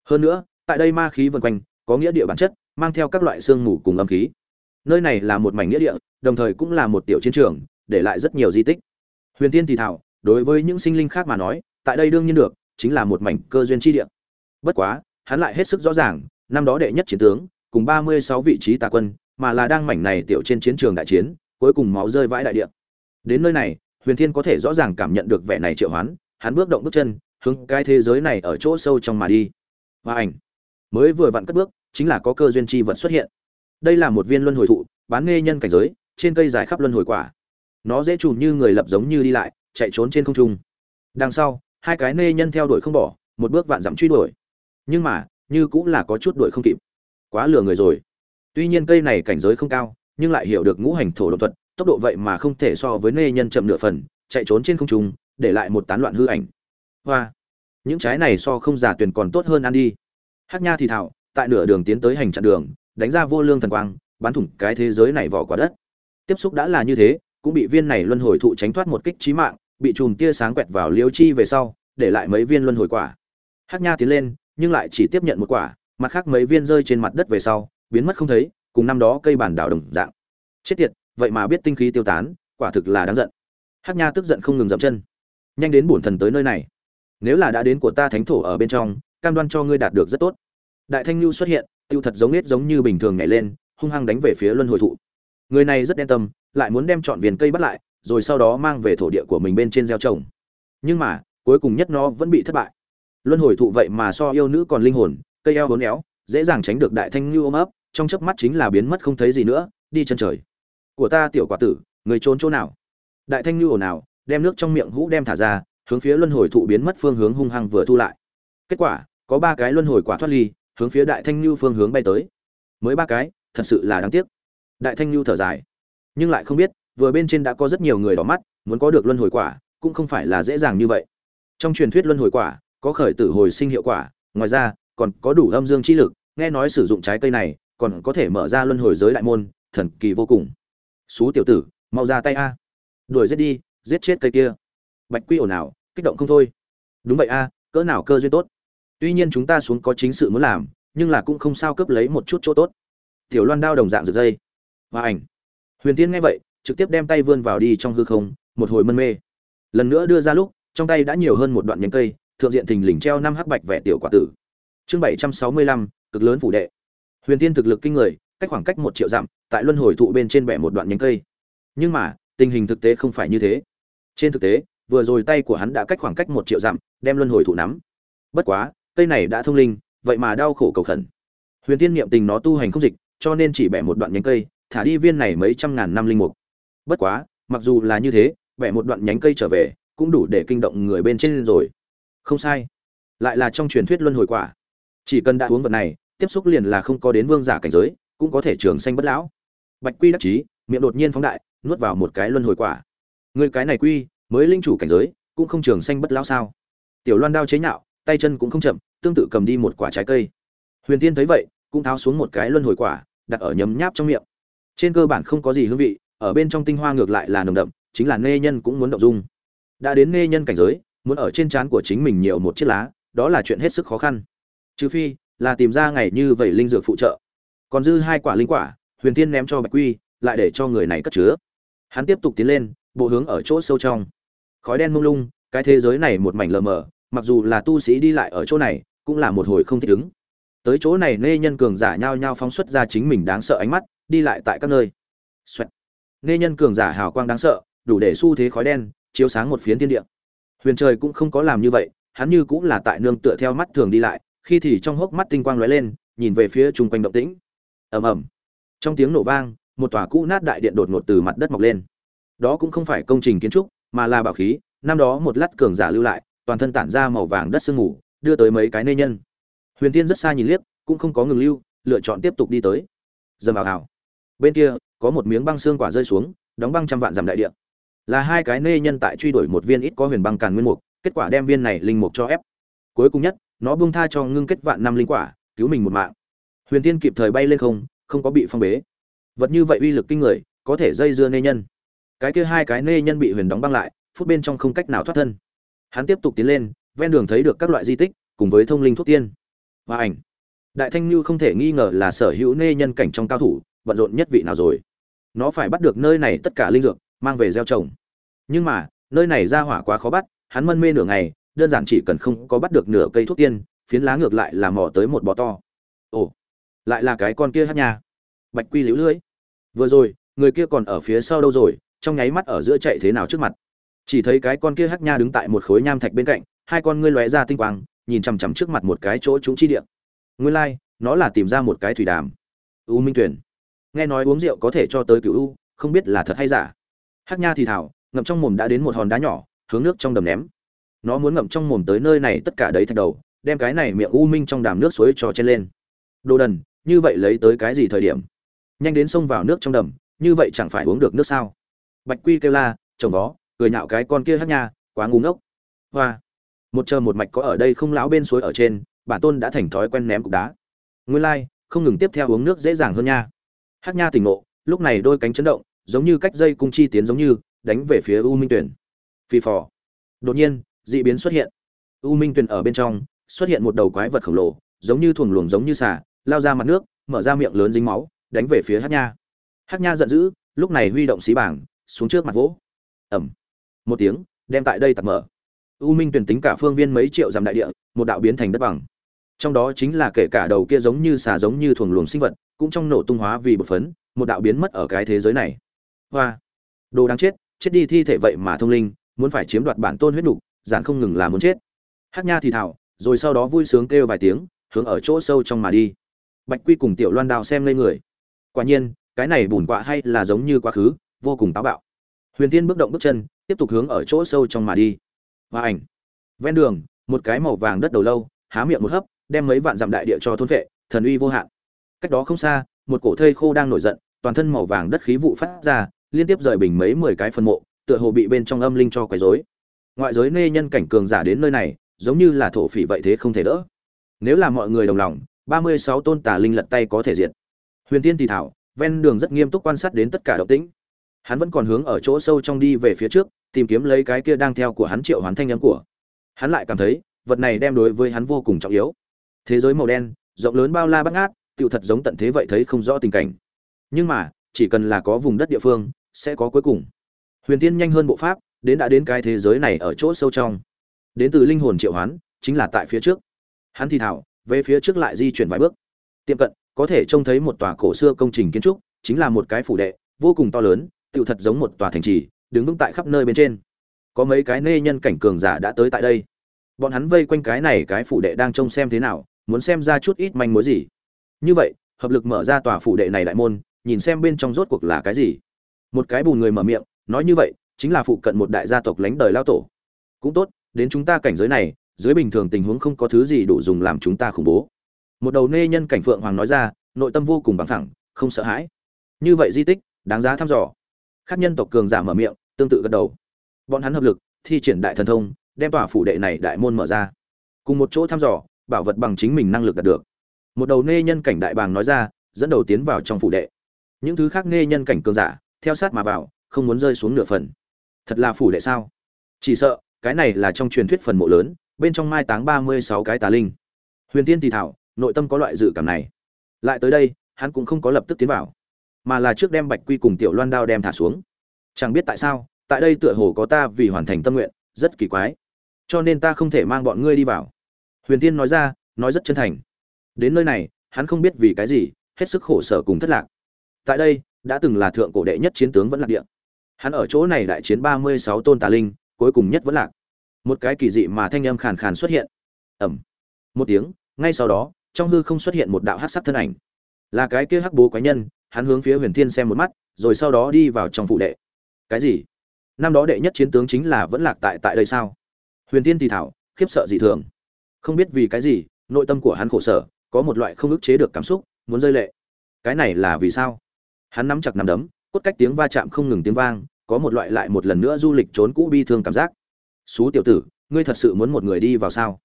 Hơn nữa, tại đây ma khí vần quanh, có nghĩa địa bản chất, mang theo các loại xương mù cùng âm khí. Nơi này là một mảnh nghĩa địa, đồng thời cũng là một tiểu chiến trường để lại rất nhiều di tích. Huyền Thiên thì thảo, đối với những sinh linh khác mà nói, tại đây đương nhiên được, chính là một mảnh cơ duyên chi địa. Bất quá, hắn lại hết sức rõ ràng, năm đó đệ nhất chiến tướng, cùng ba mươi sáu vị trí tà quân, mà là đang mảnh này tiểu trên chiến trường đại chiến, cuối cùng máu rơi vãi đại địa. Đến nơi này, huyền thiên có thể rõ ràng cảm nhận được vẻ này triệu hoán, hắn bước động bước chân, hướng cái thế giới này ở chỗ sâu trong mà đi. Và ảnh. Mới vừa vặn cất bước, chính là có cơ duyên chi vật xuất hiện. Đây là một viên luân hồi thụ, bán nghe nhân cảnh giới, trên cây dài khắp luân hồi quả nó dễ chùm như người lập giống như đi lại, chạy trốn trên không trung. Đằng sau, hai cái nê nhân theo đuổi không bỏ, một bước vạn dặm truy đuổi. Nhưng mà, như cũng là có chút đuổi không kịp. Quá lừa người rồi. Tuy nhiên cây này cảnh giới không cao, nhưng lại hiểu được ngũ hành thổ độ thuật, tốc độ vậy mà không thể so với nê nhân chậm nửa phần, chạy trốn trên không trung, để lại một tán loạn hư ảnh. Hoa! Những trái này so không giả tuyển còn tốt hơn ăn đi. Hát nha thì thảo, tại nửa đường tiến tới hành chặn đường, đánh ra vô lương thần quang, bắn thủng cái thế giới này vỏ quả đất. Tiếp xúc đã là như thế cũng bị viên này luân hồi thụ tránh thoát một kích trí mạng, bị chùm tia sáng quẹt vào liêu chi về sau, để lại mấy viên luân hồi quả. Hát nha tiến lên, nhưng lại chỉ tiếp nhận một quả, mặt khác mấy viên rơi trên mặt đất về sau, biến mất không thấy, cùng năm đó cây bản đảo đồng dạng. Chết tiệt, vậy mà biết tinh khí tiêu tán, quả thực là đáng giận. Hát nha tức giận không ngừng dậm chân. Nhanh đến bổn thần tới nơi này. Nếu là đã đến của ta thánh thổ ở bên trong, cam đoan cho ngươi đạt được rất tốt. Đại thanh lưu xuất hiện, tiêu thật giống nết giống như bình thường nhảy lên, hung hăng đánh về phía luân hồi thụ. Người này rất đen tâm lại muốn đem chọn viền cây bắt lại, rồi sau đó mang về thổ địa của mình bên trên gieo trồng. Nhưng mà, cuối cùng nhất nó vẫn bị thất bại. Luân hồi thụ vậy mà so yêu nữ còn linh hồn, cây eo bốn éo, dễ dàng tránh được đại thanh lưu ôm ấp, trong chớp mắt chính là biến mất không thấy gì nữa, đi chân trời. Của ta tiểu quả tử, người trốn chỗ nào? Đại thanh lưu ồn nào đem nước trong miệng hũ đem thả ra, hướng phía luân hồi thụ biến mất phương hướng hung hăng vừa thu lại. Kết quả, có ba cái luân hồi quả thoát ly, hướng phía đại thanh lưu phương hướng bay tới. Mới ba cái, thật sự là đáng tiếc. Đại thanh lưu thở dài nhưng lại không biết, vừa bên trên đã có rất nhiều người đỏ mắt, muốn có được luân hồi quả, cũng không phải là dễ dàng như vậy. Trong truyền thuyết luân hồi quả, có khởi tử hồi sinh hiệu quả, ngoài ra, còn có đủ âm dương chi lực, nghe nói sử dụng trái cây này, còn có thể mở ra luân hồi giới đại môn, thần kỳ vô cùng. Xú tiểu tử, mau ra tay a. Đuổi giết đi, giết chết cây kia. Bạch quy ồn ào, kích động không thôi. Đúng vậy a, cỡ nào cơ duyên tốt. Tuy nhiên chúng ta xuống có chính sự muốn làm, nhưng là cũng không sao cướp lấy một chút chỗ tốt. Tiểu loan đao đồng dạng rực dây và ảnh huyền tiên nghe vậy, trực tiếp đem tay vươn vào đi trong hư không, một hồi mân mê. Lần nữa đưa ra lúc, trong tay đã nhiều hơn một đoạn nhánh cây, thượng diện thình lình treo năm hắc bạch vẻ tiểu quả tử. Chương bảy trăm sáu mươi lăm, cực lớn phủ đệ. Huyền tiên thực lực kinh người, cách khoảng cách một triệu dặm, tại luân hồi thụ bên trên bẻ một đoạn nhánh cây. Nhưng mà, tình hình thực tế không phải như thế. Trên thực tế, vừa rồi tay của hắn đã cách khoảng cách một triệu dặm, đem luân hồi thụ nắm. Bất quá, cây này đã thông linh, vậy mà đau khổ cầu khẩn. Huyền tiên niệm tình nó tu hành không dịch, cho nên chỉ bẻ một đoạn nhánh cây thả đi viên này mấy trăm ngàn năm linh mục. Bất quá, mặc dù là như thế, bẻ một đoạn nhánh cây trở về, cũng đủ để kinh động người bên trên rồi. Không sai. Lại là trong truyền thuyết luân hồi quả. Chỉ cần đã uống vật này, tiếp xúc liền là không có đến vương giả cảnh giới, cũng có thể trường sanh bất lão. Bạch quy đắc chí, miệng đột nhiên phóng đại, nuốt vào một cái luân hồi quả. Người cái này quy, mới linh chủ cảnh giới, cũng không trường sanh bất lão sao? Tiểu loan đao chế nhạo, tay chân cũng không chậm, tương tự cầm đi một quả trái cây. Huyền tiên thấy vậy, cũng tháo xuống một cái luân hồi quả, đặt ở nhấm nháp trong miệng trên cơ bản không có gì hương vị, ở bên trong tinh hoa ngược lại là nồng đậm, chính là nê nhân cũng muốn động dung. Đã đến nê nhân cảnh giới, muốn ở trên trán của chính mình nhiều một chiếc lá, đó là chuyện hết sức khó khăn. Trừ phi, là tìm ra ngày như vậy linh dược phụ trợ. Còn dư hai quả linh quả, huyền tiên ném cho bạch quy, lại để cho người này cất chứa. Hắn tiếp tục tiến lên, bộ hướng ở chỗ sâu trong. Khói đen mông lung, cái thế giới này một mảnh lờ mờ, mặc dù là tu sĩ đi lại ở chỗ này, cũng là một hồi không thích ứng. Tới chỗ này nê nhân cường giả nhao nhao phóng xuất ra chính mình đáng sợ ánh mắt đi lại tại các nơi. Xoẹt. nê nhân cường giả hào quang đáng sợ, đủ để xu thế khói đen, chiếu sáng một phiến thiên địa. Huyền trời cũng không có làm như vậy, hắn như cũng là tại nương tựa theo mắt thường đi lại, khi thì trong hốc mắt tinh quang lóe lên, nhìn về phía chung quanh động tĩnh. Ầm ầm. Trong tiếng nổ vang, một tòa cũ nát đại điện đột ngột từ mặt đất mọc lên. Đó cũng không phải công trình kiến trúc, mà là bảo khí, năm đó một lát cường giả lưu lại, toàn thân tản ra màu vàng đất sương mù, đưa tới mấy cái nê nhân. Huyền tiên rất xa nhìn liếc, cũng không có ngừng lưu, lựa chọn tiếp tục đi tới. Dầm vào hào bên kia, có một miếng băng xương quả rơi xuống, đóng băng trăm vạn dặm đại địa. Là hai cái nê nhân tại truy đuổi một viên ít có huyền băng càn nguyên mục, kết quả đem viên này linh mục cho ép. Cuối cùng nhất, nó buông tha cho ngưng kết vạn năm linh quả, cứu mình một mạng. Huyền tiên kịp thời bay lên không không có bị phong bế. Vật như vậy uy lực kinh người, có thể dây dưa nê nhân. Cái kia hai cái nê nhân bị huyền đóng băng lại, phút bên trong không cách nào thoát thân. Hắn tiếp tục tiến lên, ven đường thấy được các loại di tích, cùng với thông linh thuốc tiên. Và ảnh. Đại thanh như không thể nghi ngờ là sở hữu nê nhân cảnh trong cao thủ bận rộn nhất vị nào rồi? Nó phải bắt được nơi này tất cả linh dược, mang về gieo trồng. Nhưng mà, nơi này ra hỏa quá khó bắt, hắn mân mê nửa ngày, đơn giản chỉ cần không có bắt được nửa cây thuốc tiên, phiến lá ngược lại là mò tới một bò to. Ồ, lại là cái con kia hát nha. Bạch quy liễu lưới. Vừa rồi, người kia còn ở phía sau đâu rồi, trong nháy mắt ở giữa chạy thế nào trước mặt? Chỉ thấy cái con kia hát nha đứng tại một khối nham thạch bên cạnh, hai con ngươi lóe ra tinh quang, nhìn chằm chằm trước mặt một cái chỗ trúng chi điện. nguyên lai, nó là tìm ra một cái thủy đàm. U minh tuyển nghe nói uống rượu có thể cho tới cựu u, không biết là thật hay giả. Hắc nha thì thảo, ngậm trong mồm đã đến một hòn đá nhỏ, hướng nước trong đầm ném. Nó muốn ngậm trong mồm tới nơi này tất cả đấy thạch đầu, đem cái này miệng u minh trong đàm nước suối cho chen lên. Đồ đần, như vậy lấy tới cái gì thời điểm? Nhanh đến sông vào nước trong đầm, như vậy chẳng phải uống được nước sao? Bạch quy kêu la, chồng vó cười nhạo cái con kia hát nha, quá ngu ngốc. Hoa. Một chờ một mạch có ở đây không lão bên suối ở trên, bản tôn đã thành thói quen ném cục đá. Nguyên lai, không ngừng tiếp theo uống nước dễ dàng hơn nha hát nha tỉnh ngộ, lúc này đôi cánh chấn động, giống như cách dây cung chi tiến giống như, đánh về phía u minh tuyển phi phò. Đột nhiên, dị biến xuất hiện. U minh tuyển ở bên trong, xuất hiện một đầu quái vật khổng lồ, giống như thuồng luồng giống như xà, lao ra mặt nước, mở ra miệng lớn dính máu, đánh về phía hát nha. Hát nha giận dữ, lúc này huy động xí bảng, xuống trước mặt vỗ. Ẩm một tiếng, đem tại đây tạt mở. U minh tuyển tính cả phương viên mấy triệu dặm đại địa, một đạo biến thành đất bằng. Trong đó chính là kể cả đầu kia giống như xà giống như thuồng luồng sinh vật cũng trong nổ tung hóa vì bột phấn một đạo biến mất ở cái thế giới này. Hoa. Đồ đáng chết chết đi thi thể vậy mà thông linh muốn phải chiếm đoạt bản tôn huyết đủ, giản không ngừng là muốn chết. Hát nha thì thảo rồi sau đó vui sướng kêu vài tiếng hướng ở chỗ sâu trong mà đi. Bạch quy cùng tiểu loan đào xem lên người. Quả nhiên cái này bùn quạ hay là giống như quá khứ vô cùng táo bạo. Huyền tiên bước động bước chân tiếp tục hướng ở chỗ sâu trong mà đi. Và ảnh. Ven đường một cái màu vàng đất đầu lâu há miệng một hấp đem mấy vạn dặm đại địa cho thôn vệ thần uy vô hạn cách đó không xa, một cổ thây khô đang nổi giận, toàn thân màu vàng đất khí vụ phát ra, liên tiếp rời bình mấy mười cái phân mộ, tựa hồ bị bên trong âm linh cho quấy rối. Ngoại giới nê nhân cảnh cường giả đến nơi này, giống như là thổ phỉ vậy thế không thể đỡ. Nếu là mọi người đồng lòng, ba mươi sáu tôn tà linh lật tay có thể diệt. Huyền tiên thì thảo, ven đường rất nghiêm túc quan sát đến tất cả động tĩnh. Hắn vẫn còn hướng ở chỗ sâu trong đi về phía trước, tìm kiếm lấy cái kia đang theo của hắn triệu hoán thanh âm của. Hắn lại cảm thấy, vật này đem đối với hắn vô cùng trọng yếu. Thế giới màu đen, rộng lớn bao la bắt ngát tựu thật giống tận thế vậy thấy không rõ tình cảnh. Nhưng mà, chỉ cần là có vùng đất địa phương, sẽ có cuối cùng. Huyền tiên nhanh hơn bộ pháp, đến đã đến cái thế giới này ở chỗ sâu trong. Đến từ linh hồn triệu hoán, chính là tại phía trước. Hắn thì thảo, về phía trước lại di chuyển vài bước. Tiệm cận, có thể trông thấy một tòa cổ xưa công trình kiến trúc, chính là một cái phủ đệ, vô cùng to lớn tựu thật giống một tòa thành trì, đứng vững tại khắp nơi bên trên. Có mấy cái nê nhân cảnh cường giả đã tới tại đây. Bọn hắn vây quanh cái này cái phủ đệ đang trông xem thế nào, muốn xem ra chút ít manh mối gì như vậy, hợp lực mở ra tòa phủ đệ này đại môn, nhìn xem bên trong rốt cuộc là cái gì. Một cái bùn người mở miệng, nói như vậy, chính là phụ cận một đại gia tộc lánh đời lao tổ. Cũng tốt, đến chúng ta cảnh giới này, dưới bình thường tình huống không có thứ gì đủ dùng làm chúng ta khủng bố. Một đầu nê nhân cảnh phượng hoàng nói ra, nội tâm vô cùng bằng thẳng không sợ hãi. Như vậy di tích, đáng giá thăm dò. Khác nhân tộc cường giả mở miệng, tương tự gật đầu. Bọn hắn hợp lực, thi triển đại thần thông, đem tòa phủ đệ này đại môn mở ra. Cùng một chỗ thăm dò, bảo vật bằng chính mình năng lực đạt được một đầu nê nhân cảnh đại bàng nói ra, dẫn đầu tiến vào trong phủ đệ. Những thứ khác nê nhân cảnh cường giả, theo sát mà vào, không muốn rơi xuống nửa phần. Thật là phủ đệ sao? Chỉ sợ, cái này là trong truyền thuyết phần mộ lớn, bên trong mai táng ba mươi sáu cái tà linh. Huyền tiên thì thảo, nội tâm có loại dự cảm này. Lại tới đây, hắn cũng không có lập tức tiến vào, mà là trước đem bạch quy cùng tiểu loan đao đem thả xuống. Chẳng biết tại sao, tại đây tựa hồ có ta vì hoàn thành tâm nguyện, rất kỳ quái. Cho nên ta không thể mang bọn ngươi đi vào. Huyền tiên nói ra, nói rất chân thành đến nơi này, hắn không biết vì cái gì, hết sức khổ sở cùng thất lạc. Tại đây, đã từng là thượng cổ đệ nhất chiến tướng vẫn lạc địa. Hắn ở chỗ này đại chiến ba mươi sáu tôn tà linh, cuối cùng nhất vẫn lạc. Một cái kỳ dị mà thanh âm khàn khàn xuất hiện. Ẩm một tiếng, ngay sau đó, trong hư không xuất hiện một đạo hắc sắc thân ảnh. Là cái kia hắc bố quái nhân, hắn hướng phía huyền thiên xem một mắt, rồi sau đó đi vào trong phụ đệ. Cái gì? Năm đó đệ nhất chiến tướng chính là vẫn lạc tại tại đây sao? Huyền thiên thì thảo, khiếp sợ dị thường. Không biết vì cái gì, nội tâm của hắn khổ sở có một loại không ức chế được cảm xúc, muốn rơi lệ. Cái này là vì sao? Hắn nắm chặt nắm đấm, cốt cách tiếng va chạm không ngừng tiếng vang, có một loại lại một lần nữa du lịch trốn cũ bi thương cảm giác. Xú tiểu tử, ngươi thật sự muốn một người đi vào sao?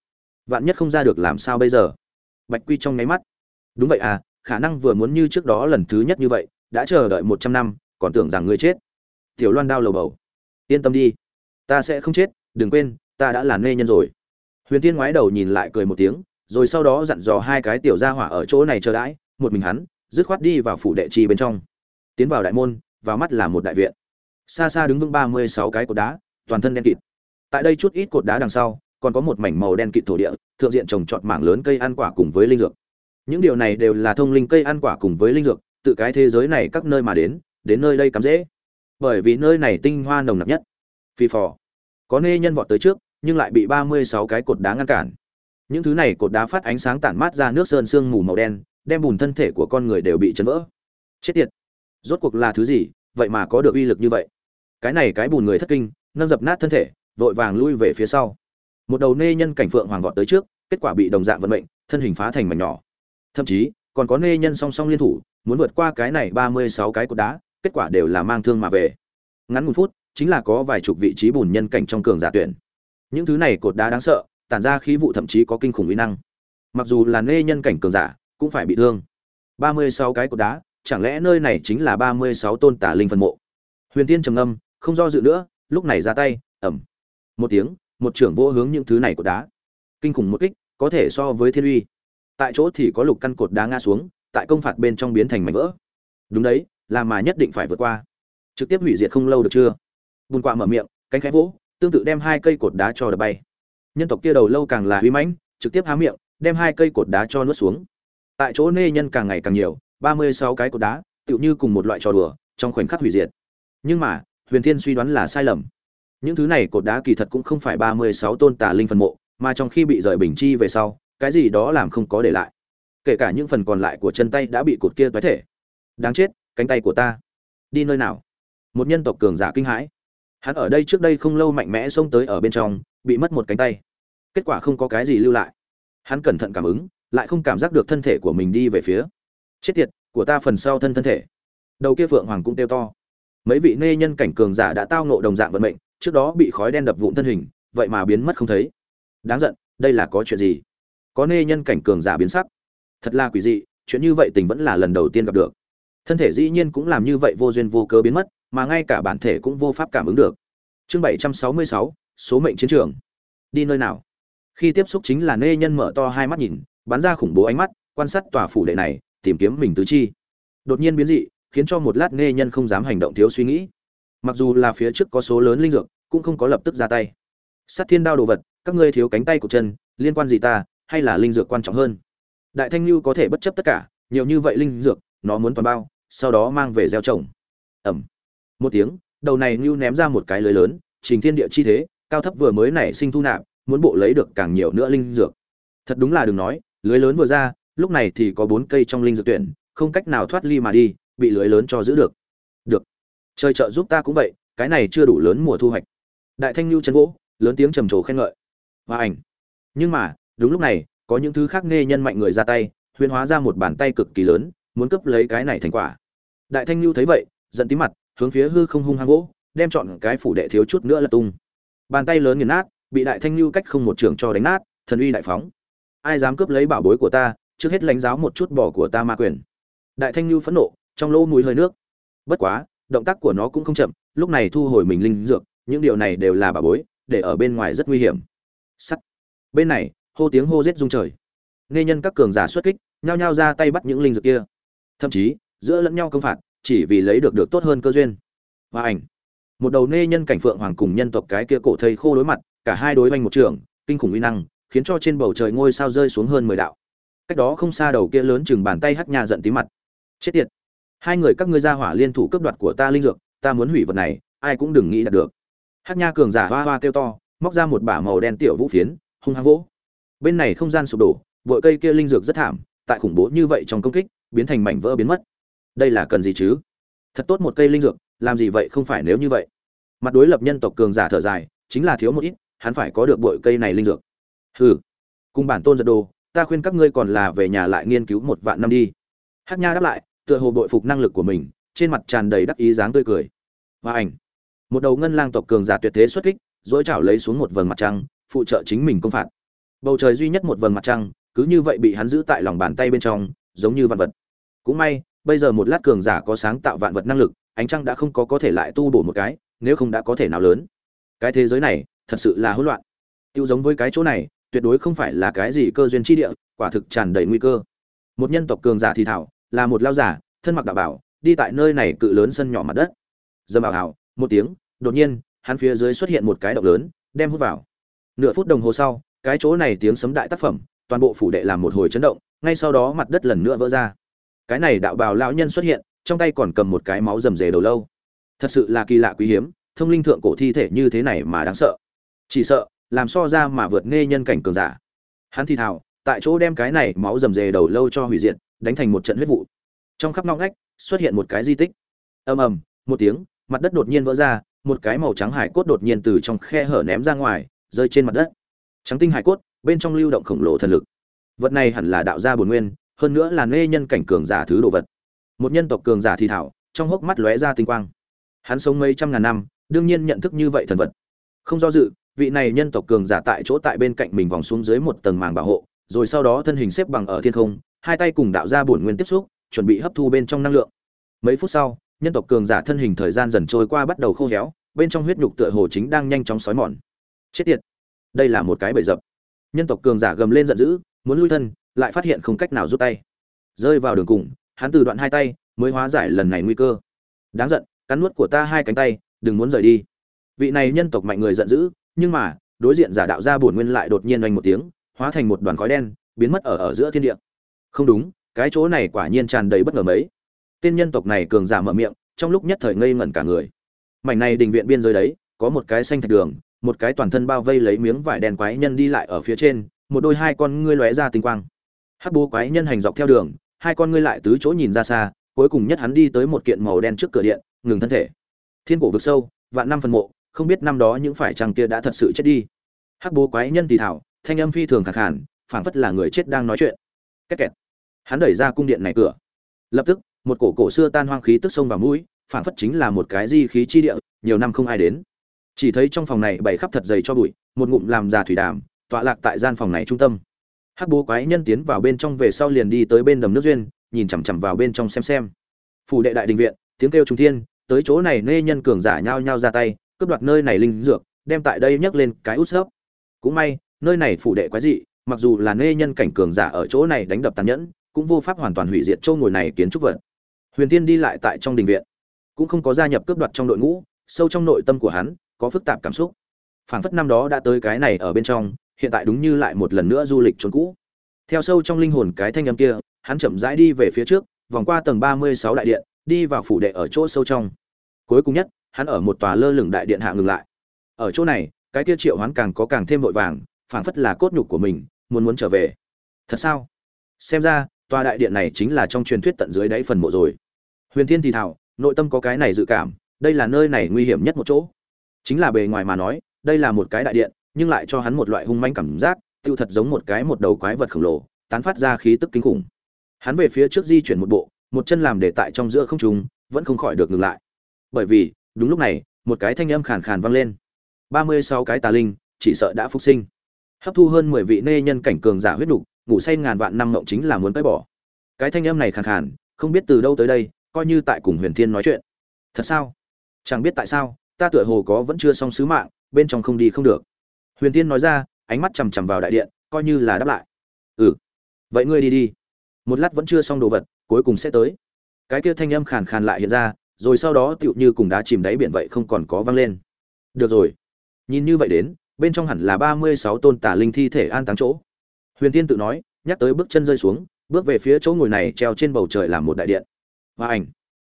Vạn nhất không ra được làm sao bây giờ? Bạch quy trong nháy mắt. Đúng vậy à khả năng vừa muốn như trước đó lần thứ nhất như vậy, đã chờ đợi một trăm năm, còn tưởng rằng ngươi chết. Tiểu loan đao lầu bầu. Yên tâm đi, ta sẽ không chết, đừng quên, ta đã là nê nhân rồi. Huyền tiên ngoái đầu nhìn lại cười một tiếng rồi sau đó dặn dò hai cái tiểu gia hỏa ở chỗ này chờ đãi, một mình hắn, dứt khoát đi vào phủ đệ trì bên trong. Tiến vào đại môn, vào mắt là một đại viện. Xa xa đứng vững ba mươi sáu cái cột đá, toàn thân đen kịt. Tại đây chút ít cột đá đằng sau, còn có một mảnh màu đen kịt thổ địa, thượng diện trồng trọt mảng lớn cây ăn quả cùng với linh dược. Những điều này đều là thông linh cây ăn quả cùng với linh dược tự cái thế giới này các nơi mà đến đến nơi đây cắm dễ bởi vì nơi này tinh hoa nồng nặc nhất. Phi phò. Có nê nhân vọt tới trước, nhưng lại bị ba mươi sáu cái cột đá ngăn cản những thứ này cột đá phát ánh sáng tản mát ra nước sơn sương mù màu đen, đem bùn thân thể của con người đều bị chấn vỡ. Chết tiệt! Rốt cuộc là thứ gì? Vậy mà có được uy lực như vậy. Cái này cái bùn người thất kinh, nâng dập nát thân thể, vội vàng lui về phía sau. Một đầu nê nhân cảnh phượng hoàng vọt tới trước, kết quả bị đồng dạng vận mệnh, thân hình phá thành mảnh nhỏ. Thậm chí, còn có nê nhân song song liên thủ, muốn vượt qua cái này ba mươi sáu cái cột đá, kết quả đều là mang thương mà về. Ngắn một phút, chính là có vài chục vị trí bùn nhân cảnh trong cường giả tuyển. Những thứ này cột đá đáng sợ tản ra khí vụ thậm chí có kinh khủng uy năng. Mặc dù là nê nhân cảnh cường giả cũng phải bị thương. Ba mươi sáu cái cột đá chẳng lẽ nơi này chính là ba mươi sáu tôn tả linh phân mộ? Huyền tiên trầm ngâm không do dự nữa lúc này ra tay ầm, một tiếng một trưởng vô hướng những thứ này cột đá. Kinh khủng một kích có thể so với thiên uy. Tại chỗ thì có lục căn cột đá ngã xuống tại công phạt bên trong biến thành mảnh vỡ. Đúng đấy là mà nhất định phải vượt qua. Trực tiếp hủy diệt không lâu được chưa? Bùn quạ mở miệng cánh khẽ vỗ tương tự đem hai cây cột đá cho đập bay nhân tộc kia đầu lâu càng là huy mãnh, trực tiếp há miệng, đem hai cây cột đá cho nuốt xuống. Tại chỗ nê nhân càng ngày càng nhiều, ba mươi sáu cái cột đá, tựu như cùng một loại trò đùa, trong khoảnh khắc hủy diệt. Nhưng mà, huyền thiên suy đoán là sai lầm. Những thứ này cột đá kỳ thật cũng không phải ba mươi sáu tôn tà linh phần mộ, mà trong khi bị rời bình chi về sau, cái gì đó làm không có để lại. Kể cả những phần còn lại của chân tay đã bị cột kia toái thể. Đáng chết, cánh tay của ta. Đi nơi nào? Một nhân tộc cường giả kinh hãi. Hắn ở đây trước đây không lâu mạnh mẽ xông tới ở bên trong, bị mất một cánh tay kết quả không có cái gì lưu lại. Hắn cẩn thận cảm ứng, lại không cảm giác được thân thể của mình đi về phía. Chết tiệt, của ta phần sau thân thân thể. Đầu kia phượng hoàng cũng kêu to. Mấy vị nê nhân cảnh cường giả đã tao nộ đồng dạng vận mệnh, trước đó bị khói đen đập vụn thân hình, vậy mà biến mất không thấy. Đáng giận, đây là có chuyện gì? Có nê nhân cảnh cường giả biến sắc. Thật là quỷ dị, chuyện như vậy tình vẫn là lần đầu tiên gặp được. Thân thể dĩ nhiên cũng làm như vậy vô duyên vô cớ biến mất, mà ngay cả bản thể cũng vô pháp cảm ứng được. Chương bảy trăm sáu mươi sáu, số mệnh chiến trường. Đi nơi nào? Khi tiếp xúc chính là nê nhân mở to hai mắt nhìn, bắn ra khủng bố ánh mắt, quan sát tòa phủ đệ này, tìm kiếm mình tứ chi. Đột nhiên biến dị, khiến cho một lát nê nhân không dám hành động thiếu suy nghĩ. Mặc dù là phía trước có số lớn linh dược, cũng không có lập tức ra tay. Sát thiên đao đồ vật, các ngươi thiếu cánh tay của chân, liên quan gì ta, hay là linh dược quan trọng hơn? Đại thanh lưu có thể bất chấp tất cả, nhiều như vậy linh dược, nó muốn toàn bao, sau đó mang về gieo trồng. Ẩm. Một tiếng, đầu này lưu ném ra một cái lưới lớn, trình thiên địa chi thế, cao thấp vừa mới nảy sinh thu nạp muốn bộ lấy được càng nhiều nữa linh dược. Thật đúng là đừng nói lưới lớn vừa ra lúc này thì có bốn cây trong linh dược tuyển không cách nào thoát ly mà đi bị lưới lớn cho giữ được. Được. Trời trợ giúp ta cũng vậy cái này chưa đủ lớn mùa thu hoạch. Đại thanh lưu trấn vỗ, lớn tiếng trầm trồ khen ngợi. Và ảnh. Nhưng mà đúng lúc này có những thứ khác nghe nhân mạnh người ra tay huyễn hóa ra một bàn tay cực kỳ lớn muốn cướp lấy cái này thành quả. Đại thanh lưu thấy vậy giận tím mặt hướng phía hư không hung hăng vỗ, đem chọn cái phủ đệ thiếu chút nữa là tung. Bàn tay lớn nghiền nát bị đại thanh lưu cách không một trường cho đánh nát, thần uy đại phóng. Ai dám cướp lấy bảo bối của ta, trước hết lãnh giáo một chút bỏ của ta ma quyền. Đại thanh lưu phẫn nộ, trong lỗ mũi hơi nước. Bất quá, động tác của nó cũng không chậm, lúc này thu hồi mình linh dược, những điều này đều là bảo bối, để ở bên ngoài rất nguy hiểm. Sắt. Bên này, hô tiếng hô rết rung trời. Nghe nhân các cường giả xuất kích, nhao nhao ra tay bắt những linh dược kia. Thậm chí, giữa lẫn nhau công phạt, chỉ vì lấy được được tốt hơn cơ duyên. Và ảnh. Một đầu nê nhân cảnh phượng hoàng cùng nhân tộc cái kia cổ thầy khô đối mặt cả hai đối oanh một trường, kinh khủng uy năng, khiến cho trên bầu trời ngôi sao rơi xuống hơn mười đạo. Cách đó không xa đầu kia lớn chừng bàn tay hắc nhà giận tí mặt. Chết tiệt! Hai người các ngươi ra hỏa liên thủ cướp đoạt của ta linh dược, ta muốn hủy vật này, ai cũng đừng nghĩ đạt được. Hắc nha cường giả hoa hoa kêu to, móc ra một bả màu đen tiểu vũ phiến, hung hăng vỗ. Bên này không gian sụp đổ, vội cây kia linh dược rất thảm, tại khủng bố như vậy trong công kích, biến thành mảnh vỡ biến mất. Đây là cần gì chứ? Thật tốt một cây linh dược, làm gì vậy không phải nếu như vậy? Mặt đối lập nhân tộc cường giả thở dài, chính là thiếu một ít hắn phải có được bội cây này linh dược. Hừ. Cùng bản tôn giật đồ, ta khuyên các ngươi còn là về nhà lại nghiên cứu một vạn năm đi. Hát nha đáp lại, tựa hồ bội phục năng lực của mình, trên mặt tràn đầy đắc ý dáng tươi cười. Và ảnh. Một đầu ngân lang tộc cường giả tuyệt thế xuất kích, dỗi chảo lấy xuống một vầng mặt trăng, phụ trợ chính mình công phạt. Bầu trời duy nhất một vầng mặt trăng, cứ như vậy bị hắn giữ tại lòng bàn tay bên trong, giống như vạn vật. Cũng may, bây giờ một lát cường giả có sáng tạo vạn vật năng lực, ánh trăng đã không có có thể lại tu bổ một cái, nếu không đã có thể nào lớn. Cái thế giới này thật sự là hỗn loạn. Tiêu giống với cái chỗ này, tuyệt đối không phải là cái gì cơ duyên chi địa, quả thực tràn đầy nguy cơ. Một nhân tộc cường giả thì thảo, là một lao giả, thân mặc đạo bảo, đi tại nơi này cự lớn sân nhỏ mặt đất. Dầm bảo hảo một tiếng, đột nhiên, hắn phía dưới xuất hiện một cái động lớn, đem hút vào. Nửa phút đồng hồ sau, cái chỗ này tiếng sấm đại tác phẩm, toàn bộ phủ đệ làm một hồi chấn động, ngay sau đó mặt đất lần nữa vỡ ra. Cái này đạo bào lão nhân xuất hiện, trong tay còn cầm một cái máu rầm rề đầu lâu. Thật sự là kỳ lạ quý hiếm, thông linh thượng cổ thi thể như thế này mà đáng sợ chỉ sợ, làm so ra mà vượt nghe nhân cảnh cường giả. Hắn thì thào, tại chỗ đem cái này máu rầm rề đầu lâu cho hủy diệt, đánh thành một trận huyết vụ. Trong khắp ngõ ngách, xuất hiện một cái di tích. Ầm ầm, một tiếng, mặt đất đột nhiên vỡ ra, một cái màu trắng hải cốt đột nhiên từ trong khe hở ném ra ngoài, rơi trên mặt đất. Trắng tinh hải cốt, bên trong lưu động khổng lồ thần lực. Vật này hẳn là đạo gia bồn nguyên, hơn nữa là nê nhân cảnh cường giả thứ đồ vật. Một nhân tộc cường giả thì thảo trong hốc mắt lóe ra tinh quang. Hắn sống mấy trăm ngàn năm, đương nhiên nhận thức như vậy thần vật. Không do dự vị này nhân tộc cường giả tại chỗ tại bên cạnh mình vòng xuống dưới một tầng màng bảo hộ, rồi sau đó thân hình xếp bằng ở thiên không, hai tay cùng đạo ra bổn nguyên tiếp xúc, chuẩn bị hấp thu bên trong năng lượng. Mấy phút sau, nhân tộc cường giả thân hình thời gian dần trôi qua bắt đầu khô héo, bên trong huyết nhục tựa hồ chính đang nhanh chóng sói mòn. Chết tiệt! Đây là một cái bẫy dập. Nhân tộc cường giả gầm lên giận dữ, muốn lui thân, lại phát hiện không cách nào rút tay. Rơi vào đường cùng, hắn từ đoạn hai tay mới hóa giải lần này nguy cơ. Đáng giận, cắn nuốt của ta hai cánh tay, đừng muốn rời đi. Vị này nhân tộc mạnh người giận dữ nhưng mà, đối diện giả đạo gia bổn nguyên lại đột nhiên oanh một tiếng, hóa thành một đoàn khói đen, biến mất ở ở giữa thiên địa. Không đúng, cái chỗ này quả nhiên tràn đầy bất ngờ mấy. Tên nhân tộc này cường giả mở miệng, trong lúc nhất thời ngây ngẩn cả người. Mảnh này đình viện biên giới đấy, có một cái xanh thạch đường, một cái toàn thân bao vây lấy miếng vải đen quái nhân đi lại ở phía trên, một đôi hai con ngươi lóe ra tinh quang. Hắc bố quái nhân hành dọc theo đường, hai con ngươi lại tứ chỗ nhìn ra xa, cuối cùng nhất hắn đi tới một kiện màu đen trước cửa điện, ngừng thân thể. Thiên cổ vực sâu, vạn năm phần mộ không biết năm đó những phải chăng kia đã thật sự chết đi. Hắc bố quái nhân thì thảo thanh âm phi thường khẳng hẳn, phảng phất là người chết đang nói chuyện. Két kẹt hắn đẩy ra cung điện này cửa. Lập tức một cổ cổ xưa tan hoang khí tức sông vào mũi phảng phất chính là một cái di khí chi địa nhiều năm không ai đến. Chỉ thấy trong phòng này bày khắp thật dày cho bụi một ngụm làm già thủy đàm tọa lạc tại gian phòng này trung tâm. Hắc bố quái nhân tiến vào bên trong về sau liền đi tới bên đầm nước duyên nhìn chằm chằm vào bên trong xem xem. Phủ đệ đại đình viện tiếng kêu trung thiên tới chỗ này nê nhân cường giả nhao nhao ra tay cướp đoạt nơi này linh dược, đem tại đây nhấc lên cái út sấp. Cũng may, nơi này phủ đệ quái dị, mặc dù là nê nhân cảnh cường giả ở chỗ này đánh đập tàn nhẫn, cũng vô pháp hoàn toàn hủy diệt châu ngồi này kiến trúc vật. Huyền tiên đi lại tại trong đình viện, cũng không có gia nhập cướp đoạt trong đội ngũ, sâu trong nội tâm của hắn, có phức tạp cảm xúc. Phảng phất năm đó đã tới cái này ở bên trong, hiện tại đúng như lại một lần nữa du lịch trốn cũ. Theo sâu trong linh hồn cái thanh âm kia, hắn chậm rãi đi về phía trước, vòng qua tầng ba mươi sáu đại điện, đi vào phủ đệ ở chỗ sâu trong. Cuối cùng nhất hắn ở một tòa lơ lửng đại điện hạ ngừng lại. Ở chỗ này, cái kia triệu hoán càng có càng thêm vội vàng, phảng phất là cốt nhục của mình, muốn muốn trở về. Thật sao? Xem ra, tòa đại điện này chính là trong truyền thuyết tận dưới đáy phần mộ rồi. Huyền thiên thì thảo nội tâm có cái này dự cảm, đây là nơi này nguy hiểm nhất một chỗ. Chính là bề ngoài mà nói, đây là một cái đại điện, nhưng lại cho hắn một loại hung manh cảm giác, tiêu thật giống một cái một đầu quái vật khổng lồ, tán phát ra khí tức kinh khủng. Hắn về phía trước di chuyển một bộ, một chân làm để tại trong giữa không trung, vẫn không khỏi được ngừng lại. Bởi vì đúng lúc này, một cái thanh âm khàn khàn vang lên. Ba mươi sáu cái tà linh, chỉ sợ đã phục sinh. Hấp thu hơn mười vị nê nhân cảnh cường giả huyết đục, ngủ say ngàn vạn năm mộng chính là muốn cái bỏ. Cái thanh âm này khàn khàn, không biết từ đâu tới đây, coi như tại cùng huyền thiên nói chuyện. Thật sao? Chẳng biết tại sao, ta tựa hồ có vẫn chưa xong sứ mạng, bên trong không đi không được. Huyền thiên nói ra, ánh mắt chằm chằm vào đại điện, coi như là đáp lại. Ừ. Vậy ngươi đi đi. Một lát vẫn chưa xong đồ vật, cuối cùng sẽ tới. Cái kia thanh âm khàn khàn lại hiện ra rồi sau đó tựu như cùng đá chìm đáy biển vậy không còn có vang lên. Được rồi. Nhìn như vậy đến, bên trong hẳn là ba mươi sáu tôn tả linh thi thể an táng chỗ. Huyền tiên tự nói, nhắc tới bước chân rơi xuống, bước về phía chỗ ngồi này treo trên bầu trời làm một đại điện. Và ảnh.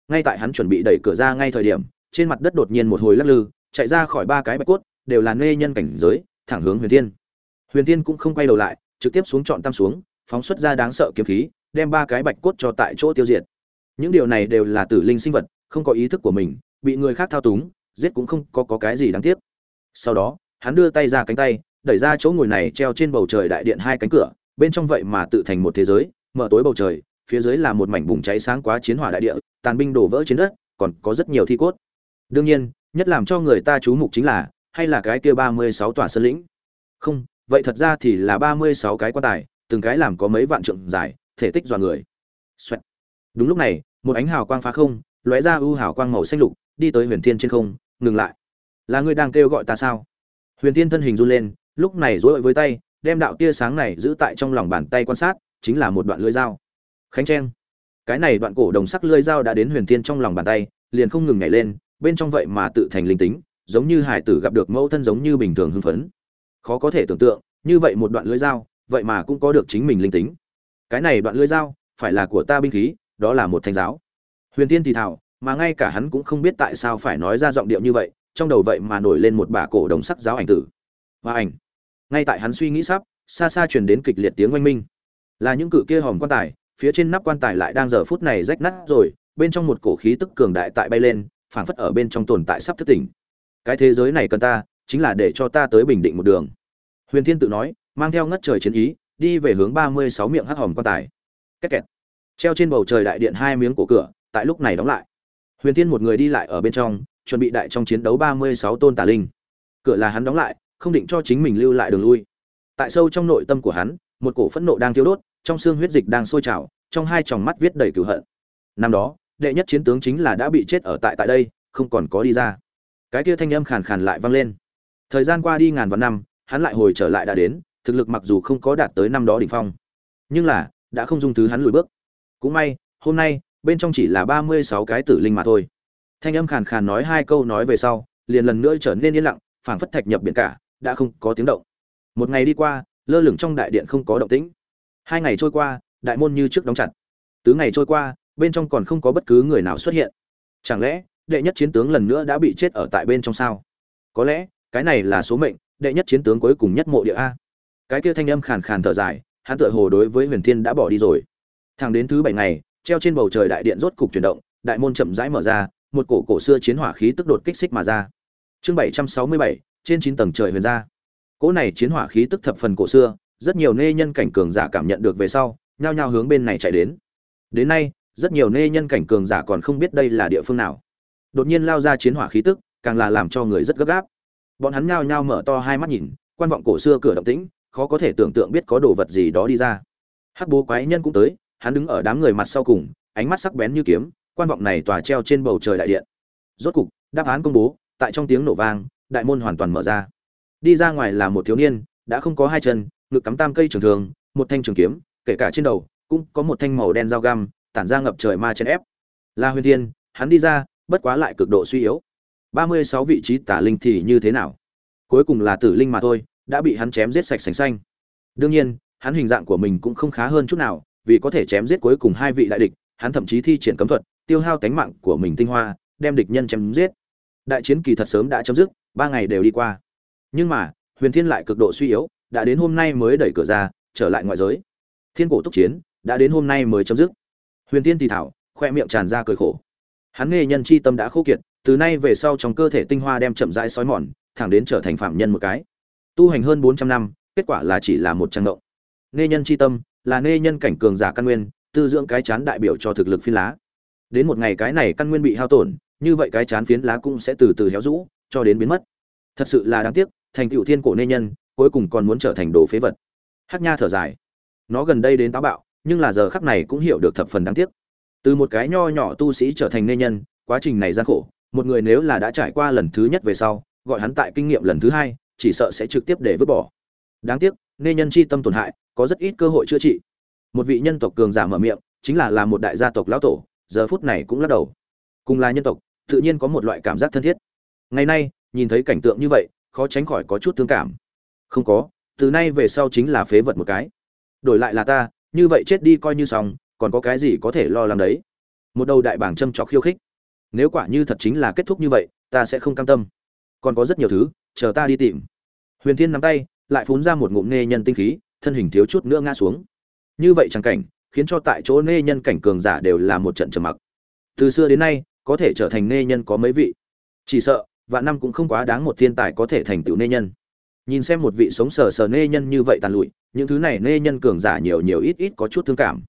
Ngay tại hắn chuẩn bị đẩy cửa ra ngay thời điểm, trên mặt đất đột nhiên một hồi lắc lư, chạy ra khỏi ba cái bạch cốt, đều là nê nhân cảnh giới, thẳng hướng huyền tiên huyền tiên cũng không quay đầu lại, trực tiếp xuống chọn tam xuống, phóng xuất ra đáng sợ kiếm khí, đem ba cái bạch cốt cho tại chỗ tiêu diệt. Những điều này đều là tử linh sinh vật không có ý thức của mình bị người khác thao túng giết cũng không có, có cái gì đáng tiếc. Sau đó hắn đưa tay ra cánh tay đẩy ra chỗ ngồi này treo trên bầu trời đại điện hai cánh cửa bên trong vậy mà tự thành một thế giới mở tối bầu trời phía dưới là một mảnh bùng cháy sáng quá chiến hỏa đại địa tàn binh đổ vỡ trên đất còn có rất nhiều thi cốt. Đương nhiên nhất làm cho người ta chú mục chính là hay là cái kia ba mươi sáu tòa sơn lĩnh? Không vậy thật ra thì là ba mươi sáu cái quan tài từng cái làm có mấy vạn trượng dài thể tích dọa người. Xoẹt. đúng lúc này một ánh hào quang phá không lóe ra ưu hào quang màu xanh lục, đi tới huyền thiên trên không, ngừng lại. Là ngươi đang kêu gọi ta sao? Huyền thiên thân hình run lên, lúc này dối với tay, đem đạo tia sáng này giữ tại trong lòng bàn tay quan sát, chính là một đoạn lưỡi dao. Khánh trang cái này đoạn cổ đồng sắc lưỡi dao đã đến huyền thiên trong lòng bàn tay, liền không ngừng nhảy lên, bên trong vậy mà tự thành linh tính, giống như hải tử gặp được mẫu thân giống như bình thường hưng phấn. Khó có thể tưởng tượng, như vậy một đoạn lưỡi dao, vậy mà cũng có được chính mình linh tính. Cái này đoạn lưỡi dao, phải là của ta binh khí, đó là một thanh giáo huyền tiên thì thảo mà ngay cả hắn cũng không biết tại sao phải nói ra giọng điệu như vậy, trong đầu vậy mà nổi lên một bả cổ đồng sắc giáo ảnh tử. Và ảnh. Ngay tại hắn suy nghĩ sắp, xa xa truyền đến kịch liệt tiếng oanh minh. Là những cự kia hòm quan tài, phía trên nắp quan tài lại đang giờ phút này rách nát rồi, bên trong một cổ khí tức cường đại tại bay lên, phảng phất ở bên trong tồn tại sắp thất tỉnh. Cái thế giới này cần ta, chính là để cho ta tới bình định một đường. Huyền thiên tự nói, mang theo ngất trời chiến ý, đi về hướng ba mươi sáu miệng hắc hòm quan tài. Két kẹt treo trên bầu trời đại điện hai miếng cổ cửa tại lúc này đóng lại. Huyền tiên một người đi lại ở bên trong, chuẩn bị đại trong chiến đấu ba mươi sáu tôn tà linh. Cửa là hắn đóng lại, không định cho chính mình lưu lại đường lui. Tại sâu trong nội tâm của hắn, một cổ phẫn nộ đang thiêu đốt, trong xương huyết dịch đang sôi trào, trong hai tròng mắt viết đầy cửu hận. Năm đó, đệ nhất chiến tướng chính là đã bị chết ở tại tại đây, không còn có đi ra. Cái kia thanh âm khàn khàn lại vang lên. Thời gian qua đi ngàn vạn năm, hắn lại hồi trở lại đã đến, thực lực mặc dù không có đạt tới năm đó đỉnh phong, nhưng là, đã không dung thứ hắn lùi bước. Cũng may, hôm nay bên trong chỉ là ba mươi sáu cái tử linh mà thôi. Thanh âm khàn khàn nói hai câu nói về sau, liền lần nữa trở nên yên lặng, phảng phất thạch nhập biển cả, đã không có tiếng động. Một ngày đi qua, lơ lửng trong đại điện không có động tĩnh. Hai ngày trôi qua, đại môn như trước đóng chặt. Tứ ngày trôi qua, bên trong còn không có bất cứ người nào xuất hiện. Chẳng lẽ, đệ nhất chiến tướng lần nữa đã bị chết ở tại bên trong sao? Có lẽ, cái này là số mệnh, đệ nhất chiến tướng cuối cùng nhất mộ địa a. Cái kia thanh âm khàn khàn thở dài, hắn tựa hồ đối với huyền thiên đã bỏ đi rồi. Thẳng đến thứ bảy ngày treo trên bầu trời đại điện rốt cục chuyển động, đại môn chậm rãi mở ra, một cổ cổ xưa chiến hỏa khí tức đột kích xích mà ra. Chương bảy trăm sáu mươi bảy, trên chín tầng trời huyền ra. Cỗ này chiến hỏa khí tức thập phần cổ xưa, rất nhiều nê nhân cảnh cường giả cảm nhận được về sau, nhao nhao hướng bên này chạy đến. Đến nay, rất nhiều nê nhân cảnh cường giả còn không biết đây là địa phương nào. Đột nhiên lao ra chiến hỏa khí tức, càng là làm cho người rất gấp gáp. Bọn hắn nhao nhao mở to hai mắt nhìn, quan vọng cổ xưa cửa động tĩnh, khó có thể tưởng tượng biết có đồ vật gì đó đi ra. Hắc bố quái nhân cũng tới hắn đứng ở đám người mặt sau cùng, ánh mắt sắc bén như kiếm, quan vọng này tòa treo trên bầu trời đại điện. Rốt cục, đáp án công bố, tại trong tiếng nổ vang, đại môn hoàn toàn mở ra. Đi ra ngoài là một thiếu niên, đã không có hai chân, ngực cắm tam cây trường thường, một thanh trường kiếm, kể cả trên đầu, cũng có một thanh màu đen dao găm, tản ra ngập trời ma chen ép. La huyền thiên, hắn đi ra, bất quá lại cực độ suy yếu. Ba mươi sáu vị trí tả linh thì như thế nào? Cuối cùng là tử linh mà thôi, đã bị hắn chém giết sạch sành xanh. Đương nhiên, hắn hình dạng của mình cũng không khá hơn chút nào vì có thể chém giết cuối cùng hai vị đại địch, hắn thậm chí thi triển cấm thuật, tiêu hao tánh mạng của mình tinh hoa, đem địch nhân chém giết. Đại chiến kỳ thật sớm đã chấm dứt, ba ngày đều đi qua. Nhưng mà, huyền thiên lại cực độ suy yếu, đã đến hôm nay mới đẩy cửa ra, trở lại ngoại giới. Thiên cổ túc chiến, đã đến hôm nay mới chấm dứt. Huyền thiên thì thảo, khoe miệng tràn ra cười khổ. Hắn nghe nhân chi tâm đã khô kiệt, từ nay về sau trong cơ thể tinh hoa đem chậm rãi sói mòn, thẳng đến trở thành phạm nhân một cái. Tu hành hơn bốn trăm năm, kết quả là chỉ là một trang động. Nghe nhân chi tâm là nghe nhân cảnh cường giả căn nguyên, tư dưỡng cái chán đại biểu cho thực lực phiến lá. Đến một ngày cái này căn nguyên bị hao tổn, như vậy cái chán phiến lá cũng sẽ từ từ héo rũ, cho đến biến mất. Thật sự là đáng tiếc, thành tựu thiên cổ nê nhân, cuối cùng còn muốn trở thành đồ phế vật. Hát nha thở dài. Nó gần đây đến táo bạo, nhưng là giờ khắc này cũng hiểu được thập phần đáng tiếc. Từ một cái nho nhỏ tu sĩ trở thành nê nhân, quá trình này gian khổ, một người nếu là đã trải qua lần thứ nhất về sau, gọi hắn tại kinh nghiệm lần thứ hai, chỉ sợ sẽ trực tiếp để vứt bỏ. Đáng tiếc, nê nhân chi tâm tổn hại có rất ít cơ hội chữa trị. Một vị nhân tộc cường giả mở miệng, chính là là một đại gia tộc lão tổ, giờ phút này cũng lắc đầu. Cùng là nhân tộc, tự nhiên có một loại cảm giác thân thiết. Ngày nay, nhìn thấy cảnh tượng như vậy, khó tránh khỏi có chút thương cảm. Không có, từ nay về sau chính là phế vật một cái. Đổi lại là ta, như vậy chết đi coi như xong, còn có cái gì có thể lo lắng đấy? Một đầu đại bảng châm trọc khiêu khích. Nếu quả như thật chính là kết thúc như vậy, ta sẽ không cam tâm. Còn có rất nhiều thứ, chờ ta đi tìm. Huyền thiên nắm tay, lại phun ra một ngụm nê nhân tinh khí thân hình thiếu chút nữa ngã xuống. Như vậy chẳng cảnh, khiến cho tại chỗ nê nhân cảnh cường giả đều là một trận trầm mặc. Từ xưa đến nay, có thể trở thành nê nhân có mấy vị? Chỉ sợ, vạn năm cũng không quá đáng một thiên tài có thể thành tựu nê nhân. Nhìn xem một vị sống sờ sờ nê nhân như vậy tàn lụi, những thứ này nê nhân cường giả nhiều nhiều ít ít có chút thương cảm.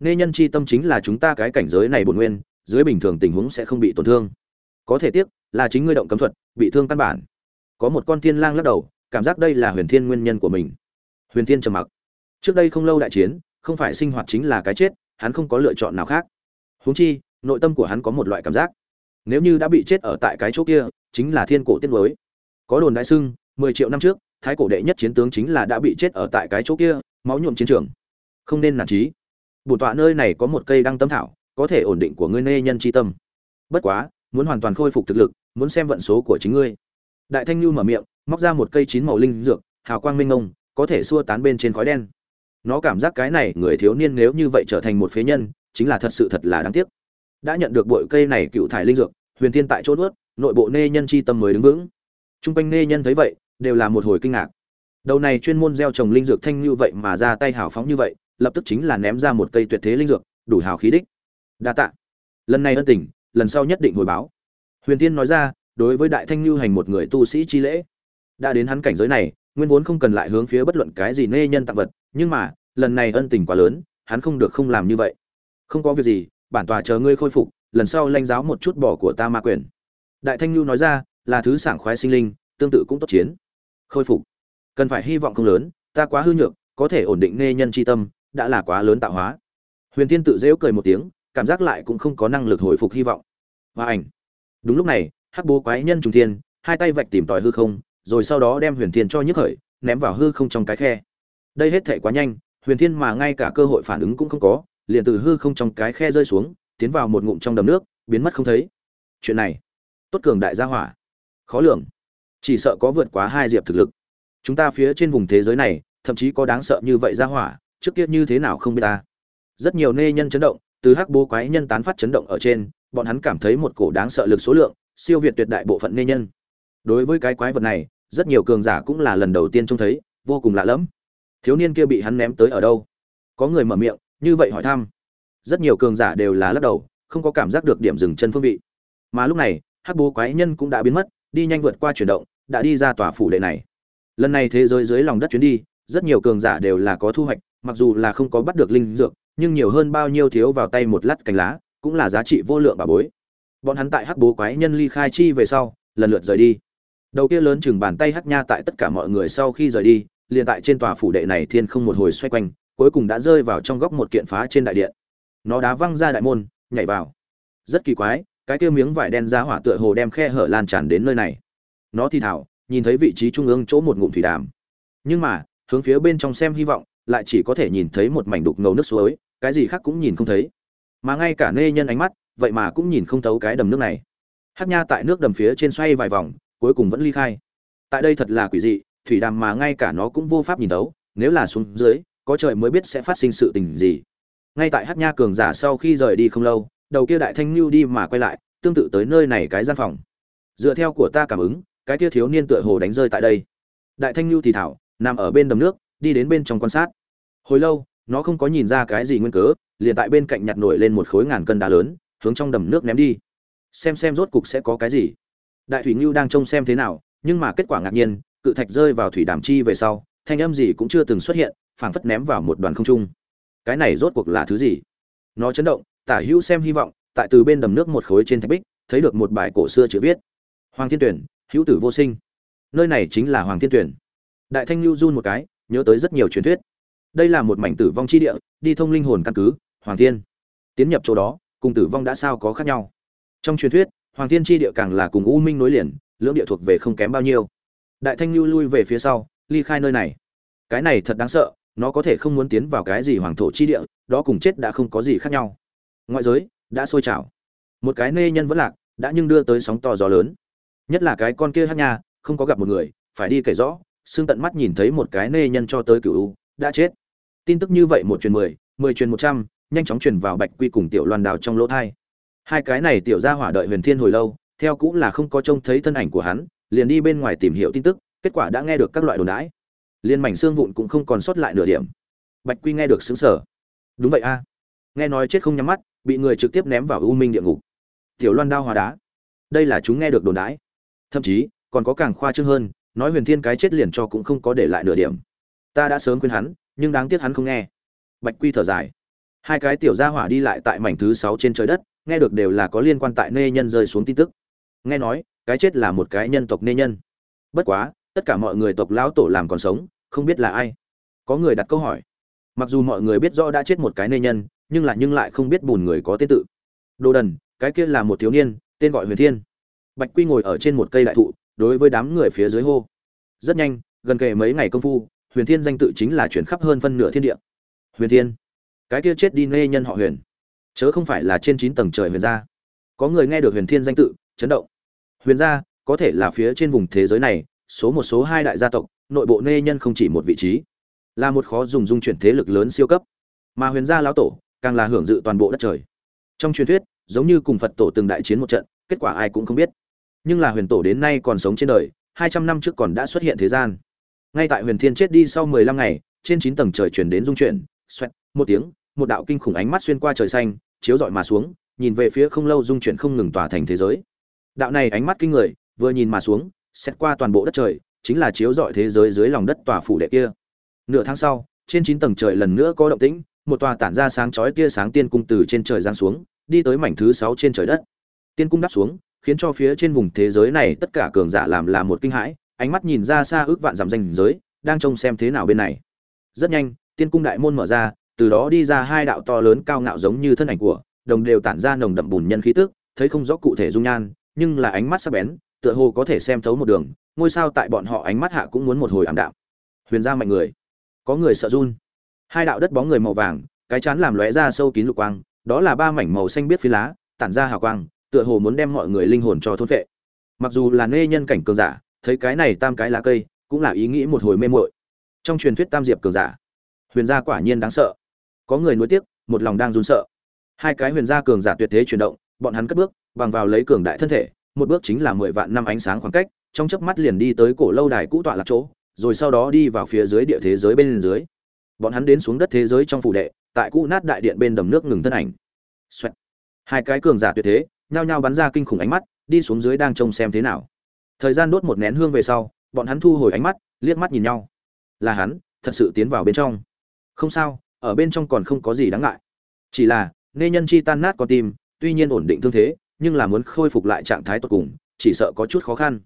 Nê nhân chi tâm chính là chúng ta cái cảnh giới này bổn nguyên, dưới bình thường tình huống sẽ không bị tổn thương. Có thể tiếc, là chính ngươi động cấm thuật, bị thương căn bản. Có một con thiên lang lắc đầu, cảm giác đây là huyền thiên nguyên nhân của mình huyền thiên trầm mặc. Trước đây không lâu đại chiến không phải sinh hoạt chính là cái chết hắn không có lựa chọn nào khác. Huống chi nội tâm của hắn có một loại cảm giác. Nếu như đã bị chết ở tại cái chỗ kia chính là thiên cổ tiết mới có đồn đại sưng, mười triệu năm trước thái cổ đệ nhất chiến tướng chính là đã bị chết ở tại cái chỗ kia máu nhuộm chiến trường. Không nên nản trí. Bổn tọa nơi này có một cây đăng tâm thảo có thể ổn định của ngươi nê nhân chi tâm. Bất quá muốn hoàn toàn khôi phục thực lực muốn xem vận số của chính ngươi. Đại thanh lưu mở miệng móc ra một cây chín màu linh dược hào quang minh ngông có thể xua tán bên trên khói đen nó cảm giác cái này người thiếu niên nếu như vậy trở thành một phế nhân chính là thật sự thật là đáng tiếc đã nhận được bội cây này cựu thải linh dược huyền thiên tại chỗ nuốt nội bộ nê nhân chi tâm mới đứng vững Trung quanh nê nhân thấy vậy, đều là một hồi kinh ngạc. Đầu này chuyên môn gieo trồng linh dược thanh như vậy mà ra tay hào phóng như vậy, lập tức chính là ném ra một cây tuyệt thế linh dược, đủ hào khí đích. Đa tạ. Lần này ân tình, lần sau nhất định hồi báo. Huyền Tiên nói ra, đối với Đại Thanh lưu hành một người tu sĩ chi lễ, đã đến hắn cảnh giới này, nguyên vốn không cần lại hướng phía bất luận cái gì nê nhân tặng vật, nhưng mà, lần này ân tình quá lớn, hắn không được không làm như vậy. Không có việc gì, bản tòa chờ ngươi khôi phục, lần sau lãnh giáo một chút bỏ của ta ma quyền. Đại Thanh Nhu nói ra, là thứ sảng khoái sinh linh tương tự cũng tốt chiến. Khôi phục. Cần phải hy vọng không lớn ta quá hư nhược có thể ổn định nê nhân chi tâm đã là quá lớn tạo hóa. Huyền thiên tự dễu cười một tiếng cảm giác lại cũng không có năng lực hồi phục hy vọng. Và ảnh. Đúng lúc này hắc bố quái nhân trùng thiên hai tay vạch tìm tòi hư không rồi sau đó đem huyền thiên cho nhức khởi, ném vào hư không trong cái khe. Đây hết thể quá nhanh, huyền thiên mà ngay cả cơ hội phản ứng cũng không có, liền từ hư không trong cái khe rơi xuống, tiến vào một ngụm trong đầm nước, biến mất không thấy. Chuyện này, tốt cường đại gia hỏa. Khó lường. Chỉ sợ có vượt quá hai diệp thực lực. Chúng ta phía trên vùng thế giới này, thậm chí có đáng sợ như vậy gia hỏa, trước kia như thế nào không biết ta. Rất nhiều nê nhân chấn động, từ hắc bố quái nhân tán phát chấn động ở trên, bọn hắn cảm thấy một cổ đáng sợ lực số lượng, siêu việt tuyệt đại bộ phận nê nhân đối với cái quái vật này, rất nhiều cường giả cũng là lần đầu tiên trông thấy, vô cùng lạ lẫm. Thiếu niên kia bị hắn ném tới ở đâu? Có người mở miệng, như vậy hỏi thăm. Rất nhiều cường giả đều là lắc đầu, không có cảm giác được điểm dừng chân phương vị. Mà lúc này, hắc bố quái nhân cũng đã biến mất, đi nhanh vượt qua chuyển động, đã đi ra tòa phủ đệ này. Lần này thế giới dưới lòng đất chuyến đi, rất nhiều cường giả đều là có thu hoạch, mặc dù là không có bắt được linh dược, nhưng nhiều hơn bao nhiêu thiếu vào tay một lát cành lá, cũng là giá trị vô lượng bà bối. Bọn hắn tại hắc bố quái nhân ly khai chi về sau, lần lượt rời đi đầu kia lớn chừng bàn tay hắc nha tại tất cả mọi người sau khi rời đi, liền tại trên tòa phủ đệ này thiên không một hồi xoay quanh, cuối cùng đã rơi vào trong góc một kiện phá trên đại điện. Nó đá văng ra đại môn, nhảy vào. Rất kỳ quái, cái kia miếng vải đen ra hỏa tựa hồ đem khe hở lan tràn đến nơi này. Nó thi thảo nhìn thấy vị trí trung ương chỗ một ngụm thủy đàm. Nhưng mà, hướng phía bên trong xem hy vọng, lại chỉ có thể nhìn thấy một mảnh đục ngầu nước suối, cái gì khác cũng nhìn không thấy. Mà ngay cả nê nhân ánh mắt, vậy mà cũng nhìn không thấu cái đầm nước này. Hắc nha tại nước đầm phía trên xoay vài vòng cuối cùng vẫn ly khai. Tại đây thật là quỷ dị, thủy đàm mà ngay cả nó cũng vô pháp nhìn thấu, nếu là xuống dưới, có trời mới biết sẽ phát sinh sự tình gì. Ngay tại hắc nha cường giả sau khi rời đi không lâu, đầu kia đại thanh lưu đi mà quay lại, tương tự tới nơi này cái gian phòng. Dựa theo của ta cảm ứng, cái kia thiếu niên tựa hồ đánh rơi tại đây. Đại thanh lưu thì thảo, nằm ở bên đầm nước, đi đến bên trong quan sát. Hồi lâu, nó không có nhìn ra cái gì nguyên cớ, liền tại bên cạnh nhặt nổi lên một khối ngàn cân đá lớn, hướng trong đầm nước ném đi. Xem xem rốt cục sẽ có cái gì đại thủy ngưu đang trông xem thế nào, nhưng mà kết quả ngạc nhiên, cự thạch rơi vào thủy đàm chi về sau, thanh âm gì cũng chưa từng xuất hiện, phảng phất ném vào một đoàn không trung. Cái này rốt cuộc là thứ gì? Nó chấn động, tả hữu xem hy vọng, tại từ bên đầm nước một khối trên thạch bích, thấy được một bài cổ xưa chữ viết. Hoàng thiên tuyển, hữu tử vô sinh. Nơi này chính là hoàng thiên tuyển. Đại thanh lưu run một cái, nhớ tới rất nhiều truyền thuyết. Đây là một mảnh tử vong chi địa, đi thông linh hồn căn cứ, hoàng thiên. Tiến nhập chỗ đó, cùng tử vong đã sao có khác nhau. Trong truyền thuyết hoàng thiên chi địa càng là cùng u minh nối liền, lưỡng địa thuộc về không kém bao nhiêu. Đại thanh lưu lui về phía sau, ly khai nơi này. Cái này thật đáng sợ, nó có thể không muốn tiến vào cái gì hoàng thổ chi địa, đó cùng chết đã không có gì khác nhau. Ngoại giới, đã sôi trào. Một cái nê nhân vẫn lạc, đã nhưng đưa tới sóng to gió lớn. Nhất là cái con kia hát nha, không có gặp một người, phải đi kể rõ, xương tận mắt nhìn thấy một cái nê nhân cho tới cựu u, đã chết. Tin tức như vậy một truyền mười mười truyền một trăm, nhanh chóng truyền vào bạch quy cùng tiểu loan đào trong lỗ thai hai cái này tiểu ra hỏa đợi huyền thiên hồi lâu, theo cũng là không có trông thấy thân ảnh của hắn, liền đi bên ngoài tìm hiểu tin tức, kết quả đã nghe được các loại đồn đãi. Liên mảnh xương vụn cũng không còn sót lại nửa điểm. Bạch quy nghe được xứng sở đúng vậy a. À. Nghe nói chết không nhắm mắt, bị người trực tiếp ném vào u minh địa ngục. Tiểu loan đao hòa đá. Đây là chúng nghe được đồn đãi. Thậm chí, còn có càng khoa trương hơn, nói huyền thiên cái chết liền cho cũng không có để lại nửa điểm. Ta đã sớm khuyên hắn, nhưng đáng tiếc hắn không nghe. Bạch quy thở dài. Hai cái tiểu gia hỏa đi lại tại mảnh thứ sáu trên trời đất nghe được đều là có liên quan tại nê nhân rơi xuống tin tức. Nghe nói, cái chết là một cái nhân tộc nê nhân. Bất quá, tất cả mọi người tộc lão tổ làm còn sống, không biết là ai. Có người đặt câu hỏi. Mặc dù mọi người biết rõ đã chết một cái nê nhân, nhưng là nhưng lại không biết bùn người có tên tự. Đồ đần, cái kia là một thiếu niên, tên gọi huyền thiên. Bạch quy ngồi ở trên một cây đại thụ, đối với đám người phía dưới hô. Rất nhanh, gần kề mấy ngày công phu, huyền thiên danh tự chính là chuyển khắp hơn phân nửa thiên địa. Huyền thiên. Cái kia chết đi nê nhân họ huyền chớ không phải là trên chín tầng trời huyền gia. Có người nghe được huyền thiên danh tự, chấn động. Huyền gia, có thể là phía trên vùng thế giới này, số một, số hai đại gia tộc, nội bộ nê nhân không chỉ một vị trí. Là một khó dùng dung chuyển thế lực lớn siêu cấp. Mà huyền gia lão tổ, càng là hưởng dự toàn bộ đất trời. Trong truyền thuyết, giống như cùng phật tổ từng đại chiến một trận, kết quả ai cũng không biết. Nhưng là huyền tổ đến nay còn sống trên đời, hai trăm năm trước còn đã xuất hiện thế gian. Ngay tại huyền thiên chết đi sau mười lăm ngày, trên chín tầng trời chuyển đến dung chuyển, xoẹt, một tiếng một đạo kinh khủng ánh mắt xuyên qua trời xanh, chiếu rọi mà xuống, nhìn về phía không lâu dung chuyển không ngừng tỏa thành thế giới. Đạo này ánh mắt kinh người, vừa nhìn mà xuống, xét qua toàn bộ đất trời, chính là chiếu rọi thế giới dưới lòng đất tòa phủ đệ kia. Nửa tháng sau, trên chín tầng trời lần nữa có động tĩnh, một tòa tản ra sáng chói tia sáng tiên cung từ trên trời giáng xuống, đi tới mảnh thứ sáu trên trời đất. Tiên cung đáp xuống, khiến cho phía trên vùng thế giới này tất cả cường giả làm là một kinh hãi, ánh mắt nhìn ra xa ước vạn dặm danh giới, đang trông xem thế nào bên này. Rất nhanh, tiên cung đại môn mở ra từ đó đi ra hai đạo to lớn cao ngạo giống như thân ảnh của, đồng đều tản ra nồng đậm bùn nhân khí tức, thấy không rõ cụ thể dung nhan, nhưng là ánh mắt sắc bén, tựa hồ có thể xem thấu một đường, ngôi sao tại bọn họ ánh mắt hạ cũng muốn một hồi ảm đạm. Huyền gia mạnh người, có người sợ run. Hai đạo đất bóng người màu vàng, cái chán làm lóe ra sâu kín lục quang, đó là ba mảnh màu xanh biết phi lá, tản ra hào quang, tựa hồ muốn đem mọi người linh hồn cho thôn phệ. mặc dù là nê nhân cảnh cường giả, thấy cái này tam cái lá cây, cũng là ý nghĩ một hồi mê muội. Trong truyền thuyết tam diệp cường giả, huyền gia quả nhiên đáng sợ có người nuối tiếc, một lòng đang run sợ. Hai cái huyền gia cường giả tuyệt thế chuyển động, bọn hắn cất bước, bằng vào lấy cường đại thân thể, một bước chính là mười vạn năm ánh sáng khoảng cách, trong chớp mắt liền đi tới cổ lâu đài cũ tọa lạc chỗ, rồi sau đó đi vào phía dưới địa thế giới bên dưới. Bọn hắn đến xuống đất thế giới trong phủ đệ, tại cũ nát đại điện bên đầm nước ngừng thân ảnh. Xoẹt. hai cái cường giả tuyệt thế, nhao nhao bắn ra kinh khủng ánh mắt, đi xuống dưới đang trông xem thế nào. Thời gian đốt một nén hương về sau, bọn hắn thu hồi ánh mắt, liếc mắt nhìn nhau. Là hắn, thật sự tiến vào bên trong. Không sao ở bên trong còn không có gì đáng ngại. Chỉ là nê nhân chi tan nát con tim, tuy nhiên ổn định thương thế, nhưng là muốn khôi phục lại trạng thái tốt cùng, chỉ sợ có chút khó khăn.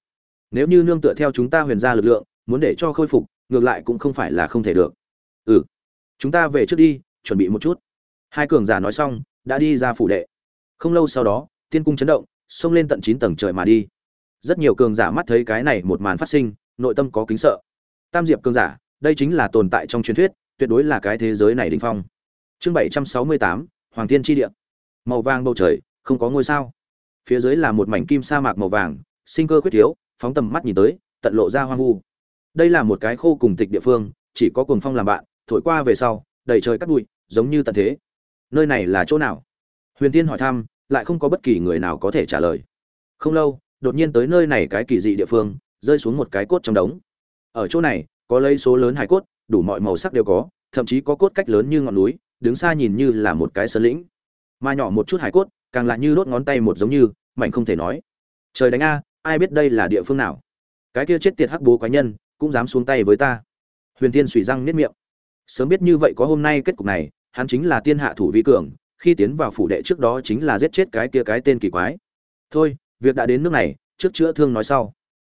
Nếu như nương tựa theo chúng ta huyền ra lực lượng, muốn để cho khôi phục, ngược lại cũng không phải là không thể được. Ừ chúng ta về trước đi, chuẩn bị một chút. Hai cường giả nói xong, đã đi ra phủ đệ. Không lâu sau đó, tiên cung chấn động, xông lên tận chín tầng trời mà đi. Rất nhiều cường giả mắt thấy cái này một màn phát sinh, nội tâm có kính sợ. Tam diệp cường giả, đây chính là tồn tại trong truyền thuyết tuyệt đối là cái thế giới này đỉnh phong. Chương bảy trăm sáu mươi tám, hoàng Thiên Chi địa. Màu vàng bầu trời, không có ngôi sao. Phía dưới là một mảnh kim sa mạc màu vàng, sinh cơ quyết thiếu, phóng tầm mắt nhìn tới, tận lộ ra hoang vu. Đây là một cái khô cùng tịch địa phương, chỉ có cuồng phong làm bạn, thổi qua về sau, đầy trời cát bụi, giống như tận thế. Nơi này là chỗ nào? Huyền tiên hỏi thăm, lại không có bất kỳ người nào có thể trả lời. Không lâu, đột nhiên tới nơi này cái kỳ dị địa phương, rơi xuống một cái cốt trong đống. Ở chỗ này, có lấy số lớn hải cốt đủ mọi màu sắc đều có, thậm chí có cốt cách lớn như ngọn núi, đứng xa nhìn như là một cái sơn lĩnh. Mà nhỏ một chút hải cốt, càng lại như đốt ngón tay một giống như mạnh không thể nói. Trời đánh a, ai biết đây là địa phương nào? Cái kia chết tiệt hắc bố quái nhân, cũng dám xuống tay với ta. Huyền tiên sủy răng niết miệng. Sớm biết như vậy có hôm nay kết cục này, hắn chính là tiên hạ thủ vi cường, khi tiến vào phủ đệ trước đó chính là giết chết cái kia cái tên kỳ quái. Thôi, việc đã đến nước này, trước chữa thương nói sau.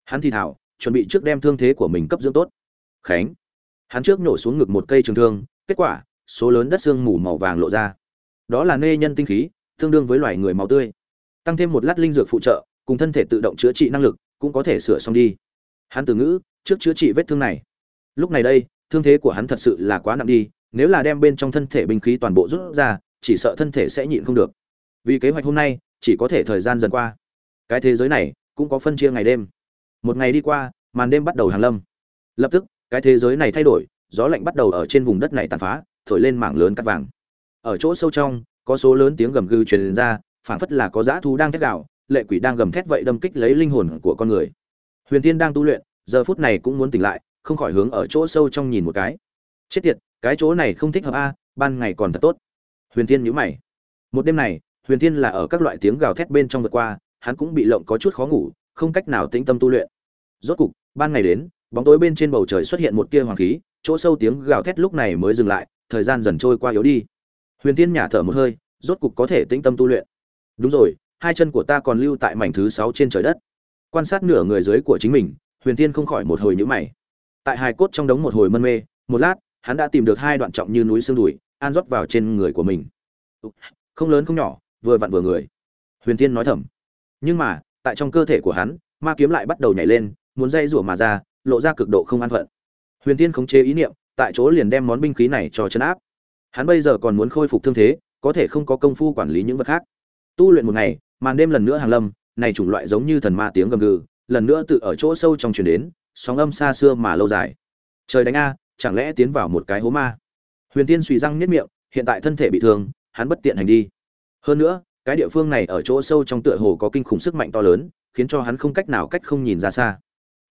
Hắn thì thảo, chuẩn bị trước đem thương thế của mình cấp dưỡng tốt. Khánh hắn trước nổ xuống ngực một cây trường thương, kết quả, số lớn đất xương mù màu vàng lộ ra. Đó là nê nhân tinh khí, tương đương với loài người máu tươi. Tăng thêm một lát linh dược phụ trợ, cùng thân thể tự động chữa trị năng lực, cũng có thể sửa xong đi. Hắn từ ngữ, trước chữa trị vết thương này. Lúc này đây, thương thế của hắn thật sự là quá nặng đi, nếu là đem bên trong thân thể binh khí toàn bộ rút ra, chỉ sợ thân thể sẽ nhịn không được. Vì kế hoạch hôm nay, chỉ có thể thời gian dần qua. Cái thế giới này, cũng có phân chia ngày đêm. Một ngày đi qua, màn đêm bắt đầu hàng lâm. Lập tức cái thế giới này thay đổi, gió lạnh bắt đầu ở trên vùng đất này tàn phá, thổi lên mảng lớn cắt vàng. Ở chỗ sâu trong, có số lớn tiếng gầm gừ truyền ra, phảng phất là có dã thú đang thét gạo lệ quỷ đang gầm thét vậy đâm kích lấy linh hồn của con người. Huyền thiên đang tu luyện, giờ phút này cũng muốn tỉnh lại, không khỏi hướng ở chỗ sâu trong nhìn một cái. Chết tiệt, cái chỗ này không thích hợp a, ban ngày còn thật tốt. Huyền thiên nhíu mày. Một đêm này, huyền thiên là ở các loại tiếng gào thét bên trong vượt qua, hắn cũng bị lộng có chút khó ngủ, không cách nào tĩnh tâm tu luyện. Rốt cục, ban ngày đến bóng tối bên trên bầu trời xuất hiện một tia hoàng khí, chỗ sâu tiếng gào thét lúc này mới dừng lại, thời gian dần trôi qua yếu đi. Huyền thiên nhả thở một hơi, rốt cục có thể tĩnh tâm tu luyện. Đúng rồi, hai chân của ta còn lưu tại mảnh thứ sáu trên trời đất. Quan sát nửa người dưới của chính mình, huyền thiên không khỏi một hồi nhữ mày. Tại hài cốt trong đống một hồi mân mê, một lát, hắn đã tìm được hai đoạn trọng như núi xương đùi, an rót vào trên người của mình. Không lớn không nhỏ, vừa vặn vừa người. Huyền tiên nói thầm. Nhưng mà, tại trong cơ thể của hắn, ma kiếm lại bắt đầu nhảy lên, muốn dây rủa mà ra lộ ra cực độ không an phận. Huyền tiên khống chế ý niệm, tại chỗ liền đem món binh khí này cho chấn áp. Hắn bây giờ còn muốn khôi phục thương thế, có thể không có công phu quản lý những vật khác. Tu luyện một ngày, màn đêm lần nữa hàng lâm, này chủng loại giống như thần ma tiếng gầm gừ, lần nữa tự ở chỗ sâu trong truyền đến, sóng âm xa xưa mà lâu dài. Trời đánh a, chẳng lẽ tiến vào một cái hố ma? Huyền tiên suy răng niết miệng, hiện tại thân thể bị thương, hắn bất tiện hành đi. Hơn nữa, cái địa phương này ở chỗ sâu trong tựa hồ có kinh khủng sức mạnh to lớn, khiến cho hắn không cách nào cách không nhìn ra xa.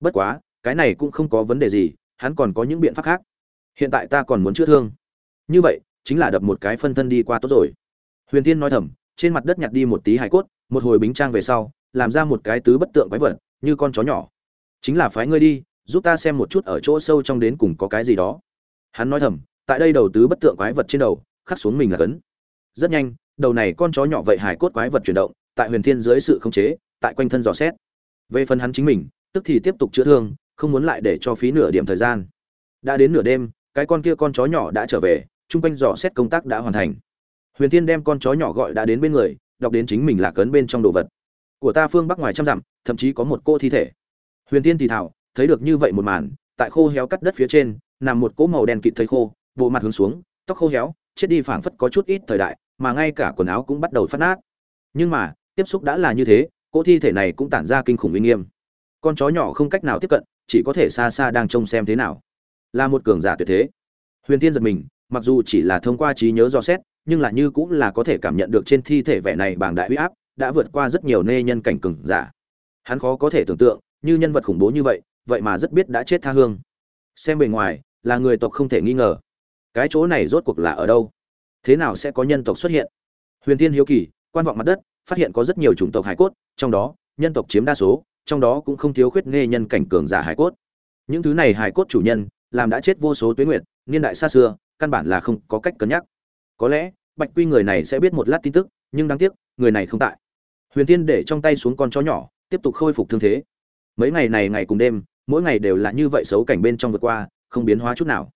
Bất quá cái này cũng không có vấn đề gì, hắn còn có những biện pháp khác. Hiện tại ta còn muốn chữa thương. Như vậy, chính là đập một cái phân thân đi qua tốt rồi. Huyền tiên nói thầm, trên mặt đất nhặt đi một tí hải cốt, một hồi bính trang về sau, làm ra một cái tứ bất tượng quái vật, như con chó nhỏ. Chính là phái ngươi đi, giúp ta xem một chút ở chỗ sâu trong đến cùng có cái gì đó. Hắn nói thầm, tại đây đầu tứ bất tượng quái vật trên đầu, khắc xuống mình là cấn. Rất nhanh, đầu này con chó nhỏ vậy hải cốt quái vật chuyển động, tại huyền thiên dưới sự khống chế, tại quanh thân dò xét. Về phần hắn chính mình, tức thì tiếp tục chữa thương không muốn lại để cho phí nửa điểm thời gian. Đã đến nửa đêm, cái con kia con chó nhỏ đã trở về, chung quanh dò xét công tác đã hoàn thành. Huyền thiên đem con chó nhỏ gọi đã đến bên người, đọc đến chính mình là cấn bên trong đồ vật. Của ta phương bắc ngoài trăm dặm, thậm chí có một cô thi thể. Huyền thiên thì thảo thấy được như vậy một màn, tại khô héo cắt đất phía trên, nằm một cỗ màu đen kịt thấy khô, bộ mặt hướng xuống, tóc khô héo, chết đi phảng phất có chút ít thời đại, mà ngay cả quần áo cũng bắt đầu phát nát. Nhưng mà, tiếp xúc đã là như thế, cỗ thi thể này cũng tản ra kinh khủng uy nghiêm. Con chó nhỏ không cách nào tiếp cận chỉ có thể xa xa đang trông xem thế nào. Là một cường giả tuyệt thế. Huyền tiên giật mình, mặc dù chỉ là thông qua trí nhớ do xét, nhưng là như cũng là có thể cảm nhận được trên thi thể vẻ này bằng đại uy áp đã vượt qua rất nhiều nê nhân cảnh cường giả. Hắn khó có thể tưởng tượng, như nhân vật khủng bố như vậy vậy mà rất biết đã chết tha hương. Xem bề ngoài, là người tộc không thể nghi ngờ. Cái chỗ này rốt cuộc là ở đâu? Thế nào sẽ có nhân tộc xuất hiện? Huyền tiên hiếu kỳ, quan vọng mặt đất, phát hiện có rất nhiều chủng tộc hải cốt, trong đó, nhân tộc chiếm đa số trong đó cũng không thiếu khuyết nghe nhân cảnh cường giả hải cốt. Những thứ này hải cốt chủ nhân, làm đã chết vô số tuyến nguyệt, niên đại xa xưa, căn bản là không có cách cân nhắc. Có lẽ, bạch quy người này sẽ biết một lát tin tức, nhưng đáng tiếc, người này không tại. Huyền tiên để trong tay xuống con chó nhỏ, tiếp tục khôi phục thương thế. Mấy ngày này ngày cùng đêm, mỗi ngày đều là như vậy xấu cảnh bên trong vượt qua, không biến hóa chút nào.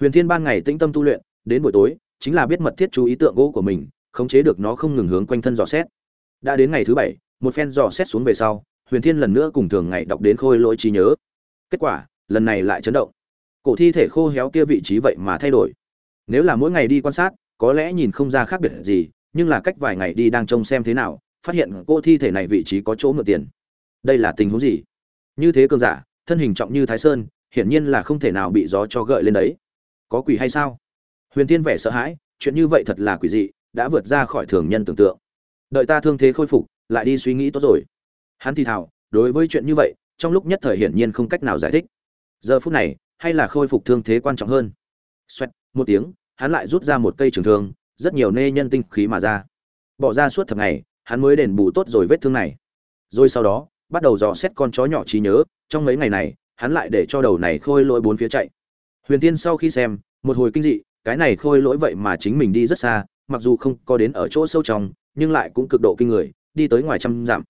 Huyền thiên ban ngày tĩnh tâm tu luyện, đến buổi tối, chính là biết mật thiết chú ý tượng gỗ của mình, khống chế được nó không ngừng hướng quanh thân dò xét. Đã đến ngày thứ bảy, một phen dò xét xuống về sau huyền thiên lần nữa cùng thường ngày đọc đến khôi lỗi trí nhớ. Kết quả, lần này lại chấn động. Cổ thi thể khô héo kia vị trí vậy mà thay đổi. Nếu là mỗi ngày đi quan sát, có lẽ nhìn không ra khác biệt gì, nhưng là cách vài ngày đi đang trông xem thế nào, phát hiện cô thi thể này vị trí có chỗ mượn tiền. Đây là tình huống gì? Như thế cường giả, thân hình trọng như thái sơn, hiển nhiên là không thể nào bị gió cho gợi lên đấy. Có quỷ hay sao? Huyền Thiên vẻ sợ hãi, chuyện như vậy thật là quỷ dị, đã vượt ra khỏi thường nhân tưởng tượng. Đợi ta thương thế khôi phục, lại đi suy nghĩ tốt rồi hắn thì thào, đối với chuyện như vậy, trong lúc nhất thời hiển nhiên không cách nào giải thích. Giờ phút này, hay là khôi phục thương thế quan trọng hơn? Xoẹt, một tiếng, hắn lại rút ra một cây trường thương, rất nhiều nê nhân tinh khí mà ra. Bỏ ra suốt thập ngày, hắn mới đền bù tốt rồi vết thương này. Rồi sau đó, bắt đầu dò xét con chó nhỏ trí nhớ, trong mấy ngày này, hắn lại để cho đầu này khôi lỗi bốn phía chạy. Huyền tiên sau khi xem, một hồi kinh dị, cái này khôi lỗi vậy mà chính mình đi rất xa, mặc dù không có đến ở chỗ sâu trong, nhưng lại cũng cực độ kinh người, đi tới ngoài trăm dặm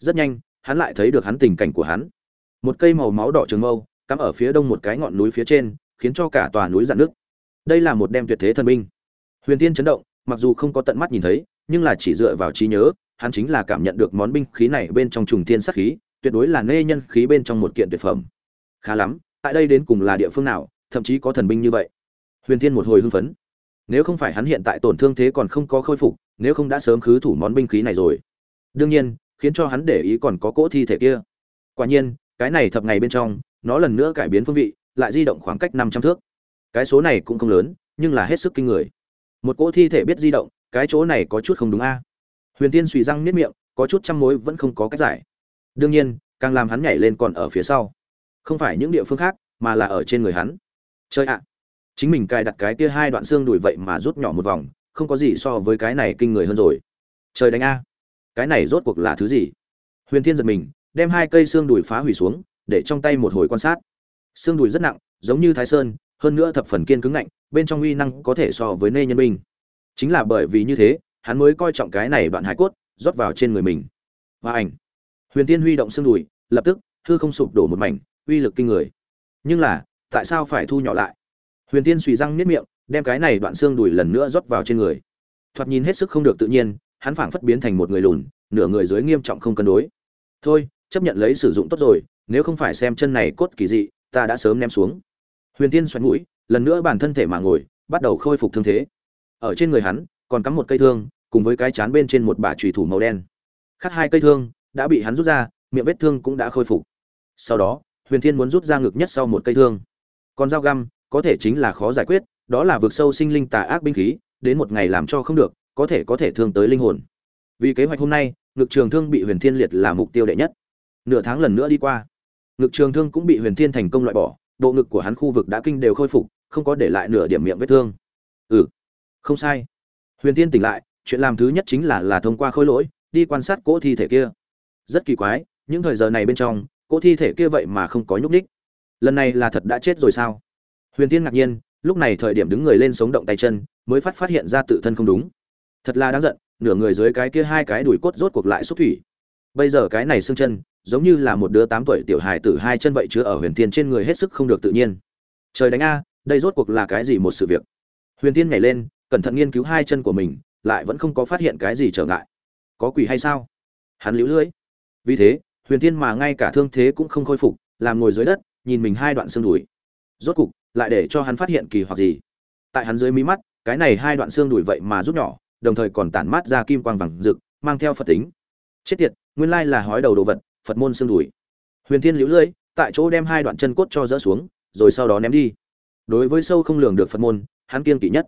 rất nhanh, hắn lại thấy được hắn tình cảnh của hắn. Một cây màu máu đỏ trường mâu, cắm ở phía đông một cái ngọn núi phía trên, khiến cho cả tòa núi dạn nước đây là một đem tuyệt thế thần binh. Huyền tiên chấn động, mặc dù không có tận mắt nhìn thấy, nhưng là chỉ dựa vào trí nhớ, hắn chính là cảm nhận được món binh khí này bên trong trùng thiên sắc khí, tuyệt đối là nê nhân khí bên trong một kiện tuyệt phẩm. Khá lắm, tại đây đến cùng là địa phương nào, thậm chí có thần binh như vậy. Huyền thiên một hồi hưng phấn. Nếu không phải hắn hiện tại tổn thương thế còn không có khôi phục, nếu không đã sớm khứ thủ món binh khí này rồi. Đương nhiên khiến cho hắn để ý còn có cỗ thi thể kia. Quả nhiên, cái này thập ngày bên trong, nó lần nữa cải biến phương vị, lại di động khoảng cách năm trăm thước. Cái số này cũng không lớn, nhưng là hết sức kinh người. Một cỗ thi thể biết di động, cái chỗ này có chút không đúng a. Huyền tiên suy răng miết miệng, có chút trăm mối vẫn không có cách giải. Đương nhiên, càng làm hắn nhảy lên còn ở phía sau. Không phải những địa phương khác, mà là ở trên người hắn. Chơi ạ. Chính mình cài đặt cái kia hai đoạn xương đùi vậy mà rút nhỏ một vòng, không có gì so với cái này kinh người hơn rồi. Trời đánh a cái này rốt cuộc là thứ gì? Huyền thiên giật mình, đem hai cây xương đùi phá hủy xuống, để trong tay một hồi quan sát. Xương đùi rất nặng, giống như thái sơn, hơn nữa thập phần kiên cứng ngạnh, bên trong uy năng có thể so với nê nhân binh. Chính là bởi vì như thế, hắn mới coi trọng cái này đoạn hải cốt, rót vào trên người mình. Và ảnh. Huyền tiên huy động xương đùi, lập tức, hư không sụp đổ một mảnh, uy lực kinh người. Nhưng là, tại sao phải thu nhỏ lại? Huyền tiên suy răng niết miệng, đem cái này đoạn xương đùi lần nữa rót vào trên người. Thoạt nhìn hết sức không được tự nhiên hắn phảng phất biến thành một người lùn, nửa người dưới nghiêm trọng không cân đối. Thôi, chấp nhận lấy sử dụng tốt rồi, nếu không phải xem chân này cốt kỳ dị, ta đã sớm ném xuống. Huyền tiên xoắn mũi, lần nữa bản thân thể mà ngồi, bắt đầu khôi phục thương thế. Ở trên người hắn, còn cắm một cây thương, cùng với cái chán bên trên một bả trùy thủ màu đen. Khắc hai cây thương, đã bị hắn rút ra, miệng vết thương cũng đã khôi phục. Sau đó, huyền thiên muốn rút ra ngực nhất sau một cây thương. Còn dao găm, có thể chính là khó giải quyết, đó là vượt sâu sinh linh tà ác binh khí, đến một ngày làm cho không được có thể có thể thương tới linh hồn. Vì kế hoạch hôm nay, ngực trường thương bị huyền thiên liệt là mục tiêu đệ nhất. Nửa tháng lần nữa đi qua, ngực trường thương cũng bị huyền thiên thành công loại bỏ, bộ ngực của hắn khu vực đã kinh đều khôi phục, không có để lại nửa điểm miệng vết thương. Ừ không sai. Huyền thiên tỉnh lại, chuyện làm thứ nhất chính là là thông qua khôi lỗi, đi quan sát cỗ thi thể kia. Rất kỳ quái, những thời giờ này bên trong, cỗ thi thể kia vậy mà không có nhúc ních lần này là thật đã chết rồi sao? Huyền thiên ngạc nhiên, lúc này thời điểm đứng người lên sống động tay chân, mới phát phát hiện ra tự thân không đúng thật là đáng giận, nửa người dưới cái kia hai cái đùi cốt rốt cuộc lại xúc thủy. Bây giờ cái này xương chân, giống như là một đứa tám tuổi tiểu hài tử hai chân vậy chứa ở huyền thiên trên người hết sức không được tự nhiên. Trời đánh a, đây rốt cuộc là cái gì một sự việc? Huyền thiên nhảy lên, cẩn thận nghiên cứu hai chân của mình, lại vẫn không có phát hiện cái gì trở ngại. Có quỷ hay sao? Hắn liễu lưỡi vì thế, huyền thiên mà ngay cả thương thế cũng không khôi phục, làm ngồi dưới đất, nhìn mình hai đoạn xương đùi. Rốt cục, lại để cho hắn phát hiện kỳ hoặc gì. Tại hắn dưới mí mắt, cái này hai đoạn xương đùi vậy mà rút nhỏ đồng thời còn tản mát ra kim quang vàng rực, mang theo phật tính. Chết tiệt, nguyên lai là hói đầu đồ vật, phật môn xương đùi. Huyền thiên liễu lưỡi tại chỗ đem hai đoạn chân cốt cho rỡ xuống, rồi sau đó ném đi. Đối với sâu không lường được phật môn, hắn kiên kỵ nhất.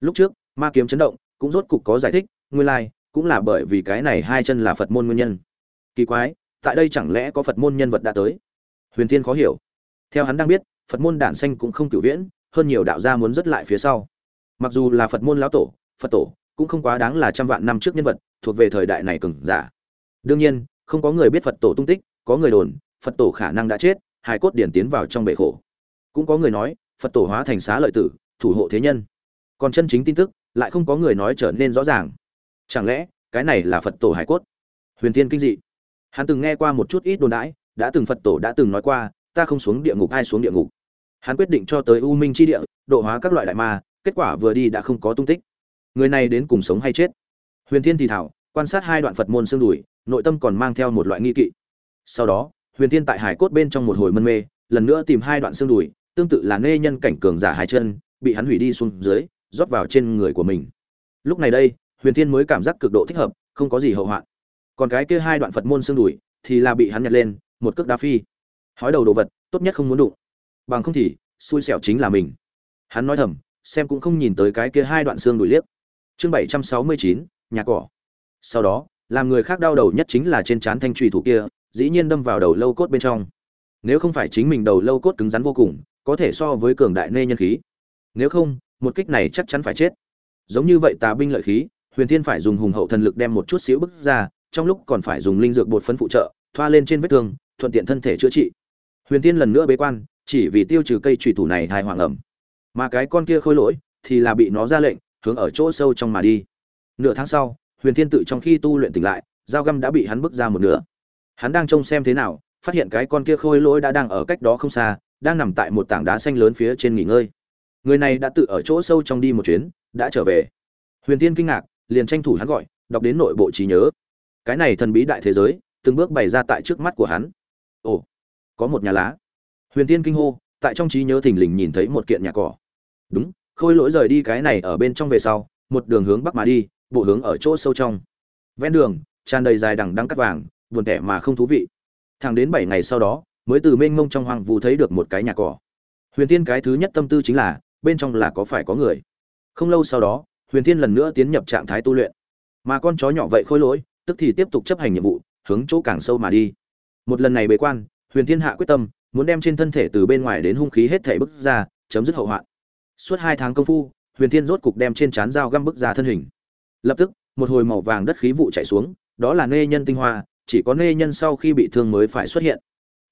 Lúc trước, ma kiếm chấn động, cũng rốt cục có giải thích, nguyên lai, cũng là bởi vì cái này hai chân là phật môn nguyên nhân. Kỳ quái, tại đây chẳng lẽ có phật môn nhân vật đã tới? Huyền thiên khó hiểu. Theo hắn đang biết, phật môn đản xanh cũng không cửu viễn, hơn nhiều đạo gia muốn rất lại phía sau. Mặc dù là phật môn lão tổ, phật tổ cũng không quá đáng là trăm vạn năm trước nhân vật thuộc về thời đại này cường giả. Đương nhiên, không có người biết phật tổ tung tích, có người đồn, phật tổ khả năng đã chết, hài cốt điển tiến vào trong bể khổ. Cũng có người nói, phật tổ hóa thành xá lợi tử, thủ hộ thế nhân. Còn chân chính tin tức, lại không có người nói trở nên rõ ràng. Chẳng lẽ, cái này là phật tổ hải cốt? Huyền tiên kinh dị. Hắn từng nghe qua một chút ít đồn đãi, đã từng phật tổ đã từng nói qua, ta không xuống địa ngục, ai xuống địa ngục? Hắn quyết định cho tới u minh chi địa, độ hóa các loại đại ma, kết quả vừa đi đã không có tung tích người này đến cùng sống hay chết? Huyền thiên thì thảo, quan sát hai đoạn phật môn xương đùi, nội tâm còn mang theo một loại nghi kỵ. Sau đó, huyền thiên tại hải cốt bên trong một hồi mân mê, lần nữa tìm hai đoạn xương đùi, tương tự là nê nhân cảnh cường giả hai chân, bị hắn hủy đi xuống dưới, rót vào trên người của mình. Lúc này đây, huyền thiên mới cảm giác cực độ thích hợp, không có gì hậu hoạn. Còn cái kia hai đoạn phật môn xương đùi, thì là bị hắn nhặt lên, một cước đá phi. Hói đầu đồ vật, tốt nhất không muốn đụng. Bằng không thì, xui xẻo chính là mình. Hắn nói thầm, xem cũng không nhìn tới cái kia hai đoạn xương đùi liếc chương bảy trăm sáu mươi chín, nhà cỏ. Sau đó, làm người khác đau đầu nhất chính là trên trán thanh trùy thủ kia, dĩ nhiên đâm vào đầu lâu cốt bên trong. Nếu không phải chính mình đầu lâu cốt cứng rắn vô cùng, có thể so với cường đại nê nhân khí. Nếu không, một kích này chắc chắn phải chết. Giống như vậy tà binh lợi khí, huyền thiên phải dùng hùng hậu thần lực đem một chút xíu bức ra, trong lúc còn phải dùng linh dược bột phấn phụ trợ, thoa lên trên vết thương, thuận tiện thân thể chữa trị. Huyền thiên lần nữa bế quan, chỉ vì tiêu trừ cây trùy thủ này thai hoàng ẩm. Mà cái con kia khôi lỗi, thì là bị nó ra lệnh hướng ở chỗ sâu trong mà đi. Nửa tháng sau, huyền thiên tự trong khi tu luyện tỉnh lại, dao găm đã bị hắn bước ra một nửa. Hắn đang trông xem thế nào, phát hiện cái con kia khôi lỗi đã đang ở cách đó không xa, đang nằm tại một tảng đá xanh lớn phía trên nghỉ ngơi. Người này đã tự ở chỗ sâu trong đi một chuyến, đã trở về. Huyền tiên kinh ngạc, liền tranh thủ hắn gọi, đọc đến nội bộ trí nhớ. Cái này thần bí đại thế giới, từng bước bày ra tại trước mắt của hắn. Ồ, có một nhà lá. Huyền tiên kinh hô, tại trong trí nhớ thình lình nhìn thấy một kiện nhà cỏ. Đúng khôi lỗi rời đi cái này ở bên trong về sau, một đường hướng bắc mà đi, bộ hướng ở chỗ sâu trong. Ven đường, tràn đầy dài đằng đăng cắt vàng, buồn tẻ mà không thú vị. Thẳng đến bảy ngày sau đó, mới từ mênh mông trong hoang vu thấy được một cái nhà cỏ. Huyền tiên cái thứ nhất tâm tư chính là, bên trong là có phải có người? Không lâu sau đó, huyền thiên lần nữa tiến nhập trạng thái tu luyện. Mà con chó nhỏ vậy khôi lỗi, tức thì tiếp tục chấp hành nhiệm vụ, hướng chỗ càng sâu mà đi. Một lần này bế quan, huyền thiên hạ quyết tâm, muốn đem trên thân thể từ bên ngoài đến hung khí hết thể bức ra, chấm dứt hậu hoạn suốt hai tháng công phu, huyền thiên rốt cục đem trên trán dao găm bức ra thân hình. Lập tức, một hồi màu vàng đất khí vụ chạy xuống, đó là nê nhân tinh hoa, chỉ có nê nhân sau khi bị thương mới phải xuất hiện.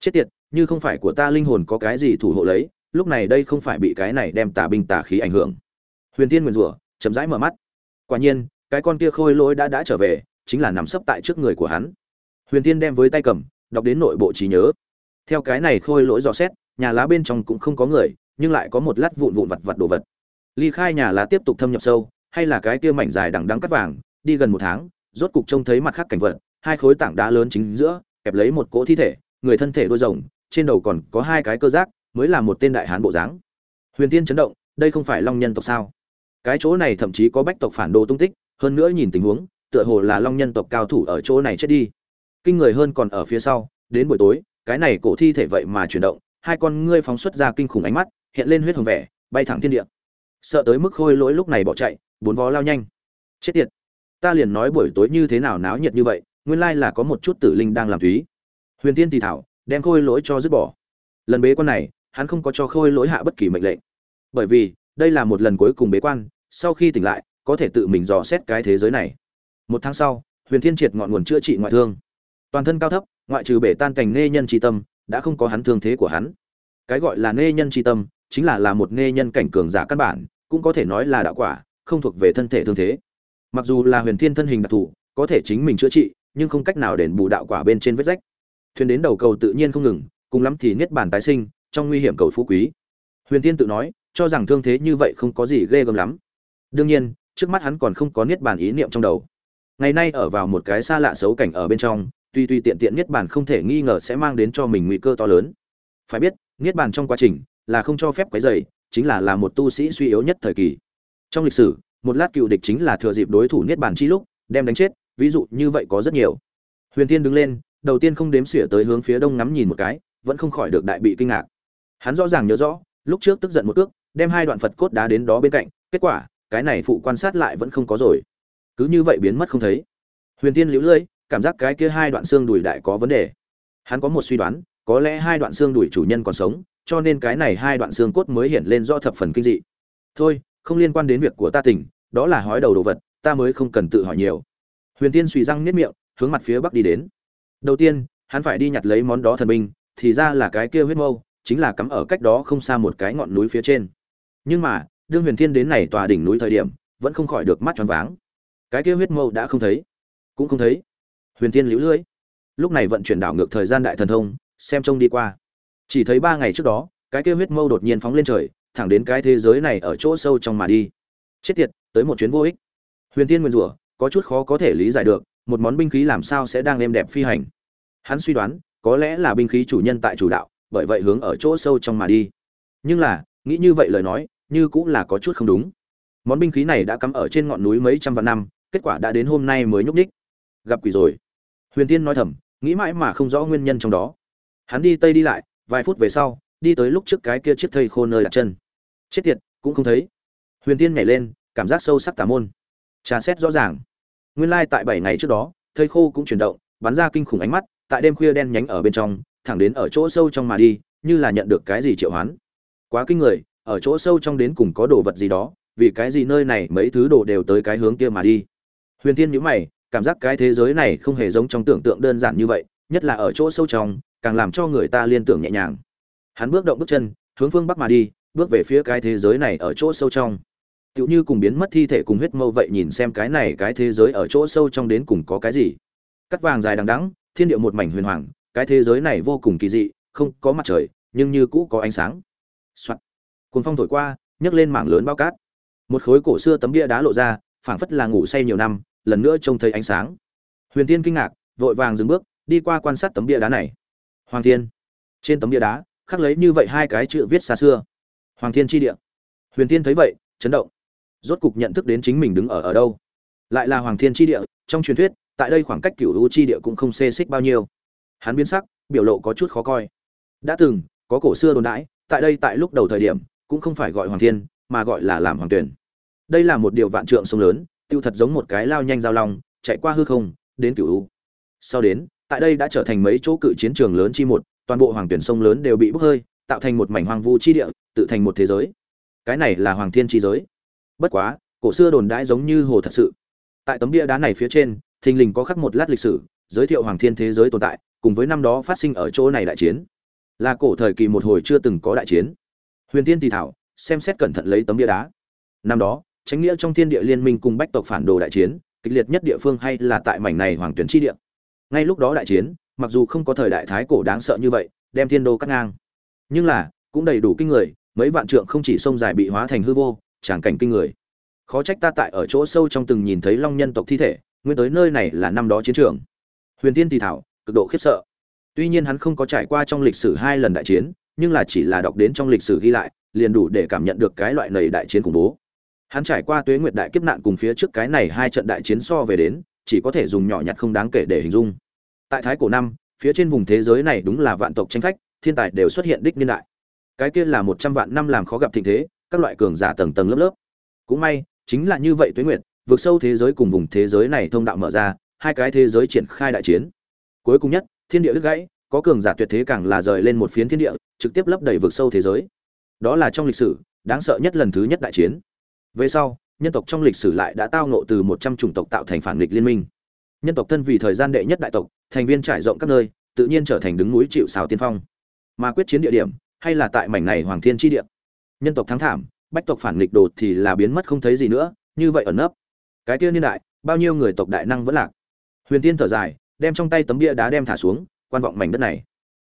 Chết tiệt, như không phải của ta linh hồn có cái gì thủ hộ lấy, lúc này đây không phải bị cái này đem tà binh tà khí ảnh hưởng. Huyền Thiên nguyền rủa, chậm rãi mở mắt. Quả nhiên, cái con kia khôi lỗi đã đã trở về, chính là nằm sấp tại trước người của hắn. Huyền Thiên đem với tay cầm, đọc đến nội bộ trí nhớ. Theo cái này khôi lỗi dò xét, nhà lá bên trong cũng không có người nhưng lại có một lát vụn vụn vặt vặt đồ vật. Ly khai nhà là tiếp tục thâm nhập sâu, hay là cái kia mảnh dài đằng đắng cắt vàng, đi gần một tháng, rốt cục trông thấy mặt khác cảnh vật, hai khối tảng đá lớn chính giữa, kẹp lấy một cỗ thi thể, người thân thể đôi rồng, trên đầu còn có hai cái cơ giác, mới là một tên đại hán bộ dáng. Huyền tiên chấn động, đây không phải long nhân tộc sao? Cái chỗ này thậm chí có bách tộc phản đồ tung tích, hơn nữa nhìn tình huống, tựa hồ là long nhân tộc cao thủ ở chỗ này chết đi. Kinh người hơn còn ở phía sau, đến buổi tối, cái này cổ thi thể vậy mà chuyển động, hai con ngươi phóng xuất ra kinh khủng ánh mắt hiện lên huyết hồng vẻ, bay thẳng thiên địa. Sợ tới mức khôi lỗi lúc này bỏ chạy, bốn vó lao nhanh. Chết tiệt. Ta liền nói buổi tối như thế nào náo nhiệt như vậy, nguyên lai là có một chút tử linh đang làm thúy. Huyền tiên thì thảo, đem khôi lỗi cho dứt bỏ. Lần bế quan này, hắn không có cho khôi lỗi hạ bất kỳ mệnh lệnh. Bởi vì, đây là một lần cuối cùng bế quan, sau khi tỉnh lại, có thể tự mình dò xét cái thế giới này. Một tháng sau, huyền thiên triệt ngọn nguồn chữa trị ngoại thương. Toàn thân cao thấp, ngoại trừ bể tan cành nê nhân tri tâm, đã không có hắn thương thế của hắn. Cái gọi là nê nhân tri tâm chính là là một nê nhân cảnh cường giả căn bản, cũng có thể nói là đạo quả, không thuộc về thân thể thương thế. Mặc dù là huyền thiên thân hình đặc thù, có thể chính mình chữa trị, nhưng không cách nào đền bù đạo quả bên trên vết rách. Thuyền đến đầu cầu tự nhiên không ngừng, cùng lắm thì niết bàn tái sinh, trong nguy hiểm cầu phú quý. Huyền thiên tự nói, cho rằng thương thế như vậy không có gì ghê gớm lắm. Đương nhiên, trước mắt hắn còn không có niết bàn ý niệm trong đầu. Ngày nay ở vào một cái xa lạ xấu cảnh ở bên trong, tuy tuy tiện tiện niết bàn không thể nghi ngờ sẽ mang đến cho mình nguy cơ to lớn. Phải biết, niết bàn trong quá trình là không cho phép quấy rầy, chính là là một tu sĩ suy yếu nhất thời kỳ. Trong lịch sử, một lát cựu địch chính là thừa dịp đối thủ niết bàn chi lúc, đem đánh chết, ví dụ như vậy có rất nhiều. Huyền Thiên đứng lên, đầu tiên không đếm xỉa tới hướng phía đông ngắm nhìn một cái, vẫn không khỏi được đại bị kinh ngạc. Hắn rõ ràng nhớ rõ, lúc trước tức giận một cước, đem hai đoạn phật cốt đá đến đó bên cạnh, kết quả, cái này phụ quan sát lại vẫn không có rồi. Cứ như vậy biến mất không thấy. Huyền Thiên liễu lưỡi cảm giác cái kia hai đoạn xương đùi đại có vấn đề. Hắn có một suy đoán, có lẽ hai đoạn xương đùi chủ nhân còn sống cho nên cái này hai đoạn xương cốt mới hiện lên do thập phần kinh dị. Thôi, không liên quan đến việc của ta tỉnh, đó là hói đầu đồ vật, ta mới không cần tự hỏi nhiều. Huyền tiên suy răng niết miệng, hướng mặt phía bắc đi đến. Đầu tiên, hắn phải đi nhặt lấy món đó thần binh, thì ra là cái kia huyết mâu, chính là cắm ở cách đó không xa một cái ngọn núi phía trên. Nhưng mà, đương huyền thiên đến này tòa đỉnh núi thời điểm, vẫn không khỏi được mắt choáng váng. Cái kia huyết mâu đã không thấy. Cũng không thấy. Huyền thiên liễu lưỡi lúc này vận chuyển đảo ngược thời gian đại thần thông, xem trông đi qua chỉ thấy ba ngày trước đó, cái kia huyết mâu đột nhiên phóng lên trời, thẳng đến cái thế giới này ở chỗ sâu trong mà đi. Chết tiệt, tới một chuyến vô ích. Huyền thiên nguyên rủa, có chút khó có thể lý giải được, một món binh khí làm sao sẽ đang êm đẹp phi hành? Hắn suy đoán, có lẽ là binh khí chủ nhân tại chủ đạo, bởi vậy hướng ở chỗ sâu trong mà đi. Nhưng là, nghĩ như vậy lời nói, như cũng là có chút không đúng. Món binh khí này đã cắm ở trên ngọn núi mấy trăm vạn năm, kết quả đã đến hôm nay mới nhúc ních gặp quỷ rồi. Huyền tiên nói thầm, nghĩ mãi mà không rõ nguyên nhân trong đó. Hắn đi tây đi lại vài phút về sau, đi tới lúc trước cái kia chiếc thây khô nơi đặt chân. Chết tiệt, cũng không thấy. Huyền tiên nhảy lên, cảm giác sâu sắc tà môn. Trà xét rõ ràng. Nguyên lai tại bảy ngày trước đó, thây khô cũng chuyển động, bắn ra kinh khủng ánh mắt, tại đêm khuya đen nhánh ở bên trong, thẳng đến ở chỗ sâu trong mà đi, như là nhận được cái gì triệu hoán. Quá kinh người, ở chỗ sâu trong đến cùng có đồ vật gì đó, vì cái gì nơi này mấy thứ đồ đều tới cái hướng kia mà đi. Huyền Thiên nhíu mày, cảm giác cái thế giới này không hề giống trong tưởng tượng đơn giản như vậy, nhất là ở chỗ sâu trong càng làm cho người ta liên tưởng nhẹ nhàng. Hắn bước động bước chân, hướng phương bắc mà đi, bước về phía cái thế giới này ở chỗ sâu trong. Tựu như cùng biến mất thi thể cùng huyết mâu vậy nhìn xem cái này cái thế giới ở chỗ sâu trong đến cùng có cái gì. Cắt vàng dài đằng đắng thiên địa một mảnh huyền hoàng, cái thế giới này vô cùng kỳ dị, không có mặt trời, nhưng như cũ có ánh sáng. Soạt. Cuồng phong thổi qua, nhấc lên mảng lớn bao cát. Một khối cổ xưa tấm bia đá lộ ra, phảng phất là ngủ say nhiều năm, lần nữa trông thấy ánh sáng. Huyền tiên kinh ngạc, vội vàng dừng bước, đi qua quan sát tấm bia đá này hoàng thiên. Trên tấm bia đá, khắc lấy như vậy hai cái chữ viết xa xưa. Hoàng thiên tri địa. Huyền Thiên thấy vậy, chấn động. Rốt cục nhận thức đến chính mình đứng ở ở đâu. Lại là hoàng thiên tri địa, trong truyền thuyết, tại đây khoảng cách cửu u chi địa cũng không xê xích bao nhiêu. Hắn biến sắc, biểu lộ có chút khó coi. Đã từng, có cổ xưa đồn đãi, tại đây tại lúc đầu thời điểm, cũng không phải gọi hoàng thiên, mà gọi là làm hoàng tuyển đây là một điều vạn trượng sông lớn, tiêu thật giống một cái lao nhanh giao long, chạy qua hư không, đến cửu u sau đến tại đây đã trở thành mấy chỗ cự chiến trường lớn chi một, toàn bộ hoàng tuyển sông lớn đều bị bốc hơi, tạo thành một mảnh hoang vu chi địa, tự thành một thế giới. Cái này là hoàng thiên chi giới. Bất quá, cổ xưa đồn đãi giống như hồ thật sự. Tại tấm bia đá này phía trên, thình lình có khắc một lát lịch sử, giới thiệu hoàng thiên thế giới tồn tại, cùng với năm đó phát sinh ở chỗ này đại chiến. Là cổ thời kỳ một hồi chưa từng có đại chiến. Huyền tiên thì thảo, xem xét cẩn thận lấy tấm bia đá. Năm đó tránh nghĩa trong thiên địa liên minh cùng bách tộc phản đồ đại chiến, kịch liệt nhất địa phương hay là tại mảnh này hoàng tuyển chi địa ngay lúc đó đại chiến, mặc dù không có thời đại thái cổ đáng sợ như vậy, đem thiên đô cắt ngang. Nhưng là, cũng đầy đủ kinh người, mấy vạn trượng không chỉ sông dài bị hóa thành hư vô tràng cảnh kinh người. Khó trách ta tại ở chỗ sâu trong từng nhìn thấy long nhân tộc thi thể, nguyên tới nơi này là năm đó chiến trường. Huyền tiên thì thảo, cực độ khiếp sợ. Tuy nhiên hắn không có trải qua trong lịch sử hai lần đại chiến, nhưng là chỉ là đọc đến trong lịch sử ghi lại, liền đủ để cảm nhận được cái loại nầy đại chiến khủng bố. Hắn trải qua tuế nguyệt đại kiếp nạn cùng phía trước cái này hai trận đại chiến so về đến chỉ có thể dùng nhỏ nhặt không đáng kể để hình dung. Tại thái cổ năm, phía trên vùng thế giới này đúng là vạn tộc tranh phách, thiên tài đều xuất hiện đích niên đại. Cái kia là một trăm vạn năm làm khó gặp thịnh thế, các loại cường giả tầng tầng lớp lớp. Cũng may, chính là như vậy tuế nguyệt, vượt sâu thế giới cùng vùng thế giới này thông đạo mở ra, hai cái thế giới triển khai đại chiến. Cuối cùng nhất, thiên địa đứt gãy, có cường giả tuyệt thế càng là rời lên một phiến thiên địa, trực tiếp lấp đầy vực sâu thế giới. Đó là trong lịch sử, đáng sợ nhất lần thứ nhất đại chiến. Về sau nhân tộc trong lịch sử lại đã tao ngộ từ một trăm chủng tộc tạo thành phản nghịch liên minh. Nhân tộc thân vì thời gian đệ nhất đại tộc, thành viên trải rộng các nơi, tự nhiên trở thành đứng núi chịu sào tiên phong. Mà quyết chiến địa điểm, hay là tại mảnh này hoàng thiên chi địa. Nhân tộc thắng thảm, bách tộc phản nghịch đột thì là biến mất không thấy gì nữa, như vậy ẩn nấp. Cái kia niên đại, bao nhiêu người tộc đại năng vẫn lạc. Huyền tiên thở dài, đem trong tay tấm bia đá đem thả xuống, quan vọng mảnh đất này.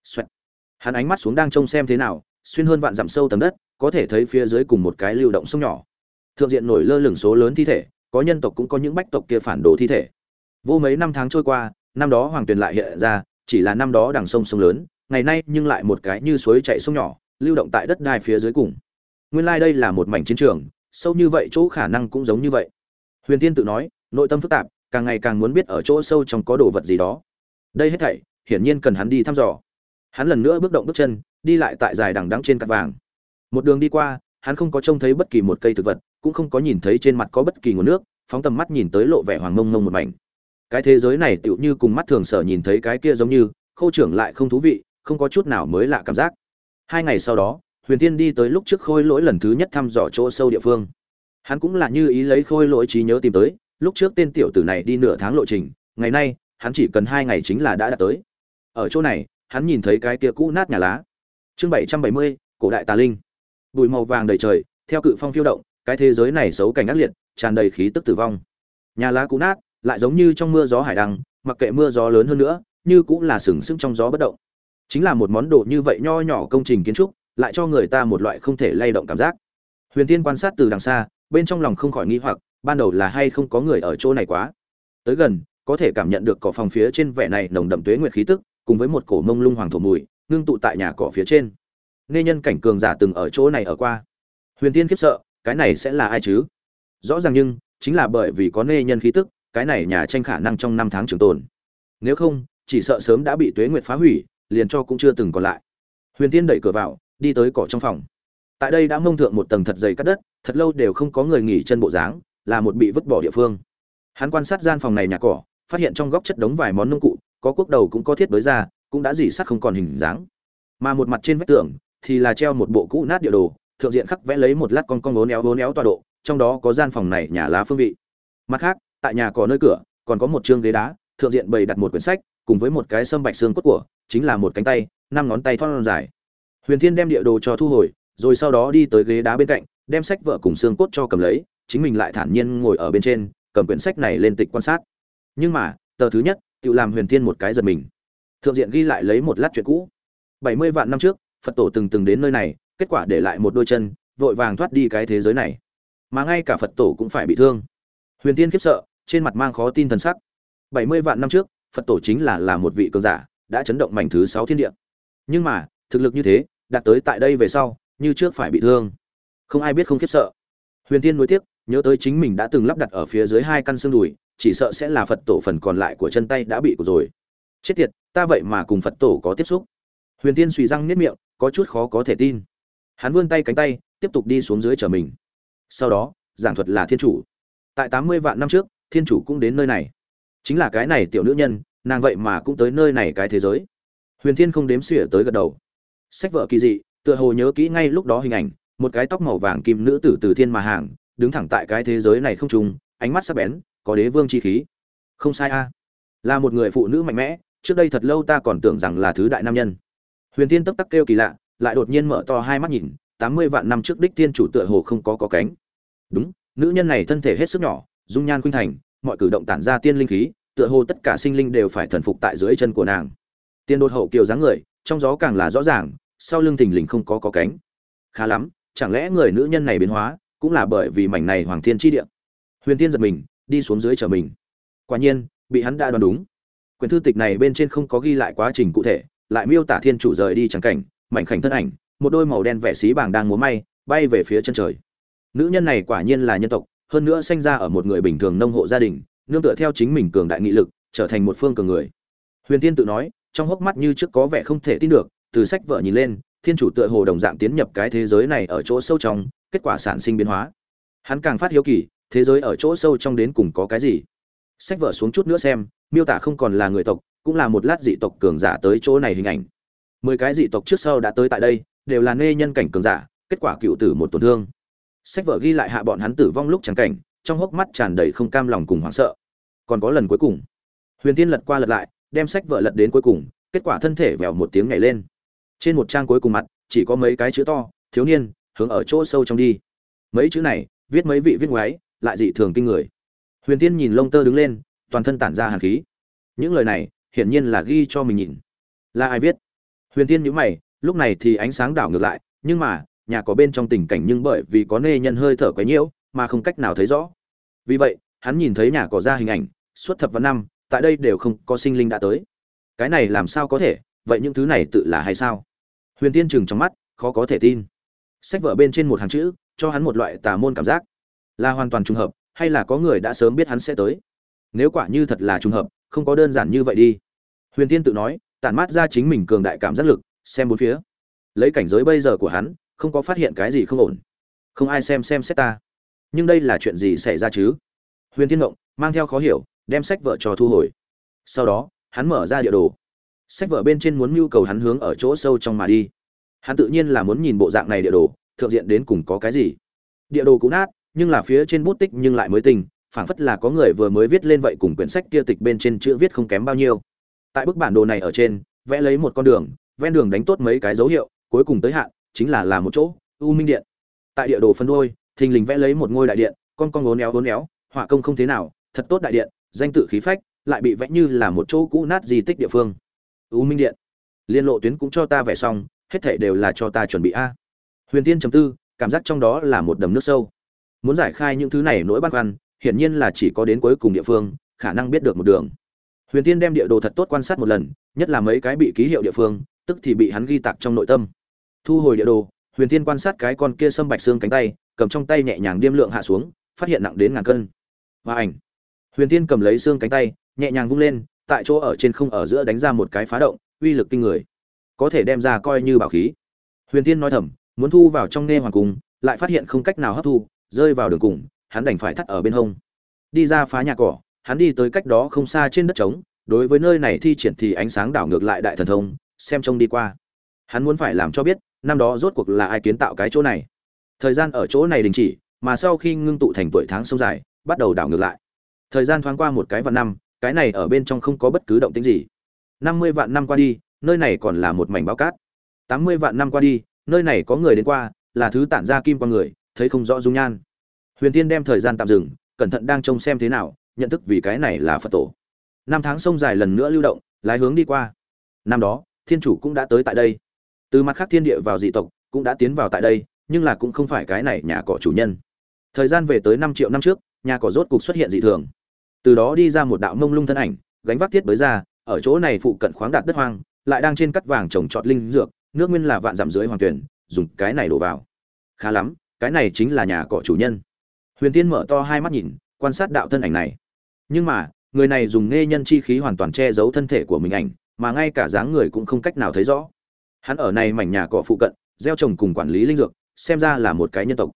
Xoẹt. hắn ánh mắt xuống đang trông xem thế nào, xuyên hơn vạn dặm sâu tầng đất, có thể thấy phía dưới cùng một cái lưu động sông nhỏ thượng diện nổi lơ lửng số lớn thi thể, có nhân tộc cũng có những bách tộc kia phản đồ thi thể. Vô mấy năm tháng trôi qua, năm đó hoàng tuyền lại hiện ra, chỉ là năm đó đằng sông sông lớn, ngày nay nhưng lại một cái như suối chạy sông nhỏ, lưu động tại đất đai phía dưới cùng. Nguyên lai đây là một mảnh chiến trường, sâu như vậy chỗ khả năng cũng giống như vậy. Huyền tiên tự nói, nội tâm phức tạp, càng ngày càng muốn biết ở chỗ sâu trong có đồ vật gì đó. Đây hết thảy, hiển nhiên cần hắn đi thăm dò. Hắn lần nữa bước động bước chân, đi lại tại dài đằng đắng trên cát vàng. Một đường đi qua, hắn không có trông thấy bất kỳ một cây thực vật cũng không có nhìn thấy trên mặt có bất kỳ nguồn nước, phóng tầm mắt nhìn tới lộ vẻ hoàng mông mông một mảnh. Cái thế giới này tựu như cùng mắt thường sở nhìn thấy cái kia giống như, khâu trưởng lại không thú vị, không có chút nào mới lạ cảm giác. Hai ngày sau đó, huyền tiên đi tới lúc trước khôi lỗi lần thứ nhất thăm dò chỗ sâu địa phương. Hắn cũng là như ý lấy khôi lỗi trí nhớ tìm tới, lúc trước tên tiểu tử này đi nửa tháng lộ trình, ngày nay, hắn chỉ cần hai ngày chính là đã đạt tới. Ở chỗ này, hắn nhìn thấy cái kia cũ nát nhà lá. Chương bảy trăm bảy mươi, cổ đại tà linh. Bụi màu vàng đầy trời, theo cự phong phiêu động cái thế giới này xấu cảnh ác liệt, tràn đầy khí tức tử vong. Nhà lá cũ nát, lại giống như trong mưa gió hải đăng, mặc kệ mưa gió lớn hơn nữa, như cũng là sừng sững trong gió bất động. Chính là một món đồ như vậy nho nhỏ công trình kiến trúc, lại cho người ta một loại không thể lay động cảm giác. Huyền tiên quan sát từ đằng xa, bên trong lòng không khỏi nghi hoặc, ban đầu là hay không có người ở chỗ này quá. Tới gần, có thể cảm nhận được cỏ phòng phía trên vẻ này nồng đậm tuế nguyệt khí tức, cùng với một cổ mông lung hoàng thổ mùi, ngưng tụ tại nhà cỏ phía trên. Nghe nhân cảnh cường giả từng ở chỗ này ở qua. Huyền tiên khiếp sợ cái này sẽ là ai chứ? Rõ ràng nhưng, chính là bởi vì có nê nhân khí tức, cái này nhà tranh khả năng trong năm tháng trường tồn. Nếu không, chỉ sợ sớm đã bị tuế nguyệt phá hủy, liền cho cũng chưa từng còn lại. Huyền tiên đẩy cửa vào, đi tới cỏ trong phòng. Tại đây đã mông thượng một tầng thật dày cắt đất, thật lâu đều không có người nghỉ chân bộ dáng, là một bị vứt bỏ địa phương. Hắn quan sát gian phòng này nhà cỏ, phát hiện trong góc chất đống vài món nông cụ, có cuốc đầu cũng có thiết bới ra, cũng đã dỉ sắt không còn hình dáng. Mà một mặt trên vách tường, thì là treo một bộ cũ nát địa đồ thượng diện khắc vẽ lấy một lát con con bốn éo bốn éo tọa độ, trong đó có gian phòng này, nhà lá phương vị. Mặt khác, tại nhà có nơi cửa, còn có một chương ghế đá, thượng diện bày đặt một quyển sách, cùng với một cái sâm bạch xương cốt của, chính là một cánh tay, năm ngón tay thon dài. Huyền thiên đem địa đồ cho thu hồi, rồi sau đó đi tới ghế đá bên cạnh, đem sách vợ cùng xương cốt cho cầm lấy, chính mình lại thản nhiên ngồi ở bên trên, cầm quyển sách này lên tịch quan sát. Nhưng mà, tờ thứ nhất, tự làm huyền thiên một cái giật mình. Thượng diện ghi lại lấy một lát chuyện cũ. Bảy mươi vạn năm trước, phật tổ từng từng đến nơi này kết quả để lại một đôi chân, vội vàng thoát đi cái thế giới này. Mà ngay cả phật tổ cũng phải bị thương. Huyền tiên khiếp sợ, trên mặt mang khó tin thần sắc. Bảy mươi vạn năm trước, phật tổ chính là là một vị cường giả, đã chấn động mảnh thứ sáu thiên địa. Nhưng mà, thực lực như thế, đạt tới tại đây về sau, như trước phải bị thương. Không ai biết không khiếp sợ. Huyền tiên nối tiếc, nhớ tới chính mình đã từng lắp đặt ở phía dưới hai căn xương đùi, chỉ sợ sẽ là phật tổ phần còn lại của chân tay đã bị của rồi. Chết tiệt, ta vậy mà cùng phật tổ có tiếp xúc. Huyền tiên suy răng nếp miệng, có chút khó có thể tin hắn vươn tay cánh tay, tiếp tục đi xuống dưới chở mình. Sau đó, giảng thuật là thiên chủ. Tại tám mươi vạn năm trước, thiên chủ cũng đến nơi này. Chính là cái này tiểu nữ nhân, nàng vậy mà cũng tới nơi này cái thế giới. Huyền thiên không đếm xỉa tới gật đầu. Sách vợ kỳ dị, tựa hồ nhớ kỹ ngay lúc đó hình ảnh, một cái tóc màu vàng kim nữ tử từ thiên mà hàng, đứng thẳng tại cái thế giới này không trùng ánh mắt sắc bén, có đế vương chi khí. Không sai a. Là một người phụ nữ mạnh mẽ, trước đây thật lâu ta còn tưởng rằng là thứ đại nam nhân. Huyền Thiên tấp tắc kêu kỳ lạ lại đột nhiên mở to hai mắt nhìn, tám mươi vạn năm trước đích tiên chủ tựa hồ không có có cánh. Đúng, nữ nhân này thân thể hết sức nhỏ, dung nhan khuynh thành, mọi cử động tản ra tiên linh khí, tựa hồ tất cả sinh linh đều phải thần phục tại dưới chân của nàng. Tiên đột hậu kiều dáng người, trong gió càng là rõ ràng, sau lưng thình lình không có có cánh. Khá lắm, chẳng lẽ người nữ nhân này biến hóa, cũng là bởi vì mảnh này hoàng thiên chi địa? Huyền tiên giật mình, đi xuống dưới chờ mình. Quả nhiên, bị hắn đã đoán đúng. Quyển thư tịch này bên trên không có ghi lại quá trình cụ thể, lại miêu tả thiên chủ rời đi chẳng cảnh mảnh khảnh thân ảnh, một đôi màu đen vẻ xí bảng đang múa may, bay về phía chân trời. Nữ nhân này quả nhiên là nhân tộc, hơn nữa sinh ra ở một người bình thường nông hộ gia đình, nương tựa theo chính mình cường đại nghị lực, trở thành một phương cường người. Huyền tiên tự nói, trong hốc mắt như trước có vẻ không thể tin được, từ sách vợ nhìn lên, thiên chủ tựa hồ đồng dạng tiến nhập cái thế giới này ở chỗ sâu trong, kết quả sản sinh biến hóa. Hắn càng phát hiếu kỳ, thế giới ở chỗ sâu trong đến cùng có cái gì? Sách vợ xuống chút nữa xem, miêu tả không còn là người tộc, cũng là một lát dị tộc cường giả tới chỗ này hình ảnh mười cái dị tộc trước sau đã tới tại đây, đều là nê nhân cảnh cường giả, kết quả cựu tử một tổn thương. Sách vợ ghi lại hạ bọn hắn tử vong lúc trắng cảnh, trong hốc mắt tràn đầy không cam lòng cùng hoảng sợ. Còn có lần cuối cùng. Huyền tiên lật qua lật lại, đem sách vợ lật đến cuối cùng, kết quả thân thể vèo một tiếng nhảy lên. Trên một trang cuối cùng mặt, chỉ có mấy cái chữ to, thiếu niên, hướng ở chỗ sâu trong đi. Mấy chữ này, viết mấy vị viết ngoái lại dị thường kinh người. Huyền tiên nhìn lông tơ đứng lên, toàn thân tản ra hàn khí. Những lời này, hiển nhiên là ghi cho mình nhìn. Là ai viết? Huyền tiên nhíu mày, lúc này thì ánh sáng đảo ngược lại, nhưng mà, nhà có bên trong tình cảnh nhưng bởi vì có nê nhân hơi thở quấy nhiễu, mà không cách nào thấy rõ. Vì vậy, hắn nhìn thấy nhà cỏ ra hình ảnh, suốt thập vạn năm, tại đây đều không có sinh linh đã tới. Cái này làm sao có thể? Vậy những thứ này tự là hay sao? Huyền tiên chừng trong mắt, khó có thể tin. Sách vở bên trên một hàng chữ, cho hắn một loại tà môn cảm giác. Là hoàn toàn trùng hợp, hay là có người đã sớm biết hắn sẽ tới? Nếu quả như thật là trùng hợp, không có đơn giản như vậy đi. Huyền tiên tự nói tản mát ra chính mình cường đại cảm giác lực, xem bốn phía. Lấy cảnh giới bây giờ của hắn, không có phát hiện cái gì không ổn. Không ai xem xem xét ta. Nhưng đây là chuyện gì xảy ra chứ? Huyền thiên động mang theo khó hiểu, đem sách vợ cho thu hồi. Sau đó, hắn mở ra địa đồ. Sách vở bên trên muốn mưu cầu hắn hướng ở chỗ sâu trong mà đi. Hắn tự nhiên là muốn nhìn bộ dạng này địa đồ, thượng diện đến cùng có cái gì. Địa đồ cũ nát, nhưng là phía trên bút tích nhưng lại mới tình phảng phất là có người vừa mới viết lên vậy cùng quyển sách kia tịch bên trên chữ viết không kém bao nhiêu tại bức bản đồ này ở trên, vẽ lấy một con đường, ven đường đánh tốt mấy cái dấu hiệu, cuối cùng tới hạn, chính là là một chỗ, u minh điện. Tại địa đồ phân đôi, thình lình vẽ lấy một ngôi đại điện, con con ngốn éo ngốn éo, họa công không thế nào, thật tốt đại điện, danh tự khí phách, lại bị vẽ như là một chỗ cũ nát di tích địa phương. U minh điện. Liên lộ tuyến cũng cho ta vẽ xong, hết thảy đều là cho ta chuẩn bị a. Huyền tiên chấm tư, cảm giác trong đó là một đầm nước sâu. Muốn giải khai những thứ này nỗi băn khoăn, hiển nhiên là chỉ có đến cuối cùng địa phương, khả năng biết được một đường huyền tiên đem địa đồ thật tốt quan sát một lần, nhất là mấy cái bị ký hiệu địa phương, tức thì bị hắn ghi tạc trong nội tâm. Thu hồi địa đồ, huyền tiên quan sát cái con kia sâm bạch xương cánh tay, cầm trong tay nhẹ nhàng điêm lượng hạ xuống, phát hiện nặng đến ngàn cân. Và ảnh. Huyền tiên cầm lấy xương cánh tay, nhẹ nhàng vung lên, tại chỗ ở trên không ở giữa đánh ra một cái phá động, uy lực kinh người. Có thể đem ra coi như bảo khí. Huyền tiên nói thầm, muốn thu vào trong nghe hoàng cung, lại phát hiện không cách nào hấp thu, rơi vào đường cùng, hắn đành phải thắt ở bên hông. Đi ra phá nhà cỏ hắn đi tới cách đó không xa trên đất trống, đối với nơi này thi triển thì ánh sáng đảo ngược lại đại thần thông, xem trông đi qua. Hắn muốn phải làm cho biết, năm đó rốt cuộc là ai kiến tạo cái chỗ này. Thời gian ở chỗ này đình chỉ, mà sau khi ngưng tụ thành tuổi tháng sông dài, bắt đầu đảo ngược lại. Thời gian thoáng qua một cái vạn năm, cái này ở bên trong không có bất cứ động tĩnh gì. Năm mươi vạn năm qua đi, nơi này còn là một mảnh bao cát. Tám mươi vạn năm qua đi, nơi này có người đến qua, là thứ tản ra kim qua người, thấy không rõ dung nhan. Huyền tiên đem thời gian tạm dừng, cẩn thận đang trông xem thế nào nhận thức vì cái này là phật tổ. Năm tháng sông dài lần nữa lưu động, lái hướng đi qua. Năm đó, thiên chủ cũng đã tới tại đây. Từ mặt khác thiên địa vào dị tộc, cũng đã tiến vào tại đây, nhưng là cũng không phải cái này nhà cỏ chủ nhân. Thời gian về tới năm triệu năm trước, nhà cỏ rốt cục xuất hiện dị thường. Từ đó đi ra một đạo mông lung thân ảnh, gánh vác thiết bới ra, ở chỗ này phụ cận khoáng đạt đất hoang, lại đang trên cắt vàng trồng trọt linh dược, nước nguyên là vạn dặm dưới hoàng tuyển, dùng cái này đổ vào. Khá lắm, cái này chính là nhà cỏ chủ nhân. Huyền tiên mở to hai mắt nhìn, quan sát đạo thân ảnh này nhưng mà, người này dùng nghe nhân chi khí hoàn toàn che giấu thân thể của mình ảnh, mà ngay cả dáng người cũng không cách nào thấy rõ. Hắn ở này mảnh nhà cỏ phụ cận, gieo trồng cùng quản lý linh dược, xem ra là một cái nhân tộc.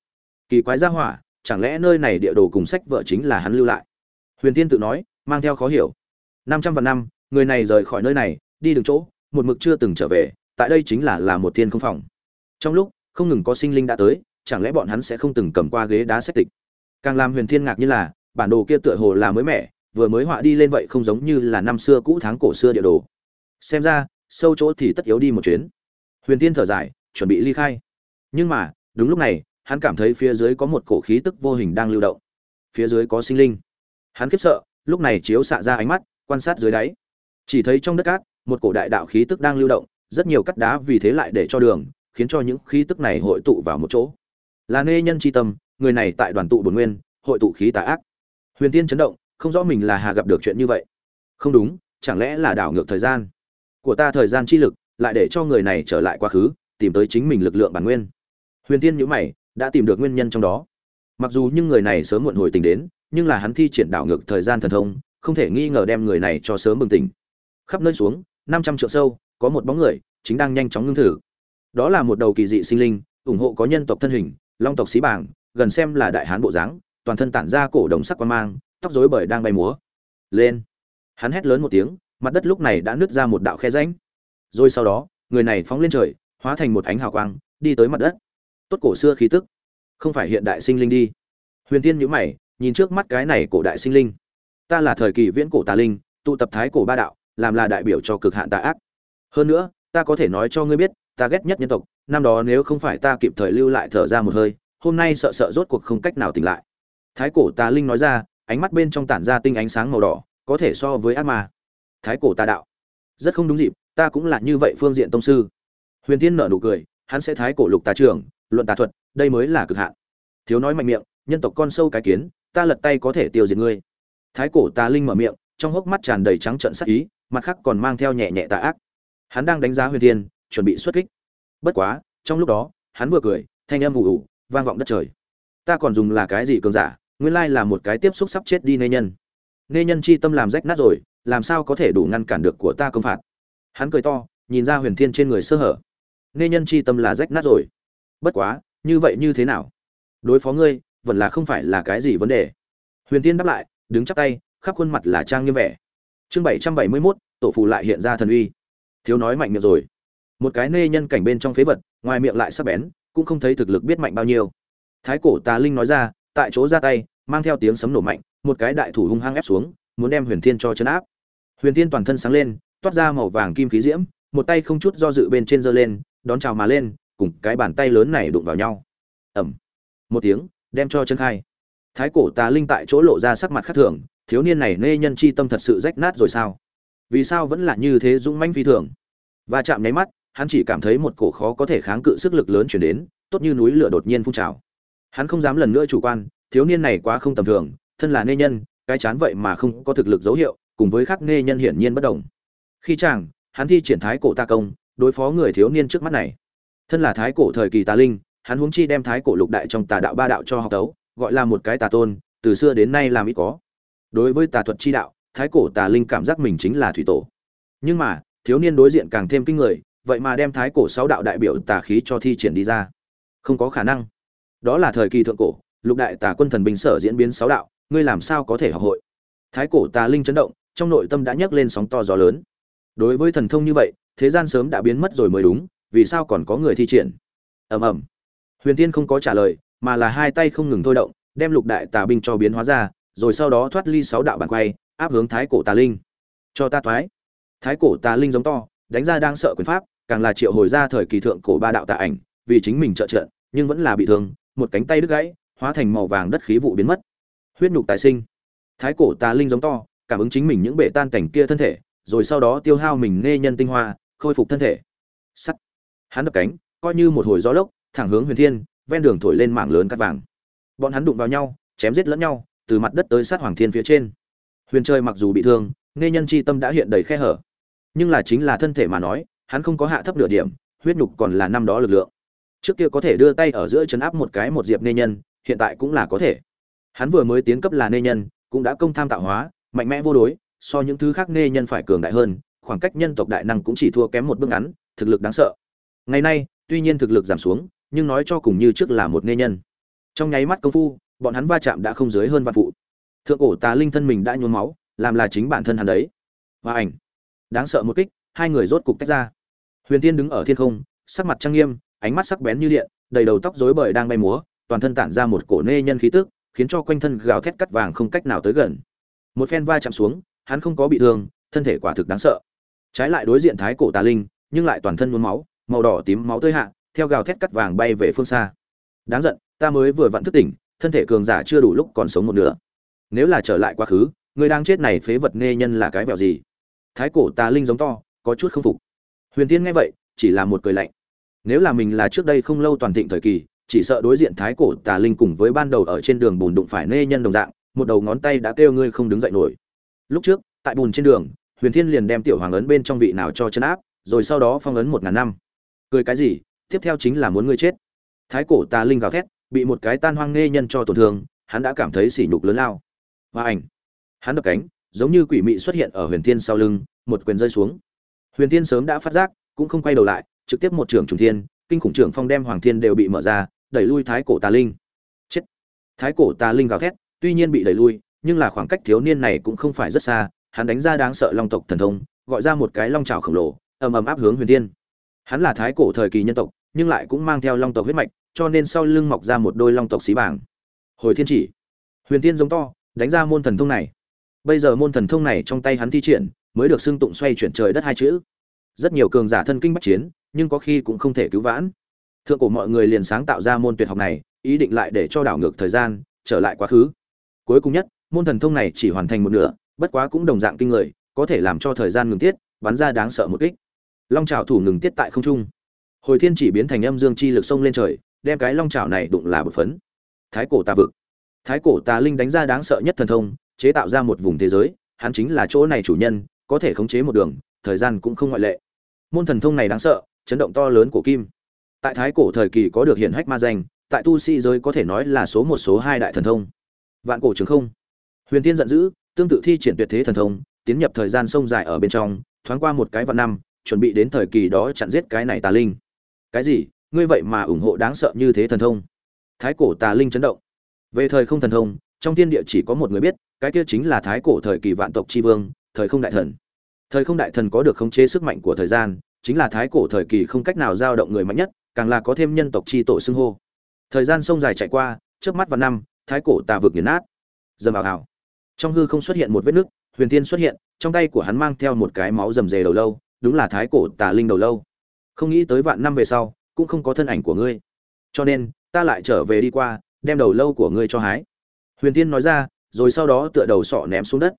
Kỳ quái gia hỏa, chẳng lẽ nơi này địa đồ cùng sách vợ chính là hắn lưu lại? Huyền tiên tự nói, mang theo khó hiểu. Năm trăm vạn năm, người này rời khỏi nơi này, đi đường chỗ, một mực chưa từng trở về, tại đây chính là là một thiên không phòng. Trong lúc, không ngừng có sinh linh đã tới, chẳng lẽ bọn hắn sẽ không từng cầm qua ghế đá sách tịch? Càng làm huyền thiên ngạc như là bản đồ kia tựa hồ là mới mẻ, vừa mới họa đi lên vậy không giống như là năm xưa cũ tháng cổ xưa địa đồ. Xem ra, sâu chỗ thì tất yếu đi một chuyến. Huyền tiên thở dài, chuẩn bị ly khai. Nhưng mà, đúng lúc này, hắn cảm thấy phía dưới có một cổ khí tức vô hình đang lưu động. Phía dưới có sinh linh. Hắn khiếp sợ, lúc này chiếu xạ ra ánh mắt, quan sát dưới đáy. Chỉ thấy trong đất cát, một cổ đại đạo khí tức đang lưu động, rất nhiều cắt đá vì thế lại để cho đường, khiến cho những khí tức này hội tụ vào một chỗ. Là nê nhân chi tâm, người này tại đoàn tụ bồn nguyên, hội tụ khí tà ác huyền tiên chấn động, không rõ mình là hà gặp được chuyện như vậy. Không đúng, chẳng lẽ là đảo ngược thời gian? Của ta thời gian chi lực, lại để cho người này trở lại quá khứ, tìm tới chính mình lực lượng bản nguyên. Huyền tiên nhữ mày, đã tìm được nguyên nhân trong đó. Mặc dù những người này sớm muộn hồi tình đến, nhưng là hắn thi triển đảo ngược thời gian thần thông, không thể nghi ngờ đem người này cho sớm bừng tỉnh. Khắp nơi xuống, năm trăm triệu sâu, có một bóng người, chính đang nhanh chóng ngưng thử. Đó là một đầu kỳ dị sinh linh, ủng hộ có nhân tộc thân hình, long tộc xí bảng, gần xem là đại hán bộ dáng toàn thân tản ra cổ đồng sắc quan mang, tóc rối bời đang bay múa. Lên. Hắn hét lớn một tiếng, mặt đất lúc này đã nứt ra một đạo khe rãnh. Rồi sau đó, người này phóng lên trời, hóa thành một ánh hào quang, đi tới mặt đất. Tốt cổ xưa khí tức. Không phải hiện đại sinh linh đi. Huyền tiên nhữ mày, nhìn trước mắt cái này cổ đại sinh linh. Ta là thời kỳ viễn cổ tà linh, tụ tập thái cổ ba đạo, làm là đại biểu cho cực hạn tà ác. Hơn nữa, ta có thể nói cho ngươi biết, ta ghét nhất nhân tộc, năm đó nếu không phải ta kịp thời lưu lại thở ra một hơi, hôm nay sợ sợ rốt cuộc không cách nào tỉnh lại thái cổ tà linh nói ra, ánh mắt bên trong tản ra tinh ánh sáng màu đỏ, có thể so với ác ma. Thái cổ tà đạo. Rất không đúng dịp, ta cũng là như vậy phương diện tông sư. Huyền Thiên nở nụ cười, hắn sẽ thái cổ lục tà trưởng, luận tà thuật, đây mới là cực hạn. Thiếu nói mạnh miệng, nhân tộc con sâu cái kiến, ta lật tay có thể tiêu diệt ngươi. Thái cổ tà linh mở miệng, trong hốc mắt tràn đầy trắng trợn sắc ý, mặt khác còn mang theo nhẹ nhẹ tà ác. Hắn đang đánh giá huyền thiên, chuẩn bị xuất kích. Bất quá, trong lúc đó, hắn vừa cười, thanh âm ù ù, vang vọng đất trời. Ta còn dùng là cái gì cường giả? Nguyên lai là một cái tiếp xúc sắp chết đi nê nhân. Nê nhân chi tâm làm rách nát rồi, làm sao có thể đủ ngăn cản được của ta công phạt? Hắn cười to, nhìn ra huyền thiên trên người sơ hở. Nê nhân chi tâm là rách nát rồi. Bất quá, như vậy như thế nào? Đối phó ngươi, vẫn là không phải là cái gì vấn đề. Huyền Thiên đáp lại, đứng chắp tay, khắp khuôn mặt là trang nghiêm vẻ. Chương bảy trăm bảy mươi mốt, tổ phù lại hiện ra thần uy. Thiếu nói mạnh miệng rồi. Một cái nê nhân cảnh bên trong phế vật, ngoài miệng lại sắp bén, cũng không thấy thực lực biết mạnh bao nhiêu. Thái cổ tà linh nói ra tại chỗ ra tay, mang theo tiếng sấm nổ mạnh, một cái đại thủ hung hăng ép xuống, muốn đem huyền thiên cho chấn áp. Huyền thiên toàn thân sáng lên, toát ra màu vàng kim khí diễm, một tay không chút do dự bên trên giơ lên, đón chào mà lên, cùng cái bàn tay lớn này đụng vào nhau. Ẩm một tiếng, đem cho chân khai. Thái cổ tà linh tại chỗ lộ ra sắc mặt khác thường, thiếu niên này nê nhân chi tâm thật sự rách nát rồi sao? Vì sao vẫn là như thế dũng manh phi thường? Và chạm nháy mắt, hắn chỉ cảm thấy một cổ khó có thể kháng cự sức lực lớn chuyển đến, tốt như núi lửa đột nhiên phun trào hắn không dám lần nữa chủ quan, thiếu niên này quá không tầm thường, thân là nê nhân, cái chán vậy mà không có thực lực dấu hiệu, cùng với khác nê nhân hiển nhiên bất đồng. Khi chàng, hắn thi triển thái cổ ta công, đối phó người thiếu niên trước mắt này. Thân là thái cổ thời kỳ tà linh, hắn huống chi đem thái cổ lục đại trong tà đạo ba đạo cho học tấu, gọi là một cái tà tôn, từ xưa đến nay làm ít có. Đối với tà thuật chi đạo, thái cổ tà linh cảm giác mình chính là thủy tổ. Nhưng mà, thiếu niên đối diện càng thêm kinh người, vậy mà đem thái cổ sáu đạo đại biểu tà khí cho thi triển đi ra. Không có khả năng đó là thời kỳ thượng cổ, lục đại tà quân thần binh sở diễn biến sáu đạo, ngươi làm sao có thể học hội? Thái cổ tà linh chấn động, trong nội tâm đã nhấc lên sóng to gió lớn. Đối với thần thông như vậy, thế gian sớm đã biến mất rồi mới đúng, vì sao còn có người thi triển? Ầm ầm. Huyền tiên không có trả lời, mà là hai tay không ngừng thôi động, đem lục đại tà binh cho biến hóa ra, rồi sau đó thoát ly sáu đạo bản quay, áp hướng thái cổ tà linh. Cho ta thoái. Thái cổ tà linh giống to, đánh ra đang sợ quyền pháp, càng là triệu hồi ra thời kỳ thượng cổ ba đạo tà ảnh, vì chính mình trợ trợ, nhưng vẫn là bị thương một cánh tay đứt gãy, hóa thành màu vàng đất khí vụ biến mất. Huyết nhục tái sinh. Thái cổ tà linh giống to, cảm ứng chính mình những bể tan cảnh kia thân thể, rồi sau đó tiêu hao mình nghe nhân tinh hoa, khôi phục thân thể. Sắt. Hắn đập cánh, coi như một hồi gió lốc, thẳng hướng huyền thiên, ven đường thổi lên mảng lớn cát vàng. Bọn hắn đụng vào nhau, chém giết lẫn nhau, từ mặt đất tới sát hoàng thiên phía trên. Huyền trời mặc dù bị thương, nghe nhân chi tâm đã hiện đầy khe hở. Nhưng là chính là thân thể mà nói, hắn không có hạ thấp nửa điểm, huyết nhục còn là năm đó lực lượng trước kia có thể đưa tay ở giữa chấn áp một cái một diệp nê nhân, hiện tại cũng là có thể. Hắn vừa mới tiến cấp là nê nhân, cũng đã công tham tạo hóa, mạnh mẽ vô đối, so những thứ khác nê nhân phải cường đại hơn, khoảng cách nhân tộc đại năng cũng chỉ thua kém một bước ngắn, thực lực đáng sợ. Ngày nay, tuy nhiên thực lực giảm xuống, nhưng nói cho cùng như trước là một nê nhân. Trong nháy mắt công phu, bọn hắn va chạm đã không dưới hơn vạn phụ thượng cổ tà linh thân mình đã nhuốm máu, làm là chính bản thân hắn đấy. Và ảnh. Đáng sợ một kích, hai người rốt cục tách ra. Huyền tiên đứng ở thiên không, sắc mặt trang nghiêm ánh mắt sắc bén như điện, đầy đầu tóc rối bời đang bay múa, toàn thân tản ra một cổ nê nhân khí tức, khiến cho quanh thân gào thét cắt vàng không cách nào tới gần. Một phen va chạm xuống, hắn không có bị thương, thân thể quả thực đáng sợ. Trái lại đối diện thái cổ tà linh, nhưng lại toàn thân nhuốm máu, màu đỏ tím máu tươi hạ, theo gào thét cắt vàng bay về phương xa. Đáng giận, ta mới vừa vặn thức tỉnh, thân thể cường giả chưa đủ lúc còn sống một nửa. Nếu là trở lại quá khứ, người đang chết này phế vật nê nhân là cái vẹo gì? Thái cổ tà linh giống to, có chút không phục. Huyền tiên nghe vậy, chỉ là một cười lạnh nếu là mình là trước đây không lâu toàn thịnh thời kỳ, chỉ sợ đối diện thái cổ tà linh cùng với ban đầu ở trên đường bùn đụng phải nê nhân đồng dạng, một đầu ngón tay đã kêu ngươi không đứng dậy nổi. Lúc trước, tại bùn trên đường, huyền thiên liền đem tiểu hoàng ấn bên trong vị nào cho chân áp, rồi sau đó phong ấn một ngàn năm. Cười cái gì? Tiếp theo chính là muốn ngươi chết. Thái cổ tà linh gào thét, bị một cái tan hoang nê nhân cho tổn thương, hắn đã cảm thấy sỉ nhục lớn lao. Và ảnh. Hắn đập cánh, giống như quỷ mị xuất hiện ở huyền thiên sau lưng, một quyền rơi xuống. Huyền thiên sớm đã phát giác, cũng không quay đầu lại trực tiếp một trưởng trùng thiên, kinh khủng trưởng phong đem hoàng thiên đều bị mở ra, đẩy lui thái cổ tà linh. Chết. Thái cổ tà linh gào thét, tuy nhiên bị đẩy lui, nhưng là khoảng cách thiếu niên này cũng không phải rất xa, hắn đánh ra đáng sợ long tộc thần thông, gọi ra một cái long trảo khổng lồ, ầm ầm áp hướng huyền thiên. Hắn là thái cổ thời kỳ nhân tộc, nhưng lại cũng mang theo long tộc huyết mạch, cho nên sau lưng mọc ra một đôi long tộc xí bảng. Hồi thiên chỉ. Huyền thiên giống to, đánh ra môn thần thông này. Bây giờ môn thần thông này trong tay hắn thi triển, mới được xưng tụng xoay chuyển trời đất hai chữ rất nhiều cường giả thân kinh bắc chiến, nhưng có khi cũng không thể cứu vãn. Thượng cổ mọi người liền sáng tạo ra môn tuyệt học này, ý định lại để cho đảo ngược thời gian, trở lại quá khứ. Cuối cùng nhất, môn thần thông này chỉ hoàn thành một nửa, bất quá cũng đồng dạng kinh người, có thể làm cho thời gian ngừng tiết, bắn ra đáng sợ một kích. Long trào thủ ngừng tiết tại không trung. Hồi thiên chỉ biến thành âm dương chi lực sông lên trời, đem cái long trào này đụng là bột phấn. Thái cổ tà vực. Thái cổ tà linh đánh ra đáng sợ nhất thần thông, chế tạo ra một vùng thế giới, hắn chính là chỗ này chủ nhân, có thể khống chế một đường, thời gian cũng không ngoại lệ môn thần thông này đáng sợ, chấn động to lớn của kim. Tại thái cổ thời kỳ có được hiện hách ma danh, tại tu sĩ giới có thể nói là số một số hai đại thần thông. Vạn cổ trường không. Huyền tiên giận dữ, tương tự thi triển tuyệt thế thần thông, tiến nhập thời gian sông dài ở bên trong, thoáng qua một cái vạn năm, chuẩn bị đến thời kỳ đó chặn giết cái này tà linh. Cái gì? Ngươi vậy mà ủng hộ đáng sợ như thế thần thông? Thái cổ tà linh chấn động. Về thời không thần thông, trong thiên địa chỉ có một người biết, cái kia chính là thái cổ thời kỳ vạn tộc tri vương, thời không đại thần thời không đại thần có được khống chế sức mạnh của thời gian, chính là thái cổ thời kỳ không cách nào giao động người mạnh nhất, càng là có thêm nhân tộc chi tổ xưng hô. Thời gian sông dài chạy qua trước mắt và năm, thái cổ tà vực nghiền nát. Dầm ảo ảo trong hư không xuất hiện một vết nứt, huyền Thiên xuất hiện, trong tay của hắn mang theo một cái máu rầm rề đầu lâu, đúng là thái cổ tà linh đầu lâu. Không nghĩ tới vạn năm về sau, cũng không có thân ảnh của ngươi. Cho nên, ta lại trở về đi qua, đem đầu lâu của ngươi cho hái. Huyền Thiên nói ra, rồi sau đó tựa đầu sọ ném xuống đất.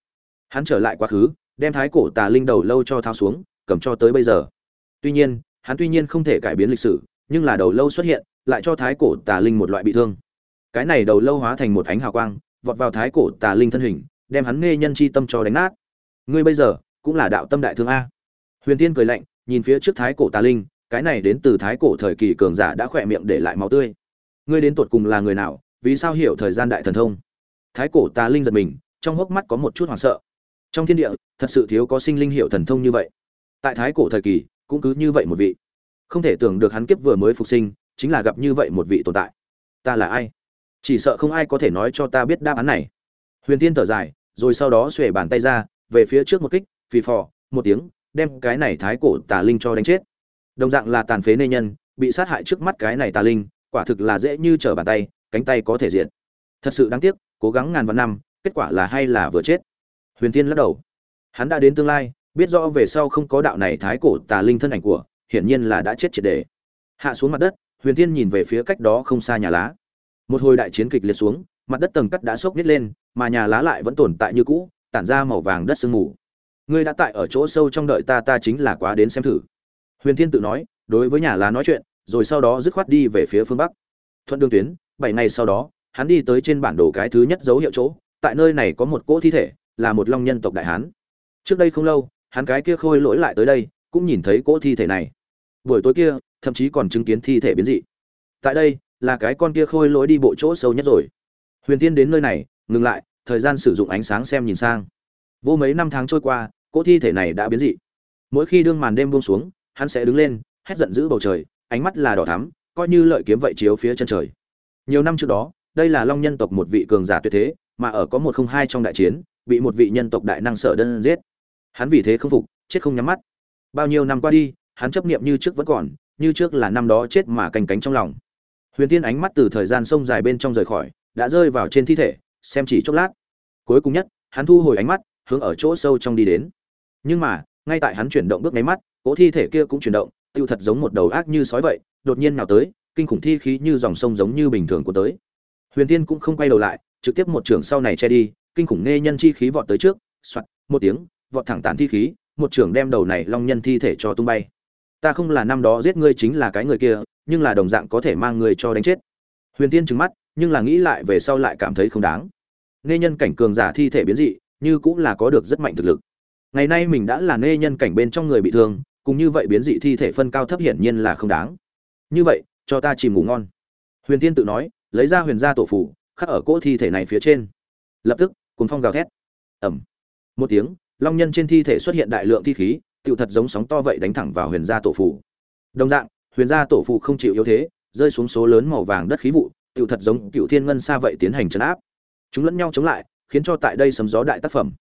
Hắn trở lại quá khứ đem thái cổ tà linh đầu lâu cho thao xuống, cầm cho tới bây giờ. Tuy nhiên, hắn tuy nhiên không thể cải biến lịch sử, nhưng là đầu lâu xuất hiện, lại cho thái cổ tà linh một loại bị thương. Cái này đầu lâu hóa thành một ánh hào quang, vọt vào thái cổ tà linh thân hình, đem hắn nghe nhân chi tâm cho đánh nát. Ngươi bây giờ, cũng là đạo tâm đại thương a. Huyền tiên cười lạnh, nhìn phía trước thái cổ tà linh, cái này đến từ thái cổ thời kỳ cường giả đã khỏe miệng để lại máu tươi. Ngươi đến tột cùng là người nào, vì sao hiểu thời gian đại thần thông? Thái cổ tà linh giật mình, trong hốc mắt có một chút hoảng sợ trong thiên địa, thật sự thiếu có sinh linh hiệu thần thông như vậy. Tại thái cổ thời kỳ, cũng cứ như vậy một vị. Không thể tưởng được hắn kiếp vừa mới phục sinh, chính là gặp như vậy một vị tồn tại. Ta là ai? Chỉ sợ không ai có thể nói cho ta biết đáp án này. Huyền tiên thở dài, rồi sau đó xuề bàn tay ra, về phía trước một kích, phì phò, một tiếng, đem cái này thái cổ tà linh cho đánh chết. Đồng dạng là tàn phế nê nhân, bị sát hại trước mắt cái này tà linh, quả thực là dễ như trở bàn tay, cánh tay có thể diện thật sự đáng tiếc, cố gắng ngàn vạn năm, kết quả là hay là vừa chết huyền tiên lắc đầu. Hắn đã đến tương lai, biết rõ về sau không có đạo này thái cổ tà linh thân ảnh của, hiển nhiên là đã chết triệt để. Hạ xuống mặt đất, huyền tiên nhìn về phía cách đó không xa nhà lá. Một hồi đại chiến kịch liệt xuống, mặt đất tầng cắt đã sốc nít lên, mà nhà lá lại vẫn tồn tại như cũ, tản ra màu vàng đất sương mù. Ngươi đã tại ở chỗ sâu trong đợi ta ta chính là quá đến xem thử. Huyền thiên tự nói, đối với nhà lá nói chuyện, rồi sau đó dứt khoát đi về phía phương bắc. Thuận đường tuyến, bảy ngày sau đó, hắn đi tới trên bản đồ cái thứ nhất dấu hiệu chỗ, tại nơi này có một cỗ thi thể là một long nhân tộc đại hán. Trước đây không lâu, hắn cái kia khôi lỗi lại tới đây, cũng nhìn thấy cỗ thi thể này. Buổi tối kia, thậm chí còn chứng kiến thi thể biến dị. Tại đây, là cái con kia khôi lỗi đi bộ chỗ sâu nhất rồi. Huyền tiên đến nơi này, ngừng lại, thời gian sử dụng ánh sáng xem nhìn sang. Vô mấy năm tháng trôi qua, cỗ thi thể này đã biến dị. Mỗi khi đương màn đêm buông xuống, hắn sẽ đứng lên, hét giận dữ bầu trời, ánh mắt là đỏ thắm, coi như lợi kiếm vậy chiếu phía chân trời. Nhiều năm trước đó, đây là long nhân tộc một vị cường giả tuyệt thế, mà ở có một không hai trong đại chiến bị một vị nhân tộc đại năng sợ đơn giết. Hắn vì thế không phục, chết không nhắm mắt. Bao nhiêu năm qua đi, hắn chấp niệm như trước vẫn còn, như trước là năm đó chết mà canh cánh trong lòng. Huyền tiên ánh mắt từ thời gian sông dài bên trong rời khỏi, đã rơi vào trên thi thể, xem chỉ chốc lát. Cuối cùng nhất, hắn thu hồi ánh mắt, hướng ở chỗ sâu trong đi đến. Nhưng mà, ngay tại hắn chuyển động bước máy mắt, cỗ thi thể kia cũng chuyển động, tiêu thật giống một đầu ác như sói vậy, đột nhiên nào tới, kinh khủng thi khí như dòng sông giống như bình thường của tới. Huyền tiên cũng không quay đầu lại, trực tiếp một trường sau này che đi kinh khủng nghe nhân chi khí vọt tới trước, soạt, một tiếng, vọt thẳng tản thi khí, một trường đem đầu này long nhân thi thể cho tung bay. Ta không là năm đó giết ngươi chính là cái người kia, nhưng là đồng dạng có thể mang người cho đánh chết. Huyền tiên trừng mắt, nhưng là nghĩ lại về sau lại cảm thấy không đáng. Nghe nhân cảnh cường giả thi thể biến dị, như cũng là có được rất mạnh thực lực. Ngày nay mình đã là nê nhân cảnh bên trong người bị thương, cùng như vậy biến dị thi thể phân cao thấp hiển nhiên là không đáng. Như vậy, cho ta chìm ngủ ngon. Huyền tiên tự nói, lấy ra huyền gia tổ phủ, khắc ở cỗ thi thể này phía trên. Lập tức cuốn phong gào thét. Ẩm một tiếng, long nhân trên thi thể xuất hiện đại lượng thi khí, tựu thật giống sóng to vậy đánh thẳng vào huyền gia tổ phủ. Đồng dạng, huyền gia tổ phụ không chịu yếu thế, rơi xuống số lớn màu vàng đất khí vụ, tựu thật giống cựu thiên ngân xa vậy tiến hành chấn áp. Chúng lẫn nhau chống lại, khiến cho tại đây sấm gió đại tác phẩm.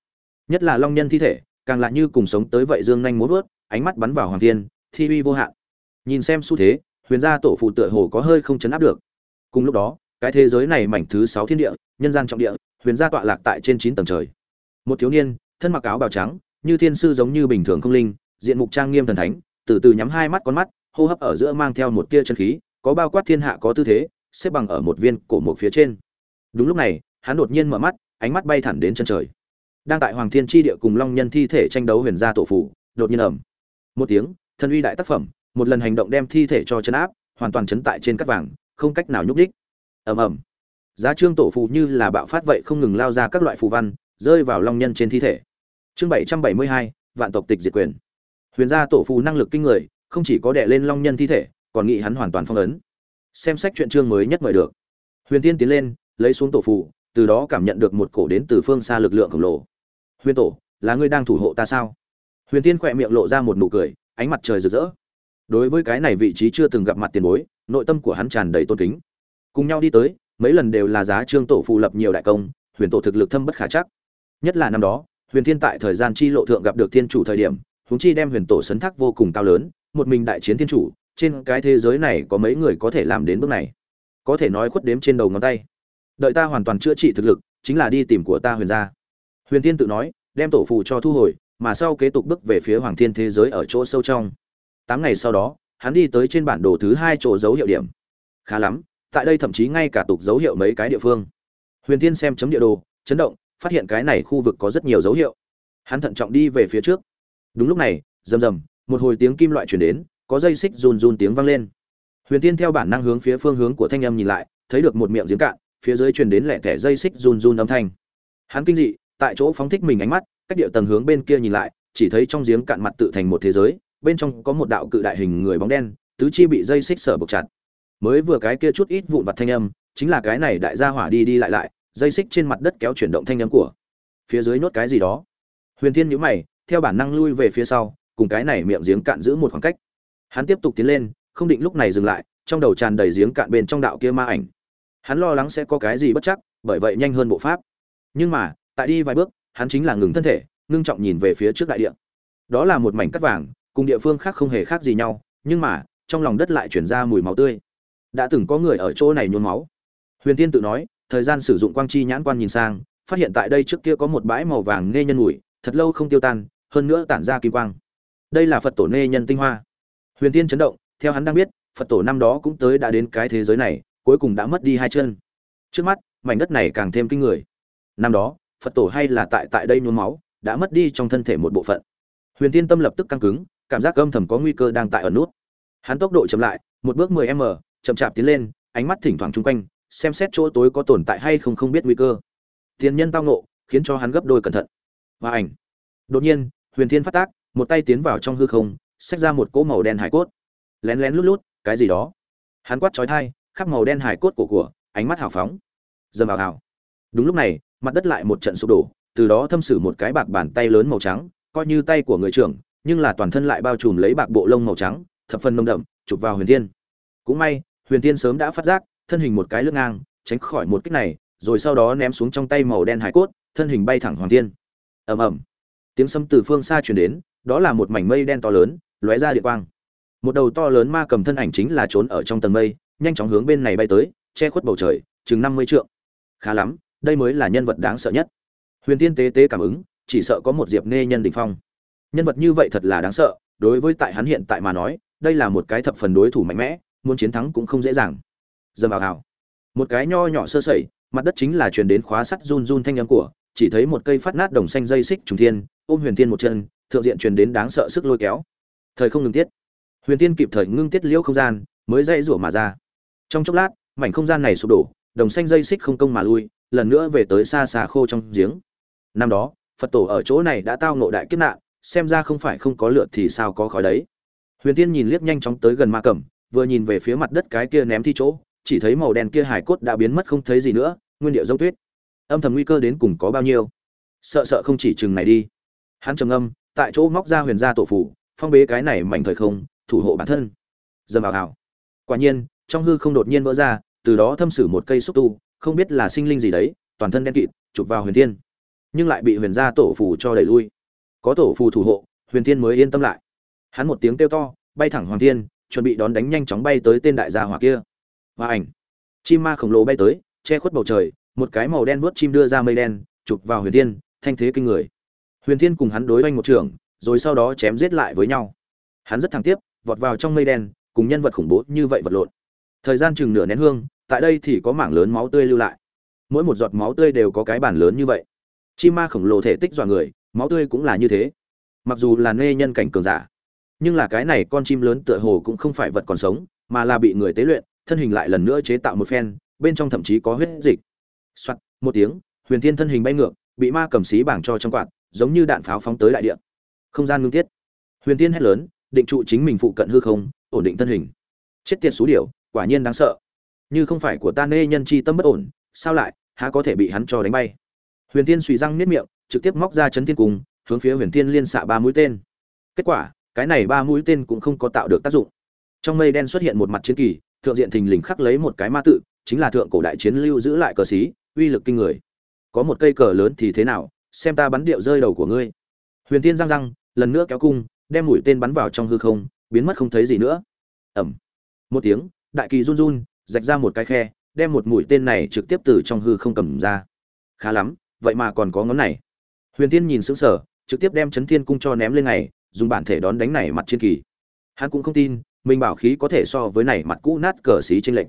Nhất là long nhân thi thể, càng lại như cùng sống tới vậy dương nhanh muốn vớt ánh mắt bắn vào hoàng thiên, thi uy vô hạn. Nhìn xem xu thế, huyền gia tổ phụ tựa hồ có hơi không chấn áp được. Cùng lúc đó, cái thế giới này mảnh thứ sáu thiên địa, nhân gian trọng địa huyền gia tọa lạc tại trên chín tầng trời. Một thiếu niên, thân mặc áo bào trắng, như thiên sư giống như bình thường không linh, diện mục trang nghiêm thần thánh, từ từ nhắm hai mắt con mắt, hô hấp ở giữa mang theo một tia chân khí, có bao quát thiên hạ có tư thế, xếp bằng ở một viên cổ một phía trên. Đúng lúc này, hắn đột nhiên mở mắt, ánh mắt bay thẳng đến chân trời. Đang tại hoàng thiên tri địa cùng long nhân thi thể tranh đấu huyền gia tổ phủ, đột nhiên ẩm một tiếng thân uy đại tác phẩm, một lần hành động đem thi thể cho chấn áp, hoàn toàn chấn tại trên cắt vàng, không cách nào nhúc đích ầm ầm giá trương tổ phù như là bạo phát vậy không ngừng lao ra các loại phù văn, rơi vào long nhân trên thi thể. Chương bảy trăm bảy mươi hai, vạn tộc tịch diệt quyền. Huyền gia tổ phù năng lực kinh người, không chỉ có đè lên long nhân thi thể, còn nghĩ hắn hoàn toàn phong ấn. Xem sách chuyện chương mới nhất mời được. Huyền tiên tiến lên, lấy xuống tổ phù, từ đó cảm nhận được một cổ đến từ phương xa lực lượng khổng lồ. Huyền tổ, là ngươi đang thủ hộ ta sao? Huyền tiên khỏe miệng lộ ra một nụ cười, ánh mặt trời rực rỡ. Đối với cái này vị trí chưa từng gặp mặt tiền bối, nội tâm của hắn tràn đầy tôn kính. Cùng nhau đi tới mấy lần đều là giá trương tổ phụ lập nhiều đại công, huyền tổ thực lực thâm bất khả chắc. Nhất là năm đó, huyền thiên tại thời gian chi lộ thượng gặp được thiên chủ thời điểm húng chi đem huyền tổ sấn thác vô cùng cao lớn, một mình đại chiến thiên chủ, trên cái thế giới này có mấy người có thể làm đến bước này? Có thể nói khuất đếm trên đầu ngón tay. Đợi ta hoàn toàn chữa trị thực lực, chính là đi tìm của ta huyền gia. Huyền thiên tự nói, đem tổ phù cho thu hồi, mà sau kế tục bước về phía hoàng thiên thế giới ở chỗ sâu trong. Tám ngày sau đó, hắn đi tới trên bản đồ thứ hai chỗ dấu hiệu điểm. Khá lắm tại đây thậm chí ngay cả tục dấu hiệu mấy cái địa phương. Huyền thiên xem chấm địa đồ, chấn động, phát hiện cái này khu vực có rất nhiều dấu hiệu. Hắn thận trọng đi về phía trước. Đúng lúc này, rầm rầm, một hồi tiếng kim loại chuyển đến, có dây xích run run tiếng vang lên. Huyền Thiên theo bản năng hướng phía phương hướng của thanh âm nhìn lại, thấy được một miệng giếng cạn, phía dưới truyền đến lẻ tẻ dây xích run run âm thanh. Hắn kinh dị, tại chỗ phóng thích mình ánh mắt, cách địa tầng hướng bên kia nhìn lại, chỉ thấy trong giếng cạn mặt tự thành một thế giới, bên trong có một đạo cự đại hình người bóng đen, tứ chi bị dây xích sở buộc chặt mới vừa cái kia chút ít vụn vặt thanh âm, chính là cái này đại gia hỏa đi đi lại lại, dây xích trên mặt đất kéo chuyển động thanh âm của phía dưới nuốt cái gì đó. Huyền thiên nhíu mày, theo bản năng lui về phía sau, cùng cái này miệng giếng cạn giữ một khoảng cách. Hắn tiếp tục tiến lên, không định lúc này dừng lại, trong đầu tràn đầy giếng cạn bên trong đạo kia ma ảnh. Hắn lo lắng sẽ có cái gì bất chắc, bởi vậy nhanh hơn bộ pháp. Nhưng mà, tại đi vài bước, hắn chính là ngừng thân thể, ngưng trọng nhìn về phía trước đại địa. Đó là một mảnh cắt vàng, cùng địa phương khác không hề khác gì nhau, nhưng mà, trong lòng đất lại chuyển ra mùi máu tươi đã từng có người ở chỗ này nhuốm máu. Huyền tiên tự nói, thời gian sử dụng quang chi nhãn quan nhìn sang, phát hiện tại đây trước kia có một bãi màu vàng nghe nhân mùi, thật lâu không tiêu tan, hơn nữa tản ra kim quang. Đây là phật tổ nê nhân tinh hoa. Huyền tiên chấn động, theo hắn đang biết, phật tổ năm đó cũng tới đã đến cái thế giới này, cuối cùng đã mất đi hai chân. Trước mắt, mảnh đất này càng thêm kinh người. Năm đó, phật tổ hay là tại tại đây nhuốm máu, đã mất đi trong thân thể một bộ phận. Huyền tiên tâm lập tức căng cứng, cảm giác âm thầm có nguy cơ đang tại ở nút. Hắn tốc độ chậm lại, một bước 10 m chậm chạp tiến lên, ánh mắt thỉnh thoảng chung quanh, xem xét chỗ tối có tồn tại hay không không biết nguy cơ. Tiền nhân tao nộ khiến cho hắn gấp đôi cẩn thận. Và ảnh. Đột nhiên, huyền thiên phát tác, một tay tiến vào trong hư không, xách ra một cỗ màu đen hải cốt. Lén lén lút lút, cái gì đó? Hắn quát trói thai khắc màu đen hải cốt của của, ánh mắt hào phóng. Dầm vào hào đúng lúc này, mặt đất lại một trận sụp đổ, từ đó thâm sử một cái bạc bàn tay lớn màu trắng, coi như tay của người trưởng, nhưng là toàn thân lại bao trùm lấy bạc bộ lông màu trắng, thập phần nông đậm, chụp vào huyền thiên. Cũng may huyền thiên sớm đã phát giác, thân hình một cái lưng ngang, tránh khỏi một kích này, rồi sau đó ném xuống trong tay màu đen hải cốt, thân hình bay thẳng hoàng thiên. Ầm ầm. Tiếng sấm từ phương xa truyền đến, đó là một mảnh mây đen to lớn, lóe ra địa quang. Một đầu to lớn ma cầm thân ảnh chính là trốn ở trong tầng mây, nhanh chóng hướng bên này bay tới, che khuất bầu trời, chừng năm mươi trượng. Khá lắm, đây mới là nhân vật đáng sợ nhất. Huyền tiên tế tế cảm ứng, chỉ sợ có một diệp nê nhân đỉnh phong. Nhân vật như vậy thật là đáng sợ, đối với tại hắn hiện tại mà nói, đây là một cái thập phần đối thủ mạnh mẽ muốn chiến thắng cũng không dễ dàng. Dầm vào hào một cái nho nhỏ sơ sẩy, mặt đất chính là truyền đến khóa sắt run run thanh âm của, chỉ thấy một cây phát nát đồng xanh dây xích trùng thiên, ôm huyền thiên một chân, thượng diện truyền đến đáng sợ sức lôi kéo. Thời không ngừng tiết. Huyền thiên kịp thời ngưng tiết liễu không gian, mới dây rủa mà ra. Trong chốc lát, mảnh không gian này sụp đổ, đồng xanh dây xích không công mà lui, lần nữa về tới xa xa khô trong giếng. Năm đó, phật tổ ở chỗ này đã tao ngộ đại kiếp nạn, xem ra không phải không có lửa thì sao có khói đấy. Huyền tiên nhìn liếc nhanh chóng tới gần ma cẩm vừa nhìn về phía mặt đất cái kia ném thi chỗ, chỉ thấy màu đen kia hải cốt đã biến mất không thấy gì nữa, nguyên điệu giống tuyết. Âm thầm nguy cơ đến cùng có bao nhiêu? Sợ sợ không chỉ chừng này đi. Hắn trầm âm tại chỗ móc ra huyền gia tổ phủ, phong bế cái này mảnh thời không, thủ hộ bản thân. Dầm vào hảo quả nhiên, trong hư không đột nhiên vỡ ra, từ đó thâm sử một cây xúc tu, không biết là sinh linh gì đấy, toàn thân đen kịt, chụp vào huyền thiên. Nhưng lại bị huyền gia tổ phù cho đẩy lui. Có tổ phù thủ hộ, huyền thiên mới yên tâm lại. Hắn một tiếng kêu to, bay thẳng hoàng thiên chuẩn bị đón đánh nhanh chóng bay tới tên đại gia hỏa kia. Và ảnh. Chim ma khổng lồ bay tới, che khuất bầu trời, một cái màu đen vuốt chim đưa ra mây đen, chụp vào huyền thiên, thanh thế kinh người. Huyền thiên cùng hắn đối oanh một trường, rồi sau đó chém giết lại với nhau. Hắn rất thẳng tiếp, vọt vào trong mây đen, cùng nhân vật khủng bố như vậy vật lộn. Thời gian chừng nửa nén hương, tại đây thì có mảng lớn máu tươi lưu lại. Mỗi một giọt máu tươi đều có cái bản lớn như vậy. Chim ma khổng lồ thể tích dọa người, máu tươi cũng là như thế. Mặc dù là nê nhân cảnh cường giả nhưng là cái này con chim lớn tựa hồ cũng không phải vật còn sống, mà là bị người tế luyện, thân hình lại lần nữa chế tạo một phen, bên trong thậm chí có huyết dịch. Soạt một tiếng, huyền thiên thân hình bay ngược, bị ma cầm xí bảng cho trong quạt, giống như đạn pháo phóng tới đại địa. Không gian ngưng tiết. Huyền thiên hét lớn, định trụ chính mình phụ cận hư không, ổn định thân hình. Chết tiệt xú điểu, quả nhiên đáng sợ. Như không phải của ta nê nhân chi tâm bất ổn, sao lại, há có thể bị hắn cho đánh bay? Huyền thiên suy răng niết miệng, trực tiếp móc ra chấn thiên cung, hướng phía huyền thiên liên xạ ba mũi tên. Kết quả cái này ba mũi tên cũng không có tạo được tác dụng. Trong mây đen xuất hiện một mặt chiến kỳ, thượng diện thình lình khắc lấy một cái ma tự, chính là thượng cổ đại chiến lưu giữ lại cờ xí, uy lực kinh người. Có một cây cờ lớn thì thế nào? Xem ta bắn điệu rơi đầu của ngươi. Huyền tiên răng răng, lần nữa kéo cung, đem mũi tên bắn vào trong hư không, biến mất không thấy gì nữa. Ẩm. Một tiếng, đại kỳ run run, rạch ra một cái khe, đem một mũi tên này trực tiếp từ trong hư không cầm ra. Khá lắm, vậy mà còn có ngón này. Huyền tiên nhìn sững sờ, trực tiếp đem chấn thiên cung cho ném lên này dùng bản thể đón đánh này mặt chiến kỳ. Hắn cũng không tin, mình bảo khí có thể so với này mặt cũ nát cờ xí trên lệnh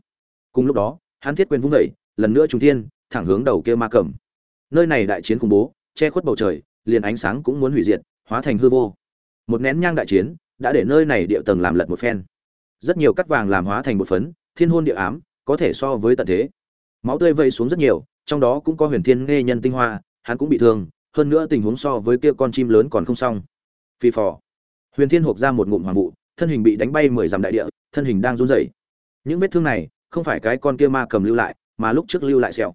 cùng lúc đó, hắn thiết quyền vung vẩy lần nữa trung thiên, thẳng hướng đầu kia ma cầm nơi này đại chiến khủng bố, che khuất bầu trời, liền ánh sáng cũng muốn hủy diệt, hóa thành hư vô. Một nén nhang đại chiến, đã để nơi này địa tầng làm lật một phen. Rất nhiều cắt vàng làm hóa thành một phấn, thiên hôn địa ám, có thể so với tận thế. Máu tươi vây xuống rất nhiều, trong đó cũng có huyền thiên nghe nhân tinh hoa, hắn cũng bị thương, hơn nữa tình huống so với kia con chim lớn còn không xong phi phò. Huyền thiên hộp ra một ngụm hoàng vụ, thân hình bị đánh bay mười dặm đại địa, thân hình đang run rẩy. Những vết thương này, không phải cái con kia ma cầm lưu lại, mà lúc trước lưu lại sẹo.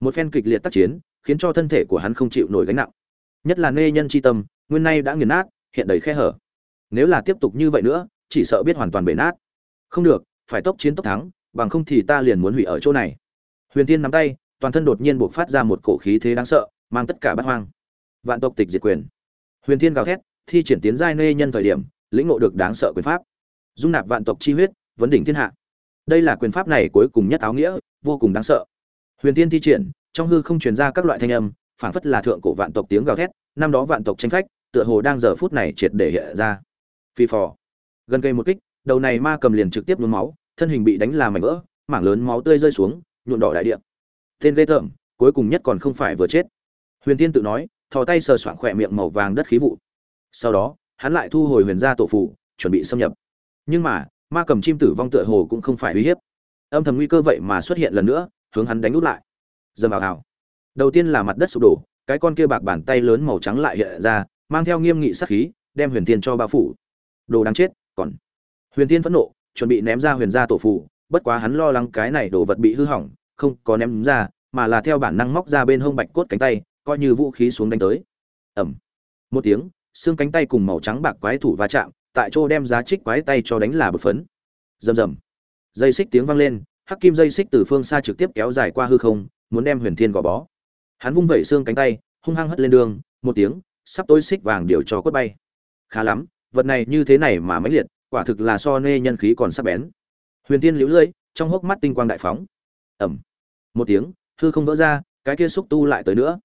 Một phen kịch liệt tác chiến, khiến cho thân thể của hắn không chịu nổi gánh nặng. Nhất là nê nhân chi tâm, nguyên nay đã nghiền nát, hiện đầy khe hở. Nếu là tiếp tục như vậy nữa, chỉ sợ biết hoàn toàn bể nát. Không được, phải tốc chiến tốc thắng, bằng không thì ta liền muốn hủy ở chỗ này. Huyền tiên nắm tay, toàn thân đột nhiên buộc phát ra một cổ khí thế đáng sợ, mang tất cả bát hoang. Vạn tộc tịch diệt quyền. Huyền thiên gào thét thi triển tiến giai nê nhân thời điểm, lĩnh ngộ được đáng sợ quyền pháp. Dung nạp vạn tộc chi huyết, vấn đỉnh thiên hạ. Đây là quyền pháp này cuối cùng nhất áo nghĩa, vô cùng đáng sợ. Huyền tiên thi triển, trong hư không truyền ra các loại thanh âm, phảng phất là thượng cổ vạn tộc tiếng gào thét, năm đó vạn tộc tranh phách, tựa hồ đang giờ phút này triệt để hiện ra. Phi phò. Gần cây một kích, đầu này ma cầm liền trực tiếp nhuốm máu, thân hình bị đánh làm mảnh vỡ, mảng lớn máu tươi rơi xuống, nhuộm đỏ đại địa. Tên ghê thởm cuối cùng nhất còn không phải vừa chết. Huyền tiên tự nói, thò tay sờ soạng khỏe miệng màu vàng đất khí vụ sau đó, hắn lại thu hồi huyền gia tổ phụ, chuẩn bị xâm nhập. Nhưng mà, ma cầm chim tử vong tựa hồ cũng không phải uy hiếp. Âm thầm nguy cơ vậy mà xuất hiện lần nữa, hướng hắn đánh út lại. Dầm vào hào đầu tiên là mặt đất sụp đổ, cái con kia bạc bàn tay lớn màu trắng lại hiện ra, mang theo nghiêm nghị sát khí, đem huyền tiên cho bao phủ. Đồ đáng chết, còn. Huyền tiên phẫn nộ, chuẩn bị ném ra huyền gia tổ phụ, bất quá hắn lo lắng cái này đồ vật bị hư hỏng, không có ném ra, mà là theo bản năng móc ra bên hông bạch cốt cánh tay, coi như vũ khí xuống đánh tới. Ẩm một tiếng xương cánh tay cùng màu trắng bạc quái thủ va chạm tại chỗ đem giá trích quái tay cho đánh là bột phấn. Rầm rầm. Dây xích tiếng vang lên hắc kim dây xích từ phương xa trực tiếp kéo dài qua hư không muốn đem huyền thiên gò bó. Hắn vung vẩy xương cánh tay hung hăng hất lên đường một tiếng sắp tối xích vàng điều cho quất bay. Khá lắm vật này như thế này mà mãnh liệt quả thực là so nê nhân khí còn sắc bén. Huyền thiên liễu lưỡi trong hốc mắt tinh quang đại phóng. Ầm, một tiếng hư không vỡ ra cái kia xúc tu lại tới nữa.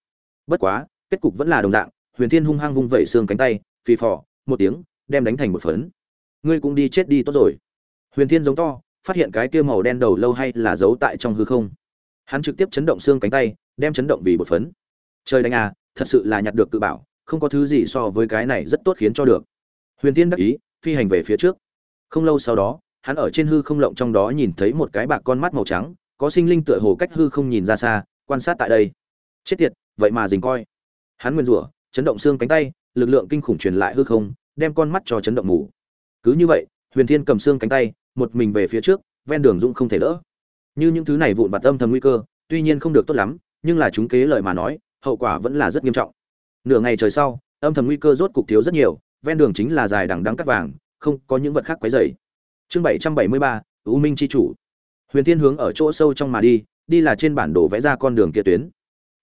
Bất quá kết cục vẫn là đồng dạng huyền thiên hung hăng vung vẩy xương cánh tay, phì phò, một tiếng, đem đánh thành một phấn. Ngươi cũng đi chết đi tốt rồi. Huyền thiên giống to, phát hiện cái kia màu đen đầu lâu hay là giấu tại trong hư không. Hắn trực tiếp chấn động xương cánh tay, đem chấn động vì một phấn. Trời đánh à thật sự là nhặt được cự bảo, không có thứ gì so với cái này rất tốt khiến cho được. Huyền thiên đắc ý, phi hành về phía trước. Không lâu sau đó, hắn ở trên hư không lộng trong đó nhìn thấy một cái bạc con mắt màu trắng, có sinh linh tựa hồ cách hư không nhìn ra xa, quan sát tại đây. Chết tiệt, vậy mà dình coi. Hắn nguyên rủa chấn động xương cánh tay, lực lượng kinh khủng truyền lại hư không, đem con mắt cho chấn động mù. Cứ như vậy, huyền thiên cầm xương cánh tay, một mình về phía trước, ven đường dũng không thể đỡ. Như những thứ này vụn vặt âm thầm nguy cơ, tuy nhiên không được tốt lắm, nhưng là chúng kế lời mà nói, hậu quả vẫn là rất nghiêm trọng. Nửa ngày trời sau, âm thầm nguy cơ rốt cục thiếu rất nhiều, ven đường chính là dài đằng đắng cắt vàng, không có những vật khác quấy dày chương bảy trăm bảy mươi ba ưu minh c h i chủ. Huyền thiên hướng ở chỗ sâu trong mà đi đi là trên bản đồ vẽ ra con đường kia tuyến.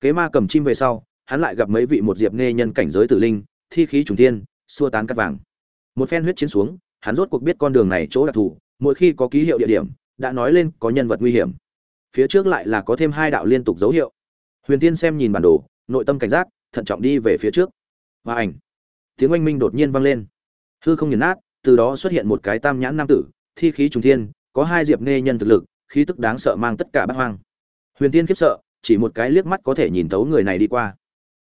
Kế ma cầm chim về sau hắn lại gặp mấy vị một diệp nghe nhân cảnh giới tử linh, thi khí trùng thiên, xua tán cát vàng. Một phen huyết chiến xuống, hắn rốt cuộc biết con đường này chỗ đặc thù, mỗi khi có ký hiệu địa điểm, đã nói lên có nhân vật nguy hiểm. Phía trước lại là có thêm hai đạo liên tục dấu hiệu. Huyền tiên xem nhìn bản đồ, nội tâm cảnh giác, thận trọng đi về phía trước. Và ảnh. Tiếng oanh minh đột nhiên vang lên. Hư không nghiền nát, từ đó xuất hiện một cái tam nhãn nam tử, thi khí trùng thiên, có hai diệp nghe nhân thực lực, khí tức đáng sợ mang tất cả bát hoang. Huyền tiên khiếp sợ, chỉ một cái liếc mắt có thể nhìn thấu người này đi qua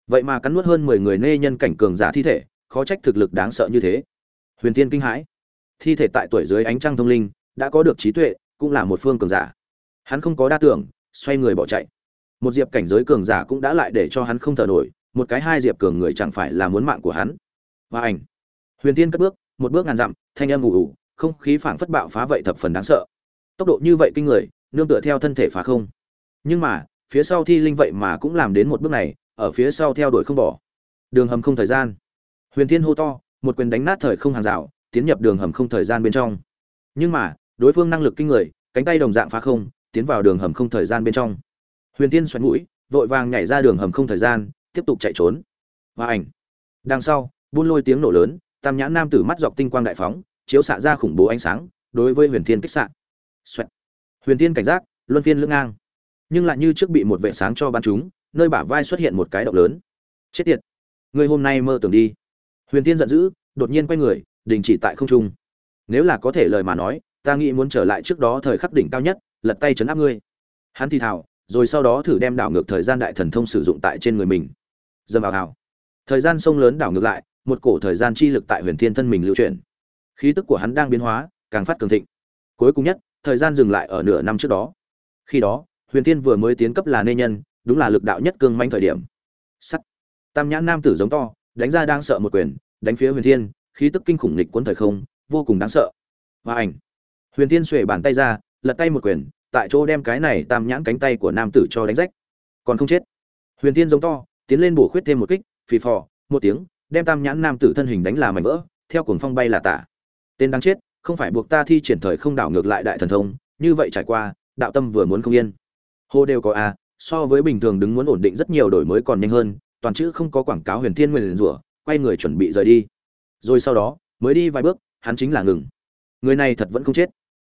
vậy mà cắn nuốt hơn mười người nê nhân cảnh cường giả thi thể, khó trách thực lực đáng sợ như thế. Huyền tiên kinh hãi. Thi thể tại tuổi dưới ánh trăng thông linh, đã có được trí tuệ, cũng là một phương cường giả. Hắn không có đa tưởng, xoay người bỏ chạy. Một diệp cảnh giới cường giả cũng đã lại để cho hắn không thở nổi, một cái hai diệp cường người chẳng phải là muốn mạng của hắn. Và ảnh. Huyền tiên cất bước, một bước ngàn dặm, thanh âm ù ù, không khí phảng phất bạo phá vậy thập phần đáng sợ. Tốc độ như vậy kinh người, nương tựa theo thân thể phá không. Nhưng mà, phía sau thi linh vậy mà cũng làm đến một bước này ở phía sau theo đuổi không bỏ. Đường hầm không thời gian. Huyền thiên hô to, một quyền đánh nát thời không hàng rào, tiến nhập đường hầm không thời gian bên trong. Nhưng mà, đối phương năng lực kinh người, cánh tay đồng dạng phá không, tiến vào đường hầm không thời gian bên trong. Huyền thiên xoắn mũi, vội vàng nhảy ra đường hầm không thời gian, tiếp tục chạy trốn. Và ảnh. Đằng sau, buôn lôi tiếng nổ lớn, tam nhãn nam tử mắt dọc tinh quang đại phóng, chiếu xạ ra khủng bố ánh sáng, đối với huyền thiên kích xạ. Xoẹt. huyền thiên cảnh giác, luân phiên lưng ngang. Nhưng lại như trước bị một vệ sáng cho bắn chúng nơi bả vai xuất hiện một cái động lớn. Chết tiệt. Ngươi hôm nay mơ tưởng đi. Huyền thiên giận dữ, đột nhiên quay người, đình chỉ tại không trung. Nếu là có thể lời mà nói, ta nghĩ muốn trở lại trước đó thời khắc đỉnh cao nhất, lật tay chấn áp ngươi. Hắn thì thào, rồi sau đó thử đem đảo ngược thời gian đại thần thông sử dụng tại trên người mình. Dầm vào hào. Thời gian sông lớn đảo ngược lại, một cổ thời gian chi lực tại huyền thiên thân mình lưu chuyển. Khí tức của hắn đang biến hóa, càng phát cường thịnh. Cuối cùng nhất, thời gian dừng lại ở nửa năm trước đó. Khi đó, huyền thiên vừa mới tiến cấp là nê nhân đúng là lực đạo nhất cương manh thời điểm. Sắt. Tam nhãn nam tử giống to, đánh ra đang sợ một quyền, đánh phía huyền thiên, khí tức kinh khủng nghịch cuốn thời không, vô cùng đáng sợ. Và ảnh. Huyền thiên xuề bàn tay ra, lật tay một quyền, tại chỗ đem cái này tam nhãn cánh tay của nam tử cho đánh rách. Còn không chết. Huyền thiên giống to, tiến lên bổ khuyết thêm một kích, phì phò, một tiếng, đem tam nhãn nam tử thân hình đánh là mảnh vỡ, theo cuồng phong bay là tả. Tên đáng chết, không phải buộc ta thi triển thời không đảo ngược lại đại thần thông, như vậy trải qua, đạo tâm vừa muốn không yên. Hô đều có a so với bình thường đứng muốn ổn định rất nhiều đổi mới còn nhanh hơn, toàn chữ không có quảng cáo huyền thiên nguyền rủa, quay người chuẩn bị rời đi. Rồi sau đó, mới đi vài bước, hắn chính là ngừng. Người này thật vẫn không chết.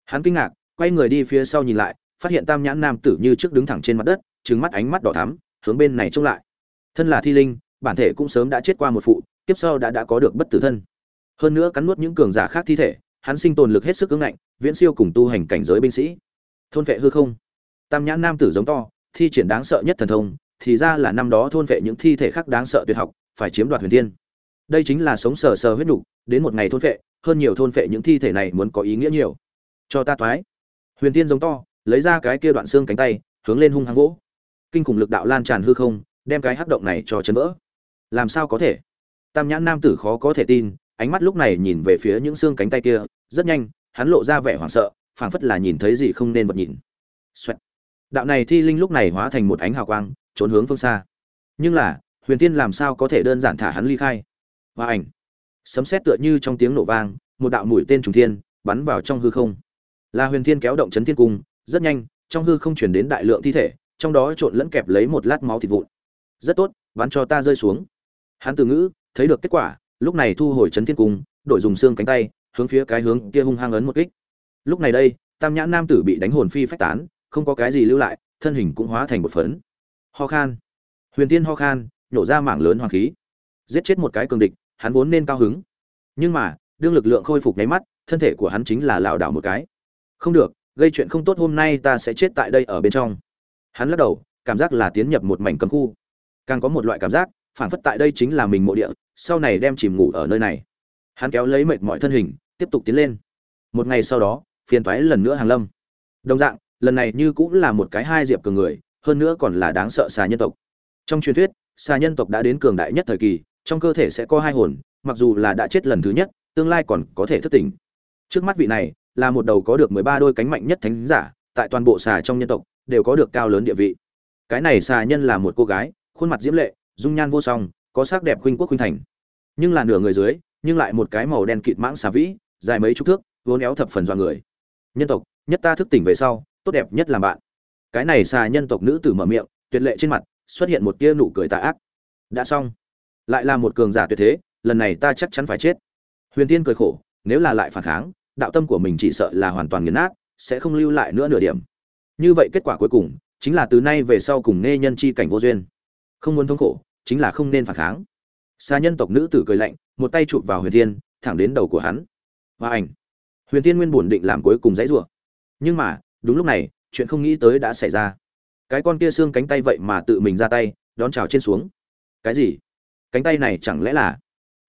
Hắn kinh ngạc, quay người đi phía sau nhìn lại, phát hiện tam nhãn nam tử như trước đứng thẳng trên mặt đất trứng mắt ánh mắt đỏ thắm, hướng bên này trông lại. Thân là thi linh, bản thể cũng sớm đã chết qua một phụ tiếp sau đã đã có được bất tử thân. Hơn nữa cắn nuốt những cường giả khác thi thể, hắn sinh tồn lực hết sức cứng ngạnh, viễn siêu cùng tu hành cảnh giới binh sĩ. Thôn vệ hư không. Tam nhãn nam tử giống to thi triển đáng sợ nhất thần thông, thì ra là năm đó thôn vệ những thi thể khác đáng sợ tuyệt học, phải chiếm đoạt huyền thiên. Đây chính là sống sờ sờ huyết nhục, đến một ngày thôn vệ, hơn nhiều thôn vệ những thi thể này muốn có ý nghĩa nhiều. Cho ta toái. Huyền thiên giống to, lấy ra cái kia đoạn xương cánh tay, hướng lên hung hăng vỗ. Kinh khủng lực đạo lan tràn hư không, đem cái hắc động này cho chấn vỡ. Làm sao có thể? Tam nhãn nam tử khó có thể tin, ánh mắt lúc này nhìn về phía những xương cánh tay kia, rất nhanh, hắn lộ ra vẻ hoảng sợ, phảng phất là nhìn thấy gì không nên bật nhìn. Xoẹt đạo này thi linh lúc này hóa thành một ánh hào quang, trốn hướng phương xa. Nhưng là, huyền tiên làm sao có thể đơn giản thả hắn ly khai? Và ảnh. Sấm sét tựa như trong tiếng nổ vang, một đạo mũi tên trùng thiên, bắn vào trong hư không. Là huyền thiên kéo động chấn thiên cung, rất nhanh, trong hư không chuyển đến đại lượng thi thể, trong đó trộn lẫn kẹp lấy một lát máu thịt vụn. Rất tốt, bắn cho ta rơi xuống. Hắn từ ngữ, thấy được kết quả, lúc này thu hồi chấn thiên cung, đổi dùng xương cánh tay, hướng phía cái hướng kia hung hăng ấn một kích. Lúc này đây, tam nhãn nam tử bị đánh hồn phi phách tán không có cái gì lưu lại, thân hình cũng hóa thành một phấn. Ho khan. Huyền tiên ho khan nhổ ra mảng lớn hoàng khí. Giết chết một cái cường địch, hắn vốn nên cao hứng. Nhưng mà, đương lực lượng khôi phục nháy mắt, thân thể của hắn chính là lảo đảo một cái. Không được, gây chuyện không tốt hôm nay ta sẽ chết tại đây ở bên trong. Hắn lắc đầu, cảm giác là tiến nhập một mảnh cấm khu. Càng có một loại cảm giác, phản phất tại đây chính là mình mộ địa, sau này đem chìm ngủ ở nơi này. Hắn kéo lấy mệt mọi thân hình, tiếp tục tiến lên. Một ngày sau đó, phiền toái lần nữa hàng lâm. Đồng dạng lần này như cũng là một cái hai diệp cường người, hơn nữa còn là đáng sợ xà nhân tộc. Trong truyền thuyết, xà nhân tộc đã đến cường đại nhất thời kỳ, trong cơ thể sẽ có hai hồn, mặc dù là đã chết lần thứ nhất, tương lai còn có thể thức tỉnh. Trước mắt vị này, là một đầu có được mười ba đôi cánh mạnh nhất thánh giả, tại toàn bộ xà trong nhân tộc, đều có được cao lớn địa vị. Cái này xà nhân là một cô gái, khuôn mặt diễm lệ, dung nhan vô song, có sắc đẹp khuynh quốc khuynh thành. Nhưng là nửa người dưới, nhưng lại một cái màu đen kịt mãng xà vĩ, dài mấy chục thước vốn éo thập phần dọa người. Nhân tộc, nhất ta thức tỉnh về sau tốt đẹp nhất làm bạn. Cái này xà nhân tộc nữ tử mở miệng, tuyệt lệ trên mặt, xuất hiện một tia nụ cười tà ác. Đã xong. Lại là một cường giả tuyệt thế, lần này ta chắc chắn phải chết. Huyền tiên cười khổ, nếu là lại phản kháng, đạo tâm của mình chỉ sợ là hoàn toàn nghiền nát, sẽ không lưu lại nữa nửa điểm. Như vậy kết quả cuối cùng, chính là từ nay về sau cùng nghe nhân chi cảnh vô duyên. Không muốn thống khổ, chính là không nên phản kháng. Xa nhân tộc nữ tử cười lạnh, một tay chụp vào huyền thiên, thẳng đến đầu của hắn. Và ảnh. Huyền thiên nguyên bổn định làm cuối cùng dãy rủa. Nhưng mà đúng lúc này, chuyện không nghĩ tới đã xảy ra. Cái con kia xương cánh tay vậy mà tự mình ra tay, đón chào trên xuống. Cái gì? Cánh tay này chẳng lẽ là?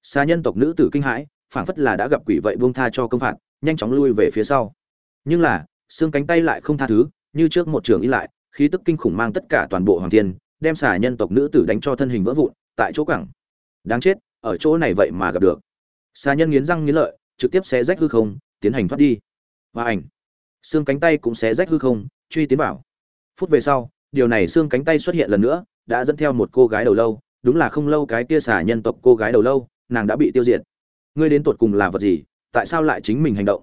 Xa nhân tộc nữ tử kinh hãi, phảng phất là đã gặp quỷ vậy buông tha cho công phạt, nhanh chóng lui về phía sau. Nhưng là, xương cánh tay lại không tha thứ, như trước một trường y lại, khí tức kinh khủng mang tất cả toàn bộ hoàng thiên, đem xà nhân tộc nữ tử đánh cho thân hình vỡ vụn, tại chỗ cẳng đáng chết, ở chỗ này vậy mà gặp được. Xà nhân nghiến răng nghiến lợi, trực tiếp xé rách hư không, tiến hành thoát đi. Và ảnh xương cánh tay cũng xé rách hư không, truy tiến vào. Phút về sau, điều này xương cánh tay xuất hiện lần nữa, đã dẫn theo một cô gái đầu lâu, đúng là không lâu cái kia xả nhân tộc cô gái đầu lâu, nàng đã bị tiêu diệt. Ngươi đến tột cùng là vật gì? Tại sao lại chính mình hành động?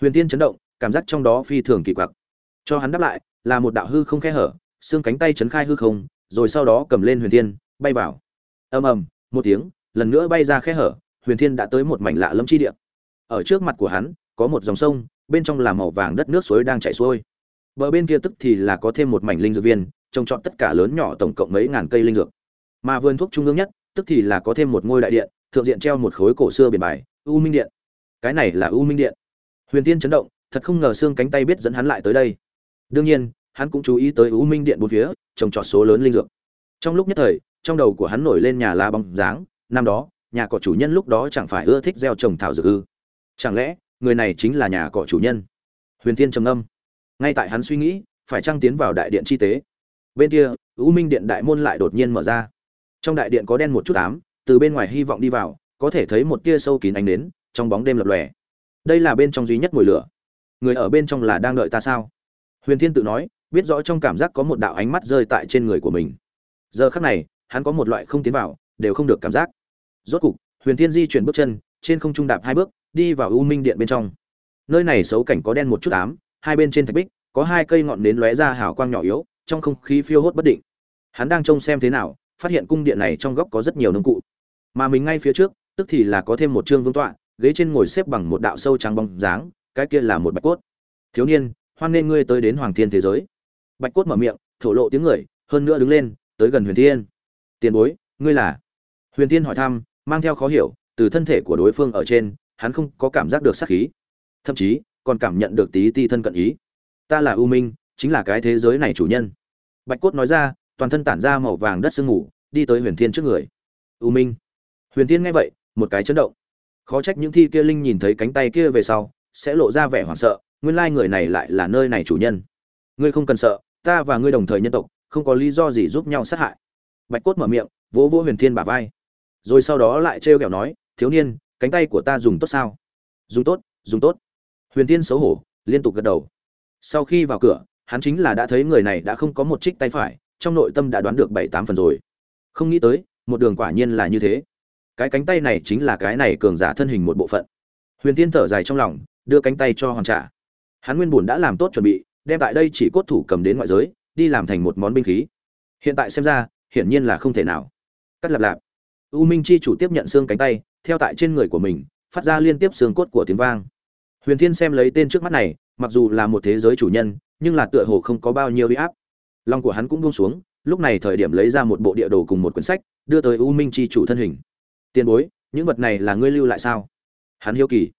Huyền tiên chấn động, cảm giác trong đó phi thường kỳ quặc. Cho hắn đáp lại, là một đạo hư không khe hở, xương cánh tay chấn khai hư không, rồi sau đó cầm lên huyền thiên, bay vào. Ầm ầm, một tiếng, lần nữa bay ra khe hở, huyền thiên đã tới một mảnh lạ lẫm chi địa. Ở trước mặt của hắn, có một dòng sông bên trong là màu vàng đất nước suối đang chảy xuôi. Bờ bên kia tức thì là có thêm một mảnh linh dược viên, trồng trọt tất cả lớn nhỏ tổng cộng mấy ngàn cây linh dược. Mà vườn thuốc trung ương nhất, tức thì là có thêm một ngôi đại điện, thượng diện treo một khối cổ xưa biển bài, u minh điện. Cái này là u minh điện. Huyền tiên chấn động, thật không ngờ xương cánh tay biết dẫn hắn lại tới đây. Đương nhiên, hắn cũng chú ý tới u minh điện bốn phía, trồng trọt số lớn linh dược. Trong lúc nhất thời, trong đầu của hắn nổi lên nhà lá bóng dáng, năm đó, nhà của chủ nhân lúc đó chẳng phải ưa thích gieo trồng thảo dược ư. Chẳng lẽ người này chính là nhà cỏ chủ nhân. Huyền Thiên trầm âm ngay tại hắn suy nghĩ, phải trăng tiến vào đại điện chi tế? Bên kia, u minh điện đại môn lại đột nhiên mở ra. Trong đại điện có đen một chút ám, từ bên ngoài hy vọng đi vào, có thể thấy một tia sâu kín ánh đến trong bóng đêm lập lòe. Đây là bên trong duy nhất mùi lửa. Người ở bên trong là đang đợi ta sao? Huyền thiên tự nói, biết rõ trong cảm giác có một đạo ánh mắt rơi tại trên người của mình. Giờ khắc này, hắn có một loại không tiến vào, đều không được cảm giác. Rốt cục, huyền thiên di chuyển bước chân, trên không trung đạp hai bước đi vào u minh điện bên trong. Nơi này xấu cảnh có đen một chút ám, hai bên trên thạch bích, có hai cây ngọn nến lóe ra hào quang nhỏ yếu, trong không khí phiêu hốt bất định. Hắn đang trông xem thế nào, phát hiện cung điện này trong góc có rất nhiều nông cụ. Mà mình ngay phía trước, tức thì là có thêm một trương vương tọa, ghế trên ngồi xếp bằng một đạo sâu trắng bóng dáng, cái kia là một bạch cốt. Thiếu niên, hoan nên ngươi tới đến hoàng thiên thế giới. Bạch cốt mở miệng, thổ lộ tiếng người, hơn nữa đứng lên, tới gần huyền thiên. Tiền bối, ngươi là? Huyền thiên hỏi thăm, mang theo khó hiểu, từ thân thể của đối phương ở trên hắn không có cảm giác được sát khí. Thậm chí, còn cảm nhận được tí ti thân cận ý. Ta là u minh, chính là cái thế giới này chủ nhân. Bạch cốt nói ra, toàn thân tản ra màu vàng đất sương mù, đi tới huyền thiên trước người. U minh. Huyền thiên nghe vậy, một cái chấn động. Khó trách những thi kia linh nhìn thấy cánh tay kia về sau, sẽ lộ ra vẻ hoảng sợ, nguyên lai người này lại là nơi này chủ nhân. Ngươi không cần sợ, ta và ngươi đồng thời nhân tộc, không có lý do gì giúp nhau sát hại. Bạch cốt mở miệng, vỗ vỗ huyền thiên bả vai. Rồi sau đó lại trêu ghẹo nói, thiếu niên cánh tay của ta dùng tốt sao? Dùng tốt dùng tốt. Huyền thiên xấu hổ, liên tục gật đầu. Sau khi vào cửa, hắn chính là đã thấy người này đã không có một trích tay phải, trong nội tâm đã đoán được bảy tám phần rồi. Không nghĩ tới, một đường quả nhiên là như thế. Cái cánh tay này chính là cái này cường giả thân hình một bộ phận. Huyền tiên thở dài trong lòng, đưa cánh tay cho hoàn trả hắn nguyên bùn đã làm tốt chuẩn bị, đem tại đây chỉ cốt thủ cầm đến ngoại giới, đi làm thành một món binh khí. Hiện tại xem ra, hiển nhiên là không thể nào. Cắt lạp lạp. U minh chi chủ tiếp nhận xương cánh tay theo tại trên người của mình, phát ra liên tiếp xương cốt của tiếng vang. Huyền thiên xem lấy tên trước mắt này, mặc dù là một thế giới chủ nhân, nhưng là tựa hồ không có bao nhiêu uy áp. Lòng của hắn cũng buông xuống, lúc này thời điểm lấy ra một bộ địa đồ cùng một quyển sách, đưa tới u minh chi chủ thân hình. Tiền bối, những vật này là ngươi lưu lại sao? Hắn hiếu kỳ.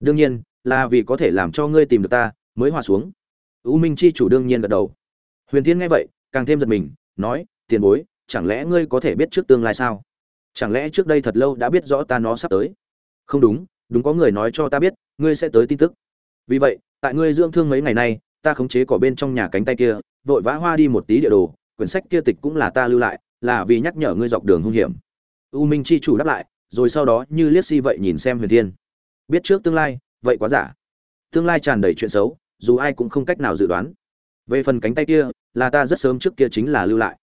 Đương nhiên, là vì có thể làm cho ngươi tìm được ta, mới hòa xuống. U minh chi chủ đương nhiên gật đầu. Huyền thiên nghe vậy, càng thêm giật mình, nói, tiền bối, chẳng lẽ ngươi có thể biết trước tương lai sao? Chẳng lẽ trước đây thật lâu đã biết rõ ta nó sắp tới? Không đúng đúng có người nói cho ta biết, ngươi sẽ tới tin tức. Vì vậy, tại ngươi dưỡng thương mấy ngày nay, ta khống chế cỏ bên trong nhà cánh tay kia, vội vã hoa đi một tí địa đồ, quyển sách kia tịch cũng là ta lưu lại, là vì nhắc nhở ngươi dọc đường hung hiểm. U minh chi chủ đáp lại, rồi sau đó như liếc si vậy nhìn xem huyền thiên. Biết trước tương lai, vậy quá giả. Tương lai tràn đầy chuyện xấu, dù ai cũng không cách nào dự đoán. Về phần cánh tay kia, là ta rất sớm trước kia chính là lưu lại.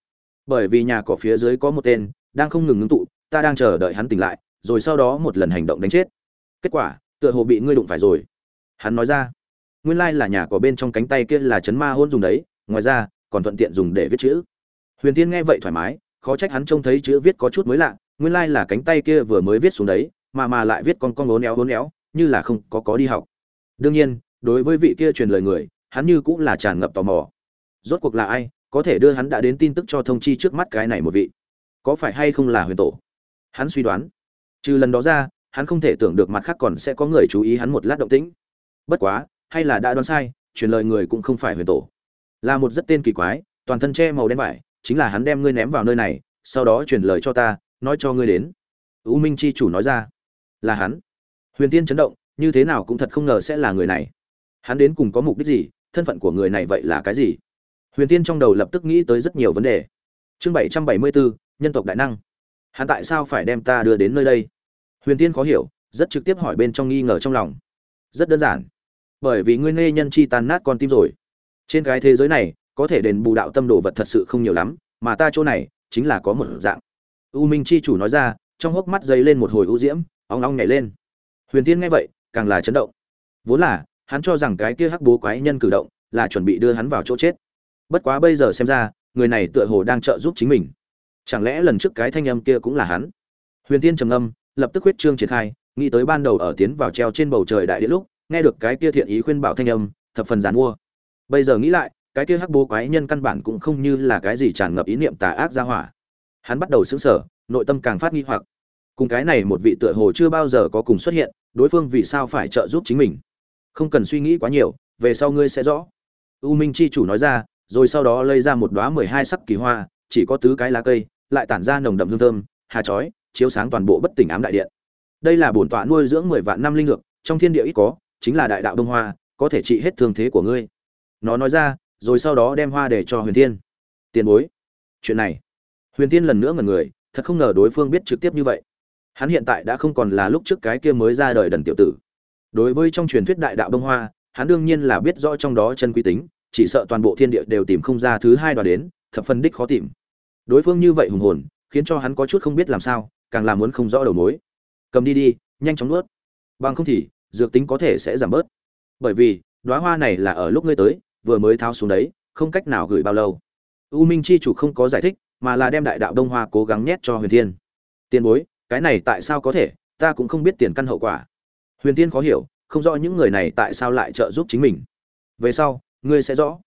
Bởi vì nhà cỏ phía dưới có một tên, đang không ngừng ngưng tụ ta đang chờ đợi hắn tỉnh lại, rồi sau đó một lần hành động đánh chết. Kết quả, tựa hồ bị ngươi đụng phải rồi. Hắn nói ra, nguyên lai là nhà có bên trong cánh tay kia là chấn ma hôn dùng đấy, ngoài ra, còn thuận tiện dùng để viết chữ. Huyền tiên nghe vậy thoải mái, khó trách hắn trông thấy chữ viết có chút mới lạ, nguyên lai là cánh tay kia vừa mới viết xuống đấy, mà mà lại viết con con lố néo lố néo, như là không có có đi học. Đương nhiên, đối với vị kia truyền lời người, hắn như cũng là tràn ngập tò mò. Rốt cuộc là ai, có thể đưa hắn đã đến tin tức cho thông chi trước mắt cái này một vị? Có phải hay không là huyền tổ? Hắn suy đoán. Trừ lần đó ra, hắn không thể tưởng được mặt khác còn sẽ có người chú ý hắn một lát động tĩnh. Bất quá, hay là đã đoán sai, truyền lời người cũng không phải huyền tổ. Là một rất tên kỳ quái, toàn thân che màu đen vải, chính là hắn đem ngươi ném vào nơi này, sau đó truyền lời cho ta, nói cho ngươi đến. U minh chi chủ nói ra. Là hắn. Huyền tiên chấn động, như thế nào cũng thật không ngờ sẽ là người này. Hắn đến cùng có mục đích gì, thân phận của người này vậy là cái gì? Huyền tiên trong đầu lập tức nghĩ tới rất nhiều vấn đề. Chương bảy trăm bảy mươi bốn, nhân tộc đại năng hắn tại sao phải đem ta đưa đến nơi đây? Huyền tiên khó hiểu, rất trực tiếp hỏi bên trong nghi ngờ trong lòng. Rất đơn giản. Bởi vì ngươi nê nhân chi tàn nát con tim rồi. Trên cái thế giới này, có thể đền bù đạo tâm đồ vật thật sự không nhiều lắm, mà ta chỗ này, chính là có một dạng. U minh chi chủ nói ra, trong hốc mắt dấy lên một hồi u diễm óng ong nhảy lên. Huyền tiên nghe vậy, càng là chấn động. Vốn là, hắn cho rằng cái kia hắc bố quái nhân cử động, là chuẩn bị đưa hắn vào chỗ chết. Bất quá bây giờ xem ra, người này tựa hồ đang trợ giúp chính mình chẳng lẽ lần trước cái thanh âm kia cũng là hắn? Huyền tiên trầm âm lập tức huyết trương triển khai, nghĩ tới ban đầu ở tiến vào treo trên bầu trời đại địa lúc, nghe được cái kia thiện ý khuyên bảo thanh âm, thập phần giàn mua. Bây giờ nghĩ lại, cái kia hắc bố quái nhân căn bản cũng không như là cái gì tràn ngập ý niệm tà ác ra hỏa. Hắn bắt đầu sững sờ, nội tâm càng phát nghi hoặc. Cùng cái này một vị tựa hồ chưa bao giờ có cùng xuất hiện, đối phương vì sao phải trợ giúp chính mình? Không cần suy nghĩ quá nhiều, về sau ngươi sẽ rõ. U minh chi chủ nói ra, rồi sau đó lấy ra một đóa mười hai sắc kỳ hoa, chỉ có tứ cái lá cây lại tản ra nồng đậm hương thơm, hà chói, chiếu sáng toàn bộ bất tỉnh ám đại điện. Đây là bổn tọa nuôi dưỡng mười vạn năm linh dược, trong thiên địa ít có, chính là đại đạo đông hoa, có thể trị hết thương thế của ngươi. Nó nói ra, rồi sau đó đem hoa để cho huyền thiên. Tiền bối. Chuyện này. Huyền thiên lần nữa ngẩn người, thật không ngờ đối phương biết trực tiếp như vậy. Hắn hiện tại đã không còn là lúc trước cái kia mới ra đời đần tiểu tử. Đối với trong truyền thuyết đại đạo đông hoa, hắn đương nhiên là biết rõ trong đó chân quý tính, chỉ sợ toàn bộ thiên địa đều tìm không ra thứ hai đoạt đến, thập phân đích khó tìm đối phương như vậy hùng hồn, khiến cho hắn có chút không biết làm sao, càng làm muốn không rõ đầu mối. Cầm đi đi, nhanh chóng nuốt. Bằng không thì, dược tính có thể sẽ giảm bớt. Bởi vì, đóa hoa này là ở lúc ngươi tới, vừa mới tháo xuống đấy, không cách nào gửi bao lâu. U minh chi chủ không có giải thích, mà là đem đại đạo đông hoa cố gắng nhét cho huyền thiên. Tiền bối, cái này tại sao có thể, ta cũng không biết tiền căn hậu quả. Huyền thiên khó hiểu, không rõ những người này tại sao lại trợ giúp chính mình. Về sau, ngươi sẽ rõ.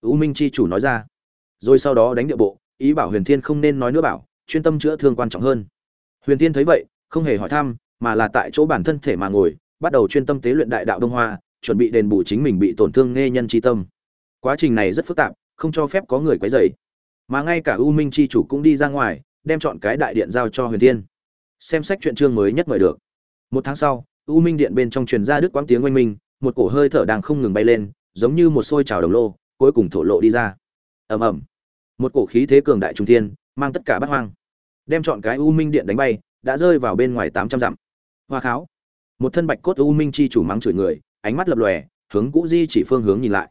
U minh chi chủ nói ra. Rồi sau đó đánh địa bộ ý bảo huyền thiên không nên nói nữa bảo, chuyên tâm chữa thương quan trọng hơn. Huyền thiên thấy vậy, không hề hỏi thăm, mà là tại chỗ bản thân thể mà ngồi, bắt đầu chuyên tâm tế luyện đại đạo đông hoa, chuẩn bị đền bù chính mình bị tổn thương nghe nhân chi tâm. Quá trình này rất phức tạp, không cho phép có người quấy rầy. Mà ngay cả u minh chi chủ cũng đi ra ngoài, đem chọn cái đại điện giao cho huyền thiên. Xem sách chuyện chương mới nhất mời được. Một tháng sau, u minh điện bên trong truyền ra đức quang tiếng oanh minh, một cổ hơi thở đang không ngừng bay lên, giống như một xôi trào đồng lô, cuối cùng thổ lộ đi ra. Ầm ầm một cổ khí thế cường đại trung thiên, mang tất cả bát hoang. Đem chọn cái u minh điện đánh bay, đã rơi vào bên ngoài tám trăm dặm. Hoa kháo. Một thân bạch cốt u minh chi chủ mắng chửi người, ánh mắt lập lòe, hướng cũ di chỉ phương hướng nhìn lại.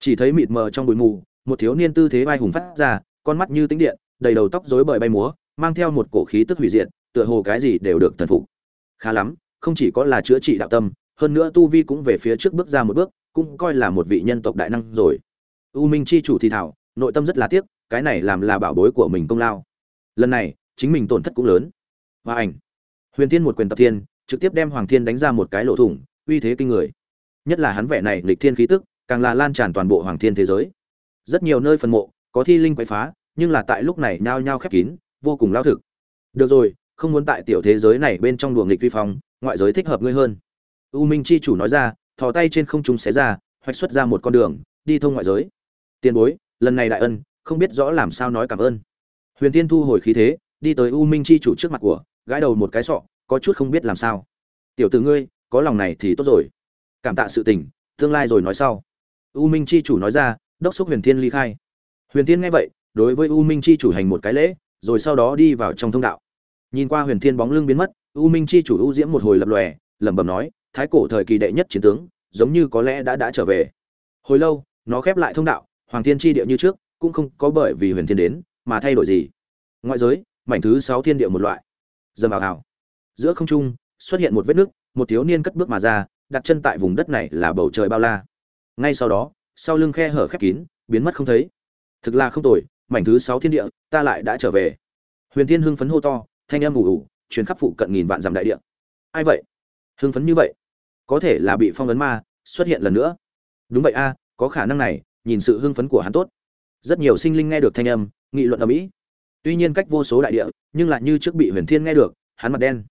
Chỉ thấy mịt mờ trong bụi mù, một thiếu niên tư thế vai hùng phát ra, con mắt như tính điện, đầy đầu tóc rối bời bay múa, mang theo một cổ khí tức hủy diệt, tựa hồ cái gì đều được thần phục. Khá lắm, không chỉ có là chữa trị đạo tâm, hơn nữa tu vi cũng về phía trước bước ra một bước, cũng coi là một vị nhân tộc đại năng rồi. U minh chi chủ thì thảo, nội tâm rất là tiếc cái này làm là bảo bối của mình công lao. Lần này, chính mình tổn thất cũng lớn. Và ảnh. Huyền thiên một quyền tập thiên, trực tiếp đem hoàng thiên đánh ra một cái lỗ thủng, uy thế kinh người. Nhất là hắn vẻ này lịch thiên khí tức, càng là lan tràn toàn bộ hoàng thiên thế giới. Rất nhiều nơi phần mộ, có thi linh quậy phá, nhưng là tại lúc này nhao nhao khép kín, vô cùng lao thực. Được rồi, không muốn tại tiểu thế giới này bên trong đùa nghịch vi phong, ngoại giới thích hợp ngươi hơn. U minh chi chủ nói ra, thò tay trên không trung xé ra, hoạch xuất ra một con đường, đi thông ngoại giới. Tiền bối, lần này đại ân không biết rõ làm sao nói cảm ơn. Huyền tiên thu hồi khí thế, đi tới u minh chi chủ trước mặt của, gãi đầu một cái sọ, có chút không biết làm sao. Tiểu tử ngươi, có lòng này thì tốt rồi. Cảm tạ sự tình, tương lai rồi nói sau. U minh chi chủ nói ra, đốc xúc huyền thiên ly khai. Huyền thiên nghe vậy, đối với u minh chi chủ hành một cái lễ, rồi sau đó đi vào trong thông đạo. Nhìn qua huyền thiên bóng lưng biến mất, u minh chi chủ u diễm một hồi lập lòe, lẩm bẩm nói, thái cổ thời kỳ đệ nhất chiến tướng, giống như có lẽ đã đã trở về. Hồi lâu, nó khép lại thông đạo, hoàng thiên chi địa như trước cũng không có bởi vì huyền thiên đến mà thay đổi gì. Ngoại giới, mảnh thứ sáu thiên địa một loại. Dầm ảo ảo giữa không trung, xuất hiện một vết nứt một thiếu niên cất bước mà ra, đặt chân tại vùng đất này là bầu trời bao la. Ngay sau đó, sau lưng khe hở khép kín, biến mất không thấy. Thực là không tồi, mảnh thứ sáu thiên địa, ta lại đã trở về. Huyền thiên hưng phấn hô to, thanh âm ù ù chuyến khắp phụ cận nghìn vạn dặm đại địa. Ai vậy? Hưng phấn như vậy? Có thể là bị phong ấn ma, xuất hiện lần nữa. Đúng vậy a, có khả năng này, nhìn sự hưng phấn của hắn tốt rất nhiều sinh linh nghe được thanh âm, nghị luận ở mỹ tuy nhiên cách vô số đại địa, nhưng lại như trước bị huyền thiên nghe được, hắn mặt đen.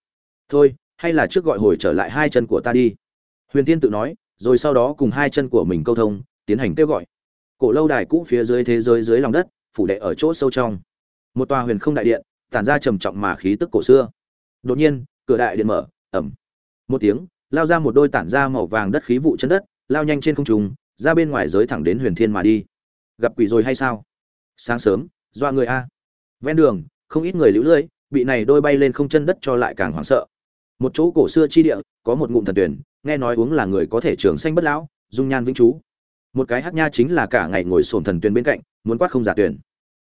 Thôi, hay là trước gọi hồi trở lại hai chân của ta đi. Huyền thiên tự nói, rồi sau đó cùng hai chân của mình câu thông, tiến hành kêu gọi. Cổ lâu đài cũ phía dưới thế giới dưới lòng đất, phủ đệ ở chỗ sâu trong. Một tòa huyền không đại điện, tản ra trầm trọng mà khí tức cổ xưa. Đột nhiên, cửa đại điện mở ẩm một tiếng, lao ra một đôi tản ra màu vàng đất khí vụ chân đất, lao nhanh trên không trung, ra bên ngoài giới thẳng đến huyền thiên mà đi gặp quỷ rồi hay sao? Sáng sớm doa người a. Ven đường, không ít người lũ lưỡi, bị này đôi bay lên không chân đất cho lại càng hoảng sợ. Một chỗ cổ xưa chi địa, có một ngụm thần tuyển, nghe nói uống là người có thể trường xanh bất lão, dung nhan vĩnh chú một cái hát nha chính là cả ngày ngồi sồn thần tuyển bên cạnh, muốn quát không giả tuyển.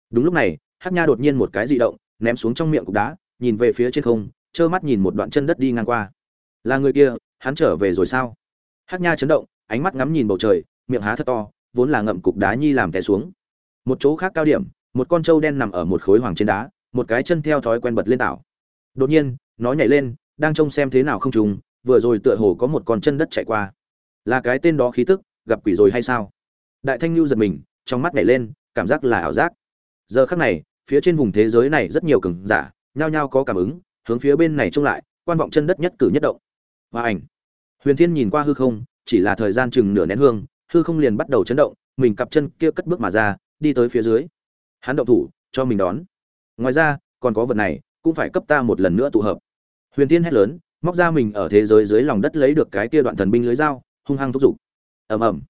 Đúng lúc này, hát nha đột nhiên một cái dị động, ném xuống trong miệng cục đá, nhìn về phía trên không, trơ mắt nhìn một đoạn chân đất đi ngang qua. Là người kia, hắn trở về rồi sao? Hát nha chấn động, ánh mắt ngắm nhìn bầu trời, miệng há thật to vốn là ngậm cục đá nhi làm té xuống. Một chỗ khác cao điểm, một con trâu đen nằm ở một khối hoàng trên đá, một cái chân theo thói quen bật lên tảo đột nhiên, nó nhảy lên, đang trông xem thế nào không trùng, vừa rồi tựa hồ có một con chân đất chạy qua. Là cái tên đó khí tức, gặp quỷ rồi hay sao? Đại thanh lưu giật mình, trong mắt nhảy lên, cảm giác là ảo giác. Giờ khắc này, phía trên vùng thế giới này rất nhiều cường giả, nhao nhao có cảm ứng, hướng phía bên này trông lại, quan vọng chân đất nhất cử nhất động. Và ảnh. Huyền thiên nhìn qua hư không, chỉ là thời gian chừng nửa nén hương hư không liền bắt đầu chấn động, mình cặp chân kia cất bước mà ra, đi tới phía dưới. Hắn động thủ, cho mình đón. Ngoài ra, còn có vật này, cũng phải cấp ta một lần nữa tụ hợp. Huyền tiên hét lớn, móc ra mình ở thế giới dưới lòng đất lấy được cái kia đoạn thần binh lưới dao, hung hăng thúc giục. Ầm ầm.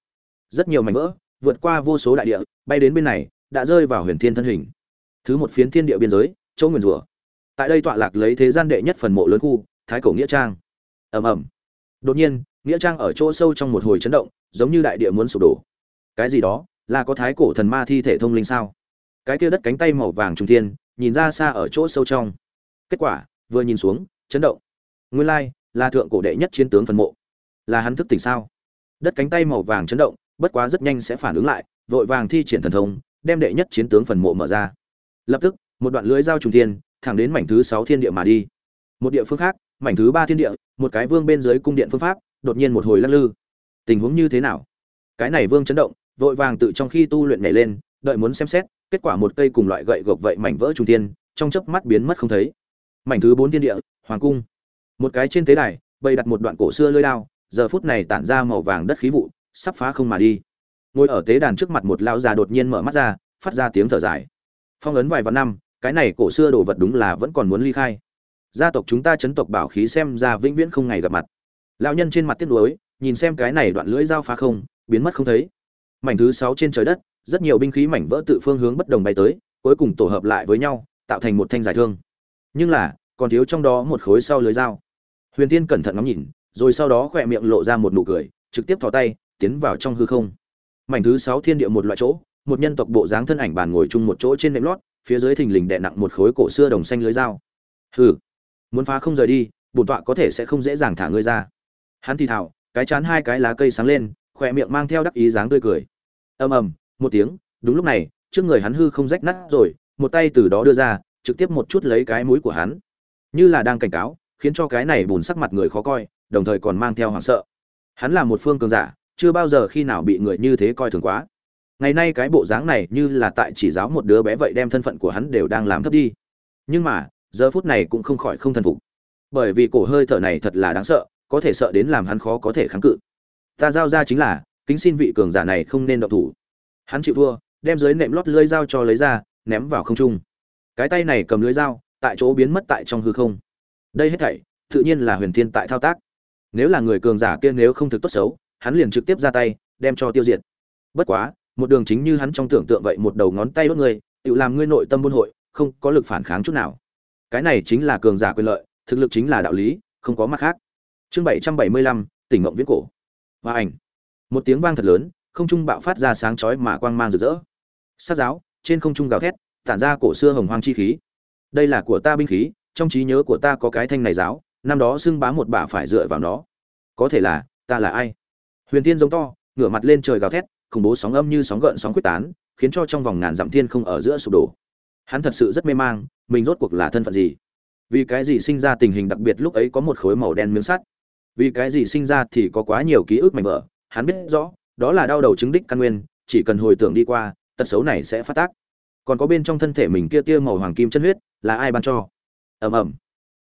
Rất nhiều mảnh vỡ, vượt qua vô số đại địa, bay đến bên này, đã rơi vào huyền thiên thân hình. Thứ một phiến thiên địa biên giới, chỗ nguyền rủa. Tại đây tọa lạc lấy thế gian đệ nhất phần mộ lớn khu, thái cổ nghĩa trang. Ầm ầm. Đột nhiên nghĩa trang ở chỗ sâu trong một hồi chấn động, giống như đại địa muốn sụp đổ. Cái gì đó? Là có thái cổ thần ma thi thể thông linh sao? Cái kia đất cánh tay màu vàng trung thiên, nhìn ra xa ở chỗ sâu trong. Kết quả, vừa nhìn xuống, chấn động. Nguyên lai, là thượng cổ đệ nhất chiến tướng phần mộ. Là hắn thức tỉnh sao? Đất cánh tay màu vàng chấn động, bất quá rất nhanh sẽ phản ứng lại, vội vàng thi triển thần thông, đem đệ nhất chiến tướng phần mộ mở ra. Lập tức, một đoạn lưới giao trùng thiên, thẳng đến mảnh thứ sáu thiên địa mà đi. Một địa phương khác, mảnh thứ ba thiên địa, một cái vương bên dưới cung điện phương pháp đột nhiên một hồi lắc lư. Tình huống như thế nào? Cái này vương chấn động, vội vàng tự trong khi tu luyện nhảy lên, đợi muốn xem xét, kết quả một cây cùng loại gậy gộc vậy mảnh vỡ trung tiên trong chớp mắt biến mất không thấy. Mảnh thứ bốn thiên địa, hoàng cung. Một cái trên tế đài, bày đặt một đoạn cổ xưa lưỡi đao, giờ phút này tản ra màu vàng đất khí vụ, sắp phá không mà đi. Ngồi ở tế đàn trước mặt một lão già đột nhiên mở mắt ra, phát ra tiếng thở dài. Phong ấn vài vạn năm, cái này cổ xưa đồ vật đúng là vẫn còn muốn ly khai. Gia tộc chúng ta chấn tộc bảo khí xem ra vĩnh viễn không ngày gặp mặt lão nhân trên mặt tiếc nuối, nhìn xem cái này đoạn lưỡi dao phá không, biến mất không thấy. Mảnh thứ sáu trên trời đất, rất nhiều binh khí mảnh vỡ tự phương hướng bất đồng bay tới, cuối cùng tổ hợp lại với nhau, tạo thành một thanh giải thương. Nhưng là, còn thiếu trong đó một khối sau lưới dao. Huyền tiên cẩn thận ngắm nhìn, rồi sau đó khỏe miệng lộ ra một nụ cười, trực tiếp thò tay, tiến vào trong hư không. Mảnh thứ sáu thiên địa một loại chỗ, một nhân tộc bộ dáng thân ảnh bàn ngồi chung một chỗ trên nệm lót, phía dưới thình lình đè nặng một khối cổ xưa đồng xanh lưới dao. Hừ, muốn phá không rời đi, bổn tọa có thể sẽ không dễ dàng thả ngươi ra hắn thì thào, cái chán hai cái lá cây sáng lên, khỏe miệng mang theo đắc ý dáng tươi cười. Ầm ầm, một tiếng, đúng lúc này, trước người hắn hư không rách nát rồi, một tay từ đó đưa ra, trực tiếp một chút lấy cái mũi của hắn. Như là đang cảnh cáo, khiến cho cái này bùn sắc mặt người khó coi, đồng thời còn mang theo hoảng sợ. Hắn là một phương cường giả, chưa bao giờ khi nào bị người như thế coi thường quá. Ngày nay cái bộ dáng này như là tại chỉ giáo một đứa bé vậy đem thân phận của hắn đều đang làm thấp đi. Nhưng mà, giờ phút này cũng không khỏi không thần phục. Bởi vì cổ hơi thở này thật là đáng sợ có thể sợ đến làm hắn khó có thể kháng cự. Ta giao ra chính là, kính xin vị cường giả này không nên động thủ. Hắn chịu thua, đem dưới nệm lót lưới dao cho lấy ra, ném vào không trung. Cái tay này cầm lưới dao, tại chỗ biến mất tại trong hư không. Đây hết thảy, tự nhiên là huyền thiên tại thao tác. Nếu là người cường giả kia nếu không thực tốt xấu, hắn liền trực tiếp ra tay, đem cho tiêu diệt. Bất quá, một đường chính như hắn trong tưởng tượng vậy một đầu ngón tay đốt người, tự làm ngươi nội tâm buôn hội, không có lực phản kháng chút nào. Cái này chính là cường giả quyền lợi, thực lực chính là đạo lý, không có mặt khác chương bảy trăm bảy mươi lăm, tỉnh ngộng viễn cổ. Và ảnh. Một tiếng vang thật lớn, không trung bạo phát ra sáng chói mà quang mang rực rỡ. Sát giáo, trên không trung gào thét, tản ra cổ xưa hồng hoang chi khí. Đây là của ta binh khí, trong trí nhớ của ta có cái thanh này giáo, năm đó xưng bá một bả phải dựa vào nó. Có thể là, ta là ai? Huyền tiên giống to, ngửa mặt lên trời gào thét, khủng bố sóng âm như sóng gợn sóng quyết tán, khiến cho trong vòng ngàn dặm thiên không ở giữa sụp đổ. Hắn thật sự rất mê mang, mình rốt cuộc là thân phận gì? Vì cái gì sinh ra tình hình đặc biệt lúc ấy có một khối màu đen miếng sắt? Vì cái gì sinh ra thì có quá nhiều ký ức mảnh vỡ, hắn biết rõ, đó là đau đầu chứng đích căn nguyên, chỉ cần hồi tưởng đi qua, tật xấu này sẽ phát tác. Còn có bên trong thân thể mình kia tia màu hoàng kim chân huyết, là ai ban cho? Ầm ầm.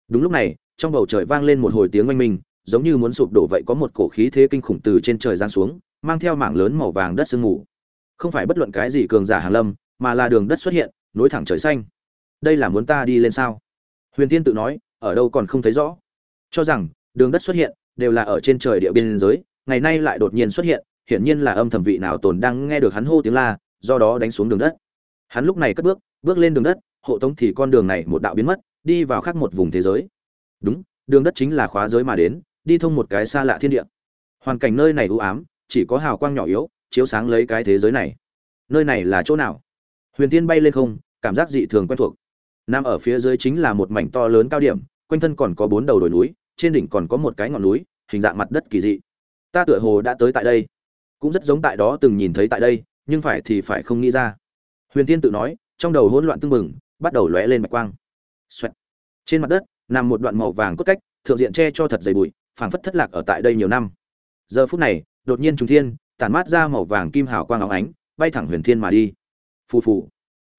Đúng lúc này, trong bầu trời vang lên một hồi tiếng oanh minh, giống như muốn sụp đổ vậy có một cổ khí thế kinh khủng từ trên trời giáng xuống, mang theo mảng lớn màu vàng đất sương mù. Không phải bất luận cái gì cường giả hàn lâm, mà là đường đất xuất hiện, nối thẳng trời xanh. Đây là muốn ta đi lên sao? Huyền tiên tự nói, ở đâu còn không thấy rõ. Cho rằng, đường đất xuất hiện đều là ở trên trời địa biên giới, ngày nay lại đột nhiên xuất hiện, hiển nhiên là âm thầm vị nào tồn đang nghe được hắn hô tiếng la, do đó đánh xuống đường đất. Hắn lúc này cất bước bước lên đường đất, hộ tống thì con đường này một đạo biến mất, đi vào khác một vùng thế giới. Đúng, đường đất chính là khóa giới mà đến, đi thông một cái xa lạ thiên địa. Hoàn cảnh nơi này u ám, chỉ có hào quang nhỏ yếu, chiếu sáng lấy cái thế giới này. Nơi này là chỗ nào? Huyền tiên bay lên không, cảm giác dị thường quen thuộc. Nam ở phía dưới chính là một mảnh to lớn cao điểm, quanh thân còn có bốn đầu đồi núi trên đỉnh còn có một cái ngọn núi, hình dạng mặt đất kỳ dị. Ta tựa hồ đã tới tại đây. Cũng rất giống tại đó từng nhìn thấy tại đây, nhưng phải thì phải không nghĩ ra. Huyền tiên tự nói, trong đầu hỗn loạn tưng bừng, bắt đầu lóe lên mạch quang. Xoẹt. trên mặt đất, nằm một đoạn màu vàng cốt cách, thượng diện che cho thật dày bụi, phảng phất thất lạc ở tại đây nhiều năm. Giờ phút này, đột nhiên trùng thiên, tản mát ra màu vàng kim hào quang óng ánh, bay thẳng huyền thiên mà đi. Phù phù.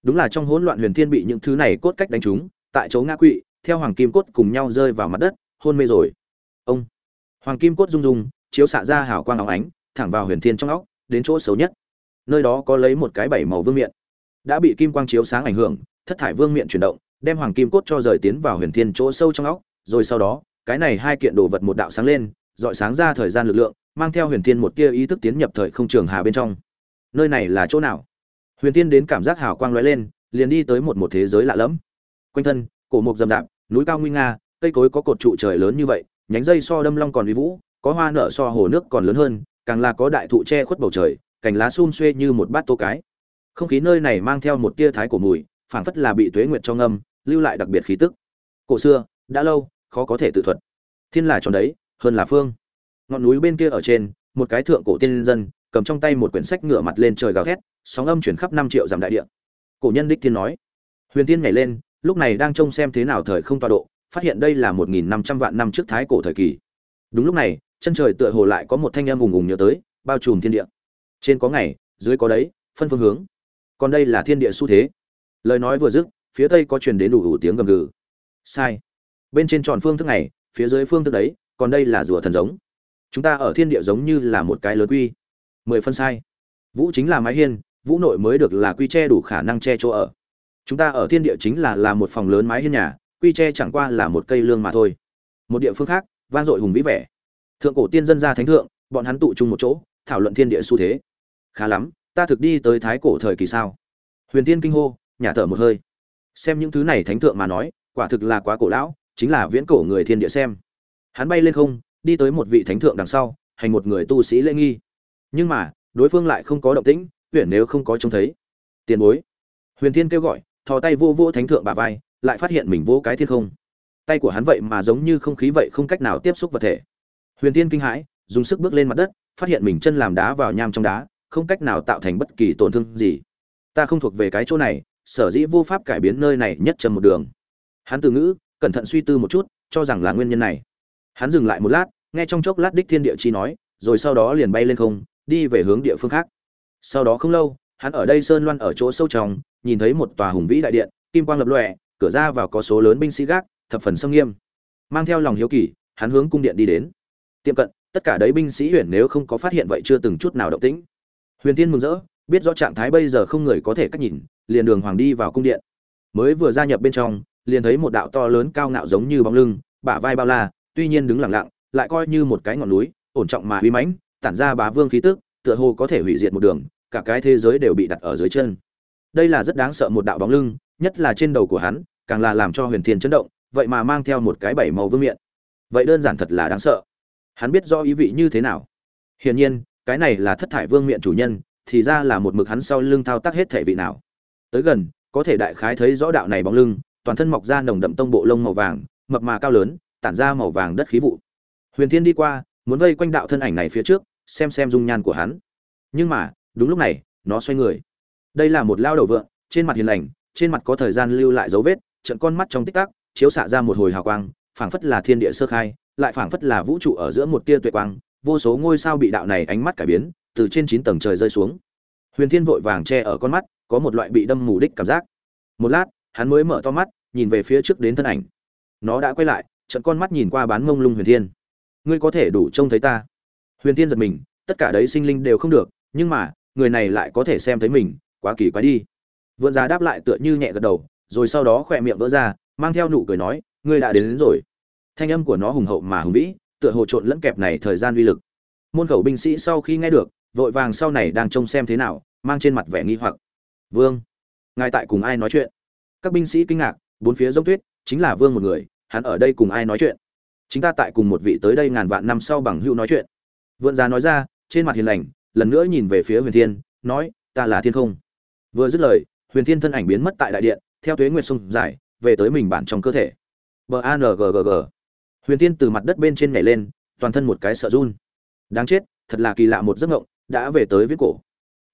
Đúng là trong hỗn loạn huyền thiên bị những thứ này cốt cách đánh trúng, tại chỗ ngã quỵ, theo hoàng kim cốt cùng nhau rơi vào mặt đất hôn mê rồi. Ông hoàng kim cốt rung rung, chiếu xạ ra hào quang óng ánh, thẳng vào huyền thiên trong óc, đến chỗ xấu nhất. Nơi đó có lấy một cái bảy màu vương miện. Đã bị kim quang chiếu sáng ảnh hưởng, thất thải vương miện chuyển động, đem hoàng kim cốt cho rời tiến vào huyền thiên chỗ sâu trong óc. Rồi sau đó, cái này hai kiện đồ vật một đạo sáng lên, dọi sáng ra thời gian lực lượng, mang theo huyền thiên một tia ý thức tiến nhập thời không trường hà bên trong. Nơi này là chỗ nào? Huyền thiên đến cảm giác hào quang lóe lên, liền đi tới một một thế giới lạ lẫm. Quanh thân, cổ mục rậm rạp, núi cao nguy nga cây cối có cột trụ trời lớn như vậy, nhánh dây so đâm long còn uy vũ, có hoa nở so hồ nước còn lớn hơn, càng là có đại thụ che khuất bầu trời, cành lá xum xuê như một bát tô cái. Không khí nơi này mang theo một tia thái cổ mùi, phảng phất là bị tuế nguyệt cho ngâm, lưu lại đặc biệt khí tức. Cổ xưa, đã lâu, khó có thể tự thuật. Thiên là tròn đấy, hơn là phương. Ngọn núi bên kia ở trên, một cái thượng cổ tiên dân, cầm trong tay một quyển sách ngửa mặt lên trời gào thét, sóng âm chuyển khắp năm triệu dặm đại địa. Cổ nhân đích thiên nói, huyền tiên nhảy lên, lúc này đang trông xem thế nào thời không tọa độ phát hiện đây là một nghìn năm trăm vạn năm trước thái cổ thời kỳ. Đúng lúc này, chân trời tựa hồ lại có một thanh âm ùng ùng nhớ tới, bao trùm thiên địa. Trên có ngày, dưới có đấy, phân phương hướng. Còn đây là thiên địa xu thế. Lời nói vừa dứt, phía tây có truyền đến đủ ủ tiếng gầm gừ. Sai. Bên trên tròn phương thức này, phía dưới phương thức đấy, còn đây là rùa thần giống. Chúng ta ở thiên địa giống như là một cái lớn quy. Mười phân sai. Vũ chính là mái hiên, vũ nội mới được là quy che đủ khả năng che chỗ ở. Chúng ta ở thiên địa chính là là một phòng lớn mái hiên nhà quy che chẳng qua là một cây lương mà thôi. Một địa phương khác, vang dội hùng vĩ vẻ. Thượng cổ tiên dân gia thánh thượng, bọn hắn tụ chung một chỗ, thảo luận thiên địa xu thế. Khá lắm, ta thực đi tới thái cổ thời kỳ sao? Huyền tiên kinh hô, nhả thở một hơi. Xem những thứ này thánh thượng mà nói, quả thực là quá cổ lão, chính là viễn cổ người thiên địa xem. Hắn bay lên không, đi tới một vị thánh thượng đằng sau, hành một người tu sĩ lễ nghi. Nhưng mà, đối phương lại không có động tĩnh huyền nếu không có trông thấy. Tiền bối. Huyền thiên kêu gọi, thò tay vô vô thánh thượng bà vai lại phát hiện mình vô cái thiên không. Tay của hắn vậy mà giống như không khí vậy không cách nào tiếp xúc vật thể. Huyền thiên kinh hãi, dùng sức bước lên mặt đất, phát hiện mình chân làm đá vào nham trong đá, không cách nào tạo thành bất kỳ tổn thương gì. Ta không thuộc về cái chỗ này, sở dĩ vô pháp cải biến nơi này nhất trầm một đường. Hắn từ ngữ, cẩn thận suy tư một chút, cho rằng là nguyên nhân này. Hắn dừng lại một lát, nghe trong chốc lát đích thiên địa chi nói, rồi sau đó liền bay lên không, đi về hướng địa phương khác. Sau đó không lâu, hắn ở đây sơn loan ở chỗ sâu trong, nhìn thấy một tòa hùng vĩ đại điện, kim quang lập lòe cửa ra vào có số lớn binh sĩ gác, thập phần sông nghiêm. Mang theo lòng hiếu kỳ, hắn hướng cung điện đi đến. Tiệm cận, tất cả đấy binh sĩ huyền nếu không có phát hiện vậy chưa từng chút nào động tĩnh. Huyền tiên mừng rỡ, biết rõ trạng thái bây giờ không người có thể cách nhìn, liền đường hoàng đi vào cung điện. Mới vừa gia nhập bên trong, liền thấy một đạo to lớn cao ngạo giống như bóng lưng, bả vai bao la, tuy nhiên đứng lặng lặng, lại coi như một cái ngọn núi, ổn trọng mà uy mãnh, tản ra bá vương khí tức, tựa hồ có thể hủy diệt một đường, cả cái thế giới đều bị đặt ở dưới chân. Đây là rất đáng sợ một đạo bóng lưng nhất là trên đầu của hắn, càng là làm cho huyền thiên chấn động, vậy mà mang theo một cái bảy màu vương miện. Vậy đơn giản thật là đáng sợ. Hắn biết rõ ý vị như thế nào. Hiển nhiên, cái này là thất thải vương miện chủ nhân, thì ra là một mực hắn sau lưng thao tác hết thể vị nào. Tới gần, có thể đại khái thấy rõ đạo này bóng lưng, toàn thân mọc ra nồng đậm tông bộ lông màu vàng, mập mà cao lớn, tản ra màu vàng đất khí vụ. Huyền thiên đi qua, muốn vây quanh đạo thân ảnh này phía trước, xem xem dung nhan của hắn. Nhưng mà, đúng lúc này, nó xoay người. Đây là một lao đầu vượng trên mặt hiền lành trên mặt có thời gian lưu lại dấu vết, trận con mắt trong tích tắc, chiếu xạ ra một hồi hào quang, phảng phất là thiên địa sơ khai, lại phảng phất là vũ trụ ở giữa một tia tuệ quang, vô số ngôi sao bị đạo này ánh mắt cải biến, từ trên chín tầng trời rơi xuống. Huyền thiên vội vàng che ở con mắt, có một loại bị đâm mù đích cảm giác. Một lát, hắn mới mở to mắt, nhìn về phía trước đến thân ảnh. Nó đã quay lại, trận con mắt nhìn qua bán mông lung huyền thiên. Ngươi có thể đủ trông thấy ta. Huyền thiên giật mình, tất cả đấy sinh linh đều không được, nhưng mà, người này lại có thể xem thấy mình, quá kỳ quái đi vượn già đáp lại tựa như nhẹ gật đầu rồi sau đó khỏe miệng vỡ ra mang theo nụ cười nói ngươi đã đến, đến rồi. Thanh âm của nó hùng hậu mà hùng vĩ tựa hồ trộn lẫn kẹp này thời gian uy lực. Môn khẩu binh sĩ sau khi nghe được vội vàng sau này đang trông xem thế nào mang trên mặt vẻ nghi hoặc. Vương ngài tại cùng ai nói chuyện? Các binh sĩ kinh ngạc bốn phía giống tuyết chính là vương một người hắn ở đây cùng ai nói chuyện? Chúng ta tại cùng một vị tới đây ngàn vạn năm sau bằng hữu nói chuyện. Vượn giá nói ra trên mặt hiền lành lần nữa nhìn về phía huyền thiên nói ta là thiên không. Vừa dứt lời huyền thiên thân ảnh biến mất tại đại điện, theo tuế nguyệt sông dài, về tới mình bản trong cơ thể. B a n g g g. Huyền thiên từ mặt đất bên trên nhảy lên, toàn thân một cái sợ run. Đáng chết, thật là kỳ lạ một giấc ngộng đã về tới viết cổ.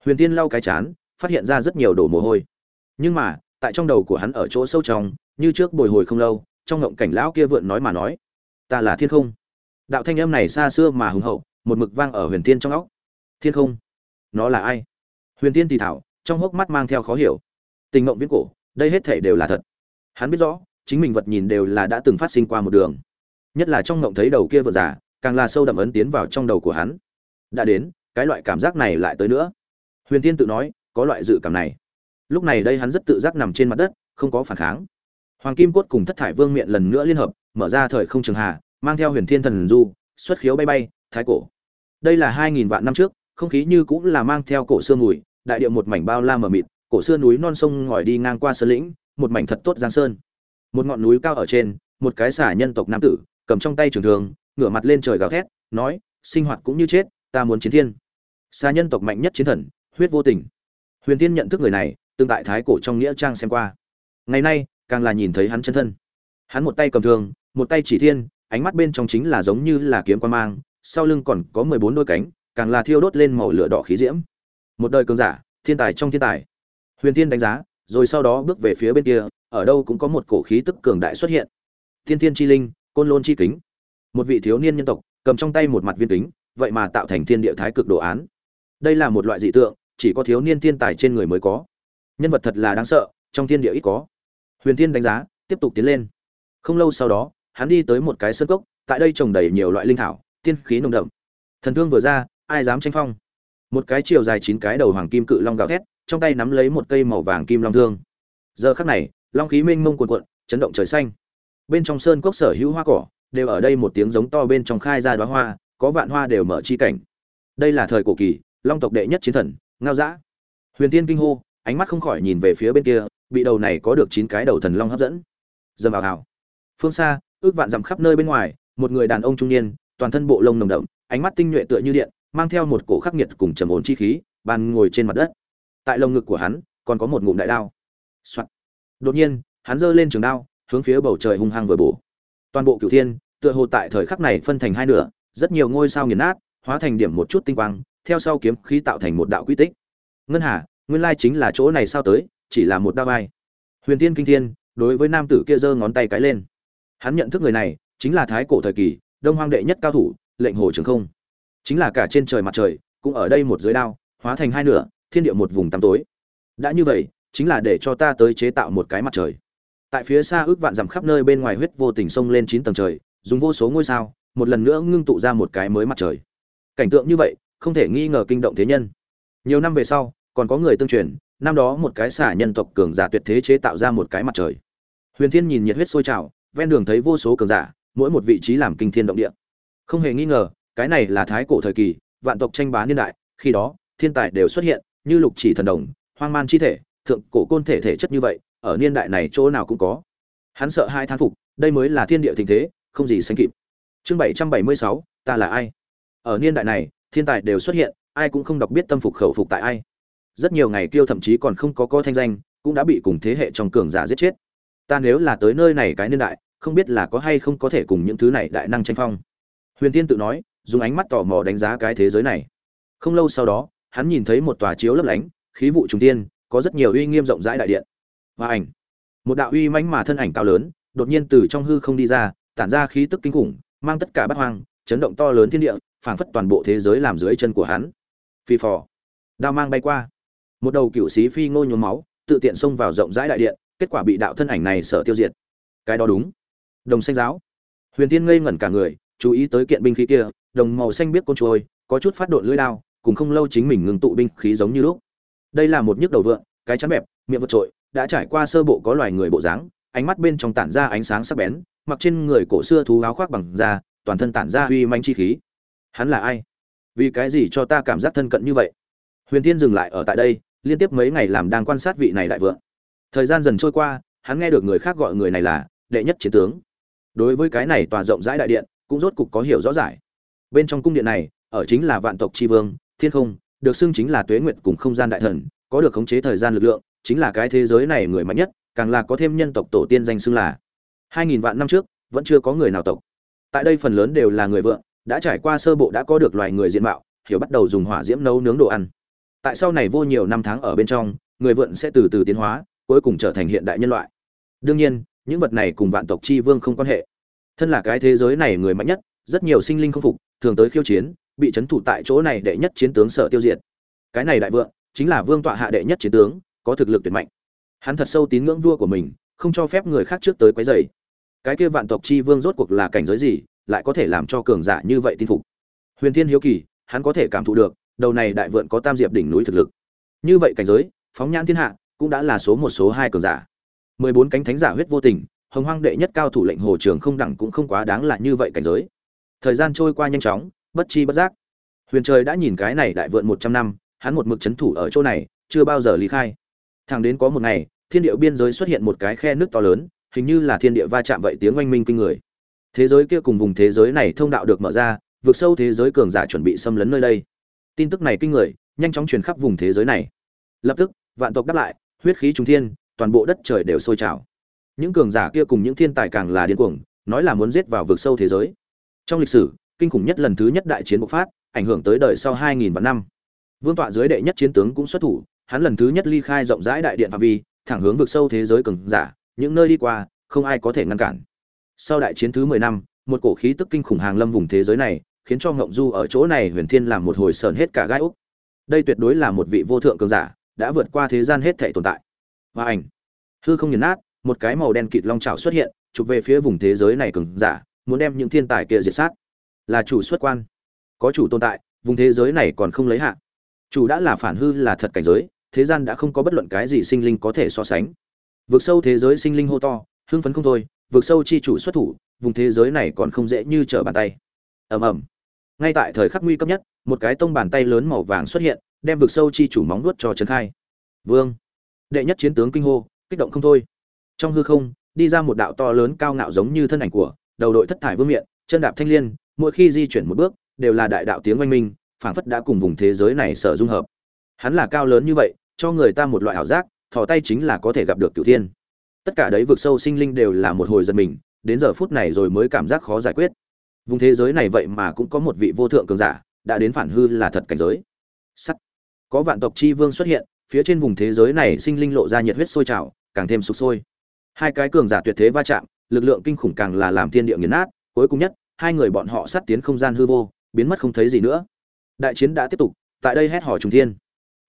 Huyền thiên lau cái chán, phát hiện ra rất nhiều đổ mồ hôi. Nhưng mà, tại trong đầu của hắn ở chỗ sâu trong, như trước bồi hồi không lâu, trong ngộng cảnh lão kia vượn nói mà nói, ta là thiên không. Đạo thanh âm này xa xưa mà hùng hậu, một mực vang ở huyền thiên trong óc. Thiên không? Nó là ai? Huyền thiên thì thảo, trong hốc mắt mang theo khó hiểu tình mộng viễn cổ, đây hết thể đều là thật. Hắn biết rõ, chính mình vật nhìn đều là đã từng phát sinh qua một đường. Nhất là trong mộng thấy đầu kia vợ già, càng là sâu đậm ấn tiến vào trong đầu của hắn. Đã đến, cái loại cảm giác này lại tới nữa. Huyền thiên tự nói, có loại dự cảm này. Lúc này đây hắn rất tự giác nằm trên mặt đất, không có phản kháng. Hoàng kim cốt cùng thất thải vương miện lần nữa liên hợp, mở ra thời không trường hà, mang theo huyền thiên thần du, xuất khiếu bay bay, thái cổ. Đây là hai nghìn vạn năm trước, không khí như cũng là mang theo cổ xương mùi, đại điệu một mảnh bao la mờ mịt cổ xưa núi non sông ngòi đi ngang qua sơn lĩnh, một mảnh thật tốt giang sơn. Một ngọn núi cao ở trên, một cái xả nhân tộc nam tử, cầm trong tay trường thường ngửa mặt lên trời gào thét, nói, sinh hoạt cũng như chết, ta muốn chiến thiên. Xa nhân tộc mạnh nhất chiến thần, huyết vô tình. Huyền tiên nhận thức người này, tương tại thái cổ trong nghĩa trang xem qua. Ngày nay, càng là nhìn thấy hắn chân thân. Hắn một tay cầm thường một tay chỉ thiên, ánh mắt bên trong chính là giống như là kiếm quan mang, sau lưng còn có mười bốn đôi cánh, càng là thiêu đốt lên màu lửa đỏ khí diễm. Một đời cường giả, thiên tài trong thiên tài huyền thiên đánh giá, rồi sau đó bước về phía bên kia, ở đâu cũng có một cổ khí tức cường đại xuất hiện. Thiên thiên chi linh, côn lôn chi kính. Một vị thiếu niên nhân tộc, cầm trong tay một mặt viên kính, vậy mà tạo thành thiên địa thái cực đồ án. Đây là một loại dị tượng, chỉ có thiếu niên thiên tài trên người mới có. Nhân vật thật là đáng sợ, trong thiên địa ít có. Huyền thiên đánh giá, tiếp tục tiến lên. Không lâu sau đó, hắn đi tới một cái sơn cốc, tại đây trồng đầy nhiều loại linh thảo, tiên khí nồng đậm. Thần thương vừa ra, ai dám tranh phong? Một cái chiều dài chín cái đầu hoàng kim cự long gào thét trong tay nắm lấy một cây màu vàng kim long thương. Giờ khắc này, long khí mênh mông cuồn cuộn, chấn động trời xanh. Bên trong sơn cốc sở hữu hoa cỏ, đều ở đây một tiếng giống to bên trong khai ra đóa hoa, có vạn hoa đều mở chi cảnh. Đây là thời cổ kỳ, long tộc đệ nhất chiến thần, ngao dã. Huyền tiên kinh hô, ánh mắt không khỏi nhìn về phía bên kia, bị đầu này có được chín cái đầu thần long hấp dẫn. Dầm vào hào phương xa, ước vạn dặm khắp nơi bên ngoài, một người đàn ông trung niên, toàn thân bộ lông nồng đậm, ánh mắt tinh nhuệ tựa như điện, mang theo một cổ khắc nghiệt cùng trầm ổn chi khí, bàn ngồi trên mặt đất tại lồng ngực của hắn, còn có một ngụm đại đao、Soạn. đột nhiên, hắn giơ lên trường đao, hướng phía bầu trời hung hăng vừa bổ. Toàn bộ cửu thiên, tựa hồ tại thời khắc này phân thành hai nửa, rất nhiều ngôi sao nghiền nát, hóa thành điểm một chút tinh quang, theo sau kiếm khí tạo thành một đạo quy tích. Ngân hà, nguyên lai chính là chỗ này sao tới, chỉ là một đao vai. Huyền tiên kinh thiên, đối với nam tử kia giơ ngón tay cái lên. Hắn nhận thức người này, chính là thái cổ thời kỳ, đông hoang đệ nhất cao thủ, lệnh hồ trường không. Chính là cả trên trời mặt trời, cũng ở đây một dưới đao, hóa thành hai nửa thiên địa một vùng tăm tối. Đã như vậy, chính là để cho ta tới chế tạo một cái mặt trời. Tại phía xa ước vạn dặm khắp nơi bên ngoài huyết vô tình sông lên chín tầng trời, dùng vô số ngôi sao, một lần nữa ngưng tụ ra một cái mới mặt trời. Cảnh tượng như vậy, không thể nghi ngờ kinh động thế nhân. Nhiều năm về sau, còn có người tương truyền, năm đó một cái xả nhân tộc cường giả tuyệt thế chế tạo ra một cái mặt trời. Huyền thiên nhìn nhiệt huyết sôi trào, ven đường thấy vô số cường giả, mỗi một vị trí làm kinh thiên động địa. Không hề nghi ngờ, cái này là thái cổ thời kỳ, vạn tộc tranh bá niên đại, khi đó, thiên tài đều xuất hiện như lục chỉ thần đồng, hoang man chi thể, thượng cổ côn thể thể chất như vậy, ở niên đại này chỗ nào cũng có. Hắn sợ hai thán phục, đây mới là thiên địa tình thế, không gì sánh kịp. Chương bảy trăm bảy mươi sáu, ta là ai? Ở niên đại này, thiên tài đều xuất hiện, ai cũng không đọc biết tâm phục khẩu phục tại ai. Rất nhiều ngày kiêu thậm chí còn không có có thanh danh, cũng đã bị cùng thế hệ trong cường giả giết chết. Ta nếu là tới nơi này cái niên đại, không biết là có hay không có thể cùng những thứ này đại năng tranh phong. Huyền tiên tự nói, dùng ánh mắt tò mò đánh giá cái thế giới này. Không lâu sau đó hắn nhìn thấy một tòa chiếu lấp lánh, khí vụ trùng tiên có rất nhiều uy nghiêm rộng rãi đại điện. Và ảnh. Một đạo uy mãnh mà thân ảnh cao lớn, đột nhiên từ trong hư không đi ra, tản ra khí tức kinh khủng, mang tất cả bát hoang, chấn động to lớn thiên địa, phảng phất toàn bộ thế giới làm dưới chân của hắn. Phi phò. Đao mang bay qua. Một đầu cựu sĩ phi ngô nhuốm máu, tự tiện xông vào rộng rãi đại điện, kết quả bị đạo thân ảnh này sợ tiêu diệt. Cái đó đúng. Đồng xanh giáo. Huyền tiên ngây ngẩn cả người, chú ý tới kiện binh khí kia, đồng màu xanh biết côn trôi, có chút phát độn lưỡi đao cùng không lâu chính mình ngừng tụ binh khí giống như lúc. Đây là một nhức đầu vượn, cái chắn bẹp, miệng vượt trội, đã trải qua sơ bộ có loài người bộ dáng, ánh mắt bên trong tản ra ánh sáng sắc bén, mặc trên người cổ xưa thú áo khoác bằng da, toàn thân tản ra uy manh chi khí. Hắn là ai? Vì cái gì cho ta cảm giác thân cận như vậy? Huyền thiên dừng lại ở tại đây, liên tiếp mấy ngày làm đang quan sát vị này đại vượng. Thời gian dần trôi qua, hắn nghe được người khác gọi người này là đệ nhất chiến tướng. Đối với cái này tòa rộng rãi đại điện, cũng rốt cục có hiểu rõ giải bên trong cung điện này, ở chính là vạn tộc tri vương thiên không, được xưng chính là tuế nguyệt cùng không gian đại thần, có được khống chế thời gian lực lượng, chính là cái thế giới này người mạnh nhất, càng là có thêm nhân tộc tổ tiên danh xưng là. Hai nghìn vạn năm trước, vẫn chưa có người nào tộc. Tại đây phần lớn đều là người vượng, đã trải qua sơ bộ đã có được loài người diện mạo, hiểu bắt đầu dùng hỏa diễm nấu nướng đồ ăn. Tại sau này vô nhiều năm tháng ở bên trong, người vượn sẽ từ từ tiến hóa, cuối cùng trở thành hiện đại nhân loại. Đương nhiên, những vật này cùng vạn tộc chi vương không quan hệ. Thân là cái thế giới này người mạnh nhất, rất nhiều sinh linh không phục, thường tới khiêu chiến bị trấn thủ tại chỗ này đệ nhất chiến tướng sợ tiêu diệt. Cái này đại vượng, chính là vương tọa hạ đệ nhất chiến tướng, có thực lực tuyệt mạnh. Hắn thật sâu tín ngưỡng vua của mình, không cho phép người khác trước tới quấy rầy. Cái kia vạn tộc chi vương rốt cuộc là cảnh giới gì, lại có thể làm cho cường giả như vậy tin phục? Huyền thiên hiếu kỳ, hắn có thể cảm thụ được, đầu này đại vượn có tam diệp đỉnh núi thực lực. Như vậy cảnh giới, phóng nhãn thiên hạ, cũng đã là số một, số hai cường giả. Mười bốn cánh thánh giả huyết vô tình, hồng hoang đệ nhất cao thủ lệnh hồ trường không đẳng cũng không quá đáng là như vậy cảnh giới. Thời gian trôi qua nhanh chóng bất chi bất giác. Huyền trời đã nhìn cái này đại vượn một trăm năm, hắn một mực c h ấ n thủ ở chỗ này, chưa bao giờ lý khai. Thằng đến có một ngày, thiên địa biên giới xuất hiện một cái khe nước to lớn, hình như là thiên địa va chạm vậy tiếng oanh minh kinh người. Thế giới kia cùng vùng thế giới này thông đạo được mở ra, vượt sâu thế giới cường giả chuẩn bị xâm lấn nơi đây. Tin tức này kinh người, nhanh chóng truyền khắp vùng thế giới này. Lập tức, vạn tộc đáp lại, huyết khí trung thiên, toàn bộ đất trời đều sôi trào. Những cường giả kia cùng những thiên tài càng là điên cuồng, nói là muốn giết vào vực sâu thế giới. Trong lịch sử kinh khủng nhất lần thứ nhất đại chiến bộc phát, ảnh hưởng tới đời sau 2000 vạn năm. Vương tọa dưới đệ nhất chiến tướng cũng xuất thủ, hắn lần thứ nhất ly khai rộng rãi đại điện phạm vi, thẳng hướng vực sâu thế giới cường giả, những nơi đi qua, không ai có thể ngăn cản. Sau đại chiến thứ 10 năm, một cổ khí tức kinh khủng hàng lâm vùng thế giới này, khiến cho ngộng du ở chỗ này huyền thiên làm một hồi sờn hết cả gai úc. Đây tuyệt đối là một vị vô thượng cường giả, đã vượt qua thế gian hết thảy tồn tại. Và ảnh, hư không nhìn nát, một cái màu đen kịt long trảo xuất hiện, chụp về phía vùng thế giới này cường giả, muốn đem những thiên tài kia diệt sát là chủ xuất quan. Có chủ tồn tại, vùng thế giới này còn không lấy hạ. Chủ đã là phản hư là thật cảnh giới, thế gian đã không có bất luận cái gì sinh linh có thể so sánh. Vượt sâu thế giới sinh linh hô to, hưng phấn không thôi vượt sâu chi chủ xuất thủ, vùng thế giới này còn không dễ như trở bàn tay. Ầm ầm. Ngay tại thời khắc nguy cấp nhất, một cái tông bàn tay lớn màu vàng xuất hiện, đem vượt sâu chi chủ móng nuốt cho trấn khai. Vương. Đệ nhất chiến tướng kinh hô, kích động không thôi. Trong hư không, đi ra một đạo to lớn cao ngạo giống như thân ảnh của, đầu đội thất thải vương miện, chân đạp thanh liên mỗi khi di chuyển một bước, đều là đại đạo tiếng oanh minh, phảng phất đã cùng vùng thế giới này sở dung hợp. Hắn là cao lớn như vậy, cho người ta một loại ảo giác, thò tay chính là có thể gặp được cửu thiên. Tất cả đấy vực sâu sinh linh đều là một hồi giật mình, đến giờ phút này rồi mới cảm giác khó giải quyết. Vùng thế giới này vậy mà cũng có một vị vô thượng cường giả, đã đến phản hư là thật cảnh giới. Sắt. Có vạn tộc chi vương xuất hiện, phía trên vùng thế giới này sinh linh lộ ra nhiệt huyết sôi trào, càng thêm sục sôi. Hai cái cường giả tuyệt thế va chạm, lực lượng kinh khủng càng là làm thiên địa nghiền nát, cuối cùng nhất hai người bọn họ sát tiến không gian hư vô, biến mất không thấy gì nữa. Đại chiến đã tiếp tục, tại đây hét hò trùng thiên.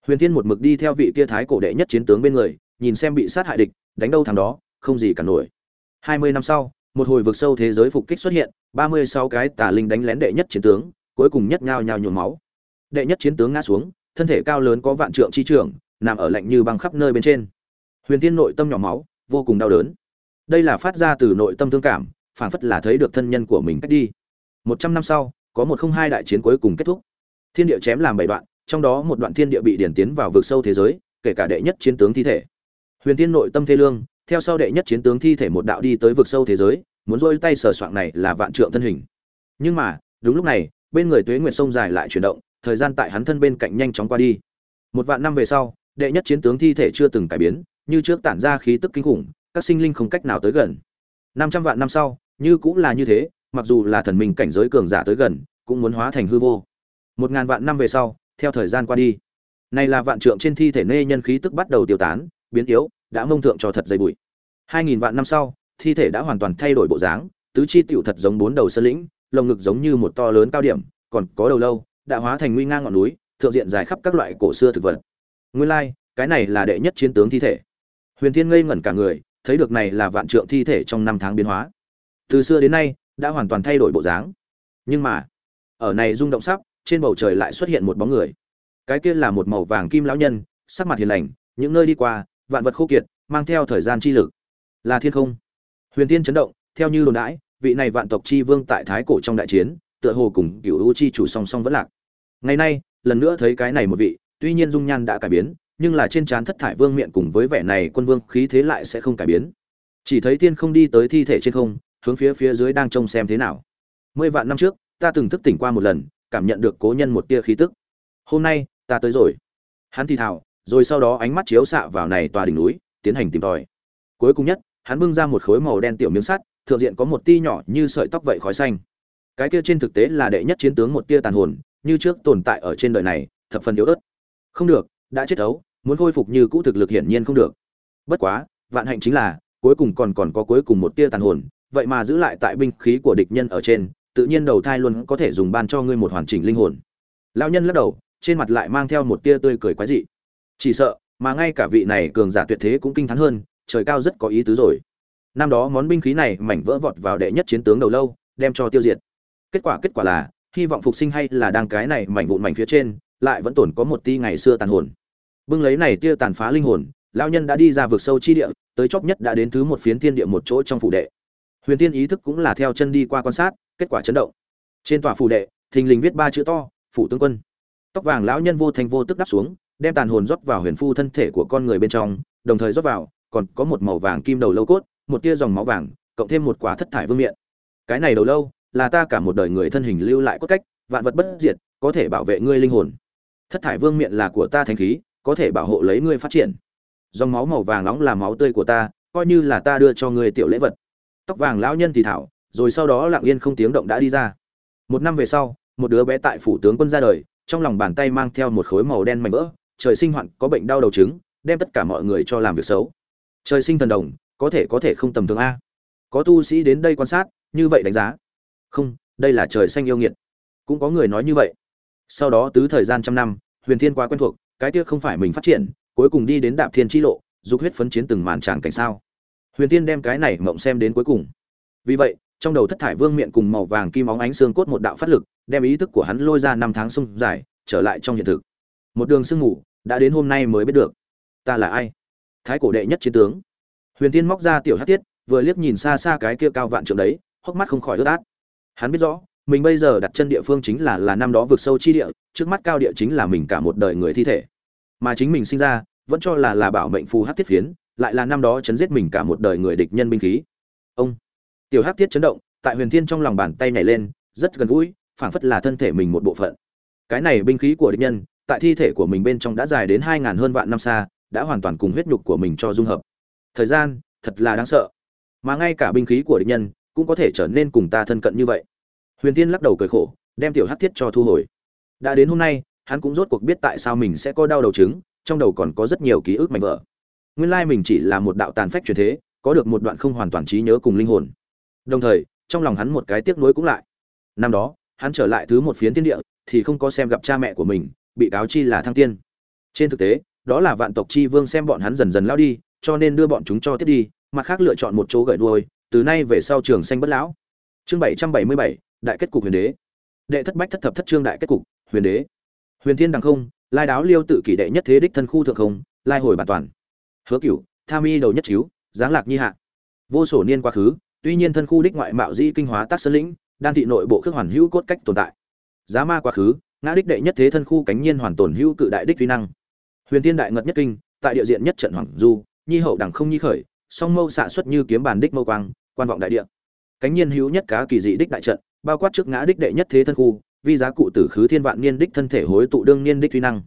Huyền thiên một mực đi theo vị kia thái cổ đệ nhất chiến tướng bên người, nhìn xem bị sát hại địch, đánh đâu thằng đó, không gì cả nổi. Hai mươi năm sau, một hồi vực sâu thế giới phục kích xuất hiện, ba mươi sáu cái tà linh đánh lén đệ nhất chiến tướng, cuối cùng nhất nhao nhao nhuộm máu. Đệ nhất chiến tướng ngã xuống, thân thể cao lớn có vạn trượng chi trưởng nằm ở lạnh như băng khắp nơi bên trên. Huyền thiên nội tâm nhỏ máu, vô cùng đau đớn. Đây là phát ra từ nội tâm thương cảm phảng phất là thấy được thân nhân của mình cách đi. Một trăm năm sau, có một không hai đại chiến cuối cùng kết thúc. Thiên địa chém làm bảy đoạn, trong đó một đoạn thiên địa bị điển tiến vào vực sâu thế giới, kể cả đệ nhất chiến tướng thi thể. Huyền tiên nội tâm thê lương, theo sau đệ nhất chiến tướng thi thể một đạo đi tới vực sâu thế giới, muốn rôi tay sờ soạng này là vạn trượng thân hình. Nhưng mà, đúng lúc này, bên người tuế nguyệt sông dài lại chuyển động, thời gian tại hắn thân bên cạnh nhanh chóng qua đi. Một vạn năm về sau, đệ nhất chiến tướng thi thể chưa từng cải biến, như trước tản ra khí tức kinh khủng, các sinh linh không cách nào tới gần. Năm trăm vạn năm sau như cũng là như thế mặc dù là thần minh cảnh giới cường giả tới gần cũng muốn hóa thành hư vô. Một ngàn vạn năm về sau theo thời gian qua đi này là vạn trượng trên thi thể nê nhân khí tức bắt đầu tiêu tán biến yếu đã mông thượng cho thật dày bụi. Hai nghìn vạn năm sau thi thể đã hoàn toàn thay đổi bộ dáng tứ chi tiểu thật giống bốn đầu sơn lĩnh lồng ngực giống như một to lớn cao điểm còn có đầu lâu đã hóa thành nguy ngang ngọn núi thượng diện dài khắp các loại cổ xưa thực vật. Nguyên lai like, cái này là đệ nhất chiến tướng thi thể. Huyền thiên ngây ngẩn cả người thấy được này là vạn trượng thi thể trong năm tháng biến hóa từ xưa đến nay, đã hoàn toàn thay đổi bộ dáng. Nhưng mà, ở này rung động sắp, trên bầu trời lại xuất hiện một bóng người. Cái kia là một màu vàng kim lão nhân, sắc mặt hiền lành, những nơi đi qua, vạn vật khô kiệt, mang theo thời gian chi lực. Là thiên không. Huyền tiên chấn động, theo như đồn đãi, vị này vạn tộc chi vương tại thái cổ trong đại chiến, tựa hồ cùng cựu u chi chủ song song vẫn lạc. Ngày nay, lần nữa thấy cái này một vị, tuy nhiên dung nhan đã cải biến, nhưng là trên trán thất thải vương miệng cùng với vẻ này quân vương khí thế lại sẽ không cải biến. Chỉ thấy tiên không đi tới thi thể trên không hướng phía phía dưới đang trông xem thế nào. Mười vạn năm trước, ta từng thức tỉnh qua một lần, cảm nhận được cố nhân một tia khí tức. Hôm nay, ta tới rồi. Hắn thì thào, rồi sau đó ánh mắt chiếu xạ vào này tòa đỉnh núi, tiến hành tìm tòi. Cuối cùng nhất, hắn bưng ra một khối màu đen tiểu miếng sắt, thượng diện có một tia nhỏ như sợi tóc vậy khói xanh. Cái kia trên thực tế là đệ nhất chiến tướng một tia tàn hồn, như trước tồn tại ở trên đời này, thập phần yếu ớt. Không được, đã chết ấu, muốn khôi phục như cũ thực lực hiển nhiên không được. Bất quá, vạn hạnh chính là, cuối cùng còn còn có cuối cùng một tia tàn hồn vậy mà giữ lại tại binh khí của địch nhân ở trên, tự nhiên đầu thai luôn có thể dùng ban cho ngươi một hoàn chỉnh linh hồn. Lão nhân lắc đầu, trên mặt lại mang theo một tia tươi cười quái dị. Chỉ sợ, mà ngay cả vị này cường giả tuyệt thế cũng kinh thán hơn, trời cao rất có ý tứ rồi. Năm đó món binh khí này mảnh vỡ vọt vào đệ nhất chiến tướng đầu lâu, đem cho tiêu diệt. Kết quả kết quả là, hy vọng phục sinh hay là đang cái này mảnh vụn mảnh phía trên, lại vẫn tổn có một tia ngày xưa tàn hồn. Bưng lấy này tia tàn phá linh hồn, lão nhân đã đi ra vực sâu chi địa, tới chóp nhất đã đến thứ một phiến thiên địa một chỗ trong phủ đệ huyền tiên ý thức cũng là theo chân đi qua quan sát, kết quả chấn động. Trên tòa phủ đệ, thình lình viết ba chữ to, phủ tướng quân. Tóc vàng lão nhân vô thành vô tức đắp xuống, đem tàn hồn rót vào huyền phu thân thể của con người bên trong, đồng thời rót vào, còn có một màu vàng kim đầu lâu cốt, một tia dòng máu vàng, cộng thêm một quả thất thải vương miện. Cái này đầu lâu, là ta cả một đời người thân hình lưu lại cốt cách, vạn vật bất diệt, có thể bảo vệ ngươi linh hồn. Thất thải vương miện là của ta thành khí, có thể bảo hộ lấy ngươi phát triển. Dòng máu màu vàng nóng là máu tươi của ta, coi như là ta đưa cho ngươi tiểu lễ vật tóc vàng lão nhân thì thảo, rồi sau đó lặng yên không tiếng động đã đi ra. Một năm về sau, một đứa bé tại phủ tướng quân ra đời, trong lòng bàn tay mang theo một khối màu đen mảnh vỡ, trời sinh hoạn có bệnh đau đầu trứng, đem tất cả mọi người cho làm việc xấu. Trời sinh thần đồng, có thể có thể không tầm thường a. Có tu sĩ đến đây quan sát, như vậy đánh giá. Không, đây là trời xanh yêu nghiệt. Cũng có người nói như vậy. Sau đó tứ thời gian trăm năm, huyền thiên quá quen thuộc, cái tiếc không phải mình phát triển, cuối cùng đi đến đạp thiên chi lộ, dục huyết phấn chiến từng màn tràng cảnh sao huyền thiên đem cái này mộng xem đến cuối cùng. Vì vậy, trong đầu thất thải vương miệng cùng màu vàng kim óng ánh xương cốt một đạo phát lực, đem ý thức của hắn lôi ra năm tháng sông dài, trở lại trong hiện thực. Một đường sương ngủ đã đến hôm nay mới biết được. Ta là ai? Thái cổ đệ nhất chiến tướng. Huyền tiên móc ra tiểu hát tiết vừa liếc nhìn xa xa cái kia cao vạn trượng đấy, hốc mắt không khỏi ướt át. Hắn biết rõ, mình bây giờ đặt chân địa phương chính là là năm đó vượt sâu chi địa, trước mắt cao địa chính là mình cả một đời người thi thể. Mà chính mình sinh ra, vẫn cho là là bảo mệnh phù hát tiết phiến lại là năm đó chấn giết mình cả một đời người địch nhân binh khí. Ông tiểu hắc thiết chấn động, tại huyền thiên trong lòng bàn tay nhảy lên, rất gần gũi, phảng phất là thân thể mình một bộ phận. Cái này binh khí của địch nhân, tại thi thể của mình bên trong đã dài đến hai ngàn hơn vạn năm xa, đã hoàn toàn cùng huyết nhục của mình cho dung hợp. Thời gian, thật là đáng sợ. Mà ngay cả binh khí của địch nhân, cũng có thể trở nên cùng ta thân cận như vậy. Huyền thiên lắc đầu cười khổ, đem tiểu hắc thiết cho thu hồi. Đã đến hôm nay, hắn cũng rốt cuộc biết tại sao mình sẽ có đau đầu chứng, trong đầu còn có rất nhiều ký ức mạnh vỡ nguyên lai mình chỉ là một đạo tàn phách truyền thế, có được một đoạn không hoàn toàn trí nhớ cùng linh hồn. Đồng thời, trong lòng hắn một cái tiếc nuối cũng lại. Năm đó, hắn trở lại thứ một phiến thiên địa, thì không có xem gặp cha mẹ của mình, bị cáo chi là thăng tiên. Trên thực tế, đó là vạn tộc chi vương xem bọn hắn dần dần lao đi, cho nên đưa bọn chúng cho tiếp đi, mặt khác lựa chọn một chỗ gậy đuôi, từ nay về sau trường xanh bất lão. Chương bảy trăm bảy mươi bảy, đại kết cục huyền đế. Đệ thất bách thất thập thất trương đại kết cục, huyền đế. Huyền thiên đằng không, lai đáo liêu tự kỷ đệ nhất thế đích thân khu thượng không, lai hồi bản toàn hứa cửu tham y đầu nhất chiếu giáng lạc nhi hạ. Vô sổ niên quá khứ, tuy nhiên thân khu đích ngoại mạo di kinh hóa tác sơn lĩnh, đan thị nội bộ khước hoàn hữu cốt cách tồn tại. Giá ma quá khứ, ngã đích đệ nhất thế thân khu cánh nhiên hoàn tồn hữu cự đại đích vi năng. Huyền thiên đại ngật nhất kinh, tại địa diện nhất trận hoàng du, nhi hậu đẳng không nhi khởi, song mâu xạ xuất như kiếm bàn đích mâu quang, quan vọng đại địa. Cánh nhiên hữu nhất cá kỳ dị đích đại trận, bao quát trước ngã đích đệ nhất thế thân khu, vi giá cụ tử khứ thiên vạn niên đích thân thể hối tụ đương niên đích vi năng.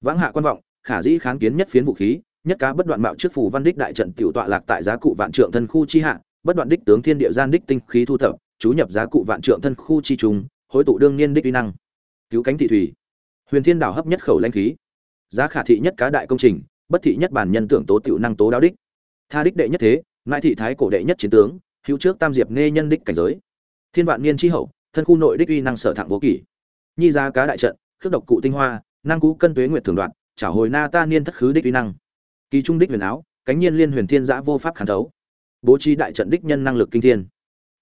Vãng hạ quan vọng, khả dĩ kháng kiến nhất phiến vũ khí nhất cá bất đoạn mạo trước phủ văn đích đại trận tiểu tọa lạc tại giá cụ vạn trượng thân khu chi hạ, bất đoạn đích tướng thiên địa gian đích tinh khí thu thập, chú nhập giá cụ vạn trượng thân khu chi trùng hối tụ đương niên đích uy năng. Cứu cánh thị thủy. Huyền thiên đảo hấp nhất khẩu lãnh khí. Giá khả thị nhất cá đại công trình, bất thị nhất bản nhân tưởng tố tiểu năng tố đáo đích. Tha đích đệ nhất thế ngoại thị thái cổ đệ nhất chiến tướng, hữu trước tam diệp nghe nhân đích cảnh giới. Thiên vạn niên chi hậu, thân khu nội đích uy năng sở thẳng vô kỷ. Nhi giá cá đại trận, khước độc cụ tinh hoa, năng cũ cân tuế nguyệt thường đoạn, trả hồi na ta niên thất khứ đích uy năng kỳ trung đích huyền áo, cánh nhiên liên huyền thiên giã vô pháp khán thấu. Bố trí đại trận đích nhân năng lực kinh thiên.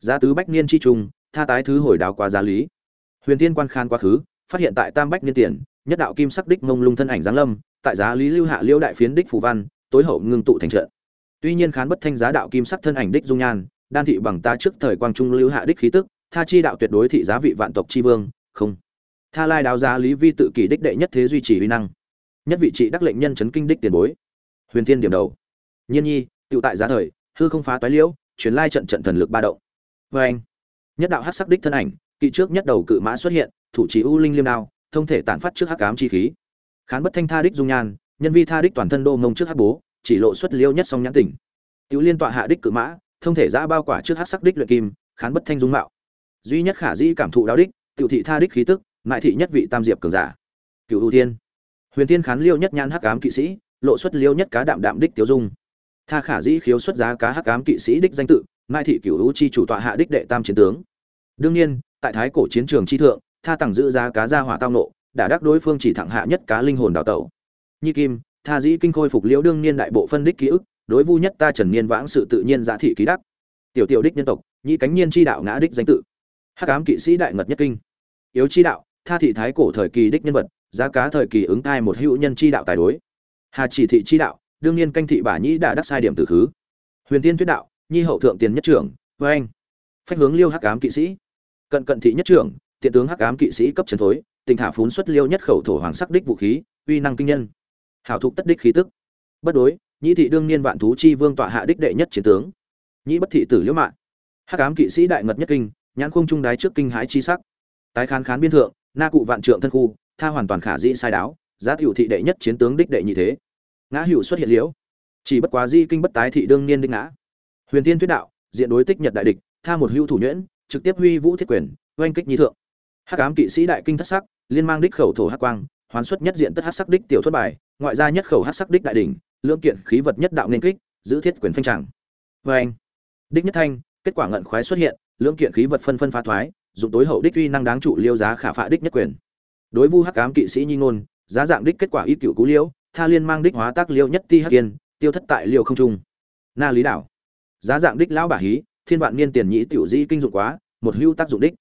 Giá tứ bách niên chi trung, tha tái thứ hồi đáo quá giá lý. Huyền thiên quan khan quá khứ, phát hiện tại tam bách niên tiền, nhất đạo kim sắc đích mông lung thân ảnh giáng lâm, tại giá lý lưu hạ liêu đại phiến đích phù văn, tối hậu ngưng tụ thành trận. Tuy nhiên khán bất thanh giá đạo kim sắc thân ảnh đích dung nhan, đan thị bằng ta trước thời quang trung lưu hạ đích khí tức, tha chi đạo tuyệt đối thị giá vị vạn tộc chi vương, không. Tha lai đáo giá lý vi tự kỷ đích đệ nhất thế duy trì uy năng. Nhất vị trị đắc lệnh nhân chấn kinh đích tiền bối huyền thiên điểm đầu. Nhiên nhi tự tại giá thời, hư không phá toái liễu, truyền lai trận trận thần lực ba động. Vê anh, nhất đạo hắc sắc đích thân ảnh, kỵ trước nhất đầu cự mã xuất hiện, thủ trì u linh liêm đao, thông thể tản phát trước hắc ám chi khí. Khán bất thanh tha đích dung nhan, nhân vi tha đích toàn thân đô mông trước hắc bố, chỉ lộ xuất liêu nhất song nhãn tỉnh. Tiểu liên tọa hạ đích cự mã, thông thể ra bao quả trước hắc sắc đích luyện kim, khán bất thanh dung mạo. Duy nhất khả dĩ cảm thụ đạo đích tiểu thị tha đích khí tức, mại thị nhất vị tam diệp cường giả. Cựu ưu tiên huyền tiên khán liêu nhất nhãn hắc ám kỵ sĩ lộ xuất liêu nhất cá đạm đạm đích tiêu dung. Tha khả dĩ khiếu xuất giá cá hắc ám kỵ sĩ đích danh tự, mai thị cửu hữu chi chủ tọa hạ đích đệ tam chiến tướng. Đương nhiên, tại thái cổ chiến trường chi thượng, tha tặng giữ giá cá ra hỏa tao nộ đã đắc đối phương chỉ thẳng hạ nhất cá linh hồn đào tẩu. Nhi kim, tha dĩ kinh khôi phục liễu đương niên đại bộ phân đích ký ức, đối vu nhất ta trần niên vãng sự tự nhiên giá thị ký đắc. Tiểu tiểu đích nhân tộc, nhị cánh nhiên chi đạo ngã đích danh tự. Hắc ám kỵ sĩ đại ngật nhất kinh. Yếu chi đạo, tha thị thái cổ thời kỳ đích nhân vật, giá cá thời kỳ ứng thai một hữu nhân chi đạo tài đối hà chỉ thị chi đạo, đương nhiên canh thị bả nhĩ đã đắc sai điểm từ khứ. Huyền tiên thuyết đạo, nhi hậu thượng tiền nhất trưởng với anh. Phách hướng liêu hắc ám kỵ sĩ. Cận cận thị nhất trưởng, tiện tướng hắc ám kỵ sĩ cấp trần thối tỉnh thả phún xuất liêu nhất khẩu thổ hoàng sắc đích vũ khí, uy năng kinh nhân. Hảo thục tất đích khí tức. Bất đối, nhĩ thị đương niên vạn thú chi vương tọa hạ đích đệ nhất chiến tướng. Nhĩ bất thị tử liễu mạng hắc ám kỵ sĩ đại ngật nhất kinh, nhãn khung trung đái trước kinh hãi chi sắc. Tái khán khán biên thượng, na cụ vạn trượng thân khu, tha hoàn toàn khả dĩ sai đáo giá tiểu thị đệ nhất chiến tướng đích đệ như thế. Ngã hữu xuất hiện liễu. Chỉ bất quá di kinh bất tái thị đương niên đích ngã. Huyền tiên thuyết đạo, diện đối tích nhật đại địch, tha một hữu thủ nhuyễn, trực tiếp huy vũ thiết quyền, oanh kích nhi thượng. Hắc ám kỵ sĩ đại kinh thất sắc, liên mang đích khẩu thổ hắc quang hoàn xuất nhất diện tất hắc sắc đích tiểu thất bài, ngoại gia nhất khẩu hắc sắc đích đại đỉnh, lưỡng kiện khí vật nhất đạo nên kích, giữ thiết quyền phanh tràng. Oanh. Đích nhất thanh, kết quả ngận khoái xuất hiện, lưỡng kiện khí vật phân phân phá thoái, dụng tối hậu đích uy năng đáng trụ liêu giá khả phạ đích nhất quyền. Đối vu hắc ám kỵ sĩ nhi ngôn giá dạng đích kết quả y cựu cú liễu, tha liên mang đích hóa tác liêu nhất ti hắc kiên tiêu thất tại liêu không trung. Na lý đảo. Giá dạng đích lão bà hí, thiên vạn niên tiền nhĩ tiểu di kinh dụng quá, một hưu tác dụng đích.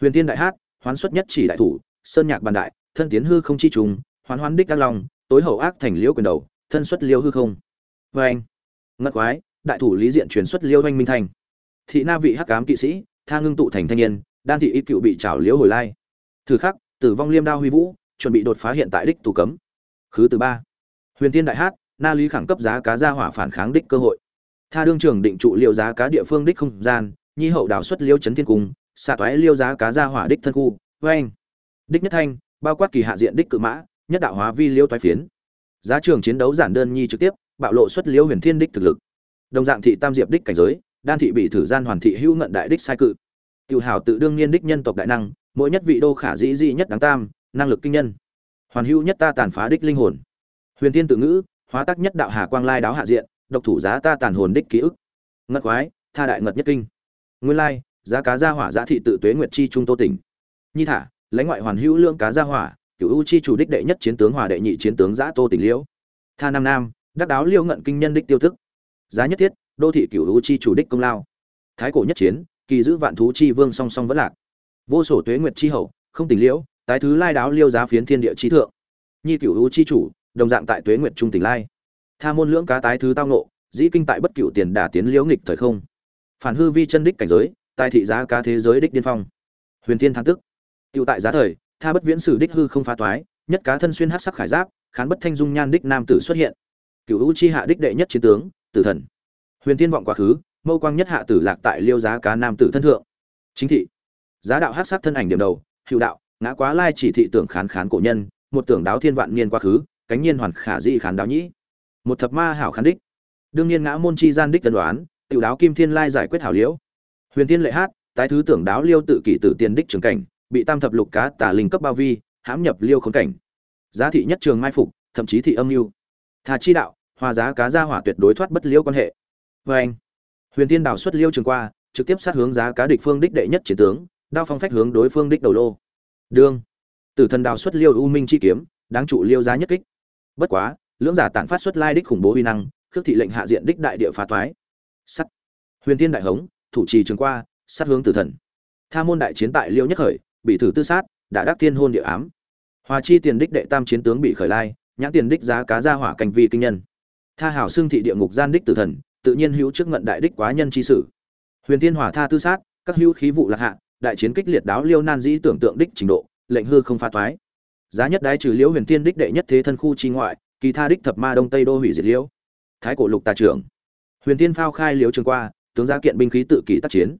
Huyền tiên đại hát, hoán xuất nhất chỉ đại thủ, sơn nhạc bàn đại, thân tiến hư không chi trùng, hoán hoán đích đắc long, tối hậu ác thành liễu quyền đầu, thân xuất liêu hư không. Vê anh ngất quái, đại thủ lý diện truyền xuất liêu anh minh thành. Thị na vị hắc cám kỵ sĩ, tha ngưng tụ thành thanh niên, đan thị y cựu bị trảo liễu hồi lai. Thử khắc, tử vong liêm đao huy vũ chuẩn bị đột phá hiện tại đích tù cấm. Khứ từ ba. Huyền thiên đại hát, na lý khẳng cấp giá cá ra hỏa phản kháng đích cơ hội. Tha đương trường định trụ liệu giá cá địa phương đích không gian, nhi hậu đảo xuất liêu chấn thiên cung, xạ toái liêu giá cá ra hỏa đích thân khu vê anh đích nhất thanh, bao quát kỳ hạ diện đích cự mã, nhất đạo hóa vi liêu toái phiến. Giá trường chiến đấu giản đơn nhi trực tiếp, bạo lộ xuất liêu huyền thiên đích thực lực. Đồng dạng thị tam diệp đích cảnh giới, đan thị bị thử gian hoàn thị hữu ngận đại đích sai cự. Tiểu hảo tự đương niên đích nhân tộc đại năng, mỗi nhất vị đô khả dĩ dị nhất đáng tam năng lực kinh nhân. Hoàn hữu nhất ta tàn phá đích linh hồn. Huyền thiên tự ngữ, hóa tác nhất đạo hà quang lai đáo hạ diện, độc thủ giá ta tàn hồn đích ký ức. Ngất quái, tha đại ngật nhất kinh. Nguyên lai, giá cá gia hỏa giá thị tự tuế nguyệt chi trung tô tỉnh. Nhi thả, lãnh ngoại hoàn hữu lượng cá gia hỏa, cửu u chi chủ đích đệ nhất chiến tướng hòa đệ nhị chiến tướng giã tô tỉnh liễu. Tha nam nam, đắc đáo liêu ngận kinh nhân đích tiêu thức. Giá nhất thiết, đô thị cửu u chi chủ đích công lao. Thái cổ nhất chiến, kỳ giữ vạn thú chi vương song song vẫn lạc. Vô sổ tuế nguyệt chi hậu, không tỉnh liễu tái thứ lai đáo liêu giá phiến thiên địa chi thượng. Nhi cửu hữu chi chủ, đồng dạng tại tuế nguyệt trung tỉnh lai. Tha môn lưỡng cá tái thứ tao nộ dĩ kinh tại bất cửu tiền đả tiến liễu nghịch thời không. Phản hư vi chân đích cảnh giới tài thị giá cá thế giới đích điên phong. Huyền thiên thắng tức. Tiêu tại giá thời, tha bất viễn sử đích hư không phá toái, nhất cá thân xuyên hắc sắc khải giáp, khán bất thanh dung nhan đích nam tử xuất hiện. Cựu hữu chi hạ đích đệ nhất chiến tướng, tử thần. Huyền thiên vọng quá khứ, mâu quang nhất hạ tử lạc tại liêu giá cá nam tử thân thượng. Chính thị. Giá đạo hắc sắc thân ảnh điểm đầu, hữu đạo ngã quá lai chỉ thị tưởng khán khán cổ nhân, một tưởng đáo thiên vạn niên quá khứ, cánh nhiên hoàn khả dị khán đáo nhĩ. Một thập ma hảo khán đích. Đương nhiên ngã môn chi gian đích tân đoán tiểu đáo kim thiên lai giải quyết hảo liễu. Huyền thiên lệ hát, tái thứ tưởng đáo liêu tự kỷ tử tiền đích trường cảnh, bị tam thập lục cá tả linh cấp bao vi, hãm nhập liêu khốn cảnh. Giá thị nhất trường mai phục, thậm chí thị âm mưu. Thà chi đạo, hòa giá cá gia hỏa tuyệt đối thoát bất liêu quan hệ. Vê anh, huyền thiên đảo xuất liêu trường qua, trực tiếp sát hướng giá cá địch phương đích đệ nhất chiến tướng, đao phong phách hướng đối phương đích đầu lô đương. Tử thần đào xuất liêu u minh chi kiếm, đáng trụ liêu giá nhất kích. Bất quá, lưỡng giả tản phát xuất lai đích khủng bố uy năng, khước thị lệnh hạ diện đích đại địa phá toái. Sắt. Huyền thiên đại hống, thủ trì trường qua, sát hướng tử thần. Tha môn đại chiến tại liêu nhất khởi, bị thử tư sát, đã đắc thiên hôn địa ám. Hòa chi tiền đích đệ tam chiến tướng bị khởi lai, nhãn tiền đích giá cá gia hỏa canh vi kinh nhân. Tha hảo xương thị địa ngục gian đích tử thần, tự nhiên hữu trước ngận đại đích quá nhân chi sử. Huyền thiên hỏa tha tư sát, các hữu khí vụ lạc hạ đại chiến kích liệt đáo liêu nan dĩ tưởng tượng đích trình độ, lệnh hư không pha toái. Giá nhất đái trừ liễu huyền thiên đích đệ nhất thế thân khu chi ngoại, kỳ tha đích thập ma đông tây đô hủy diệt liễu thái cổ lục tà trưởng. Huyền thiên phao khai liễu trường qua, tướng giá kiện binh khí tự kỷ tác chiến.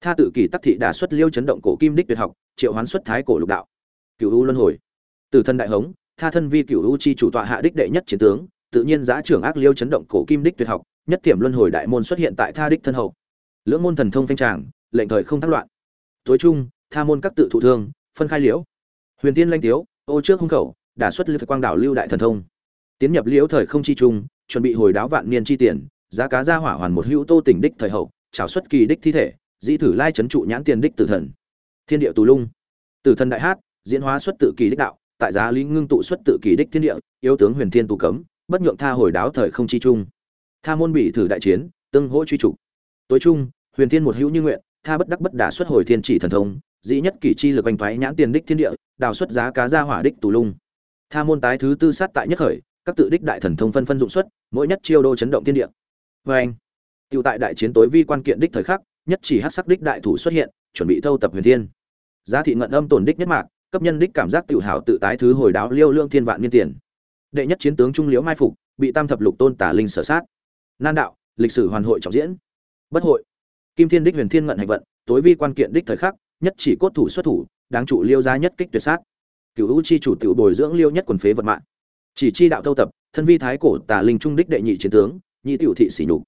Tha tự kỷ tác thị đả xuất liêu chấn động cổ kim đích tuyệt học, triệu hoán xuất thái cổ lục đạo. Cựu u luân hồi. Từ thân đại hống, tha thân vi cựu u chi chủ tọa hạ đích đệ nhất chiến tướng, tự nhiên giá trưởng ác liêu chấn động cổ kim đích tuyệt học, nhất tiềm luân hồi đại môn xuất hiện tại tha đích thân hậu. Lưỡng môn thần thông phanh tràng, lệnh thời không thác loạn tối trung tha môn các tự thụ thương, phân khai liễu. Huyền tiên lanh tiếu, ô trước hung khẩu đả xuất lưu quang đảo lưu đại thần thông. Tiến nhập liễu thời không chi trung, chuẩn bị hồi đáo vạn niên chi tiền, giá cá ra hỏa hoàn một hữu tô tỉnh đích thời hậu trảo xuất kỳ đích thi thể, dĩ thử lai chấn trụ nhãn tiền đích tử thần. Thiên địa tù lung. Tử thần đại hát, diễn hóa xuất tự kỳ đích đạo, tại giá lý ngưng tụ xuất tự kỳ đích thiên địa, yếu tướng huyền thiên tù cấm, bất nhượng tha hồi đáo thời không chi trung. Tha môn bị thử đại chiến, tương hỗ truy trục. Tối trung huyền thiên một hữu như nguyện tha bất đắc bất đả xuất hồi thiên chỉ thần thông, dĩ nhất kỷ chi lực oanh thoái nhãn tiền đích thiên địa, đào xuất giá cá ra hỏa đích tù lung. Tha môn tái thứ tư sát tại nhất khởi, các tự đích đại thần thông phân phân dụng xuất, mỗi nhất chiêu đô chấn động thiên địa. Vê anh tựu tại đại chiến tối vi quan kiện đích thời khắc, nhất chỉ hát sắc đích đại thủ xuất hiện, chuẩn bị thâu tập huyền thiên. Giá thị ngận âm tổn đích nhất mạc, cấp nhân đích cảm giác tự hào tự tái thứ hồi đáo liêu lương thiên vạn niên tiền. Đệ nhất chiến tướng trung liễu mai phục, bị tam thập lục tôn tả linh sở sát. Nan đạo, lịch sử hoàn hội trọng diễn. Bất hội kim thiên đích huyền thiên ngận hành vận, tối vi quan kiện đích thời khắc, nhất chỉ cốt thủ xuất thủ, đáng trụ liêu gia nhất kích tuyệt sát. Cựu hữu chi chủ tiểu bồi dưỡng liêu nhất quần phế vật mạng. Chỉ chi đạo thâu tập, thân vi thái cổ tả linh trung đích đệ nhị chiến tướng, nhị tiểu thị sỉ nhục.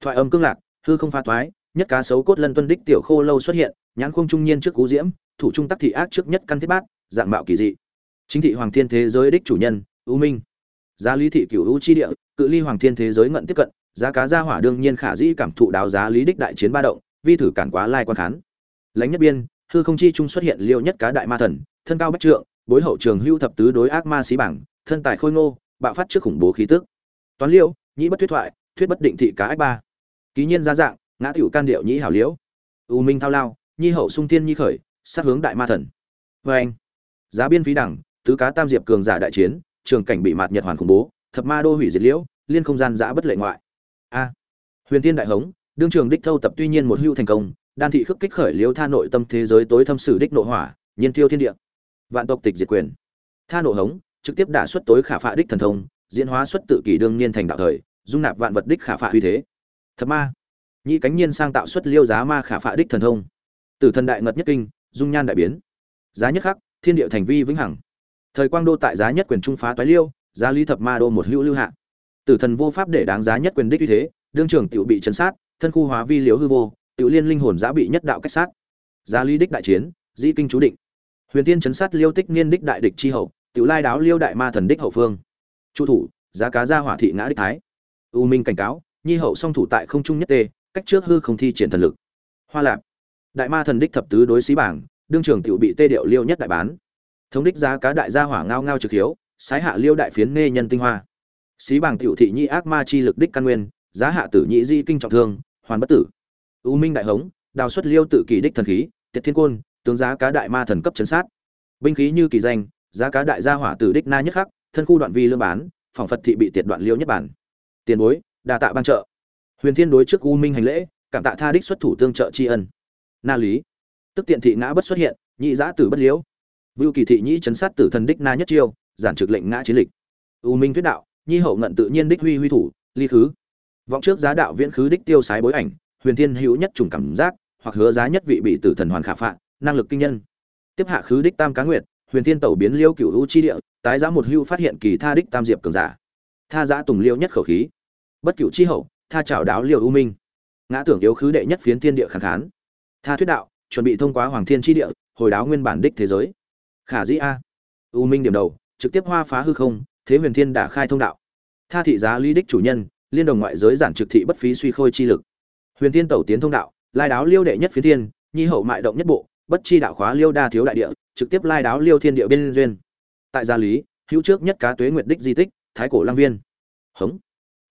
Thoại âm cương lạc, hư không pha thoái nhất cá sấu cốt lân tuân đích tiểu khô lâu xuất hiện, nhãn khung trung nhiên trước cú diễm, thủ trung tắc thị ác trước nhất căn thiết bát, dạng mạo kỳ dị. Chính thị hoàng thiên thế giới đích chủ nhân ưu minh. Giá lý thị cửu hữu chi địa, cự ly hoàng thiên thế giới ngận tiếp cận giá cá gia hỏa đương nhiên khả dĩ cảm thụ đáo giá lý đích đại chiến ba động, vi thử cản quá lai quan khán. Lãnh nhất biên, hư không chi trung xuất hiện liêu nhất cá đại ma thần, thân cao bách trượng, bối hậu trường hưu thập tứ đối ác ma xí bảng, thân tài khôi ngô, bạo phát trước khủng bố khí tức. Toán liêu, nhĩ bất thuyết thoại, thuyết bất định thị cá ách ba. Ký nhiên ra dạng, ngã tiểu can điệu nhĩ hảo liễu. U minh thao lao, nhi hậu sung thiên nhi khởi, sát hướng đại ma thần. Vê anh, giá biên phí đẳng, tứ cá tam diệp cường giả đại chiến, trường cảnh bị mạt nhật hoàn khủng bố, thập ma đô hủy diệt liễu, liên không gian giã bất lệ ngoại a. Huyền Tiên đại hống, đương trường đích thâu tập tuy nhiên một hưu thành công, đan thị khước kích khởi liêu tha nội tâm thế giới tối thâm sử đích nội hỏa, nhiên tiêu thiên địa. Vạn tộc tịch diệt quyền. Tha nộ hống, trực tiếp đả xuất tối khả phạ đích thần thông, diễn hóa xuất tự kỷ đương niên thành đạo thời, dung nạp vạn vật đích khả phạ uy thế. Thập ma. Nhị cánh nhiên sang tạo xuất liêu giá ma khả phạ đích thần thông. Tử thần đại ngật nhất kinh, dung nhan đại biến. Giá nhất khắc, thiên địa thành vi vĩnh hằng. Thời quang đô tại giá nhất quyền trung phá toái liêu, giá lý thập ma đô một hữu lưu hạ tử thần vô pháp để đáng giá nhất quyền đích như thế, đương trưởng tiểu bị chấn sát, thân khu hóa vi liễu hư vô, tiểu liên linh hồn giá bị nhất đạo cách sát. Giá lý đích đại chiến di kinh chú định. Huyền tiên chấn sát liêu tích niên đích đại địch chi hậu, tiểu lai đáo liêu đại ma thần đích hậu phương. Trụ thủ, giá cá gia hỏa thị ngã đích thái. U minh cảnh cáo, nhi hậu song thủ tại không trung nhất tê, cách trước hư không thi triển thần lực. Hoa lạp. Đại ma thần đích thập tứ đối xí bảng, đương trường tiểu bị tê điệu liêu nhất đại bán. Thống đích giá cá đại gia hỏa ngao ngao trực hiếu, sái hạ liêu đại phiến nê nhân tinh hoa xí bảng tiểu thị nhị ác ma chi lực đích căn nguyên, giá hạ tử nhị di kinh trọng thương, hoàn bất tử. U minh đại hống, đào xuất liêu tự kỳ đích thần khí, tiệt thiên côn, tướng giá cá đại ma thần cấp chấn sát. Binh khí như kỳ danh, giá cá đại gia hỏa tử đích na nhất khắc, thân khu đoạn vi lương bán, phòng phật thị bị tiệt đoạn liêu nhất bản. Tiền bối, đa tạ ban trợ. Huyền thiên đối trước u minh hành lễ, cảm tạ tha đích xuất thủ tương trợ tri ân. Na lý. Tức tiện thị ngã bất xuất hiện, nhị giã tử bất liễu. Vưu kỳ thị nhĩ chấn sát tử thần đích na nhất chiêu, giản trực lệnh ngã chiến lịch. U minh thuyết đạo nhi hậu ngận tự nhiên đích huy huy thủ, ly khứ. Vọng trước giá đạo viễn khứ đích tiêu sái bối ảnh, huyền thiên hữu nhất trùng cảm giác, hoặc hứa giá nhất vị bị tử thần hoàn khả phạ, năng lực kinh nhân. Tiếp hạ khứ đích tam cá nguyệt, huyền thiên tẩu biến liêu cửu hữu chi địa, tái giá một hưu phát hiện kỳ tha đích tam diệp cường giả. Tha giá tùng liêu nhất khẩu khí. Bất cửu chi hậu, tha chào đáo liêu u minh. Ngã tưởng yếu khứ đệ nhất phiến thiên địa khẳng khán. Tha thuyết đạo, chuẩn bị thông qua hoàng thiên chi địa, hồi đáo nguyên bản đích thế giới. Khả dĩ a. U minh điểm đầu, trực tiếp hoa phá hư không thế huyền thiên đã khai thông đạo. Tha thị giá lý đích chủ nhân, liên đồng ngoại giới giản trực thị bất phí suy khôi chi lực. Huyền thiên tẩu tiến thông đạo, lai đáo liêu đệ nhất phiến thiên, nhi hậu mại động nhất bộ, bất chi đạo khóa liêu đa thiếu đại địa, trực tiếp lai đáo liêu thiên địa bên duyên. Tại gia lý, hữu trước nhất cá tuế nguyệt đích di tích, thái cổ lang viên. Hống.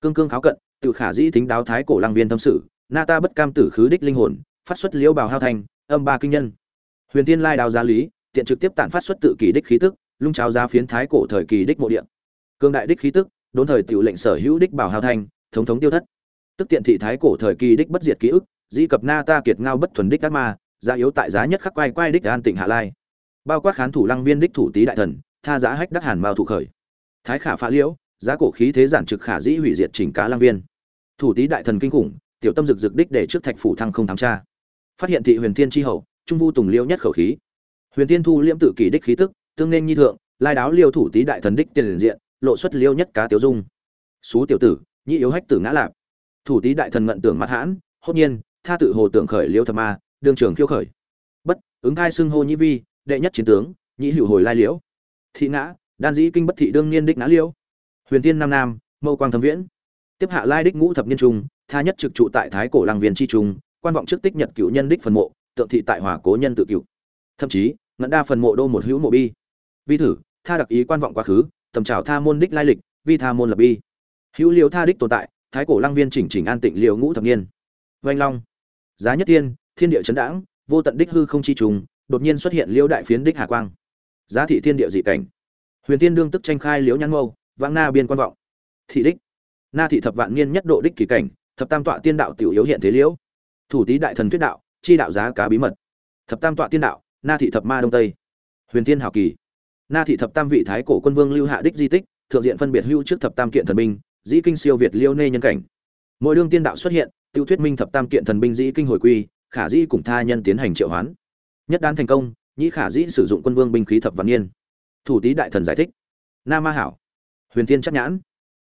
Cương cương kháo cận, tự khả dĩ thính đáo thái cổ lang viên tâm sự, na ta bất cam tử khứ đích linh hồn, phát xuất liêu bào hao thành, âm ba kinh nhân. Huyền Thiên lai đáo gia lý, tiện trực tiếp tản phát xuất tự kỳ đích khí tức, lung cháo ra phiến thái cổ thời kỳ đích mộ địa cương đại đích khí tức, đốn thời tiểu lệnh sở hữu đích bảo hao thành thống thống tiêu thất. Tức tiện thị thái cổ thời kỳ đích bất diệt ký ức, di cập na ta kiệt ngao bất thuần đích ác ma, giá yếu tại giá nhất khắc quay quay đích an tỉnh hạ lai. Bao quát khán thủ lăng viên đích thủ tý đại thần, tha giá hách đắc hàn mao thủ khởi. Thái khả phá liễu, giá cổ khí thế giản trực khả dĩ hủy diệt chỉnh cá lăng viên. Thủ tý đại thần kinh khủng, tiểu tâm rực rực đích để trước thạch phủ thăng không thám tra. Phát hiện thị huyền thiên tri hậu, trung vu tùng liêu nhất khẩu khí. Huyền thiên thu liễm tự kỷ đích khí tức, tương nên nhi thượng, lai đáo liêu thủ tý đại thần đích tiền diện lộ xuất liêu nhất cá tiểu dung. Xú tiểu tử, nhị yếu hách tử ngã lạp. Thủ tý đại thần ngận tưởng mặt hãn, hốt nhiên, tha tự hồ tưởng khởi liêu thập ma, đương trường khiêu khởi. Bất, ứng thai xưng hô nhĩ vi, đệ nhất chiến tướng nhĩ hữu hồi lai liễu. Thị ngã, đan dĩ kinh bất thị đương niên đích ngã liễu. Huyền tiên nam nam, mâu quang thâm viễn. Tiếp hạ lai đích ngũ thập niên trung, tha nhất trực trụ tại thái cổ làng viên chi trung, quan vọng trước tích nhật cựu nhân đích phần mộ, tượng thị tại hòa cố nhân tự cựu thậm chí ngẫn đa phần mộ đô một hữu mộ bi. Vi thử, tha đặc ý quan vọng quá khứ tầm trào tha môn đích lai lịch, vi tha môn lập bi. Hữu liếu tha đích tồn tại, thái cổ lăng viên chỉnh chỉnh an tịnh liều ngũ thập niên. Vanh long, giá nhất tiên, thiên địa chấn đãng, vô tận đích hư không chi trùng, đột nhiên xuất hiện liễu đại phiến đích hà quang. Giá thị thiên địa dị cảnh. Huyền tiên đương tức tranh khai liễu nhãn mâu, vãng na biên quan vọng. Thị đích. Na thị thập vạn niên nhất độ đích kỳ cảnh, thập tam tọa tiên đạo tiểu yếu hiện thế liễu thủ tý đại thần thuyết đạo, chi đạo giá cá bí mật. Thập tam tọa tiên đạo, na thị thập ma đông tây. Huyền tiên hảo kỳ na thị thập tam vị thái cổ quân vương lưu hạ đích di tích, thượng diện phân biệt hưu trước thập tam kiện thần binh, dĩ kinh siêu việt liêu nê nhân cảnh. Mỗi đương tiên đạo xuất hiện, tiêu thuyết minh thập tam kiện thần binh dĩ kinh hồi quy, khả dĩ cùng tha nhân tiến hành triệu hoán. Nhất đan thành công, nhĩ khả dĩ sử dụng quân vương binh khí thập văn niên. Thủ tý đại thần giải thích. Na ma hảo. Huyền tiên chắc nhãn.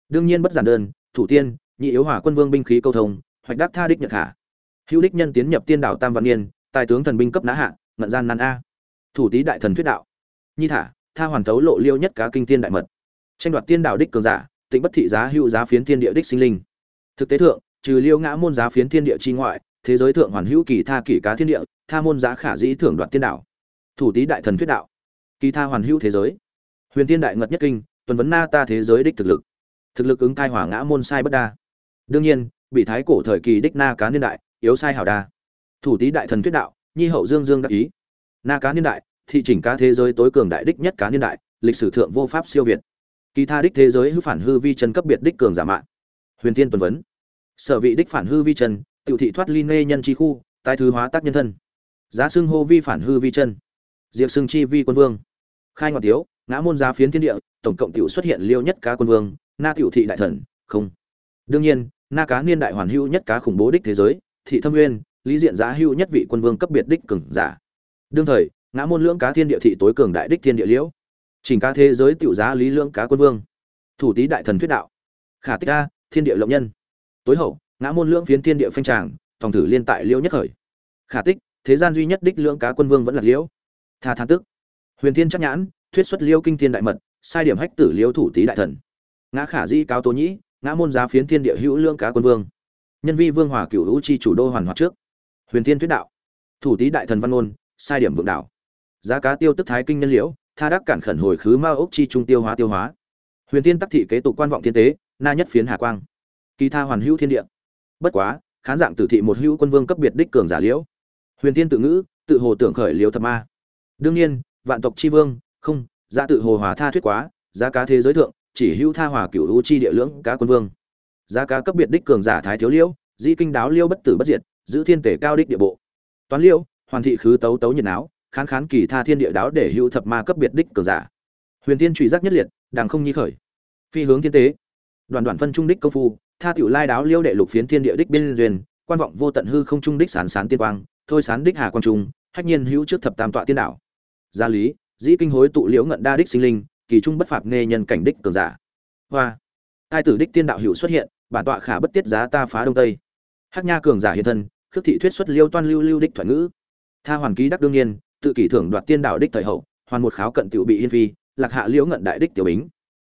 Đương nhiên bất giản đơn, thủ tiên, nhị yếu hỏa quân vương binh khí câu thông, hoạch đắc tha đích nhật khả. Hữu đích nhân tiến nhập tiên đạo tam văn niên, tài tướng thần binh cấp ná hạ, ngận gian nan a. Thủ tý đại thần thuyết đạo. Nhi thả tha hoàn thấu lộ liêu nhất cá kinh tiên đại mật. Tranh đoạt tiên đạo đích cường giả, tịnh bất thị giá hữu giá phiến thiên địa đích sinh linh. Thực tế thượng, trừ liêu ngã môn giá phiến thiên địa chi ngoại, thế giới thượng hoàn hữu kỳ tha kỷ cá thiên địa, tha môn giá khả dĩ thưởng đoạt tiên đạo. Thủ tý đại thần thuyết đạo, kỳ tha hoàn hữu thế giới. Huyền tiên đại ngật nhất kinh, tuần vấn na ta thế giới đích thực lực. Thực lực ứng thai hỏa ngã môn sai bất đa. Đương nhiên, bị thái cổ thời kỳ đích na cá niên đại, yếu sai hảo đa. Thủ tý đại thần thuyết đạo, nhi hậu dương dương đắc ý. Na cá niên đại thị chỉnh cá thế giới tối cường đại đích nhất cá niên đại, lịch sử thượng vô pháp siêu việt. Kỳ tha đích thế giới hư phản hư vi chân cấp biệt đích cường giả mạn huyền tiên tuần vấn. Sở vị đích phản hư vi chân, tiểu thị thoát ly nê nhân chi khu, tái thứ hóa tác nhân thân. Giá xưng hô vi phản hư vi chân. Diệt xưng chi vi quân vương. Khai ngọt tiếu, ngã môn giá phiến thiên địa, tổng cộng tiểu xuất hiện liêu nhất cá quân vương, na tiểu thị đại thần, không. Đương nhiên, na cá niên đại hoàn hữu nhất cá khủng bố đích thế giới, thị thâm nguyên, lý diện giá hữu nhất vị quân vương cấp biệt đích cường giả. Đương thời ngã môn lưỡng cá thiên địa thị tối cường đại đích thiên địa liễu. Chỉnh cá thế giới tiểu giá lý lưỡng cá quân vương. Thủ tý đại thần thuyết đạo. Khả tích ca thiên địa lộng nhân. Tối hậu, ngã môn lưỡng phiến thiên địa phanh tràng, thòng thử liên tại liễu nhất khởi. Khả tích, thế gian duy nhất đích lưỡng cá quân vương vẫn là liễu. Tha than tức. Huyền thiên chắc nhãn, thuyết xuất liễu kinh thiên đại mật, sai điểm hách tử liễu thủ tý đại thần. Ngã khả di cao tố nhĩ, ngã môn giá phiến thiên địa hữu lưỡng cá quân vương. Nhân vi vương hòa cửu hữu chi chủ đô hoàn hoạt trước. Huyền thiên thuyết đạo. Thủ tý đại thần văn ôn sai điểm vượng đạo giá cá tiêu tức thái kinh nhân liễu, tha đắc cản khẩn hồi khứ ma ốc chi trung tiêu hóa tiêu hóa. Huyền tiên tắc thị kế tục quan vọng thiên tế, na nhất phiến hà quang. Kỳ tha hoàn hữu thiên địa. Bất quá, khán dạng tử thị một hữu quân vương cấp biệt đích cường giả liễu. Huyền tiên tự ngữ, tự hồ tưởng khởi liễu thập ma. Đương nhiên, vạn tộc chi vương, không giá tự hồ hòa tha thuyết quá, giá cá thế giới thượng, chỉ hữu tha hòa cửu u chi địa lưỡng cá quân vương. Giá cá cấp biệt đích cường giả thái thiếu liễu, di kinh đáo liêu bất tử bất diệt, giữ thiên tể cao đích địa bộ. Toán liêu hoàn thị khứ tấu tấu nhiệt áo khán khán kỳ tha thiên địa đáo để hữu thập ma cấp biệt đích cường giả. Huyền tiên truy giác nhất liệt đàng không nhi khởi. Phi hướng thiên tế. Đoàn đoàn phân trung đích công phu, tha tiểu lai đáo liêu đệ lục phiến thiên địa đích biên duyên, quan vọng vô tận hư không trung đích sán sán tiên quang, thôi sán đích hà quang trung, hách nhiên hữu trước thập tam tọa tiên đảo gia lý, dĩ kinh hối tụ liễu ngận đa đích sinh linh, kỳ trung bất phạt nghe nhân cảnh đích cường giả. Hoa. Hai tử đích tiên đạo hữu xuất hiện, bản tọa khả bất tiết giá ta phá đông tây. Hắc nha cường giả hiện thân, khước thị thuyết xuất liêu toan lưu lưu đích thuận ngữ. Tha hoàn ký đắc đương nhiên tự kỷ thưởng đoạt tiên đạo đích thời hậu, hoàn một kháo cận tiểu bị yên phi, lạc hạ liễu ngận đại đích tiểu bính.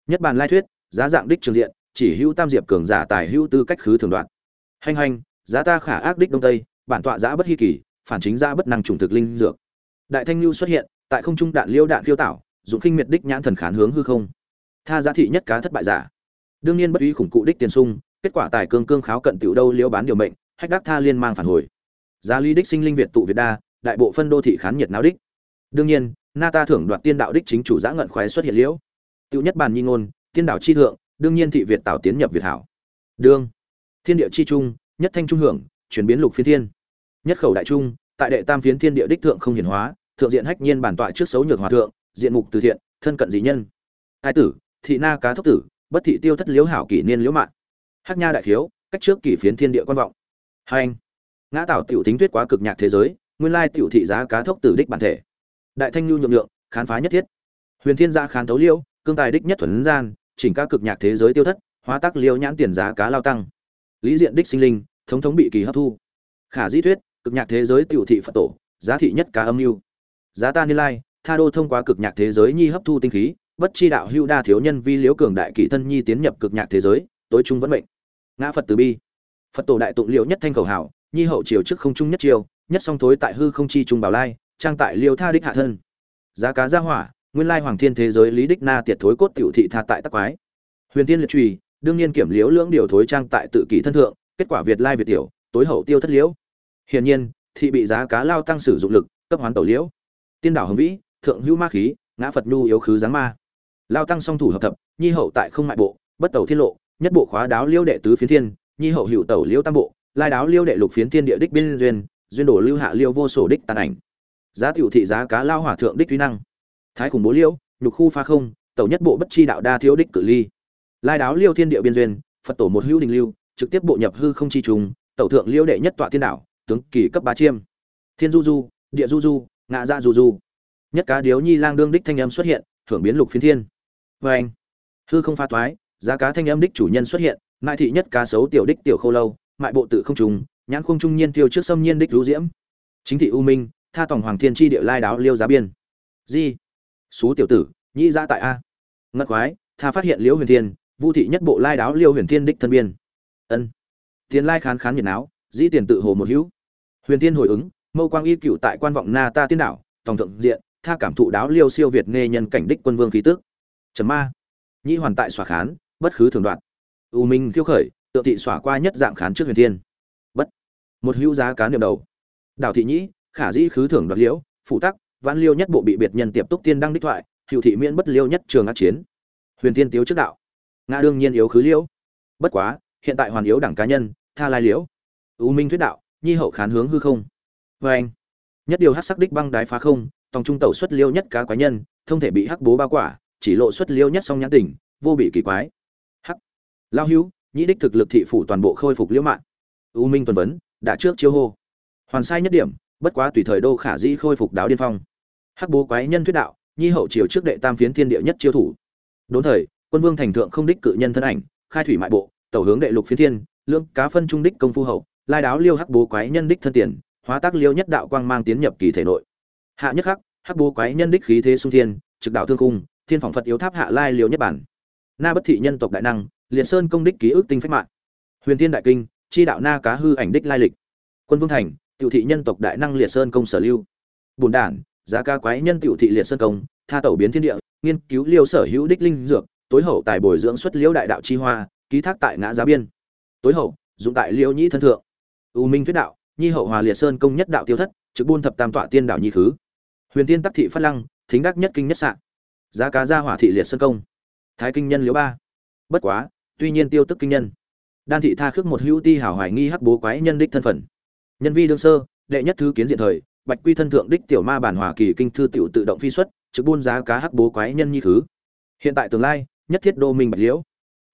Nhất bàn lai thuyết, giá dạng đích trường diện, chỉ hữu tam diệp cường giả tài hữu tư cách khứ thường đoạt. Hành hành, giá ta khả ác đích đông tây, bản tọa giã bất hy kỳ, phản chính giã bất năng trùng thực linh dược. Đại thanh lưu xuất hiện, tại không trung đạn liêu đạn khiêu tảo, dụng khinh miệt đích nhãn thần khán hướng hư không. Tha giá thị nhất cá thất bại giả. Đương nhiên bất uy khủng cụ đích tiền sung, kết quả tài cương cương kháo cận tiểu đâu liễu bán điều mệnh, hách đắc tha liên mang phản hồi. Giá lý đích sinh linh việt tụ việt đa đại bộ phân đô thị khán nhiệt náo đích. Đương nhiên, na ta thưởng đoạt tiên đạo đích chính chủ giã ngận khoái xuất hiện liễu. Tiêu nhất bàn nhi ngôn, tiên đạo chi thượng, đương nhiên thị việt tạo tiến nhập việt hảo. Đương. Thiên địa chi trung, nhất thanh trung hưởng, chuyển biến lục phiên thiên. Nhất khẩu đại trung, tại đệ tam phiến thiên địa đích thượng không hiển hóa, thượng diện hách nhiên bản tọa trước xấu nhược hòa thượng, diện mục từ thiện, thân cận dị nhân. Thái tử, thị na cá thốc tử, bất thị tiêu thất liễu hảo kỷ niên liễu mạng. Hắc nha đại khiếu, cách trước kỷ phiến thiên địa quan vọng. Hai anh. Ngã tảo tiểu tính tuyết quá cực nhạc thế giới nguyên lai tiểu thị giá cá thốc tử đích bản thể. Đại thanh nhu nhượng lượng khán phá nhất thiết. Huyền thiên gia khán tấu liễu cương tài đích nhất thuần gian, chỉnh ca cực nhạc thế giới tiêu thất, hóa tác liêu nhãn tiền giá cá lao tăng. Lý diện đích sinh linh, thống thống bị kỳ hấp thu. Khả dĩ thuyết, cực nhạc thế giới tiểu thị phật tổ, giá thị nhất cá âm mưu. Giá ta ni lai, tha đô thông qua cực nhạc thế giới nhi hấp thu tinh khí, bất chi đạo hưu đa thiếu nhân vi liễu cường đại kỷ thân nhi tiến nhập cực nhạc thế giới, tối trung vẫn mệnh. Ngã phật từ bi. Phật tổ đại tụng liễu nhất thanh cầu hảo, nhi hậu triều trước không trung nhất triều nhất song thối tại hư không chi trung bảo lai, trang tại liêu tha đích hạ thân. Giá cá gia hỏa, nguyên lai hoàng thiên thế giới lý đích na tiệt thối cốt tiểu thị tha tại tắc quái. Huyền tiên liệt trùy, đương nhiên kiểm liễu lưỡng điều thối trang tại tự kỷ thân thượng, kết quả việt lai việt tiểu, tối hậu tiêu thất liễu. Hiển nhiên, thị bị giá cá lao tăng sử dụng lực, cấp hoán tẩu liễu. Tiên đảo hồng vĩ, thượng hữu ma khí, ngã phật nhu yếu khứ giáng ma. Lao tăng song thủ hợp thập, nhi hậu tại không mại bộ, bất tẩu thiên lộ, nhất bộ khóa đáo liêu đệ tứ phiến thiên, nhi hậu hữu tẩu liêu tam bộ, lai đáo liêu đệ lục phiến thiên địa đích biên duyên duyên đổ lưu hạ liêu vô sổ đích tàn ảnh. Giá tiểu thị giá cá lao hỏa thượng đích tuy năng. Thái khủng bố liêu, nhục khu pha không, tẩu nhất bộ bất chi đạo đa thiếu đích cử ly. Lai đáo liêu thiên địa biên duyên, phật tổ một hữu đình lưu, trực tiếp bộ nhập hư không chi trùng, tẩu thượng liêu đệ nhất tọa thiên đạo, tướng kỳ cấp ba chiêm. Thiên du du, địa du du ngạ dạ du du. Nhất cá điếu nhi lang đương đích thanh âm xuất hiện hưởng biến lục phiến thiên. Vê anh, hư không pha toái giá cá thanh âm đích chủ nhân xuất hiện, mại thị nhất cá sấu tiểu đích tiểu khâu lâu, mại bộ tự không trùng nhãn khung trung nhiên tiêu trước xâm nhiên đích rú diễm. Chính thị u minh, tha tổng hoàng thiên tri địa lai đáo liêu giá biên. Di xú tiểu tử, nhĩ ra tại a. Ngất quái tha phát hiện liễu huyền thiên, vu thị nhất bộ lai đáo liêu huyền thiên đích thân biên. Ân. Tiền lai khán khán nhiệt áo dĩ tiền tự hồ một hữu. Huyền thiên hồi ứng, mâu quang y cựu tại quan vọng na ta tiên đảo, tổng thượng diện, tha cảm thụ đáo liêu siêu việt nghe nhân cảnh đích quân vương khí tức chấm ma. Nhĩ hoàn tại xòa khán, bất khứ thường đoạn. U minh khiêu khởi tự thị xòa qua nhất dạng khán trước huyền thiên một hữu giá cá niệm đầu. Đào thị nhĩ, khả dĩ khứ thưởng đoạt liễu phụ tắc, vãn liêu nhất bộ bị biệt nhân tiệp túc tiên đăng đích thoại, hữu thị miễn bất liêu nhất trường ác chiến. Huyền tiên tiếu trước đạo. Ngã đương nhiên yếu khứ liễu. Bất quá, hiện tại hoàn yếu đẳng cá nhân, tha lai liễu. U minh thuyết đạo, nhi hậu khán hướng hư không. Vê anh, nhất điều hát sắc đích băng đái phá không, tòng trung tẩu xuất liêu nhất cá quái nhân, thông thể bị hắc bố bao quả, chỉ lộ xuất liêu nhất song nhãn tỉnh vô bị kỳ quái. Hắc. Lao hữu, nhĩ đích thực lực thị phủ toàn bộ khôi phục liễu mạng. U minh tuần vấn đã trước chiêu hô. Hoàn sai nhất điểm, bất quá tùy thời đô khả dĩ khôi phục đáo điên phong. Hắc bố quái nhân thuyết đạo, nhi hậu triều trước đệ tam phiến thiên địa nhất chiêu thủ. Đốn thời, quân vương thành thượng không đích cự nhân thân ảnh, khai thủy mại bộ, tẩu hướng đệ lục phiến thiên lương cá phân trung đích công phu hậu, lai đáo liêu hắc bố quái nhân đích thân tiền, hóa tác liêu nhất đạo quang mang tiến nhập kỳ thể nội. Hạ nhất khắc, hắc bố quái nhân đích khí thế sung thiên, trực đạo thương cung, thiên phỏng phật yếu tháp hạ lai liêu nhất bản. Na bất thị nhân tộc đại năng, liệt sơn công đích ký ức tinh phách mạng. Huyền thiên đại kinh chi đạo na cá hư ảnh đích lai lịch. Quân vương thành, tiểu thị nhân tộc đại năng liệt sơn công sở lưu. Bùn đản giá ca quái nhân tiểu thị liệt sơn công, tha tẩu biến thiên địa, nghiên cứu liêu sở hữu đích linh dược, tối hậu tài bồi dưỡng xuất liễu đại đạo chi hoa, ký thác tại ngã giá biên. Tối hậu, dụng tại liễu nhĩ thân thượng. U minh thuyết đạo, nhi hậu hòa liệt sơn công nhất đạo tiêu thất, trực buôn thập tam tọa tiên đạo nhi khứ. Huyền tiên tắc thị phát lăng, thính đắc nhất kinh nhất sạn giá cá gia hỏa thị liệt sơn công. Thái kinh nhân liễu ba. Bất quá, tuy nhiên tiêu tức kinh nhân đan thị tha khước một hữu ti hảo hoài nghi hắc bố quái nhân đích thân phận. Nhân vi đương sơ, đệ nhất thứ kiến diện thời, bạch quy thân thượng đích tiểu ma bản hòa kỳ kinh thư tiểu tự động phi xuất, trực buôn giá cá hắc bố quái nhân nhi thứ hiện tại tương lai, nhất thiết đô minh bạch liễu.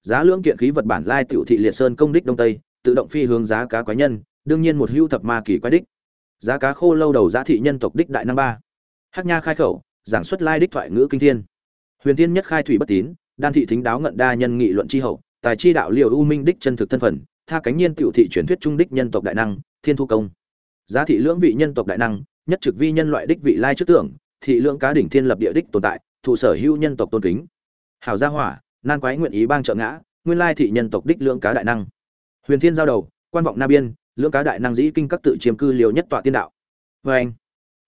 Giá lưỡng kiện khí vật bản lai tiểu thị liệt sơn công đích đông tây, tự động phi hướng giá cá quái nhân, đương nhiên một hưu thập ma kỳ quái đích. Giá cá khô lâu đầu giá thị nhân tộc đích đại năm ba. Hắc nha khai khẩu, giảng xuất lai đích thoại ngữ kinh thiên. Huyền thiên nhất khai thủy bất tín, đan thị thính đáo ngận đa nhân nghị luận chi hậu tài chi đạo liệu u minh đích chân thực thân phận, tha cánh nhiên tiểu thị truyền thuyết trung đích nhân tộc đại năng, thiên thu công. Giá thị lưỡng vị nhân tộc đại năng, nhất trực vi nhân loại đích vị lai trước tưởng thị lưỡng cá đỉnh thiên lập địa đích tồn tại, thụ sở hữu nhân tộc tôn kính. Hảo gia hỏa, nan quái nguyện ý bang trợ ngã, nguyên lai thị nhân tộc đích lưỡng cá đại năng. Huyền thiên giao đầu, quan vọng na biên, lưỡng cá đại năng dĩ kinh các tự chiếm cư liều nhất tọa tiên đạo. Vê anh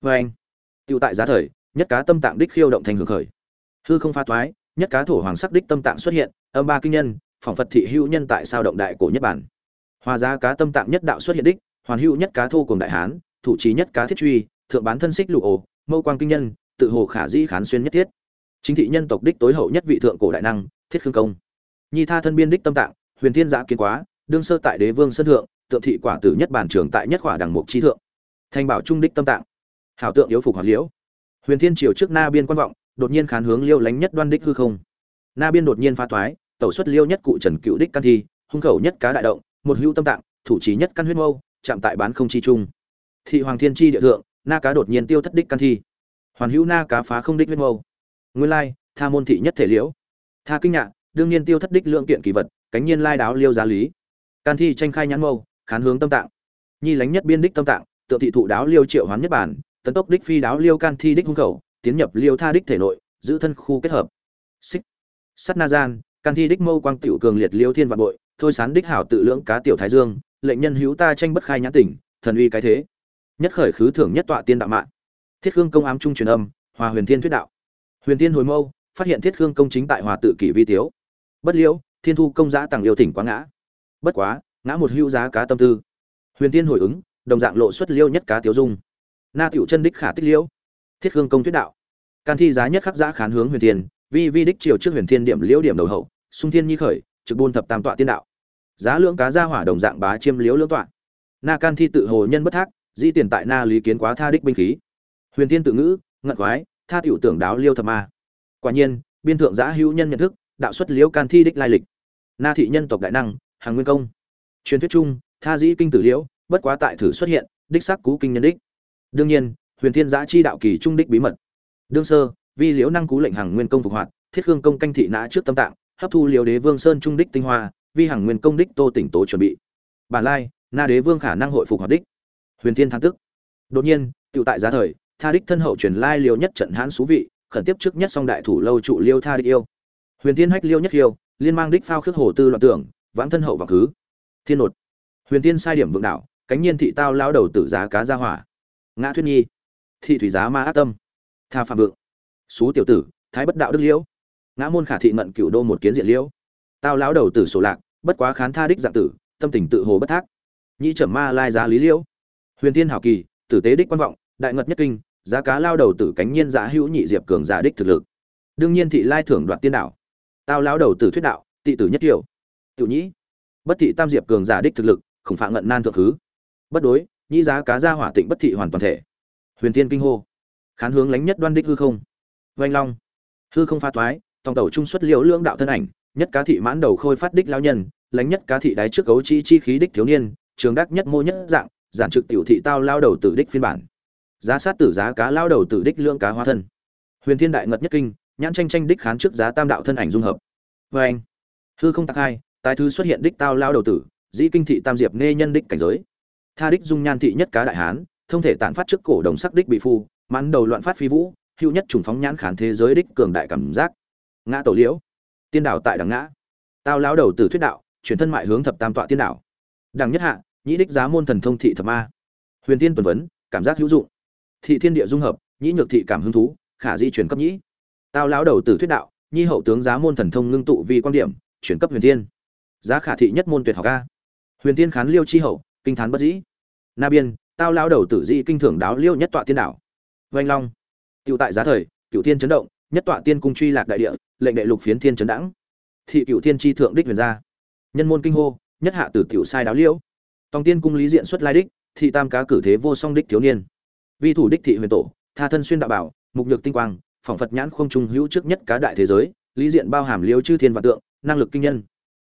vê anh. Tựu tại giá thời, nhất cá tâm tạng đích khiêu động thành hưởng khởi. Hư không pha toái nhất cá thổ hoàng sắc đích tâm tạng xuất hiện, âm ba kinh nhân phỏng phật thị hữu nhân tại sao động đại cổ nhất bản? Hòa giá cá tâm tạng nhất đạo xuất hiện đích, hoàn hữu nhất cá thô cùng đại hán, thủ trí nhất cá thiết truy, thượng bán thân xích lụ ồ, mâu quang kinh nhân, tự hồ khả dĩ khán xuyên nhất thiết. Chính thị nhân tộc đích tối hậu nhất vị thượng cổ đại năng, thiết khương công. Nhi tha thân biên đích tâm tạng, huyền thiên giã kiến quá, đương sơ tại đế vương sân thượng, tượng thị quả tử nhất bản trường tại nhất khỏa đẳng mục chi thượng. Thành bảo trung đích tâm tạng. Hảo tượng yếu phục hoạt liễu. Huyền thiên triều trước na biên quan vọng, đột nhiên khán hướng liêu lánh nhất đoan đích hư không. Na biên đột nhiên phá thoái tẩu xuất liêu nhất cụ trần cựu đích căn thi, hung khẩu nhất cá đại động, một hữu tâm tạng, thủ trí nhất căn huyết mâu, chạm tại bán không chi trung. Thị hoàng thiên chi địa thượng, na cá đột nhiên tiêu thất đích căn thi. Hoàn hữu na cá phá không đích huyết mâu. Nguyên lai, tha môn thị nhất thể liễu. Tha kinh ngạc đương nhiên tiêu thất đích lượng kiện kỳ vật, cánh nhiên lai đáo liêu giá lý. Can thi tranh khai nhãn mâu, khán hướng tâm tạng. Nhi lánh nhất biên đích tâm tạng tự thị thụ đáo liêu triệu hoán nhất bản, tấn tốc đích phi đáo liêu can thi đích hung khẩu, tiến nhập liêu tha đích thể nội, giữ thân khu kết hợp. Xích. Sắt na gian can thi đích mâu quang tiểu cường liệt liêu thiên vạn bội, thôi sán đích hảo tự lưỡng cá tiểu thái dương, lệnh nhân hữu ta tranh bất khai nhãn tỉnh thần uy cái thế. Nhất khởi khứ thưởng nhất tọa tiên đạo mạng. Thiết khương công ám trung truyền âm, hòa huyền thiên thuyết đạo. Huyền thiên hồi mâu, phát hiện thiết khương công chính tại hòa tự kỷ vi tiếu. Bất liễu, thiên thu công giã tặng yêu thỉnh quá ngã. Bất quá, ngã một hữu giá cá tâm tư. Huyền thiên hồi ứng, đồng dạng lộ xuất liêu nhất cá tiếu dung. Na tiểu chân đích khả tích liễu. Thiết khương công thuyết đạo. Can thi giá nhất khắc giã khán hướng huyền thiên, vi vi đích triều trước huyền thiên điểm liễu điểm đầu hậu sung thiên nhi khởi, trực buôn thập tam tọa tiên đạo. Giá lưỡng cá ra hỏa đồng dạng bá chiêm liễu lưỡng tọa. Na can thi tự hồ nhân bất thác, di tiền tại na lý kiến quá tha đích binh khí. Huyền thiên tự ngữ, ngận quái tha tiểu tưởng đáo liêu thập ma. Quả nhiên, biên thượng giã hữu nhân nhận thức, đạo xuất liễu can thi đích lai lịch. Na thị nhân tộc đại năng, hàng nguyên công. Truyền thuyết chung, tha dĩ kinh tử liễu, bất quá tại thử xuất hiện, đích sắc cú kinh nhân đích. Đương nhiên, huyền thiên giã chi đạo kỳ trung đích bí mật. Đương sơ, vi liễu năng cú lệnh hàng nguyên công phục hoạt, thiết hương công canh thị nã trước tâm tạng hấp thu liều đế vương sơn trung đích tinh hoa, vi hàng nguyên công đích tô tỉnh tố chuẩn bị. Bản lai, na đế vương khả năng hội phục hoạt đích. Huyền thiên thắng tức. Đột nhiên tự tại giá thời, tha đích thân hậu truyền lai liều nhất trận hãn xú vị, khẩn tiếp trước nhất song đại thủ lâu trụ liêu tha đích yêu. Huyền thiên hách liêu nhất yêu, liên mang đích phao khước hồ tư loạn tưởng, vãng thân hậu và khứ. Thiên nột. Huyền thiên sai điểm vượng đạo, cánh nhiên thị tao lao đầu tử giá cá ra hỏa. Ngã thuyết nhi. Thị thủy giá ma ác tâm. Tha phạm vượng. Xú tiểu tử, thái bất đạo đức liễu ngã môn khả thị ngận cửu đô một kiến diện liễu. Tao lão đầu tử sổ lạc, bất quá khán tha đích dạng tử, tâm tình tự hồ bất thác. Nhĩ trầm ma lai giá lý liễu. Huyền thiên hảo kỳ, tử tế đích quan vọng, đại ngật nhất kinh, giá cá lao đầu tử cánh nhiên giả hữu nhị diệp cường giả đích thực lực. Đương nhiên thị lai thưởng đoạt tiên đạo. Tao lão đầu tử thuyết đạo, tị tử nhất tiểu. Tiểu nhĩ. Bất thị tam diệp cường giả đích thực lực, khủng phạm ngận nan thượng thứ. Bất đối, nhĩ giá cá gia hỏa tịnh bất thị hoàn toàn thể. Huyền tiên kinh hô. Khán hướng lánh nhất đoan đích hư không. Vanh long. Hư không pha toái tòng tàu trung xuất liễu lưỡng đạo thân ảnh, nhất cá thị mãn đầu khôi phát đích lao nhân lánh nhất cá thị đáy trước cấu chi chi khí đích thiếu niên, trường đắc nhất mô nhất dạng, giản trực tiểu thị tao lao đầu tử đích phiên bản. Giá sát tử giá cá lao đầu tử đích lưỡng cá hóa thân. Huyền thiên đại ngật nhất kinh, nhãn tranh tranh đích khán trước giá tam đạo thân ảnh dung hợp. Vê anh, hư không tạc hai tài thứ xuất hiện đích tao lao đầu tử, dĩ kinh thị tam diệp nê nhân đích cảnh giới. Tha đích dung nhan thị nhất cá đại hán, thông thể tản phát trước cổ đồng sắc đích bị phu, mãn đầu loạn phát phi vũ, hữu nhất trùng phóng nhãn khán thế giới đích cường đại cảm giác ngã tổ liễu. Tiên đảo tại đằng ngã. Tao lao đầu tử thuyết đạo, chuyển thân mại hướng thập tam tọa tiên đảo. Đằng nhất hạ, nhĩ đích giá môn thần thông thị thập ma. Huyền tiên tuần vấn, cảm giác hữu dụng. Thị thiên địa dung hợp, nhĩ nhược thị cảm hứng thú, khả di chuyển cấp nhĩ. Tao lão đầu tử thuyết đạo nhi hậu tướng giá môn thần thông ngưng tụ vì quan điểm, chuyển cấp huyền thiên. Giá khả thị nhất môn tuyệt học ca huyền thiên khán liêu chi hậu, kinh thán bất dĩ. Na biên, tao lão đầu tử di kinh thưởng đáo liêu nhất tọa tiên đảo. Vanh long. Cựu tại giá thời cựu thiên chấn động nhất tọa tiên cung truy lạc đại địa, lệnh đệ lục phiến thiên trấn đẳng thị cựu thiên tri thượng đích huyền gia. Nhân môn kinh hô, nhất hạ tử tiểu sai đáo liễu. tòng tiên cung lý diện xuất lai đích, thị tam cá cử thế vô song đích thiếu niên. Vi thủ đích thị huyền tổ, tha thân xuyên đạo bảo, mục nhược tinh quang, phỏng phật nhãn không trung hữu trước nhất cá đại thế giới, lý diện bao hàm liêu chư thiên vạn tượng, năng lực kinh nhân.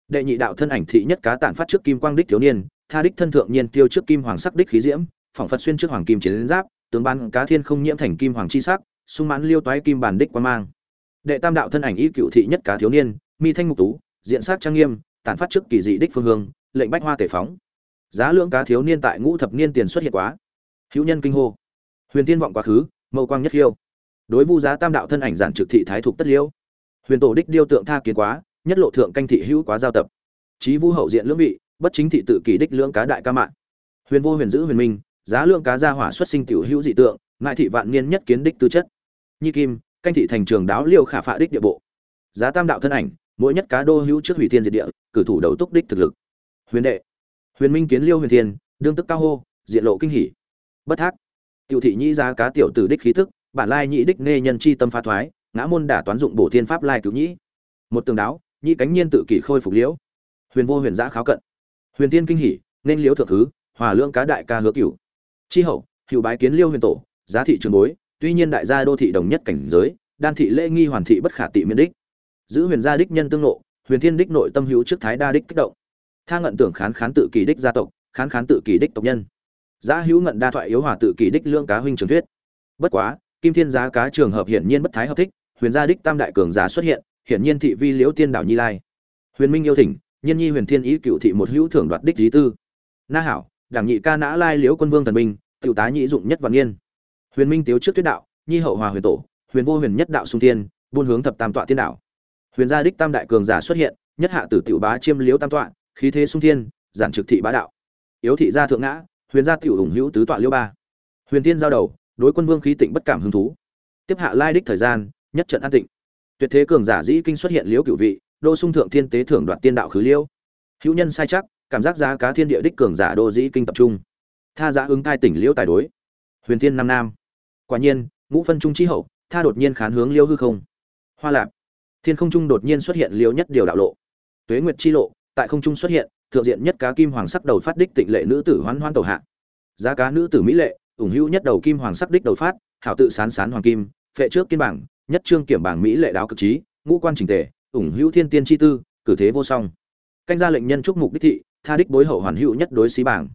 Đệ nhị đạo thân ảnh thị nhất cá tản phát trước kim quang đích thiếu niên, tha đích thân thượng nhiên tiêu trước kim hoàng sắc đích khí diễm, phỏng phật xuyên trước hoàng kim chiến giáp, tướng ban cá thiên không nhiễm thành kim hoàng chi sắc sung mãn liêu toái kim bản đích quan mang. Đệ tam đạo thân ảnh y cựu thị nhất cá thiếu niên, mi thanh mục tú, diện sắc trang nghiêm tản phát trước kỳ dị đích phương hương, lệnh bách hoa tể phóng. Giá lượng cá thiếu niên tại ngũ thập niên tiền xuất hiện quá. Hữu nhân kinh hô. Huyền tiên vọng quá khứ, mâu quang nhất hiêu đối vu giá tam đạo thân ảnh giản trực thị thái thuộc tất liêu. Huyền tổ đích điêu tượng tha kiến quá, nhất lộ thượng canh thị hữu quá giao tập. Trí vu hậu diện lưỡng vị, bất chính thị tự kỷ đích lưỡng cá đại ca mạng. Huyền vô huyền giữ huyền minh, giá lượng cá gia hỏa xuất sinh tiểu hữu dị tượng, ngại thị vạn niên nhất kiến đích tư chất nhi kim, canh thị thành trường đáo liêu khả phạ đích địa bộ. Giá tam đạo thân ảnh, mỗi nhất cá đô hữu trước hủy thiên diệt địa, cử thủ đầu túc đích thực lực. Huyền đệ, huyền minh kiến liêu huyền thiên, đương tức cao hô, diện lộ kinh hỉ. Bất thác, tiểu thị nhĩ giá cá tiểu tử đích khí thức, bản lai nhị đích nê nhân chi tâm phá thoái, ngã môn đả toán dụng bổ thiên pháp lai cứu nhĩ. Một tường đáo, nhị cánh nhiên tự kỷ khôi phục liễu. Huyền vô huyền giã kháo cận. Huyền tiên kinh hỉ, nên liễu thượng thứ, hòa lượng cá đại ca hứa cửu. Chi hậu hữu bái kiến liêu huyền tổ, giá thị trường bối tuy nhiên đại gia đô thị đồng nhất cảnh giới, đan thị lễ nghi hoàn thị bất khả tị miễn đích. Giữ huyền gia đích nhân tương nộ huyền thiên đích nội tâm hữu trước thái đa đích kích động. Tha ngận tưởng khán khán tự kỳ đích gia tộc, khán khán tự kỳ đích tộc nhân. Giá hữu ngận đa thoại yếu hòa tự kỳ đích lương cá huynh trường thuyết. Bất quá, kim thiên giá cá trường hợp hiển nhiên bất thái hợp thích, huyền gia đích tam đại cường giá xuất hiện, hiển nhiên thị vi liễu tiên đảo nhi lai. Huyền minh yêu thỉnh nhiên nhi huyền thiên ý cựu thị một hữu thưởng đoạt đích lý tư. Na hảo, đảng nhị ca nã lai liễu quân vương thần minh tiểu tá nhị dụng nhất văn niên huyền minh tiếu trước tuyết đạo, nhi hậu hòa huyền tổ, huyền vô huyền nhất đạo sung tiên buôn hướng thập tam tọa tiên đạo. Huyền gia đích tam đại cường giả xuất hiện, nhất hạ tử tiểu bá chiêm liễu tam tọa, khí thế sung thiên, giản trực thị bá đạo. Yếu thị gia thượng ngã, huyền gia tiểu ủng hữu tứ tọa liễu ba. Huyền tiên giao đầu, đối quân vương khí tịnh bất cảm hứng thú. Tiếp hạ lai đích thời gian, nhất trận an tịnh. Tuyệt thế cường giả dĩ kinh xuất hiện liễu cửu vị, đô sung thượng thiên tế thưởng đoạt tiên đạo khứ liễu. Hữu nhân sai chắc, cảm giác giá cá thiên địa đích cường giả đô dĩ kinh tập trung. Tha giá ứng thai tỉnh liễu tài đối. Huyền thiên nam nam quả nhiên, ngũ phân trung chi hậu, tha đột nhiên khán hướng liêu hư không. Hoa lạp. Thiên không trung đột nhiên xuất hiện liêu nhất điều đạo lộ. Tuế nguyệt chi lộ, tại không trung xuất hiện, thượng diện nhất cá kim hoàng sắc đầu phát đích tịnh lệ nữ tử hoan hoan tẩu hạ. Giá cá nữ tử mỹ lệ, ủng hữu nhất đầu kim hoàng sắc đích đầu phát, hảo tự sán sán hoàng kim, phệ trước kiên bảng, nhất trương kiểm bảng mỹ lệ đáo cực trí, ngũ quan trình tề, ủng hữu thiên tiên chi tư, cử thế vô song. Canh gia lệnh nhân trúc mục đích thị, tha đích bối hậu hoàn hữu nhất đối xí bảng.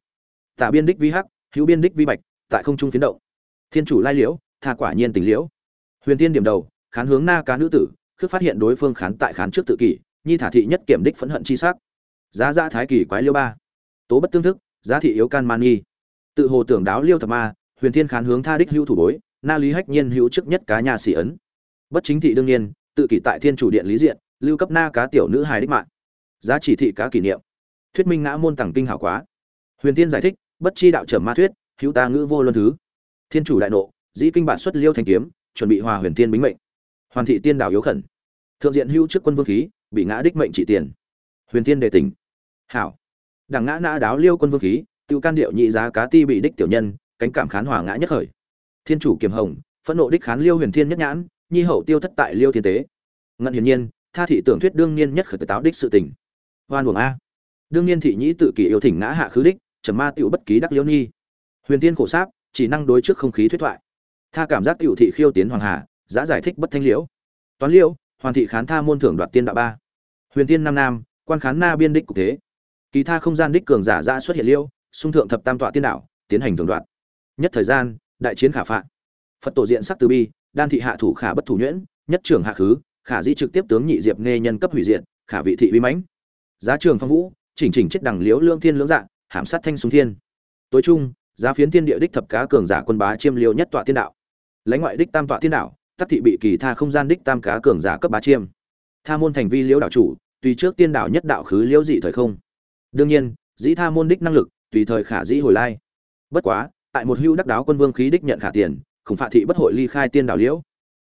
Tả biên đích vi hắc, hữu biên đích vi bạch, tại không trung phiến động thiên chủ lai liễu, tha quả nhiên tình liễu. Huyền tiên điểm đầu, khán hướng na cá nữ tử, khước phát hiện đối phương khán tại khán trước tự kỷ, nhi thả thị nhất kiểm đích phẫn hận chi sắc. Giá giá thái kỳ quái liêu ba. Tố bất tương thức, giá thị yếu can man nghi. Tự hồ tưởng đáo liêu thập ma, huyền thiên khán hướng tha đích hữu thủ bối, na lý hách nhiên hữu chức nhất cá nhà sĩ ấn. Bất chính thị đương nhiên, tự kỷ tại thiên chủ điện lý diện, lưu cấp na cá tiểu nữ hài đích mạng. Giá chỉ thị cá kỷ niệm. Thuyết minh ngã môn tàng kinh hảo quá. Huyền thiên giải thích, bất chi đạo trầm ma thuyết, hữu ta ngữ vô luân thứ thiên chủ đại nộ, dĩ kinh bản xuất liêu thanh kiếm, chuẩn bị hòa huyền thiên bính mệnh. Hoàn thị tiên đảo yếu khẩn. Thượng diện hưu trước quân vương khí, bị ngã đích mệnh trị tiền. Huyền thiên đề tỉnh. Hảo. Đảng ngã nã đáo liêu quân vương khí tự can điệu nhị giá cá ti bị đích tiểu nhân, cánh cảm khán hòa ngã nhất khởi. Thiên chủ kiềm hồng, phẫn nộ đích khán liêu huyền thiên nhất nhãn, nhi hậu tiêu thất tại liêu thiên tế. Ngận hiển nhiên, tha thị tưởng thuyết đương nhiên nhất khởi táo đích sự tình. Hoan uổng a. Đương nhiên thị nhĩ tự kỷ yêu thỉnh ngã hạ khứ đích, trầm ma tiểu bất ký đắc liêu nhi. Huyền thiên khổ sáp chỉ năng đối trước không khí thuyết thoại. Tha cảm giác tiểu thị khiêu tiến hoàng hà, giá giải thích bất thanh liễu. Toán liễu hoàn thị khán tha môn thưởng đoạt tiên đạo ba. Huyền tiên nam nam, quan khán na biên đích cục thế. Kỳ tha không gian đích cường giả ra xuất hiện liễu, xung thượng thập tam tọa tiên đạo, tiến hành thưởng đoạt. Nhất thời gian, đại chiến khả phạ. Phật tổ diện sắc từ bi, đan thị hạ thủ khả bất thủ nhuyễn, nhất trưởng hạ khứ, khả di trực tiếp tướng nhị diệp nghe nhân cấp hủy diện khả vị thị uy mãnh. Giá trường phong vũ, chỉnh chỉnh chết đẳng liễu lương thiên lưỡng dạng hàm sát thanh súng thiên. Tối trung giá phiến thiên địa đích thập cá cường giả quân bá chiêm liêu nhất tọa thiên đạo. Lãnh ngoại đích tam tọa thiên đạo, tắc thị bị kỳ tha không gian đích tam cá cường giả cấp bá chiêm. Tha môn thành vi liễu đạo chủ, tùy trước tiên đạo nhất đạo khứ liễu dị thời không. Đương nhiên, dĩ tha môn đích năng lực, tùy thời khả dĩ hồi lai. Bất quá, tại một hưu đắc đáo quân vương khí đích nhận khả tiền, khủng phạ thị bất hội ly khai tiên đạo liễu.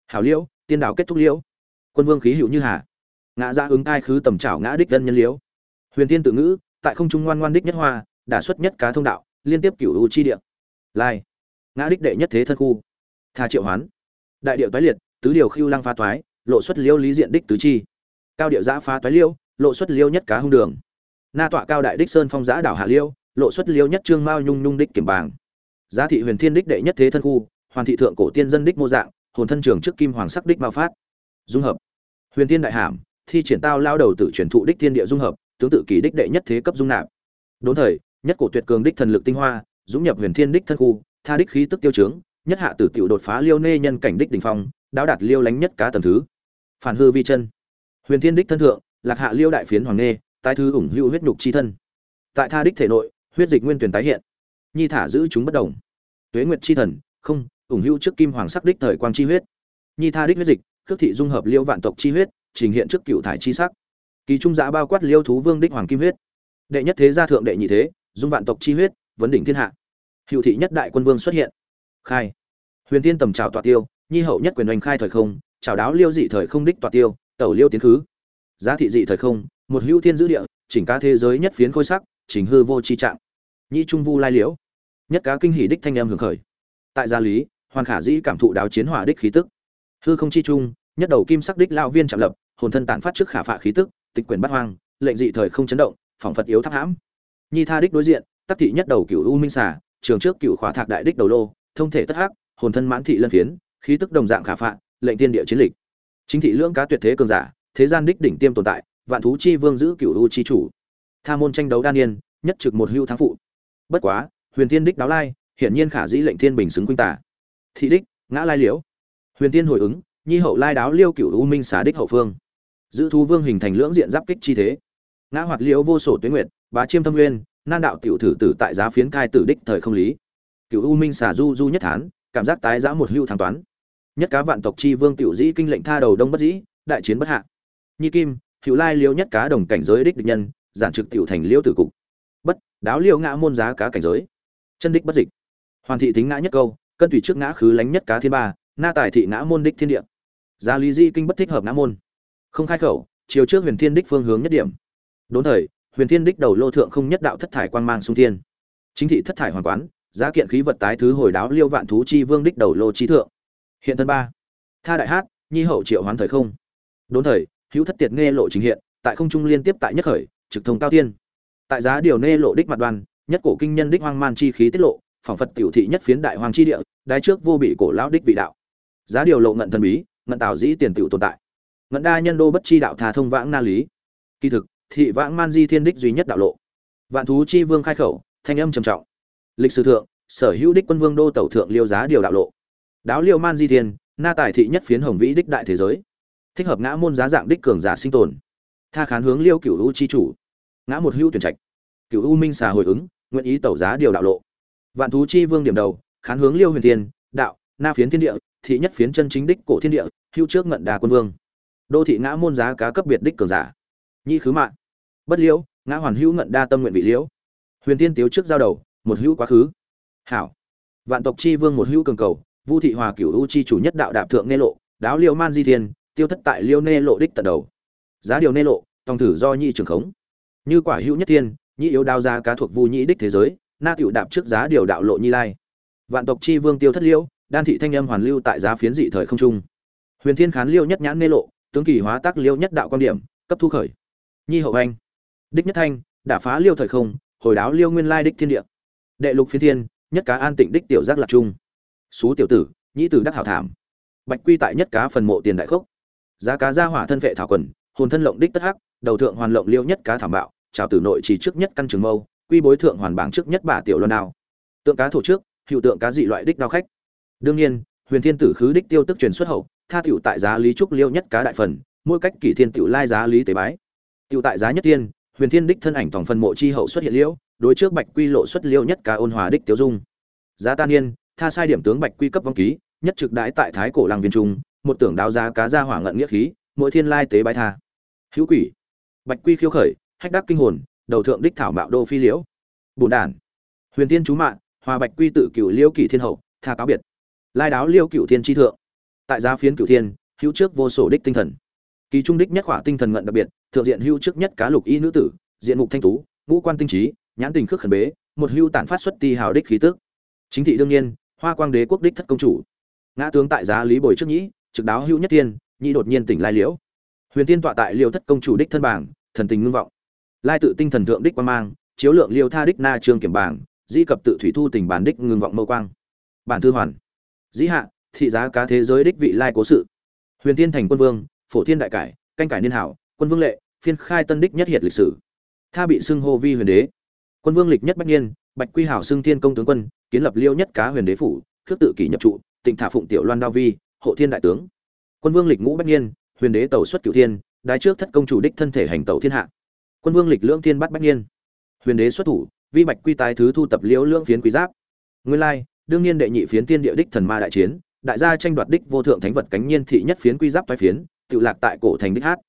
Hảo liễu, tiên đạo kết thúc liễu. Quân vương khí hữu như hà. Ngã ra ứng ai khứ tầm trảo ngã đích dân nhân liễu. Huyền tiên tự ngữ, tại không trung ngoan ngoan đích nhất hoa, đả xuất nhất cá thông đạo liên tiếp cửu u chi địa. Lai. Ngã đích đệ nhất thế thân khu. Tha triệu hoán. Đại điệu toái liệt, tứ điều khiêu lăng phá toái, lộ xuất liêu lý diện đích tứ chi. Cao điệu giã phá toái liêu, lộ xuất liêu nhất cá hung đường. Na tọa cao đại đích sơn phong giã đảo hạ liêu, lộ xuất liêu nhất trương mao nhung nhung đích kiểm bàng. Giá thị huyền thiên đích đệ nhất thế thân khu, hoàn thị thượng cổ tiên dân đích mô dạng, hồn thân trường trước kim hoàng sắc đích mao phát. Dung hợp. Huyền thiên đại hàm, thi triển tao lao đầu tự truyền thụ đích thiên địa dung hợp, tướng tự kỳ đích đệ nhất thế cấp dung nạp. Đốn thời nhất cổ tuyệt cường đích thần lực tinh hoa, dũng nhập huyền thiên đích thân khu, tha đích khí tức tiêu trướng, nhất hạ tử tiểu đột phá liêu nê nhân cảnh đích đỉnh phong đáo đạt liêu lánh nhất cá tầm thứ. Phản hư vi chân. Huyền thiên đích thân thượng, lạc hạ liêu đại phiến hoàng nê, tái thứ ủng hữu huyết nhục chi thân. Tại tha đích thể nội, huyết dịch nguyên tuyển tái hiện. Nhi thả giữ chúng bất đồng tuế nguyệt chi thần, không, ủng hữu trước kim hoàng sắc đích thời quang chi huyết. Nhi tha đích huyết dịch, khước thị dung hợp liêu vạn tộc chi huyết, trình hiện trước cựu thải chi sắc. Kỳ trung giã bao quát liêu thú vương đích hoàng kim huyết. Đệ nhất thế gia thượng đệ nhị thế dung vạn tộc chi huyết, vấn đỉnh thiên hạ. Hữu thị nhất đại quân vương xuất hiện. Khai. Huyền thiên tầm trào tọa tiêu, nhi hậu nhất quyền oanh khai thời không, trào đáo liêu dị thời không đích tọa tiêu, tẩu liêu tiến khứ. Giá thị dị thời không, một hữu thiên dữ địa, chỉnh cá thế giới nhất phiến khôi sắc, chỉnh hư vô chi trạng. Nhi trung vu lai liễu. Nhất cá kinh hỷ đích thanh em hưởng khởi. Tại gia lý, hoàn khả dĩ cảm thụ đáo chiến hỏa đích khí tức. Hư không chi trung, nhất đầu kim sắc đích lao viên chạm lập, hồn thân tản phát trước khả phạ khí tức, tịch quyền bắt hoang, lệnh dị thời không chấn động, phỏng phật yếu tháp hãm nhi tha đích đối diện, tắc thị nhất đầu cửu u minh xà, trường trước cửu khỏa thạc đại đích đầu lô, thông thể tất hắc, hồn thân mãn thị lân phiến, khí tức đồng dạng khả phạ lệnh tiên địa chiến lịch. Chính thị lưỡng cá tuyệt thế cường giả, thế gian đích đỉnh tiêm tồn tại, vạn thú chi vương giữ cửu u chi chủ. Tha môn tranh đấu đan niên nhất trực một hưu thắng phụ. Bất quá, huyền thiên đích đáo lai, hiển nhiên khả dĩ lệnh thiên bình xứng quynh tả thị đích, ngã lai liễu. Huyền thiên hồi ứng, nhi hậu lai đáo liêu cửu u minh xà đích hậu phương. Giữ thú vương hình thành lưỡng diện giáp kích chi thế ngã hoạt liễu vô sổ tuyến nguyệt, bá chiêm thâm nguyên, nan đạo tiểu thử tử tại giá phiến cai tử đích thời không lý. Cửu u minh xả du du nhất thán, cảm giác tái giã một hưu thắng toán. Nhất cá vạn tộc chi vương tiểu dĩ kinh lệnh tha đầu đông bất dĩ, đại chiến bất hạ. Nhi kim hữu lai liễu nhất cá đồng cảnh giới đích địch nhân, giản trực tiểu thành liễu tử cục. Bất, đáo liễu ngã môn giá cá cảnh giới. Chân đích bất dịch. Hoàn thị tính ngã nhất câu, cân tùy trước ngã khứ lánh nhất cá thiên ba, na tài thị ngã môn đích thiên địa. Giá lý di kinh bất thích hợp ngã môn. Không khai khẩu, chiều trước huyền thiên đích phương hướng nhất điểm đốn thời, huyền thiên đích đầu lô thượng không nhất đạo thất thải quang mang sung thiên. Chính thị thất thải hoàn quán, giá kiện khí vật tái thứ hồi đáo liêu vạn thú chi vương đích đầu lô trí thượng. Hiện thân ba. Tha đại hát, nhi hậu triệu hoán thời không. Đốn thời, hữu thất tiệt nghe lộ trình hiện, tại không trung liên tiếp tại nhất khởi, trực thông cao tiên. Tại giá điều nê lộ đích mặt đoan nhất cổ kinh nhân đích hoang man chi khí tiết lộ, phỏng phật tiểu thị nhất phiến đại hoàng chi địa, đái trước vô bị cổ lão đích vị đạo. Giá điều lộ ngận thần bí, ngận tạo dĩ tiền tiểu tồn tại. Ngận đa nhân đô bất chi đạo thà thông vãng na lý. Kỳ thực thị vãng man di thiên đích duy nhất đạo lộ. Vạn thú chi vương khai khẩu, thanh âm trầm trọng. Lịch sử thượng, sở hữu đích quân vương đô tẩu thượng liêu giá điều đạo lộ. Đáo liêu man di thiên, na tài thị nhất phiến hồng vĩ đích đại thế giới. Thích hợp ngã môn giá dạng đích cường giả sinh tồn. Tha khán hướng liêu cửu u chi chủ. Ngã một hữu tuyển trạch. Cửu u minh xà hồi ứng, nguyện ý tẩu giá điều đạo lộ. Vạn thú chi vương điểm đầu, khán hướng liêu huyền thiên, đạo, na phiến thiên địa, thị nhất phiến chân chính đích cổ thiên địa, hữu trước ngận đà quân vương. Đô thị ngã môn giá cá cấp biệt đích cường giả. Nhi khứ mạng bất liễu, ngã hoàn hữu ngận đa tâm nguyện vị liễu. Huyền thiên tiếu trước giao đầu, một hữu quá khứ. Hảo. Vạn tộc chi vương một hữu cường cầu, vu thị hòa cửu u chi chủ nhất đạo đạp thượng nê lộ, đáo liêu man di thiên, tiêu thất tại liêu nê lộ đích tận đầu. Giá điều nê lộ, tòng thử do nhi trường khống. Như quả hữu nhất thiên, nhị yếu đao gia cá thuộc vu nhị đích thế giới, na tiểu đạp trước giá điều đạo lộ nhi lai. Vạn tộc chi vương tiêu thất liễu đan thị thanh âm hoàn lưu tại giá phiến dị thời không trung. Huyền thiên khán liêu nhất nhãn nê lộ, tướng kỳ hóa tác liêu nhất đạo quan điểm, cấp thu khởi. Nhi hậu anh đích nhất thanh đả phá liêu thời không, hồi đáo liêu nguyên lai đích thiên địa. Đệ lục phi thiên, nhất cá an tịnh đích tiểu giác lạc trung. Xú tiểu tử, nhĩ tử đắc hảo thảm. Bạch quy tại nhất cá phần mộ tiền đại khốc. Giá cá gia hỏa thân vệ thảo quần, hồn thân lộng đích tất hắc, đầu thượng hoàn lộng liêu nhất cá thảm bạo trào tử nội chỉ trước nhất căn trường mâu, quy bối thượng hoàn bảng trước nhất bả tiểu loan đao. Tượng cá thổ trước hiệu tượng cá dị loại đích đao khách. Đương nhiên, huyền thiên tử khứ đích tiêu tức truyền xuất hậu, tha tiểu tại giá lý trúc liêu nhất cá đại phần, mỗi cách kỷ thiên tiểu lai giá lý tế bái. Tiểu tại giá nhất tiên huyền thiên đích thân ảnh tổng phần mộ chi hậu xuất hiện liễu, đối trước bạch quy lộ xuất liễu nhất cá ôn hòa đích tiêu dung. Giá ta niên, tha sai điểm tướng bạch quy cấp vong ký, nhất trực đãi tại thái cổ làng viên trung, một tưởng đáo giá cá ra hỏa ngận nghĩa khí, mỗi thiên lai tế bái tha. Hữu quỷ. Bạch quy khiêu khởi, hách đắc kinh hồn, đầu thượng đích thảo mạo đô phi liễu. Bùn đản. Huyền thiên chú mạng, hòa bạch quy tự cửu liễu kỷ thiên hậu, tha cáo biệt. Lai đáo liêu cửu thiên tri thượng. Tại gia phiến cửu thiên, hữu trước vô sổ đích tinh thần kỳ trung đích nhất khỏa tinh thần ngận đặc biệt, thượng diện hưu trước nhất cá lục y nữ tử, diện mục thanh tú, ngũ quan tinh trí, nhãn tình khước khẩn bế, một hưu tản phát xuất ti hào đích khí tức. Chính thị đương nhiên, hoa quang đế quốc đích thất công chủ. Ngã tướng tại giá lý bồi trước nhĩ, trực đáo hữu nhất tiên nhị đột nhiên tỉnh lai liễu. Huyền tiên tọa tại liêu thất công chủ đích thân bảng, thần tình ngưng vọng. Lai tự tinh thần thượng đích quan mang, chiếu lượng liêu tha đích na trương kiểm bảng, di cập tự thủy thu tình bản đích ngưng vọng mâu quang. Bản thư hoàn. Dĩ hạ, thị giá cá thế giới đích vị lai cố sự. Huyền thiên thành quân vương phổ thiên đại cải, canh cải niên hảo, quân vương lệ, phiên khai tân đích nhất hiệt lịch sử. Tha bị xưng hô vi huyền đế. Quân vương lịch nhất bách niên, bạch quy hảo xưng thiên công tướng quân, kiến lập liêu nhất cá huyền đế phủ, khước tự kỷ nhập trụ, tịnh thả phụng tiểu loan đao vi, hộ thiên đại tướng. Quân vương lịch ngũ bách niên, huyền đế tẩu xuất cửu thiên, đái trước thất công chủ đích thân thể hành tẩu thiên hạ. Quân vương lịch lưỡng thiên bắt bách niên, huyền đế xuất thủ, vi bạch quy tái thứ thu tập liễu lưỡng phiến quý giáp. Nguyên lai, đương nhiên đệ nhị phiến tiên địa đích thần ma đại chiến, đại gia tranh đoạt đích vô thượng thánh vật cánh nhiên thị nhất phiến quy giáp toái phiến tự lạc tại cổ thành đích hát.